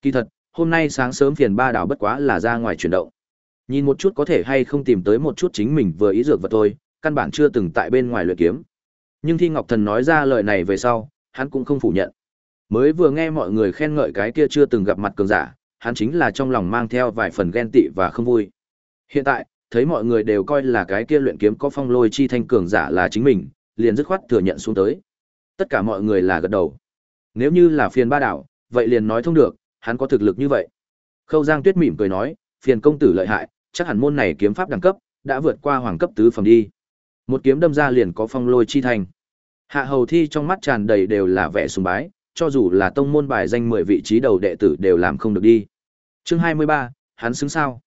Kỳ thật, hôm nay sáng sớm phiền ba đảo bất quá là ra ngoài chuyển động. Nhìn một chút có thể hay không tìm tới một chút chính mình vừa ý dược vật thôi, căn bản chưa từng tại bên ngoài luyện kiếm. Nhưng Thi Ngọc Thần nói ra lời này về sau, hắn cũng không phủ nhận. Mới vừa nghe mọi người khen ngợi cái kia chưa từng gặp mặt cường giả, hắn chính là trong lòng mang theo vài phần ghen tị và không vui. Hiện tại, thấy mọi người đều coi là cái kia luyện kiếm có phong lôi chi thanh cường giả là chính mình, liền dứt khoát thừa nhận xuống tới. Tất cả mọi người là gật đầu. Nếu như là phiền ba đảo, vậy liền nói thông được, hắn có thực lực như vậy. Khâu Giang Tuyết mỉm cười nói, phiền công tử lợi hại, chắc hẳn môn này kiếm pháp đẳng cấp đã vượt qua hoàng cấp tứ phẩm đi. Một kiếm đâm ra liền có phong lôi chi thành. Hạ Hầu Thi trong mắt tràn đầy đều là vẻ sùng bái, cho dù là tông môn bài danh 10 vị trí đầu đệ tử đều làm không được đi. Chương 23, hắn xứng sao?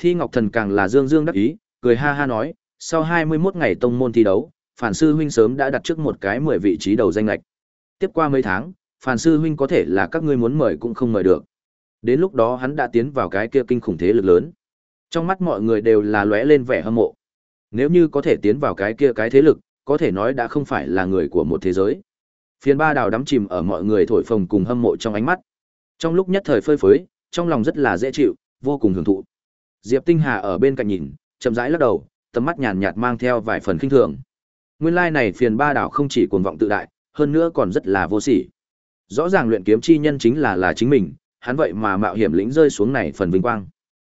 Thi Ngọc Thần càng là dương dương đắc ý, cười ha ha nói, sau 21 ngày tông môn thi đấu, Phản sư huynh sớm đã đặt trước một cái 10 vị trí đầu danh lệch. Tiếp qua mấy tháng, Phản sư huynh có thể là các ngươi muốn mời cũng không mời được. Đến lúc đó hắn đã tiến vào cái kia kinh khủng thế lực lớn. Trong mắt mọi người đều là lóe lên vẻ hâm mộ. Nếu như có thể tiến vào cái kia cái thế lực, có thể nói đã không phải là người của một thế giới. Phiền ba đào đắm chìm ở mọi người thổi phồng cùng hâm mộ trong ánh mắt. Trong lúc nhất thời phơi phới, trong lòng rất là dễ chịu, vô cùng hưởng thụ. Diệp Tinh Hà ở bên cạnh nhìn, chậm rãi lắc đầu, tầm mắt nhàn nhạt mang theo vài phần kinh thường. Nguyên lai này phiền ba đảo không chỉ cuồng vọng tự đại, hơn nữa còn rất là vô sỉ. Rõ ràng luyện kiếm chi nhân chính là là chính mình, hắn vậy mà mạo hiểm lĩnh rơi xuống này phần vinh quang.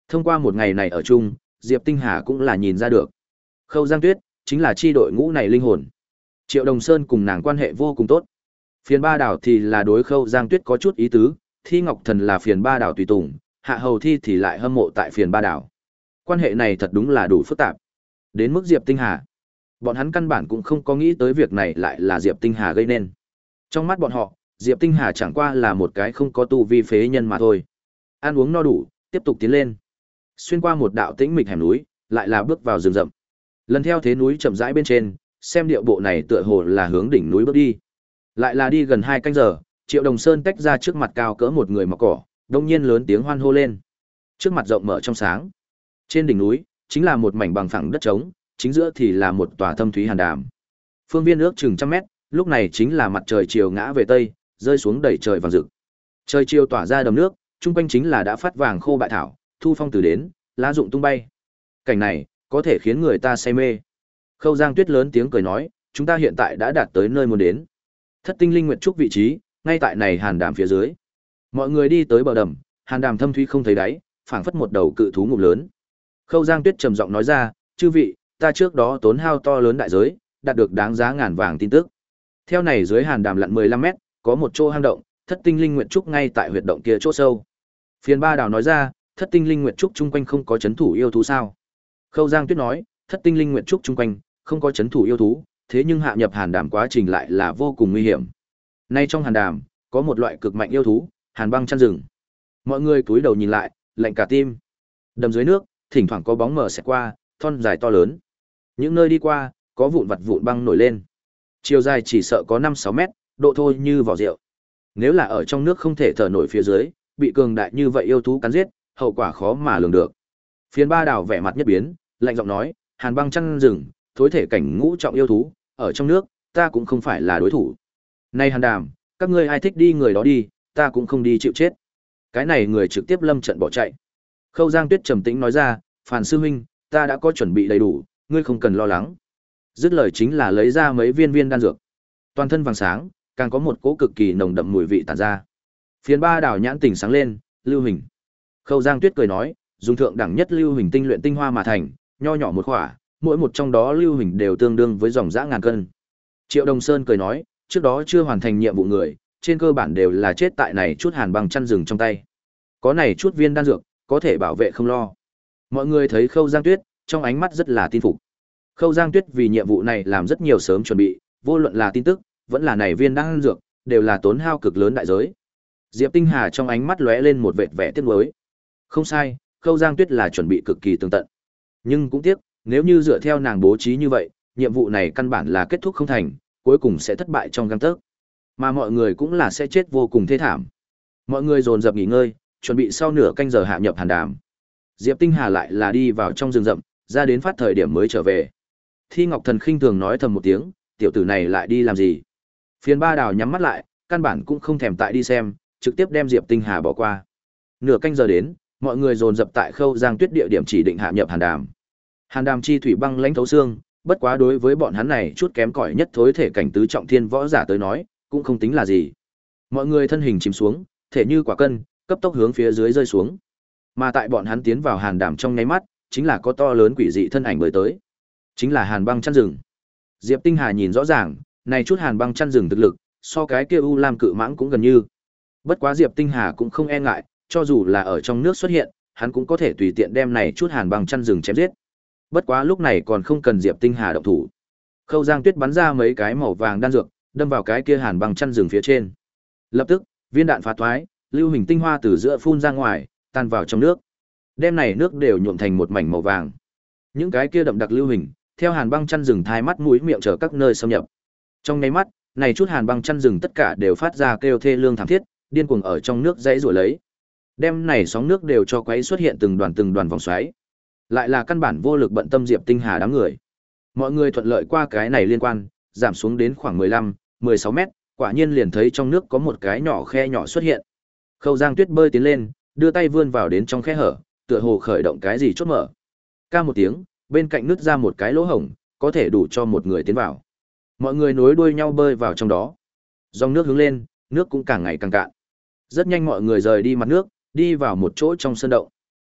Thông qua một ngày này ở chung, Diệp Tinh Hà cũng là nhìn ra được. Khâu Giang Tuyết chính là chi đội ngũ này linh hồn. Triệu Đồng Sơn cùng nàng quan hệ vô cùng tốt. Phiền ba đảo thì là đối Khâu Giang Tuyết có chút ý tứ, Thi Ngọc Thần là phiền ba đảo tùy tùng, Hạ Hầu Thi thì lại hâm mộ tại phiền ba đảo. Quan hệ này thật đúng là đủ phức tạp. Đến mức Diệp Tinh Hà, bọn hắn căn bản cũng không có nghĩ tới việc này lại là Diệp Tinh Hà gây nên. Trong mắt bọn họ, Diệp Tinh Hà chẳng qua là một cái không có tu vi phế nhân mà thôi. Ăn uống no đủ, tiếp tục tiến lên. Xuyên qua một đạo tĩnh mịch hẻm núi, lại là bước vào rừng rậm. Lần theo thế núi chậm rãi bên trên, xem điệu bộ này tựa hồ là hướng đỉnh núi bước đi. Lại là đi gần hai canh giờ, Triệu Đồng Sơn tách ra trước mặt cao cỡ một người mọc cỏ, đông nhiên lớn tiếng hoan hô lên. Trước mặt rộng mở trong sáng. Trên đỉnh núi, chính là một mảnh bằng phẳng đất trống, chính giữa thì là một tòa thâm thúy hàn đàm. Phương viên ước chừng trăm mét, lúc này chính là mặt trời chiều ngã về tây, rơi xuống đầy trời vàng rực. Trời chiều tỏa ra đầm nước, trung quanh chính là đã phát vàng khô bại thảo, thu phong từ đến, lá rụng tung bay. Cảnh này, có thể khiến người ta say mê. Khâu Giang Tuyết lớn tiếng cười nói, chúng ta hiện tại đã đạt tới nơi muốn đến. Thất tinh linh nguyện trúc vị trí, ngay tại này hàn đàm phía dưới. Mọi người đi tới bờ đầm, hàn đàm thâm thúy không thấy đáy, phảng phất một đầu cự thú ngụm lớn. Khâu Giang Tuyết trầm giọng nói ra, "Chư vị, ta trước đó tốn hao to lớn đại giới, đạt được đáng giá ngàn vàng tin tức. Theo này dưới hàn đàm lặn 15 mét, có một chỗ hang động, Thất Tinh Linh nguyện Trúc ngay tại huyệt động kia chỗ sâu." Phiền Ba Đào nói ra, "Thất Tinh Linh nguyện Trúc chung quanh không có chấn thủ yêu thú sao?" Khâu Giang Tuyết nói, "Thất Tinh Linh nguyện Trúc chung quanh không có chấn thủ yêu thú, thế nhưng hạ nhập hàn đàm quá trình lại là vô cùng nguy hiểm. Nay trong hàn đàm, có một loại cực mạnh yêu thú, hàn băng chăn rừng. Mọi người cúi đầu nhìn lại, lạnh cả tim. Đầm dưới nước, thỉnh thoảng có bóng mờ xẹt qua, thon dài to lớn. Những nơi đi qua, có vụn vặt vụn băng nổi lên. Chiều dài chỉ sợ có 5-6 mét, độ thôi như vỏ rượu. Nếu là ở trong nước không thể thở nổi phía dưới, bị cường đại như vậy yêu thú cắn giết, hậu quả khó mà lường được. Phiến ba đảo vẻ mặt nhất biến, lạnh giọng nói, hàn băng chăn rừng, thối thể cảnh ngũ trọng yêu thú, ở trong nước, ta cũng không phải là đối thủ. Này hàn đàm, các ngươi ai thích đi người đó đi, ta cũng không đi chịu chết. Cái này người trực tiếp lâm trận bỏ chạy. Khâu Giang Tuyết trầm tĩnh nói ra, Phàn sư huynh, ta đã có chuẩn bị đầy đủ, ngươi không cần lo lắng. Dứt lời chính là lấy ra mấy viên viên đan dược. Toàn thân vàng sáng, càng có một cỗ cực kỳ nồng đậm mùi vị tản ra. Phiến ba đảo nhãn tỉnh sáng lên, lưu hình. Khâu Giang Tuyết cười nói, dùng thượng đẳng nhất lưu hình tinh luyện tinh hoa mà thành, nho nhỏ một khỏa, mỗi một trong đó lưu hình đều tương đương với dòng dã ngàn cân. Triệu Đồng Sơn cười nói, trước đó chưa hoàn thành nhiệm vụ người, trên cơ bản đều là chết tại này chút hàn băng chăn rừng trong tay. Có này chút viên đan dược, có thể bảo vệ không lo. Mọi người thấy Khâu Giang Tuyết, trong ánh mắt rất là tin phục. Khâu Giang Tuyết vì nhiệm vụ này làm rất nhiều sớm chuẩn bị, vô luận là tin tức, vẫn là này viên đan dược, đều là tốn hao cực lớn đại giới. Diệp Tinh Hà trong ánh mắt lóe lên một vệt vẻ tiếc nuối. Không sai, Khâu Giang Tuyết là chuẩn bị cực kỳ tường tận. Nhưng cũng tiếc, nếu như dựa theo nàng bố trí như vậy, nhiệm vụ này căn bản là kết thúc không thành, cuối cùng sẽ thất bại trong gang tấc. Mà mọi người cũng là sẽ chết vô cùng thê thảm. Mọi người dồn dập nghỉ ngơi, chuẩn bị sau nửa canh giờ hạ nhập hàn đàm. Diệp Tinh Hà lại là đi vào trong rừng rậm, ra đến phát thời điểm mới trở về. Thi Ngọc Thần khinh thường nói thầm một tiếng, tiểu tử này lại đi làm gì? Phiên ba đào nhắm mắt lại, căn bản cũng không thèm tại đi xem, trực tiếp đem Diệp Tinh Hà bỏ qua. Nửa canh giờ đến, mọi người dồn dập tại khâu giang tuyết địa điểm chỉ định hạ nhập hàn đàm. Hàn đàm chi thủy băng lãnh thấu xương, bất quá đối với bọn hắn này chút kém cỏi nhất thối thể cảnh tứ trọng thiên võ giả tới nói, cũng không tính là gì. Mọi người thân hình chìm xuống, thể như quả cân, cấp tốc hướng phía dưới rơi xuống. Mà tại bọn hắn tiến vào hàn đàm trong nháy mắt, chính là có to lớn quỷ dị thân ảnh mới tới. Chính là hàn băng chăn rừng. Diệp Tinh Hà nhìn rõ ràng, này chút hàn băng chăn rừng thực lực, so cái kia u lam cự mãng cũng gần như. Bất quá Diệp Tinh Hà cũng không e ngại, cho dù là ở trong nước xuất hiện, hắn cũng có thể tùy tiện đem này chút hàn băng chăn rừng chém giết. Bất quá lúc này còn không cần Diệp Tinh Hà động thủ. Khâu Giang Tuyết bắn ra mấy cái màu vàng đan dược, đâm vào cái kia hàn băng chăn rừng phía trên. Lập tức, viên đạn phá toái lưu hình tinh hoa từ giữa phun ra ngoài, tan vào trong nước. Đêm này nước đều nhuộm thành một mảnh màu vàng. Những cái kia đậm đặc lưu hình, theo hàn băng chăn rừng thai mắt mũi miệng trở các nơi xâm nhập. Trong nháy mắt, này chút hàn băng chăn rừng tất cả đều phát ra kêu thê lương thảm thiết, điên cuồng ở trong nước dãy rủa lấy. Đêm này sóng nước đều cho quấy xuất hiện từng đoàn từng đoàn vòng xoáy. Lại là căn bản vô lực bận tâm Diệp Tinh Hà đám người. Mọi người thuận lợi qua cái này liên quan, giảm xuống đến khoảng 15, 16 mét, quả nhiên liền thấy trong nước có một cái nhỏ khe nhỏ xuất hiện. Khâu Giang Tuyết bơi tiến lên, đưa tay vươn vào đến trong khe hở, tựa hồ khởi động cái gì chốt mở. Ca một tiếng, bên cạnh nứt ra một cái lỗ hổng, có thể đủ cho một người tiến vào. Mọi người nối đuôi nhau bơi vào trong đó. Dòng nước hướng lên, nước cũng càng ngày càng cạn. Rất nhanh mọi người rời đi mặt nước, đi vào một chỗ trong sân động.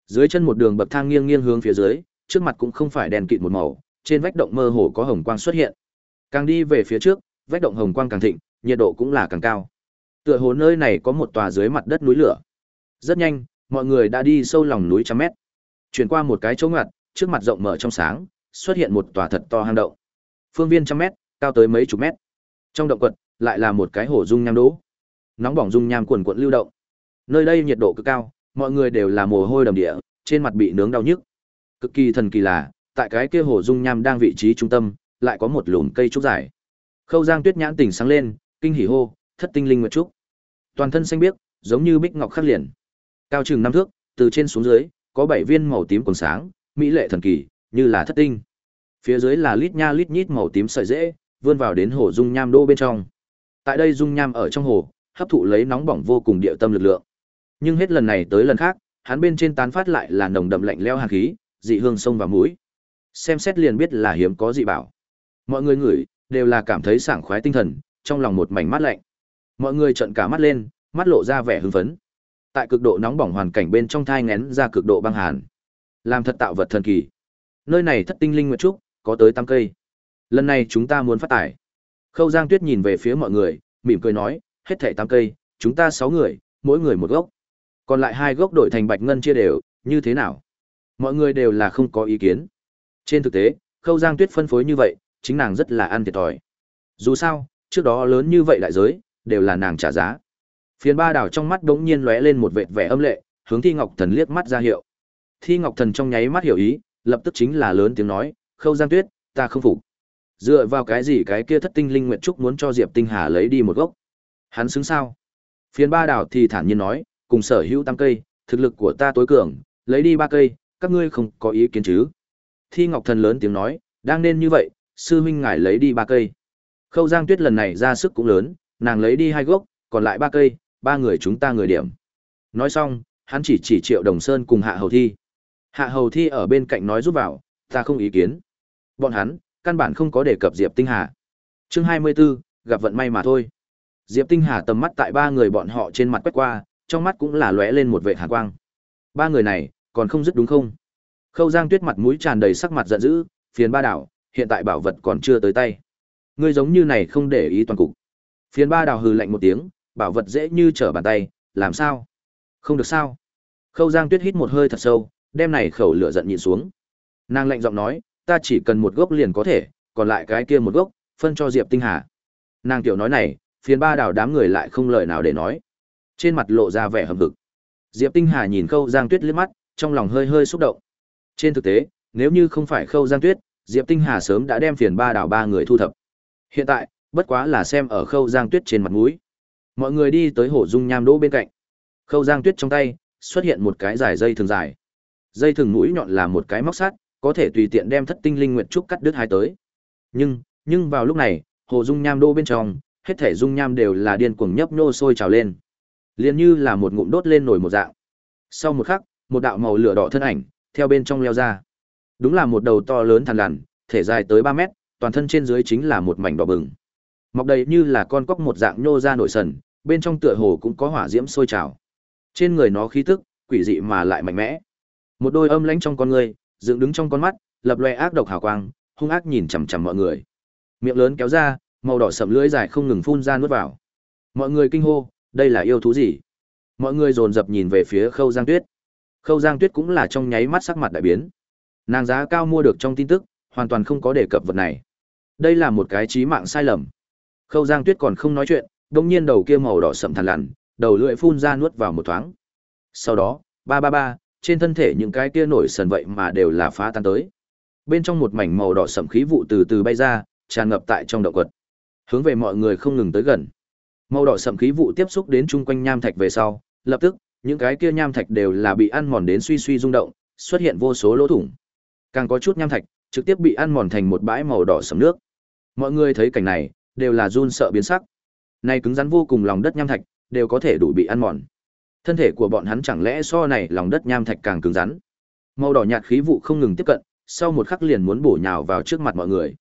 Dưới chân một đường bậc thang nghiêng nghiêng hướng phía dưới, trước mặt cũng không phải đèn kịt một màu, trên vách động mơ hồ có hồng quang xuất hiện. Càng đi về phía trước, vách động hồng quang càng thịnh, nhiệt độ cũng là càng cao. Tựa hồ nơi này có một tòa dưới mặt đất núi lửa. Rất nhanh, mọi người đã đi sâu lòng núi trăm mét. Chuyển qua một cái chỗ ngặt, trước mặt rộng mở trong sáng, xuất hiện một tòa thật to hang động. Phương viên trăm mét, cao tới mấy chục mét. Trong động quật, lại là một cái hồ dung nham đố. Nóng bỏng dung nham cuồn cuộn lưu động. Nơi đây nhiệt độ cực cao, mọi người đều là mồ hôi đầm địa, trên mặt bị nướng đau nhức. Cực kỳ thần kỳ là, tại cái kia hồ dung nham đang vị trí trung tâm, lại có một lùm cây trúc dài. Khâu Giang Tuyết nhãn tỉnh sáng lên, kinh hỉ hô, thất tinh linh nguyệt trúc. Toàn thân xanh biếc, giống như bích ngọc khắc liền. Cao chừng năm thước, từ trên xuống dưới, có bảy viên màu tím còn sáng, mỹ lệ thần kỳ, như là thất tinh. Phía dưới là lít nha lít nhít màu tím sợi rễ, vươn vào đến hồ dung nham đô bên trong. Tại đây dung nham ở trong hồ, hấp thụ lấy nóng bỏng vô cùng địa tâm lực lượng. Nhưng hết lần này tới lần khác, hắn bên trên tán phát lại là nồng đậm lạnh lẽo hàn khí, dị hương sông và mũi. Xem xét liền biết là hiếm có dị bảo. Mọi người ngửi, đều là cảm thấy sảng khoái tinh thần, trong lòng một mảnh mát lạnh. Mọi người trợn cả mắt lên, mắt lộ ra vẻ hưng phấn. Tại cực độ nóng bỏng hoàn cảnh bên trong thai ngén ra cực độ băng hàn. Làm thật tạo vật thần kỳ. Nơi này thất tinh linh nguyệt trúc, có tới tám cây. Lần này chúng ta muốn phát tải. Khâu Giang Tuyết nhìn về phía mọi người, mỉm cười nói, hết thảy tám cây, chúng ta sáu người, mỗi người một gốc. Còn lại hai gốc đổi thành bạch ngân chia đều, như thế nào? Mọi người đều là không có ý kiến. Trên thực tế, Khâu Giang Tuyết phân phối như vậy, chính nàng rất là ăn thiệt thòi. Dù sao, trước đó lớn như vậy đại giới, đều là nàng trả giá. Phiền ba đảo trong mắt đống nhiên lóe lên một vệt vẻ âm lệ, hướng Thi Ngọc Thần liếc mắt ra hiệu. Thi Ngọc Thần trong nháy mắt hiểu ý, lập tức chính là lớn tiếng nói, "Khâu Giang Tuyết, ta không phục." Dựa vào cái gì cái kia Thất Tinh Linh nguyện Trúc muốn cho Diệp Tinh Hà lấy đi một gốc? Hắn xứng sao? Phiền ba đảo thì thản nhiên nói, cùng sở hữu tam cây, thực lực của ta tối cường, lấy đi ba cây, các ngươi không có ý kiến chứ? Thi Ngọc Thần lớn tiếng nói, đang nên như vậy, sư huynh ngài lấy đi ba cây. Khâu Giang Tuyết lần này ra sức cũng lớn, nàng lấy đi hai gốc, còn lại ba cây, ba người chúng ta người điểm. Nói xong, hắn chỉ chỉ Triệu Đồng Sơn cùng Hạ Hầu Thi. Hạ Hầu Thi ở bên cạnh nói giúp vào, ta không ý kiến. Bọn hắn, căn bản không có đề cập Diệp Tinh Hà. Chương 24, gặp vận may mà thôi. Diệp Tinh Hà tầm mắt tại ba người bọn họ trên mặt quét qua, trong mắt cũng là lóe lên một vệt hàn quang. Ba người này, còn không dứt đúng không? Khâu Giang Tuyết mặt mũi tràn đầy sắc mặt giận dữ, phiền ba đảo, hiện tại bảo vật còn chưa tới tay. Ngươi giống như này không để ý toàn cục. Phiền ba đào hừ lạnh một tiếng, bảo vật dễ như trở bàn tay, làm sao? Không được sao? Khâu Giang Tuyết hít một hơi thật sâu, đem này khẩu lửa giận nhịn xuống. Nàng lạnh giọng nói, ta chỉ cần một gốc liền có thể, còn lại cái kia một gốc, phân cho Diệp Tinh Hà. Nàng tiểu nói này, phiền ba đào đám người lại không lời nào để nói. Trên mặt lộ ra vẻ hầm hực. Diệp Tinh Hà nhìn Khâu Giang Tuyết liếc mắt, trong lòng hơi hơi xúc động. Trên thực tế, nếu như không phải Khâu Giang Tuyết, Diệp Tinh Hà sớm đã đem phiền ba đảo ba người thu thập. Hiện tại, bất quá là xem ở Khâu Giang Tuyết trên mặt mũi. Mọi người đi tới hồ dung nham đỗ bên cạnh. Khâu Giang Tuyết trong tay xuất hiện một cái dài dây thường dài. Dây thường mũi nhọn là một cái móc sắt, có thể tùy tiện đem Thất Tinh Linh Nguyệt trúc cắt đứt hai tới. Nhưng, nhưng vào lúc này, hồ dung nham đỗ bên trong, hết thể dung nham đều là điên cuồng nhấp nhô sôi trào lên. liền như là một ngụm đốt lên nổi một dạng. Sau một khắc, một đạo màu lửa đỏ thân ảnh theo bên trong leo ra. Đúng là một đầu to lớn thằn lằn, thể dài tới ba mét, toàn thân trên dưới chính là một mảnh đỏ bừng. Mọc đầy như là con cóc một dạng nhô ra nổi sần, bên trong tựa hồ cũng có hỏa diễm sôi trào. Trên người nó khí tức, quỷ dị mà lại mạnh mẽ. Một đôi âm lãnh trong con người, dựng đứng trong con mắt, lập loè ác độc hào quang, hung ác nhìn chằm chằm mọi người. Miệng lớn kéo ra, màu đỏ sậm lưỡi dài không ngừng phun ra nuốt vào. Mọi người kinh hô, đây là yêu thú gì? Mọi người dồn dập nhìn về phía Khâu Giang Tuyết. Khâu Giang Tuyết cũng là trong nháy mắt sắc mặt đại biến. Nàng giá cao mua được trong tin tức, hoàn toàn không có đề cập vật này. Đây là một cái chí mạng sai lầm. Khâu Giang Tuyết còn không nói chuyện, đột nhiên đầu kia màu đỏ sậm thằn lằn, đầu lưỡi phun ra nuốt vào một thoáng. Sau đó, ba ba ba, trên thân thể những cái kia nổi sần vậy mà đều là phá tan tới. Bên trong một mảnh màu đỏ sậm khí vụ từ từ bay ra, tràn ngập tại trong động quật. Hướng về mọi người không ngừng tới gần. Màu đỏ sậm khí vụ tiếp xúc đến chung quanh nham thạch về sau, lập tức, những cái kia nham thạch đều là bị ăn mòn đến suy suy rung động, xuất hiện vô số lỗ thủng. Càng có chút nham thạch, trực tiếp bị ăn mòn thành một bãi màu đỏ sẫm nước. Mọi người thấy cảnh này, đều là run sợ biến sắc. Này cứng rắn vô cùng lòng đất nham thạch, đều có thể đủ bị ăn mòn. Thân thể của bọn hắn chẳng lẽ so này lòng đất nham thạch càng cứng rắn. Màu đỏ nhạt khí vụ không ngừng tiếp cận, sau một khắc liền muốn bổ nhào vào trước mặt mọi người.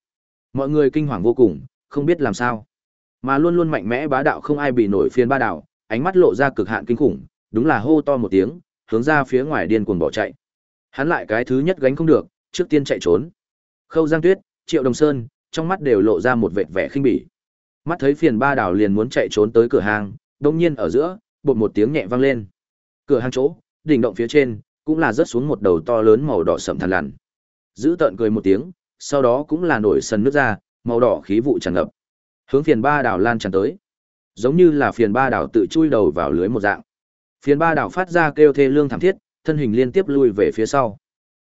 Mọi người kinh hoàng vô cùng, không biết làm sao. Mà luôn luôn mạnh mẽ bá đạo không ai bị nổi phiên ba đạo, ánh mắt lộ ra cực hạn kinh khủng, đúng là hô to một tiếng, hướng ra phía ngoài điên cuồng bỏ chạy. Hắn lại cái thứ nhất gánh không được, trước tiên chạy trốn. Khâu Giang Tuyết, Triệu Đồng Sơn, trong mắt đều lộ ra một vệt vẻ khinh bỉ. Mắt thấy phiền ba đảo liền muốn chạy trốn tới cửa hàng, đột nhiên ở giữa, bột một tiếng nhẹ vang lên. Cửa hàng chỗ, đỉnh động phía trên, cũng là rớt xuống một đầu to lớn màu đỏ sẫm thằn lằn. Giữ tợn cười một tiếng, sau đó cũng là nổi sần nước ra, màu đỏ khí vụ tràn ngập. Hướng phiền ba đảo lan tràn tới. Giống như là phiền ba đảo tự chui đầu vào lưới một dạng. Phiền ba đảo phát ra kêu thê lương thảm thiết, thân hình liên tiếp lui về phía sau.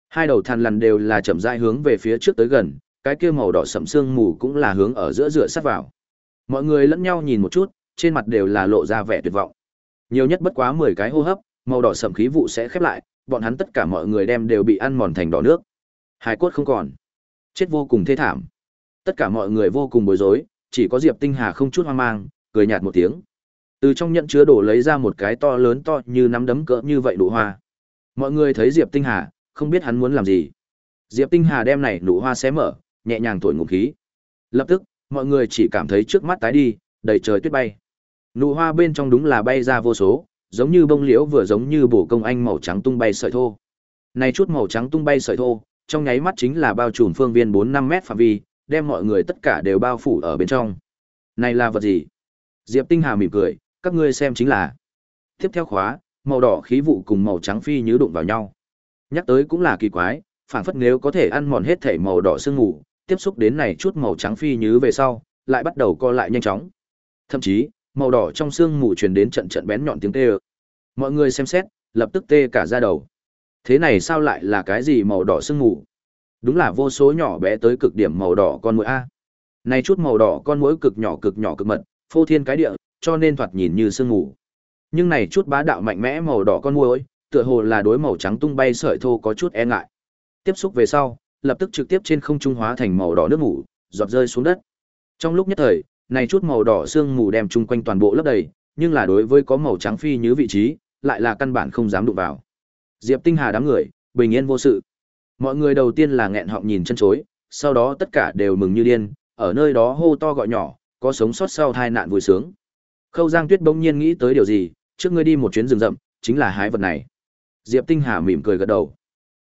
Hai đầu thằn lằn đều là chậm rãi hướng về phía trước tới gần, cái kia màu đỏ sẫm xương mù cũng là hướng ở giữa dựa sát vào. Mọi người lẫn nhau nhìn một chút, trên mặt đều là lộ ra vẻ tuyệt vọng. Nhiều nhất bất quá 10 cái hô hấp, màu đỏ sẫm khí vụ sẽ khép lại, bọn hắn tất cả mọi người đem đều bị ăn mòn thành đỏ nước. Hải cốt không còn. Chết vô cùng thê thảm. Tất cả mọi người vô cùng bối rối, chỉ có Diệp Tinh Hà không chút hoang mang, cười nhạt một tiếng. Từ trong nhận chứa đổ lấy ra một cái to lớn to như nắm đấm cỡ như vậy đủ hoa. Mọi người thấy Diệp Tinh Hà, không biết hắn muốn làm gì. Diệp Tinh Hà đem này nụ hoa xé mở, nhẹ nhàng thổi ngụm khí. Lập tức, mọi người chỉ cảm thấy trước mắt tái đi, đầy trời tuyết bay. Nụ hoa bên trong đúng là bay ra vô số, giống như bông liễu vừa giống như bổ công anh màu trắng tung bay sợi thô. Này chút màu trắng tung bay sợi thô, trong nháy mắt chính là bao trùm phương viên 4-5 mét phạm vi, đem mọi người tất cả đều bao phủ ở bên trong. Này là vật gì? Diệp Tinh Hà mỉm cười, các ngươi xem chính là. Tiếp theo khóa, màu đỏ khí vụ cùng màu trắng phi như đụng vào nhau. Nhắc tới cũng là kỳ quái, phản phất nếu có thể ăn mòn hết thể màu đỏ sương mù, tiếp xúc đến này chút màu trắng phi như về sau, lại bắt đầu co lại nhanh chóng. Thậm chí, màu đỏ trong sương mù truyền đến trận trận bén nhọn tiếng tê. Mọi người xem xét, lập tức tê cả da đầu. Thế này sao lại là cái gì màu đỏ sương mù? Đúng là vô số nhỏ bé tới cực điểm màu đỏ con muỗi a. Này chút màu đỏ con muỗi cực nhỏ cực nhỏ cực mật, phô thiên cái địa, cho nên thoạt nhìn như sương mù. Nhưng này chút bá đạo mạnh mẽ màu đỏ con muỗi, tựa hồ là đối màu trắng tung bay sợi thô có chút e ngại. Tiếp xúc về sau, lập tức trực tiếp trên không trung hóa thành màu đỏ nước mù, giọt rơi xuống đất. Trong lúc nhất thời, này chút màu đỏ sương mù đem chung quanh toàn bộ lấp đầy, nhưng là đối với có màu trắng phi như vị trí, lại là căn bản không dám đụng vào. Diệp Tinh Hà đám người, bình yên vô sự. Mọi người đầu tiên là nghẹn họng nhìn chân chối, sau đó tất cả đều mừng như điên, ở nơi đó hô to gọi nhỏ, có sống sót sau tai nạn vui sướng. Khâu Giang Tuyết bỗng nhiên nghĩ tới điều gì, trước ngươi đi một chuyến rừng rậm, chính là hái vật này. Diệp Tinh Hà mỉm cười gật đầu.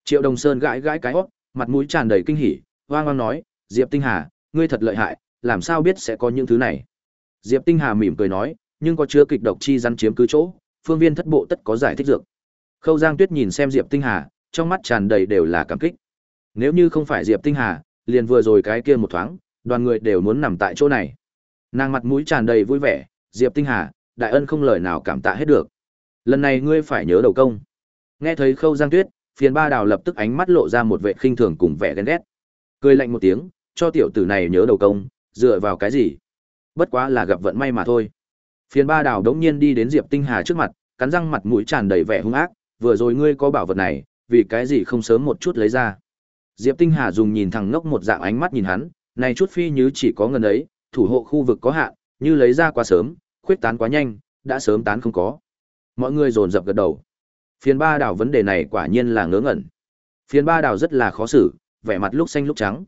Triệu Đồng Sơn gãi gãi cái hót, mặt mũi tràn đầy kinh hỉ, hoang hoang nói, Diệp Tinh Hà, ngươi thật lợi hại, làm sao biết sẽ có những thứ này. Diệp Tinh Hà mỉm cười nói, nhưng có chứa kịch độc chi rắn chiếm cứ chỗ, phương viên thất bộ tất có giải thích dược. Khâu Giang Tuyết nhìn xem Diệp Tinh Hà, trong mắt tràn đầy đều là cảm kích. Nếu như không phải Diệp Tinh Hà, liền vừa rồi cái kia một thoáng, đoàn người đều muốn nằm tại chỗ này. Nàng mặt mũi tràn đầy vui vẻ, Diệp Tinh Hà, đại ân không lời nào cảm tạ hết được. Lần này ngươi phải nhớ đầu công. Nghe thấy Khâu Giang Tuyết, phiền ba đào lập tức ánh mắt lộ ra một vẻ khinh thường cùng vẻ ghen ghét. Cười lạnh một tiếng, cho tiểu tử này nhớ đầu công, dựa vào cái gì? Bất quá là gặp vận may mà thôi. Phiền ba đào đống nhiên đi đến Diệp Tinh Hà trước mặt, cắn răng mặt mũi tràn đầy vẻ hung ác, vừa rồi ngươi có bảo vật này, vì cái gì không sớm một chút lấy ra? Diệp Tinh Hà dùng nhìn thẳng ngốc một dạng ánh mắt nhìn hắn, này chút phi như chỉ có ngần ấy, thủ hộ khu vực có hạn, như lấy ra quá sớm, khuyết tán quá nhanh, đã sớm tán không có. Mọi người dồn dập gật đầu. Phiền ba đảo vấn đề này quả nhiên là ngớ ngẩn. Phiền ba đảo rất là khó xử, vẻ mặt lúc xanh lúc trắng.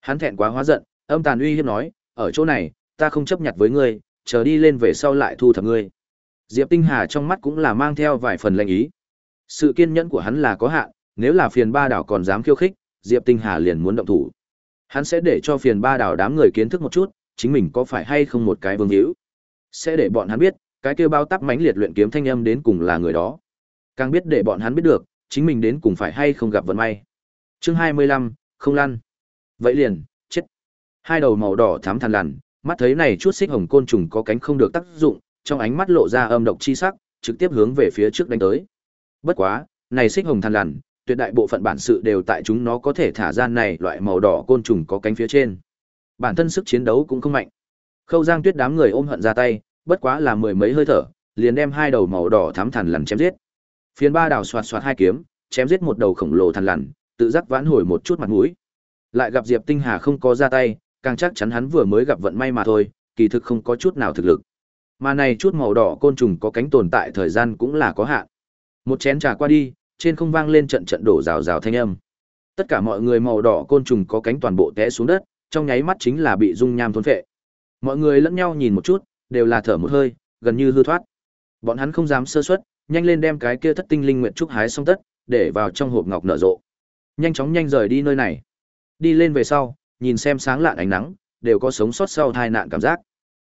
Hắn thẹn quá hóa giận, âm tàn uy hiếp nói, ở chỗ này, ta không chấp nhận với ngươi, chờ đi lên về sau lại thu thập ngươi. Diệp Tinh Hà trong mắt cũng là mang theo vài phần lệnh ý. Sự kiên nhẫn của hắn là có hạn, nếu là phiền ba đảo còn dám khiêu khích, Diệp Tinh Hà liền muốn động thủ. Hắn sẽ để cho phiền ba đảo đám người kiến thức một chút, chính mình có phải hay không một cái vương hữu. Sẽ để bọn hắn biết, cái kia bao tắp mãnh liệt luyện kiếm thanh âm đến cùng là người đó. Càng biết để bọn hắn biết được, chính mình đến cùng phải hay không gặp vận may. Chương 25, không lăn. Vậy liền, chết. Hai đầu màu đỏ thắm thằn lằn, mắt thấy này chút xích hồng côn trùng có cánh không được tác dụng, trong ánh mắt lộ ra âm độc chi sắc, trực tiếp hướng về phía trước đánh tới. Bất quá, này xích hồng thằn lằn, tuyệt đại bộ phận bản sự đều tại chúng nó có thể thả ra này loại màu đỏ côn trùng có cánh phía trên. Bản thân sức chiến đấu cũng không mạnh. Khâu Giang Tuyết đám người ôm hận ra tay, bất quá là mười mấy hơi thở, liền đem hai đầu màu đỏ thắm thằn lằn chém giết. Phiền ba đào xoạt xoạt hai kiếm, chém giết một đầu khổng lồ thằn lằn, tự giác vãn hồi một chút mặt mũi. Lại gặp Diệp Tinh Hà không có ra tay, càng chắc chắn hắn vừa mới gặp vận may mà thôi, kỳ thực không có chút nào thực lực. Mà này chút màu đỏ côn trùng có cánh tồn tại thời gian cũng là có hạn. Một chén trà qua đi, trên không vang lên trận trận đổ rào rào thanh âm. Tất cả mọi người màu đỏ côn trùng có cánh toàn bộ té xuống đất, trong nháy mắt chính là bị dung nham thôn phệ. Mọi người lẫn nhau nhìn một chút, đều là thở một hơi, gần như hư thoát. Bọn hắn không dám sơ suất, nhanh lên đem cái kia thất tinh linh nguyện trúc hái xong tất, để vào trong hộp ngọc nở rộ. Nhanh chóng nhanh rời đi nơi này. Đi lên về sau, nhìn xem sáng lạn ánh nắng, đều có sống sót sau tai nạn cảm giác.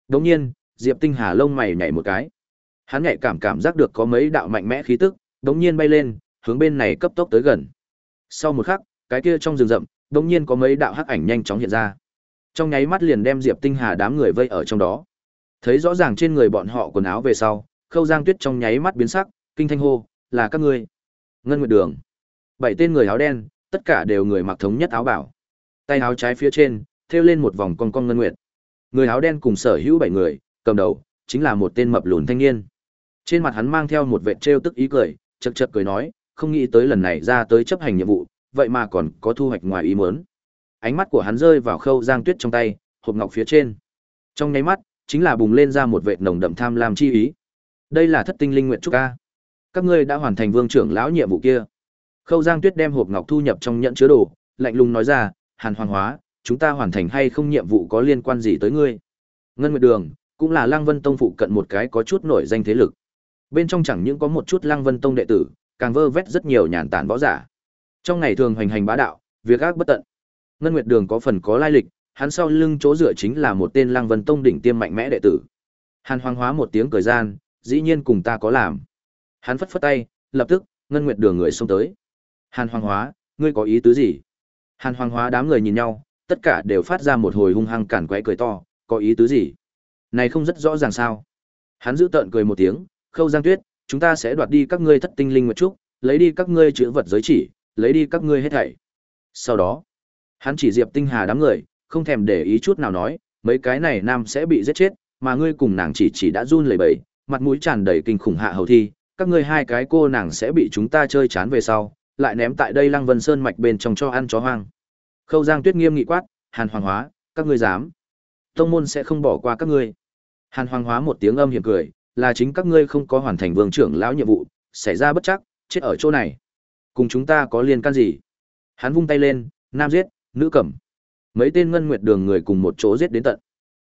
Đống nhiên, Diệp Tinh Hà lông mày nhảy một cái. Hắn nhạy cảm cảm giác được có mấy đạo mạnh mẽ khí tức, đống nhiên bay lên, hướng bên này cấp tốc tới gần. Sau một khắc, cái kia trong rừng rậm, đống nhiên có mấy đạo hắc ảnh nhanh chóng hiện ra. Trong nháy mắt liền đem Diệp Tinh Hà đám người vây ở trong đó. Thấy rõ ràng trên người bọn họ quần áo về sau, Khâu Giang Tuyết trong nháy mắt biến sắc, kinh thanh hô, là các ngươi. Ngân Nguyệt Đường. Bảy tên người áo đen, tất cả đều người mặc thống nhất áo bảo. Tay áo trái phía trên, thêu lên một vòng con con ngân nguyệt. Người áo đen cùng sở hữu bảy người, cầm đầu chính là một tên mập lùn thanh niên. Trên mặt hắn mang theo một vệ trêu tức ý cười, chật chật cười nói, không nghĩ tới lần này ra tới chấp hành nhiệm vụ, vậy mà còn có thu hoạch ngoài ý muốn. Ánh mắt của hắn rơi vào Khâu Giang Tuyết trong tay, hộp ngọc phía trên. Trong nháy mắt, chính là bùng lên ra một vệ nồng đậm tham lam chi ý. Đây là Thất Tinh Linh nguyện trúc a. Các ngươi đã hoàn thành vương trưởng lão nhiệm vụ kia. Khâu Giang Tuyết đem hộp ngọc thu nhập trong nhận chứa đồ, lạnh lùng nói ra, "Hàn Hoàng Hóa, chúng ta hoàn thành hay không nhiệm vụ có liên quan gì tới ngươi?" Ngân Nguyệt Đường, cũng là Lăng Vân Tông phụ cận một cái có chút nổi danh thế lực. Bên trong chẳng những có một chút Lăng Vân Tông đệ tử, càng vơ vét rất nhiều nhàn tản võ giả. Trong ngày thường hoành hành bá đạo, việc ác bất tận. Ngân Nguyệt Đường có phần có lai lịch, hắn sau lưng chỗ dựa chính là một tên Lăng Vân Tông đỉnh tiêm mạnh mẽ đệ tử. Hàn Hoàng Hóa một tiếng cười gian, dĩ nhiên cùng ta có làm. Hắn phất phất tay, lập tức, Ngân Nguyệt Đường người xông tới. Hàn Hoàng Hóa, ngươi có ý tứ gì? Hàn Hoàng Hóa đám người nhìn nhau, tất cả đều phát ra một hồi hung hăng cản quấy cười to, có ý tứ gì? Này không rất rõ ràng sao? Hắn giữ tợn cười một tiếng, Khâu Giang Tuyết, chúng ta sẽ đoạt đi các ngươi thất tinh linh nguyệt trúc, lấy đi các ngươi chữ vật giới chỉ, lấy đi các ngươi hết thảy. Sau đó, hắn chỉ Diệp Tinh Hà đám người, không thèm để ý chút nào nói, mấy cái này nam sẽ bị giết chết, mà ngươi cùng nàng chỉ chỉ đã run lẩy bẩy, mặt mũi tràn đầy kinh khủng hạ hầu thi, các ngươi hai cái cô nàng sẽ bị chúng ta chơi chán về sau, lại ném tại đây Lăng Vân Sơn mạch bên trong cho ăn chó hoang. Khâu Giang Tuyết nghiêm nghị quát, Hàn Hoàng Hóa, các ngươi dám? Tông môn sẽ không bỏ qua các ngươi. Hàn Hoàng Hóa một tiếng âm hiểm cười, là chính các ngươi không có hoàn thành vương trưởng lão nhiệm vụ, xảy ra bất chắc, chết ở chỗ này. Cùng chúng ta có liên can gì? Hắn vung tay lên, nam giết, nữ cẩm. Mấy tên ngân nguyệt đường người cùng một chỗ giết đến tận.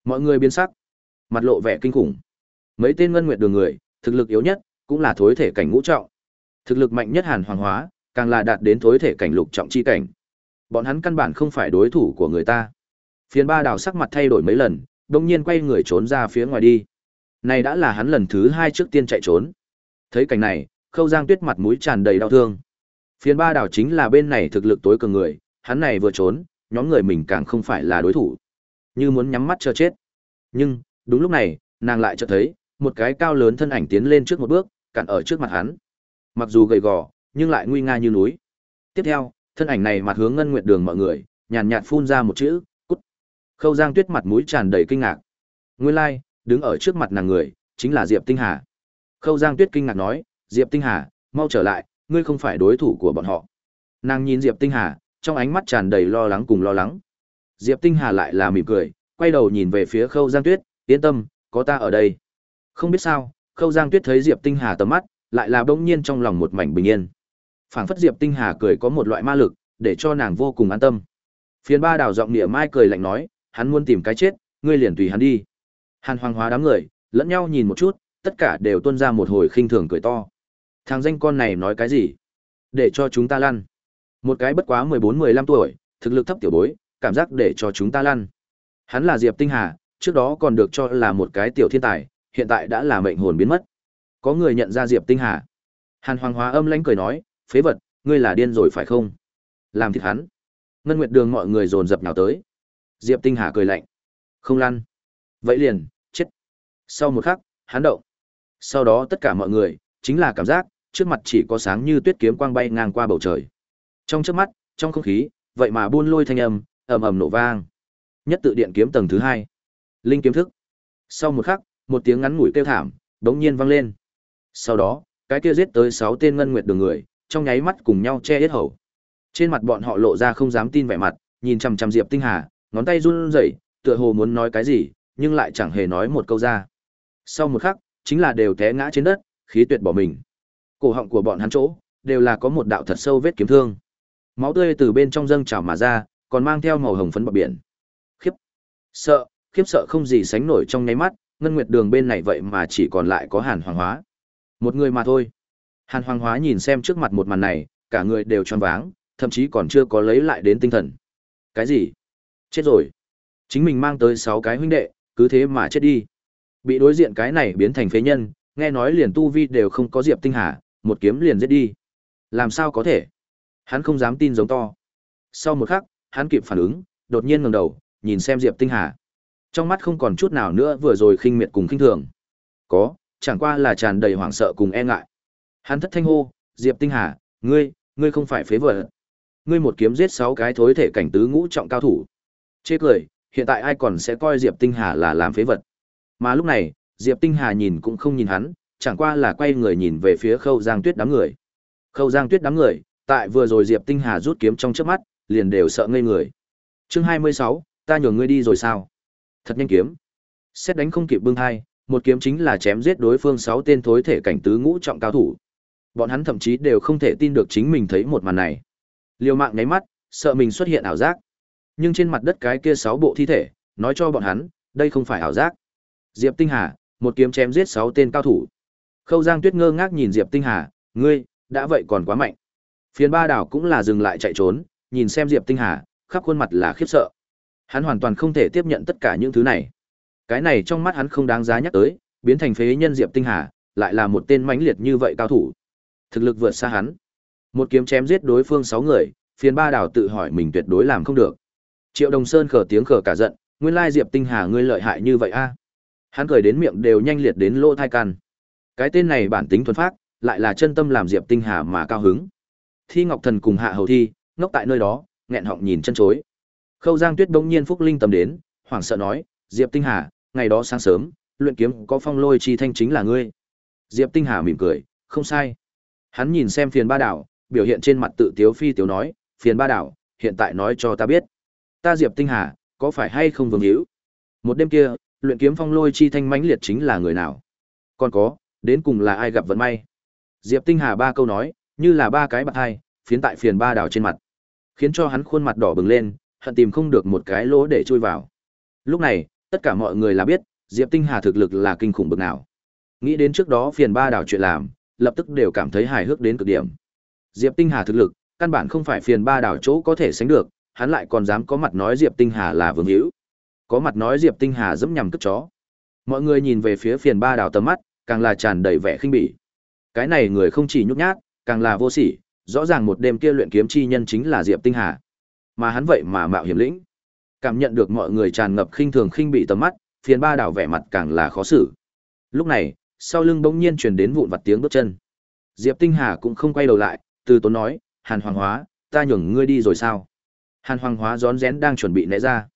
Mọi người biến sắc, mặt lộ vẻ kinh khủng. Mấy tên ngân nguyệt đường người, thực lực yếu nhất, cũng là thối thể cảnh ngũ trọng. Thực lực mạnh nhất Hàn Hoàng Hóa, càng là đạt đến thối thể cảnh lục trọng chi cảnh. Bọn hắn căn bản không phải đối thủ của người ta. Phiền ba đào sắc mặt thay đổi mấy lần, đông nhiên quay người trốn ra phía ngoài đi. Này đã là hắn lần thứ hai trước tiên chạy trốn. Thấy cảnh này, khâu giang tuyết mặt mũi tràn đầy đau thương. Phiền ba đào chính là bên này thực lực tối cường người, hắn này vừa trốn, nhóm người mình càng không phải là đối thủ. Như muốn nhắm mắt chờ chết. Nhưng, đúng lúc này, nàng lại chợt thấy, một cái cao lớn thân ảnh tiến lên trước một bước, cản ở trước mặt hắn. Mặc dù gầy gò, nhưng lại nguy nga như núi. Tiếp theo, thân ảnh này mặt hướng ngân nguyệt đường mọi người, nhàn nhạt phun ra một chữ, cút. Khâu Giang Tuyết mặt mũi tràn đầy kinh ngạc. Nguyên lai, like, đứng ở trước mặt nàng người, chính là Diệp Tinh Hà. Khâu Giang Tuyết kinh ngạc nói, Diệp Tinh Hà, mau trở lại, ngươi không phải đối thủ của bọn họ. Nàng nhìn Diệp Tinh Hà, trong ánh mắt tràn đầy lo lắng cùng lo lắng. Diệp Tinh Hà lại là mỉm cười, quay đầu nhìn về phía Khâu Giang Tuyết, yên tâm, có ta ở đây. Không biết sao, Khâu Giang Tuyết thấy Diệp Tinh Hà tầm mắt, lại là bỗng nhiên trong lòng một mảnh bình yên. Phảng phất Diệp Tinh Hà cười có một loại ma lực, để cho nàng vô cùng an tâm. Phiến ba đào giọng nịa mai cười lạnh nói, hắn muốn tìm cái chết, ngươi liền tùy hắn đi. Hàn Hoàng Hóa đám người, lẫn nhau nhìn một chút, tất cả đều tuôn ra một hồi khinh thường cười to. Thằng danh con này nói cái gì? Để cho chúng ta lăn. Một cái bất quá 14-15 tuổi, thực lực thấp tiểu bối, cảm giác để cho chúng ta lăn. Hắn là Diệp Tinh Hà, trước đó còn được cho là một cái tiểu thiên tài, hiện tại đã là mệnh hồn biến mất. Có người nhận ra Diệp Tinh Hà. Hàn Hoàng Hóa âm lãnh cười nói, phế vật, ngươi là điên rồi phải không? Làm thịt hắn. Ngân Nguyệt Đường mọi người dồn dập nhào tới. Diệp Tinh Hà cười lạnh. Không lăn. Vậy liền, chết. Sau một khắc, hắn động. Sau đó tất cả mọi người, chính là cảm giác, trước mặt chỉ có sáng như tuyết kiếm quang bay ngang qua bầu trời. Trong chớp mắt, trong không khí, vậy mà buôn lôi thanh âm, ầm ầm nổ vang. Nhất tự điện kiếm tầng thứ hai. Linh kiếm thức. Sau một khắc, một tiếng ngắn ngủi kêu thảm, đống nhiên vang lên. Sau đó, cái kia giết tới sáu tên ngân nguyệt đường người, trong nháy mắt cùng nhau che hết hầu. Trên mặt bọn họ lộ ra không dám tin vẻ mặt, nhìn chằm chằm Diệp Tinh Hà, ngón tay run rẩy, tựa hồ muốn nói cái gì, nhưng lại chẳng hề nói một câu ra. Sau một khắc, chính là đều té ngã trên đất, khí tuyệt bỏ mình. Cổ họng của bọn hắn chỗ, đều là có một đạo thật sâu vết kiếm thương. Máu tươi từ bên trong dâng trào mà ra, còn mang theo màu hồng phấn bọc biển. Khiếp, sợ, khiếp sợ không gì sánh nổi trong nháy mắt, ngân nguyệt đường bên này vậy mà chỉ còn lại có Hàn Hoàng Hóa. Một người mà thôi. Hàn Hoàng Hóa nhìn xem trước mặt một màn này, cả người đều tròn váng, thậm chí còn chưa có lấy lại đến tinh thần. Cái gì? Chết rồi. Chính mình mang tới sáu cái huynh đệ, cứ thế mà chết đi. Bị đối diện cái này biến thành phế nhân, nghe nói liền tu vi đều không có Diệp Tinh Hà, một kiếm liền giết đi. Làm sao có thể? Hắn không dám tin giống to. Sau một khắc, hắn kịp phản ứng, đột nhiên ngẩng đầu, nhìn xem Diệp Tinh Hà. Trong mắt không còn chút nào nữa vừa rồi khinh miệt cùng khinh thường. Có, chẳng qua là tràn đầy hoảng sợ cùng e ngại. Hắn thất thanh hô, "Diệp Tinh Hà, ngươi, ngươi không phải phế vật. Ngươi một kiếm giết sáu cái thối thể cảnh tứ ngũ trọng cao thủ." Chê cười, hiện tại ai còn sẽ coi Diệp Tinh Hà là làm phế vật. Mà lúc này, Diệp Tinh Hà nhìn cũng không nhìn hắn, chẳng qua là quay người nhìn về phía Khâu Giang Tuyết đám người. Khâu Giang Tuyết đám người, tại vừa rồi Diệp Tinh Hà rút kiếm trong chớp mắt, liền đều sợ ngây người. Chương 26, ta nhường ngươi đi rồi sao? Thật nhanh kiếm. Xét đánh không kịp bưng hai, một kiếm chính là chém giết đối phương sáu tên thối thể cảnh tứ ngũ trọng cao thủ. Bọn hắn thậm chí đều không thể tin được chính mình thấy một màn này. Liều mạng nháy mắt, sợ mình xuất hiện ảo giác. Nhưng trên mặt đất cái kia sáu bộ thi thể, nói cho bọn hắn, đây không phải ảo giác. Diệp Tinh Hà, một kiếm chém giết sáu tên cao thủ. Khâu Giang Tuyết ngơ ngác nhìn Diệp Tinh Hà, ngươi, đã vậy còn quá mạnh. Phiến ba đảo cũng là dừng lại chạy trốn, nhìn xem Diệp Tinh Hà, khắp khuôn mặt là khiếp sợ. Hắn hoàn toàn không thể tiếp nhận tất cả những thứ này. Cái này trong mắt hắn không đáng giá nhắc tới, biến thành phế nhân Diệp Tinh Hà, lại là một tên mãnh liệt như vậy cao thủ. Thực lực vượt xa hắn. Một kiếm chém giết đối phương 6 người, phiền ba đảo tự hỏi mình tuyệt đối làm không được. Triệu Đồng Sơn khở tiếng khở cả giận, nguyên lai Diệp Tinh Hà ngươi lợi hại như vậy a. Hắn cười đến miệng đều nhanh liệt đến lỗ thai can. Cái tên này bản tính thuần phác, lại là chân tâm làm Diệp Tinh Hà mà cao hứng. Thi Ngọc Thần cùng Hạ Hầu Thi, ngốc tại nơi đó, nghẹn họng nhìn chân chối. Khâu Giang Tuyết bỗng nhiên phúc linh tầm đến, hoảng sợ nói, "Diệp Tinh Hà, ngày đó sáng sớm, luyện kiếm có phong lôi chi thanh chính là ngươi." Diệp Tinh Hà mỉm cười, "Không sai." Hắn nhìn xem Phiền Ba Đảo, biểu hiện trên mặt tự tiếu phi tiếu nói, "Phiền Ba Đảo, hiện tại nói cho ta biết, ta Diệp Tinh Hà, có phải hay không vương hữu?" Một đêm kia, luyện kiếm phong lôi chi thanh mãnh liệt chính là người nào? Còn có, đến cùng là ai gặp vận may? Diệp Tinh Hà ba câu nói, như là ba cái bạc hai, phiến tại phiền ba đảo trên mặt, khiến cho hắn khuôn mặt đỏ bừng lên, hận tìm không được một cái lỗ để chui vào. Lúc này, tất cả mọi người là biết, Diệp Tinh Hà thực lực là kinh khủng bậc nào. Nghĩ đến trước đó phiền ba đảo chuyện làm, lập tức đều cảm thấy hài hước đến cực điểm. Diệp Tinh Hà thực lực, căn bản không phải phiền ba đảo chỗ có thể sánh được, hắn lại còn dám có mặt nói Diệp Tinh Hà là vương hữu. Có mặt nói Diệp Tinh Hà dẫm nhằm cướp chó. Mọi người nhìn về phía phiền ba đảo tầm mắt, càng là tràn đầy vẻ khinh bỉ. Cái này người không chỉ nhút nhát, càng là vô sỉ, rõ ràng một đêm kia luyện kiếm chi nhân chính là Diệp Tinh Hà. Mà hắn vậy mà mạo hiểm lĩnh. Cảm nhận được mọi người tràn ngập khinh thường khinh bị tầm mắt, phiền ba đảo vẻ mặt càng là khó xử. Lúc này, sau lưng bỗng nhiên truyền đến vụn vặt tiếng bước chân. Diệp Tinh Hà cũng không quay đầu lại, từ tốn nói, Hàn Hoàng Hóa, ta nhường ngươi đi rồi sao? Hàn Hoàng Hóa rón rén đang chuẩn bị né ra.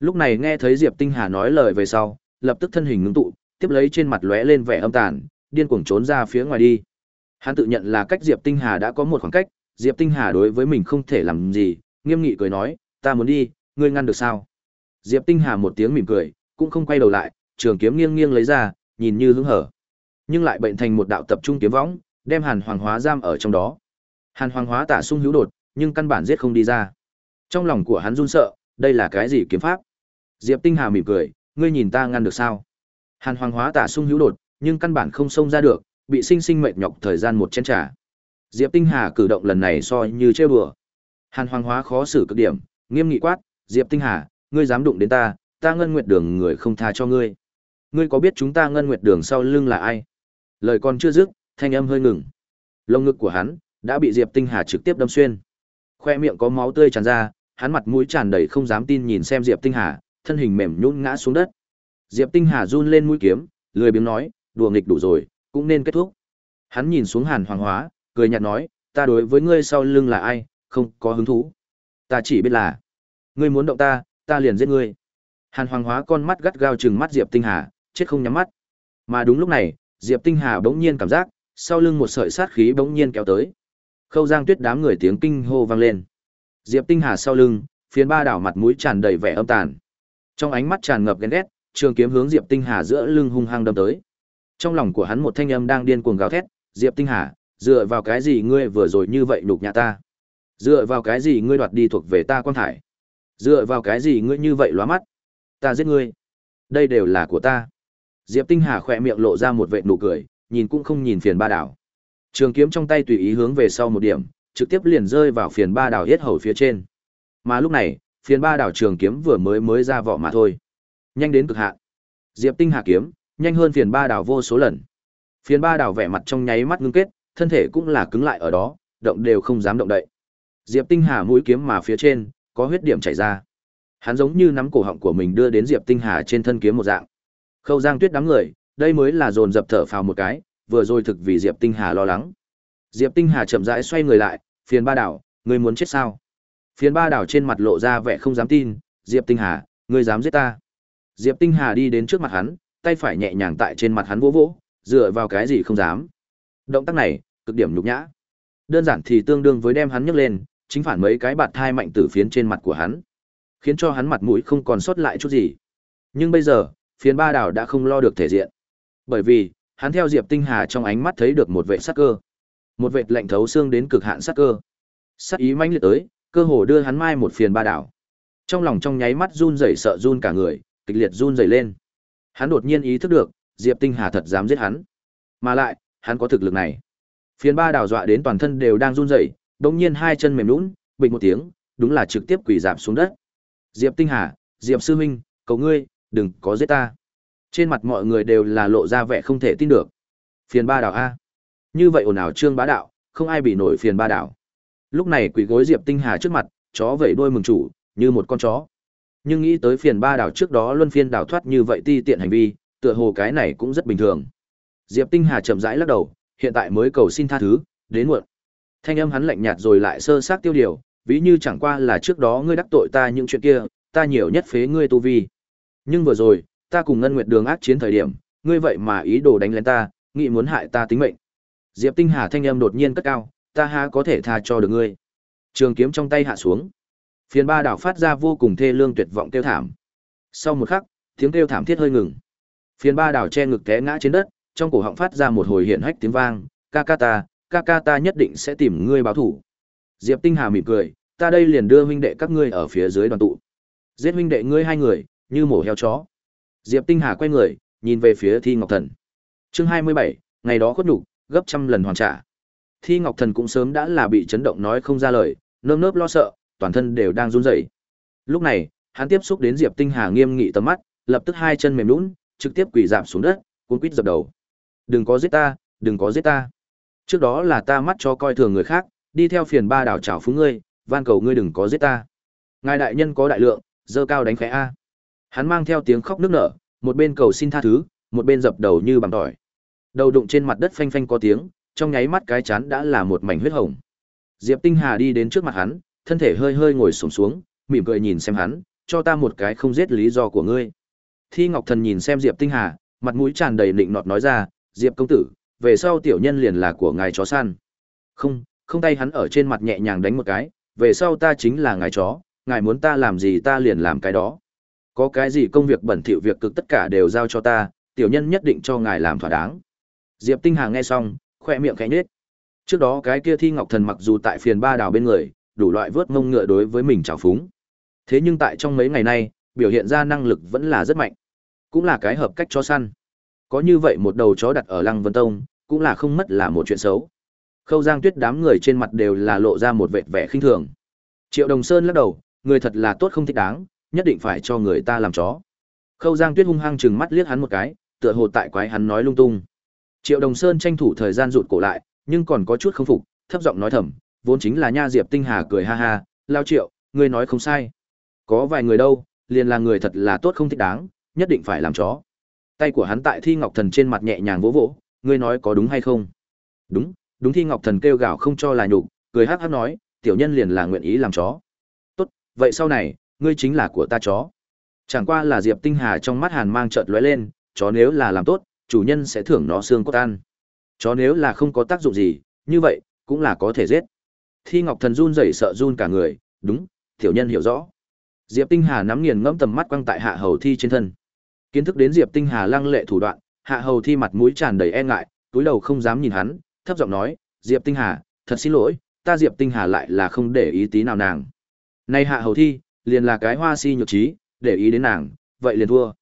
Lúc này nghe thấy Diệp Tinh Hà nói lời về sau, lập tức thân hình ngưng tụ, tiếp lấy trên mặt lóe lên vẻ âm tàn, điên cuồng trốn ra phía ngoài đi. Hắn tự nhận là cách Diệp Tinh Hà đã có một khoảng cách, Diệp Tinh Hà đối với mình không thể làm gì, nghiêm nghị cười nói, ta muốn đi, ngươi ngăn được sao? Diệp Tinh Hà một tiếng mỉm cười, cũng không quay đầu lại, trường kiếm nghiêng nghiêng lấy ra, nhìn như hứng hở, nhưng lại bệnh thành một đạo tập trung kiếm võng, đem Hàn Hoàng Hóa giam ở trong đó. Hàn Hoàng Hóa tả sung hữu đột, nhưng căn bản giết không đi ra. Trong lòng của hắn run sợ, đây là cái gì kiếm pháp? Diệp Tinh Hà mỉm cười, ngươi nhìn ta ngăn được sao? Hàn Hoàng Hóa tả sung hữu đột, nhưng căn bản không xông ra được, bị sinh sinh mệt nhọc thời gian một chén trà. Diệp Tinh Hà cử động lần này so như trêu đùa. Hàn Hoàng Hóa khó xử cực điểm, nghiêm nghị quát, "Diệp Tinh Hà, ngươi dám đụng đến ta, ta Ngân Nguyệt Đường người không tha cho ngươi. Ngươi có biết chúng ta Ngân Nguyệt Đường sau lưng là ai?" Lời còn chưa dứt, thanh âm hơi ngừng. Lông ngực của hắn đã bị Diệp Tinh Hà trực tiếp đâm xuyên. Khoe miệng có máu tươi tràn ra, hắn mặt mũi tràn đầy không dám tin nhìn xem Diệp Tinh Hà, thân hình mềm nhũn ngã xuống đất. Diệp Tinh Hà run lên mũi kiếm, lười biếng nói, đùa nghịch đủ rồi, cũng nên kết thúc. Hắn nhìn xuống Hàn Hoàng Hóa, cười nhạt nói, ta đối với ngươi sau lưng là ai, không có hứng thú. Ta chỉ biết là, ngươi muốn động ta, ta liền giết ngươi. Hàn Hoàng Hóa con mắt gắt gao trừng mắt Diệp Tinh Hà, chết không nhắm mắt. Mà đúng lúc này, Diệp Tinh Hà bỗng nhiên cảm giác, sau lưng một sợi sát khí bỗng nhiên kéo tới. Khâu Giang Tuyết đám người tiếng kinh hô vang lên. Diệp Tinh Hà sau lưng, phiến ba đảo mặt mũi tràn đầy vẻ âm tàn. Trong ánh mắt tràn ngập ghen ghét, trường kiếm hướng Diệp Tinh Hà giữa lưng hung hăng đâm tới. Trong lòng của hắn một thanh âm đang điên cuồng gào thét, "Diệp Tinh Hà, dựa vào cái gì ngươi vừa rồi như vậy nhục nhã ta? Dựa vào cái gì ngươi đoạt đi thuộc về ta quan thải? Dựa vào cái gì ngươi như vậy lóa mắt? Ta giết ngươi. Đây đều là của ta." Diệp Tinh Hà khỏe miệng lộ ra một vệt nụ cười, nhìn cũng không nhìn phiền ba đảo. Trường kiếm trong tay tùy ý hướng về sau một điểm, trực tiếp liền rơi vào phiền ba đảo hết hầu phía trên. Mà lúc này, phiền ba đảo trường kiếm vừa mới mới ra vỏ mà thôi. Nhanh đến cực hạn. Diệp Tinh Hà kiếm, nhanh hơn phiền ba đảo vô số lần. Phiền ba đảo vẻ mặt trong nháy mắt ngưng kết, thân thể cũng là cứng lại ở đó, động đều không dám động đậy. Diệp Tinh Hà mũi kiếm mà phía trên, có huyết điểm chảy ra. Hắn giống như nắm cổ họng của mình đưa đến Diệp Tinh Hà trên thân kiếm một dạng. Khâu Giang Tuyết đám người, đây mới là dồn dập thở phào một cái, vừa rồi thực vì Diệp Tinh Hà lo lắng. Diệp Tinh Hà chậm rãi xoay người lại, phiền ba đảo, ngươi muốn chết sao? Phiền ba đảo trên mặt lộ ra vẻ không dám tin, Diệp Tinh Hà, ngươi dám giết ta? Diệp Tinh Hà đi đến trước mặt hắn, tay phải nhẹ nhàng tại trên mặt hắn vỗ vỗ, dựa vào cái gì không dám. Động tác này, cực điểm nhục nhã. Đơn giản thì tương đương với đem hắn nhấc lên, chính phản mấy cái bạt thai mạnh tử phiến trên mặt của hắn, khiến cho hắn mặt mũi không còn sót lại chút gì. Nhưng bây giờ, phiến ba đảo đã không lo được thể diện. Bởi vì, hắn theo Diệp Tinh Hà trong ánh mắt thấy được một vệ sắc cơ. Một vệt lạnh thấu xương đến cực hạn sắc cơ. Sắc ý mãnh liệt tới, cơ hồ đưa hắn mai một phiền ba đảo. Trong lòng trong nháy mắt run rẩy sợ run cả người, kịch liệt run rẩy lên. Hắn đột nhiên ý thức được, Diệp Tinh Hà thật dám giết hắn. Mà lại, hắn có thực lực này. Phiền ba đảo dọa đến toàn thân đều đang run rẩy, đột nhiên hai chân mềm nhũn, bình một tiếng, đúng là trực tiếp quỳ rạp xuống đất. Diệp Tinh Hà, Diệp sư huynh, cầu ngươi, đừng có giết ta. Trên mặt mọi người đều là lộ ra vẻ không thể tin được. Phiền ba đảo a. Như vậy ồn ào trương bá đạo, không ai bị nổi phiền ba đảo. Lúc này quỳ gối Diệp Tinh Hà trước mặt, chó vẫy đuôi mừng chủ, như một con chó. Nhưng nghĩ tới phiền ba đảo trước đó luân phiên đảo thoát như vậy ti tiện hành vi, tựa hồ cái này cũng rất bình thường. Diệp Tinh Hà chậm rãi lắc đầu, hiện tại mới cầu xin tha thứ, đến muộn. Thanh âm hắn lạnh nhạt rồi lại sơ xác tiêu điều, ví như chẳng qua là trước đó ngươi đắc tội ta những chuyện kia, ta nhiều nhất phế ngươi tu vi. Nhưng vừa rồi, ta cùng Ngân Nguyệt Đường ác chiến thời điểm, ngươi vậy mà ý đồ đánh lên ta, nghĩ muốn hại ta tính mệnh. Diệp Tinh Hà thanh âm đột nhiên cất cao, ta há có thể tha cho được ngươi. Trường kiếm trong tay hạ xuống. Phiền ba đảo phát ra vô cùng thê lương tuyệt vọng kêu thảm. Sau một khắc, tiếng kêu thảm thiết hơi ngừng. Phiền ba đảo che ngực té ngã trên đất, trong cổ họng phát ra một hồi hiện hách tiếng vang, ca ca ta, ca ca ta nhất định sẽ tìm ngươi báo thủ. Diệp Tinh Hà mỉm cười, ta đây liền đưa huynh đệ các ngươi ở phía dưới đoàn tụ. Giết huynh đệ ngươi hai người, như mổ heo chó. Diệp Tinh Hà quay người, nhìn về phía Thi Ngọc Thần. Chương 27, ngày đó khuất nhục, gấp trăm lần hoàn trả. Thi Ngọc Thần cũng sớm đã là bị chấn động nói không ra lời, nơm nớp lo sợ, toàn thân đều đang run rẩy. Lúc này, hắn tiếp xúc đến Diệp Tinh Hà nghiêm nghị tầm mắt, lập tức hai chân mềm nhũn, trực tiếp quỳ rạp xuống đất, cuốn quýt dập đầu. "Đừng có giết ta, đừng có giết ta. Trước đó là ta mắt cho coi thường người khác, đi theo phiền ba đảo trảo phúng ngươi, van cầu ngươi đừng có giết ta. Ngài đại nhân có đại lượng, dơ cao đánh khẽ a." Hắn mang theo tiếng khóc nức nở, một bên cầu xin tha thứ, một bên dập đầu như bằng tỏi. Đầu đụng trên mặt đất phanh phanh có tiếng, trong nháy mắt cái chán đã là một mảnh huyết hồng. Diệp Tinh Hà đi đến trước mặt hắn, thân thể hơi hơi ngồi xổm xuống, mỉm cười nhìn xem hắn, cho ta một cái không giết lý do của ngươi. Thi Ngọc Thần nhìn xem Diệp Tinh Hà, mặt mũi tràn đầy định nọt nói ra, Diệp công tử, về sau tiểu nhân liền là của ngài chó săn. Không, không tay hắn ở trên mặt nhẹ nhàng đánh một cái, về sau ta chính là ngài chó, ngài muốn ta làm gì ta liền làm cái đó. Có cái gì công việc bẩn thỉu việc cực tất cả đều giao cho ta, tiểu nhân nhất định cho ngài làm thỏa đáng. Diệp Tinh Hà nghe xong, khoe miệng khẽ nhếch. Trước đó cái kia Thi Ngọc Thần mặc dù tại phiền ba đào bên người, đủ loại vớt mông ngựa đối với mình trào phúng. Thế nhưng tại trong mấy ngày nay, biểu hiện ra năng lực vẫn là rất mạnh. Cũng là cái hợp cách cho săn. Có như vậy một đầu chó đặt ở Lăng Vân Tông, cũng là không mất là một chuyện xấu. Khâu Giang Tuyết đám người trên mặt đều là lộ ra một vẻ vẻ khinh thường. Triệu Đồng Sơn lắc đầu, người thật là tốt không thích đáng, nhất định phải cho người ta làm chó. Khâu Giang Tuyết hung hăng chừng mắt liếc hắn một cái, tựa hồ tại quái hắn nói lung tung. Triệu Đồng Sơn tranh thủ thời gian rụt cổ lại, nhưng còn có chút không phục, thấp giọng nói thầm, vốn chính là Nha Diệp Tinh Hà cười ha ha, lao Triệu, ngươi nói không sai. Có vài người đâu, liền là người thật là tốt không thích đáng, nhất định phải làm chó. Tay của hắn tại Thi Ngọc Thần trên mặt nhẹ nhàng vỗ vỗ, ngươi nói có đúng hay không? Đúng, đúng Thi Ngọc Thần kêu gào không cho là nhục, cười hắc hắc nói, tiểu nhân liền là nguyện ý làm chó. Tốt, vậy sau này, ngươi chính là của ta chó. Chẳng qua là Diệp Tinh Hà trong mắt Hàn mang chợt lóe lên, chó nếu là làm tốt, chủ nhân sẽ thưởng nó xương cốt ăn. Chó nếu là không có tác dụng gì, như vậy, cũng là có thể giết. Thi Ngọc Thần run rẩy sợ run cả người, đúng, tiểu nhân hiểu rõ. Diệp Tinh Hà nắm nghiền ngẫm tầm mắt quăng tại Hạ Hầu Thi trên thân. Kiến thức đến Diệp Tinh Hà lăng lệ thủ đoạn, Hạ Hầu Thi mặt mũi tràn đầy e ngại, túi đầu không dám nhìn hắn, thấp giọng nói, "Diệp Tinh Hà, thật xin lỗi, ta Diệp Tinh Hà lại là không để ý tí nào nàng." Nay Hạ Hầu Thi, liền là cái hoa si nhược trí, để ý đến nàng, vậy liền thua.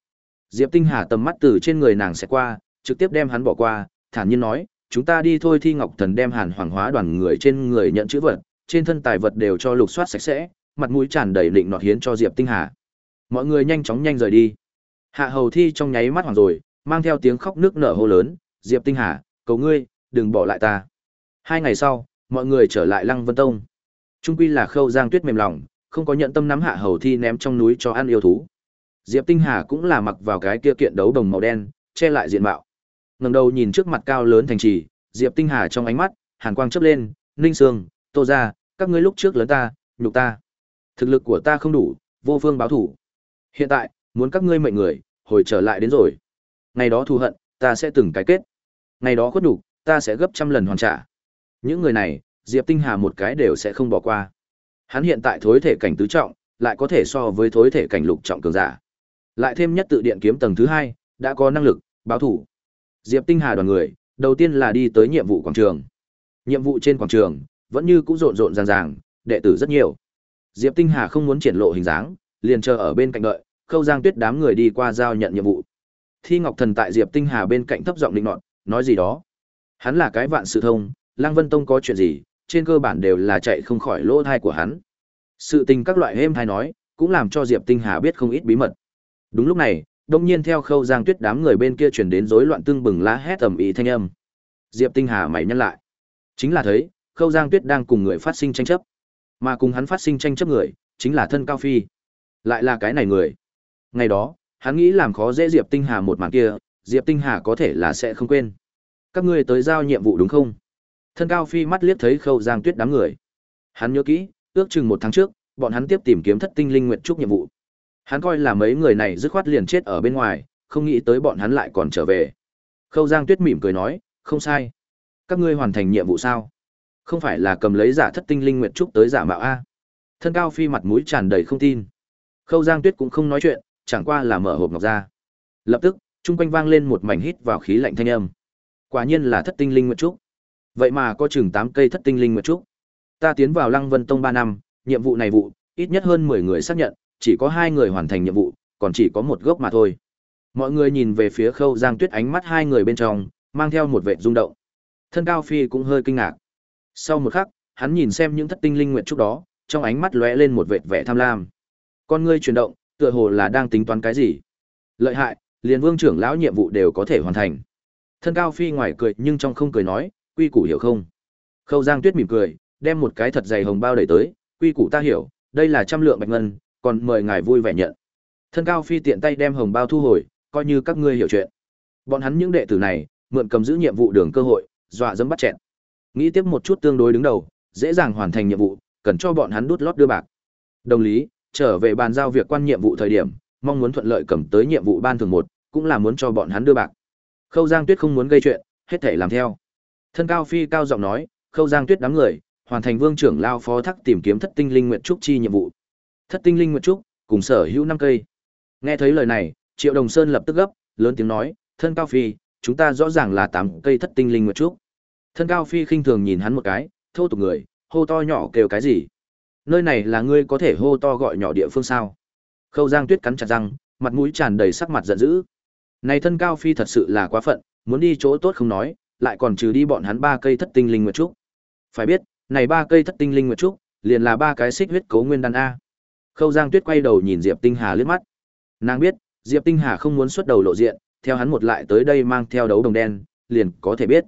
Diệp Tinh Hà tầm mắt từ trên người nàng sẽ qua, trực tiếp đem hắn bỏ qua, thản nhiên nói, chúng ta đi thôi thi ngọc thần đem hàn hoàng hóa đoàn người trên người nhận chữ vật, trên thân tài vật đều cho lục soát sạch sẽ, mặt mũi tràn đầy định nọt hiến cho Diệp Tinh Hà. Mọi người nhanh chóng nhanh rời đi. Hạ hầu thi trong nháy mắt hoàng rồi, mang theo tiếng khóc nước nở hô lớn, Diệp Tinh Hà, cầu ngươi, đừng bỏ lại ta. Hai ngày sau, mọi người trở lại Lăng Vân Tông. Trung quy là khâu giang tuyết mềm lòng, không có nhận tâm nắm hạ hầu thi ném trong núi cho ăn yêu thú. Diệp Tinh Hà cũng là mặc vào cái kia kiện đấu đồng màu đen, che lại diện mạo. Ngẩng đầu nhìn trước mặt cao lớn thành trì, Diệp Tinh Hà trong ánh mắt, hàn quang chớp lên, "Ninh Sương, Tô gia, các ngươi lúc trước lớn ta, nhục ta. Thực lực của ta không đủ, vô phương báo thủ. Hiện tại, muốn các ngươi mệnh người, hồi trở lại đến rồi. Ngày đó thù hận, ta sẽ từng cái kết. Ngày đó khuất đủ, ta sẽ gấp trăm lần hoàn trả." Những người này, Diệp Tinh Hà một cái đều sẽ không bỏ qua. Hắn hiện tại thối thể cảnh tứ trọng, lại có thể so với thối thể cảnh lục trọng cường giả. Lại thêm nhất tự điện kiếm tầng thứ hai, đã có năng lực báo thủ. Diệp Tinh Hà đoàn người, đầu tiên là đi tới nhiệm vụ quảng trường. Nhiệm vụ trên quảng trường, vẫn như cũ rộn rộn ràng ràng, đệ tử rất nhiều. Diệp Tinh Hà không muốn triển lộ hình dáng, liền chờ ở bên cạnh đợi, Khâu Giang Tuyết đám người đi qua giao nhận nhiệm vụ. Thi Ngọc Thần tại Diệp Tinh Hà bên cạnh thấp giọng định nọt, nói gì đó. Hắn là cái vạn sự thông, Lăng Vân Tông có chuyện gì, trên cơ bản đều là chạy không khỏi lỗ thai của hắn. Sự tình các loại êm thai nói, cũng làm cho Diệp Tinh Hà biết không ít bí mật. Đúng lúc này, đông nhiên theo khâu giang tuyết đám người bên kia chuyển đến rối loạn tương bừng lá hét tầm ý thanh âm. Diệp Tinh Hà mày nhăn lại. Chính là thấy, khâu giang tuyết đang cùng người phát sinh tranh chấp. Mà cùng hắn phát sinh tranh chấp người, chính là thân Cao Phi. Lại là cái này người. Ngày đó, hắn nghĩ làm khó dễ Diệp Tinh Hà một màn kia, Diệp Tinh Hà có thể là sẽ không quên. Các ngươi tới giao nhiệm vụ đúng không? Thân Cao Phi mắt liếc thấy khâu giang tuyết đám người. Hắn nhớ kỹ, ước chừng một tháng trước, bọn hắn tiếp tìm kiếm thất tinh linh nguyện trúc nhiệm vụ. Hắn coi là mấy người này dứt khoát liền chết ở bên ngoài, không nghĩ tới bọn hắn lại còn trở về. Khâu Giang Tuyết mỉm cười nói, không sai. Các ngươi hoàn thành nhiệm vụ sao? Không phải là cầm lấy giả thất tinh linh nguyệt trúc tới giả mạo a? Thân cao phi mặt mũi tràn đầy không tin. Khâu Giang Tuyết cũng không nói chuyện, chẳng qua là mở hộp ngọc ra. Lập tức, trung quanh vang lên một mảnh hít vào khí lạnh thanh âm. Quả nhiên là thất tinh linh nguyệt trúc. Vậy mà có chừng 8 cây thất tinh linh nguyệt trúc. Ta tiến vào Lăng Vân Tông 3 năm, nhiệm vụ này vụ, ít nhất hơn 10 người xác nhận, chỉ có hai người hoàn thành nhiệm vụ, còn chỉ có một gốc mà thôi. Mọi người nhìn về phía Khâu Giang Tuyết ánh mắt hai người bên trong, mang theo một vẻ rung động. Thân Cao Phi cũng hơi kinh ngạc. Sau một khắc, hắn nhìn xem những thất tinh linh nguyện trúc đó, trong ánh mắt lóe lên một vệt vẻ tham lam. Con ngươi chuyển động, tựa hồ là đang tính toán cái gì. Lợi hại, liền vương trưởng lão nhiệm vụ đều có thể hoàn thành. Thân Cao Phi ngoài cười nhưng trong không cười nói, quy củ hiểu không? Khâu Giang Tuyết mỉm cười, đem một cái thật dày hồng bao đẩy tới, quy củ ta hiểu, đây là trăm lượng bạch ngân, còn mời ngài vui vẻ nhận. Thân cao phi tiện tay đem hồng bao thu hồi, coi như các ngươi hiểu chuyện. Bọn hắn những đệ tử này, mượn cầm giữ nhiệm vụ đường cơ hội, dọa dẫm bắt chẹn. Nghĩ tiếp một chút tương đối đứng đầu, dễ dàng hoàn thành nhiệm vụ, cần cho bọn hắn đút lót đưa bạc. Đồng lý, trở về bàn giao việc quan nhiệm vụ thời điểm, mong muốn thuận lợi cầm tới nhiệm vụ ban thường một, cũng là muốn cho bọn hắn đưa bạc. Khâu Giang Tuyết không muốn gây chuyện, hết thảy làm theo. Thân cao phi cao giọng nói, Khâu Giang Tuyết đám người, hoàn thành vương trưởng lao phó thác tìm kiếm thất tinh linh nguyệt trúc chi nhiệm vụ. Thất tinh linh nguyệt trúc, cùng sở hữu năm cây. Nghe thấy lời này, Triệu Đồng Sơn lập tức gấp, lớn tiếng nói, "Thân Cao Phi, chúng ta rõ ràng là tám cây thất tinh linh nguyệt trúc." Thân Cao Phi khinh thường nhìn hắn một cái, thô tục người, hô to nhỏ kêu cái gì? Nơi này là ngươi có thể hô to gọi nhỏ địa phương sao? Khâu Giang Tuyết cắn chặt răng, mặt mũi tràn đầy sắc mặt giận dữ. Này thân Cao Phi thật sự là quá phận, muốn đi chỗ tốt không nói, lại còn trừ đi bọn hắn ba cây thất tinh linh nguyệt trúc. Phải biết, này ba cây thất tinh linh nguyệt trúc, liền là ba cái xích huyết cấu nguyên đan a. Khâu Giang Tuyết quay đầu nhìn Diệp Tinh Hà liếc mắt. Nàng biết, Diệp Tinh Hà không muốn xuất đầu lộ diện, theo hắn một lại tới đây mang theo đấu đồng đen, liền có thể biết.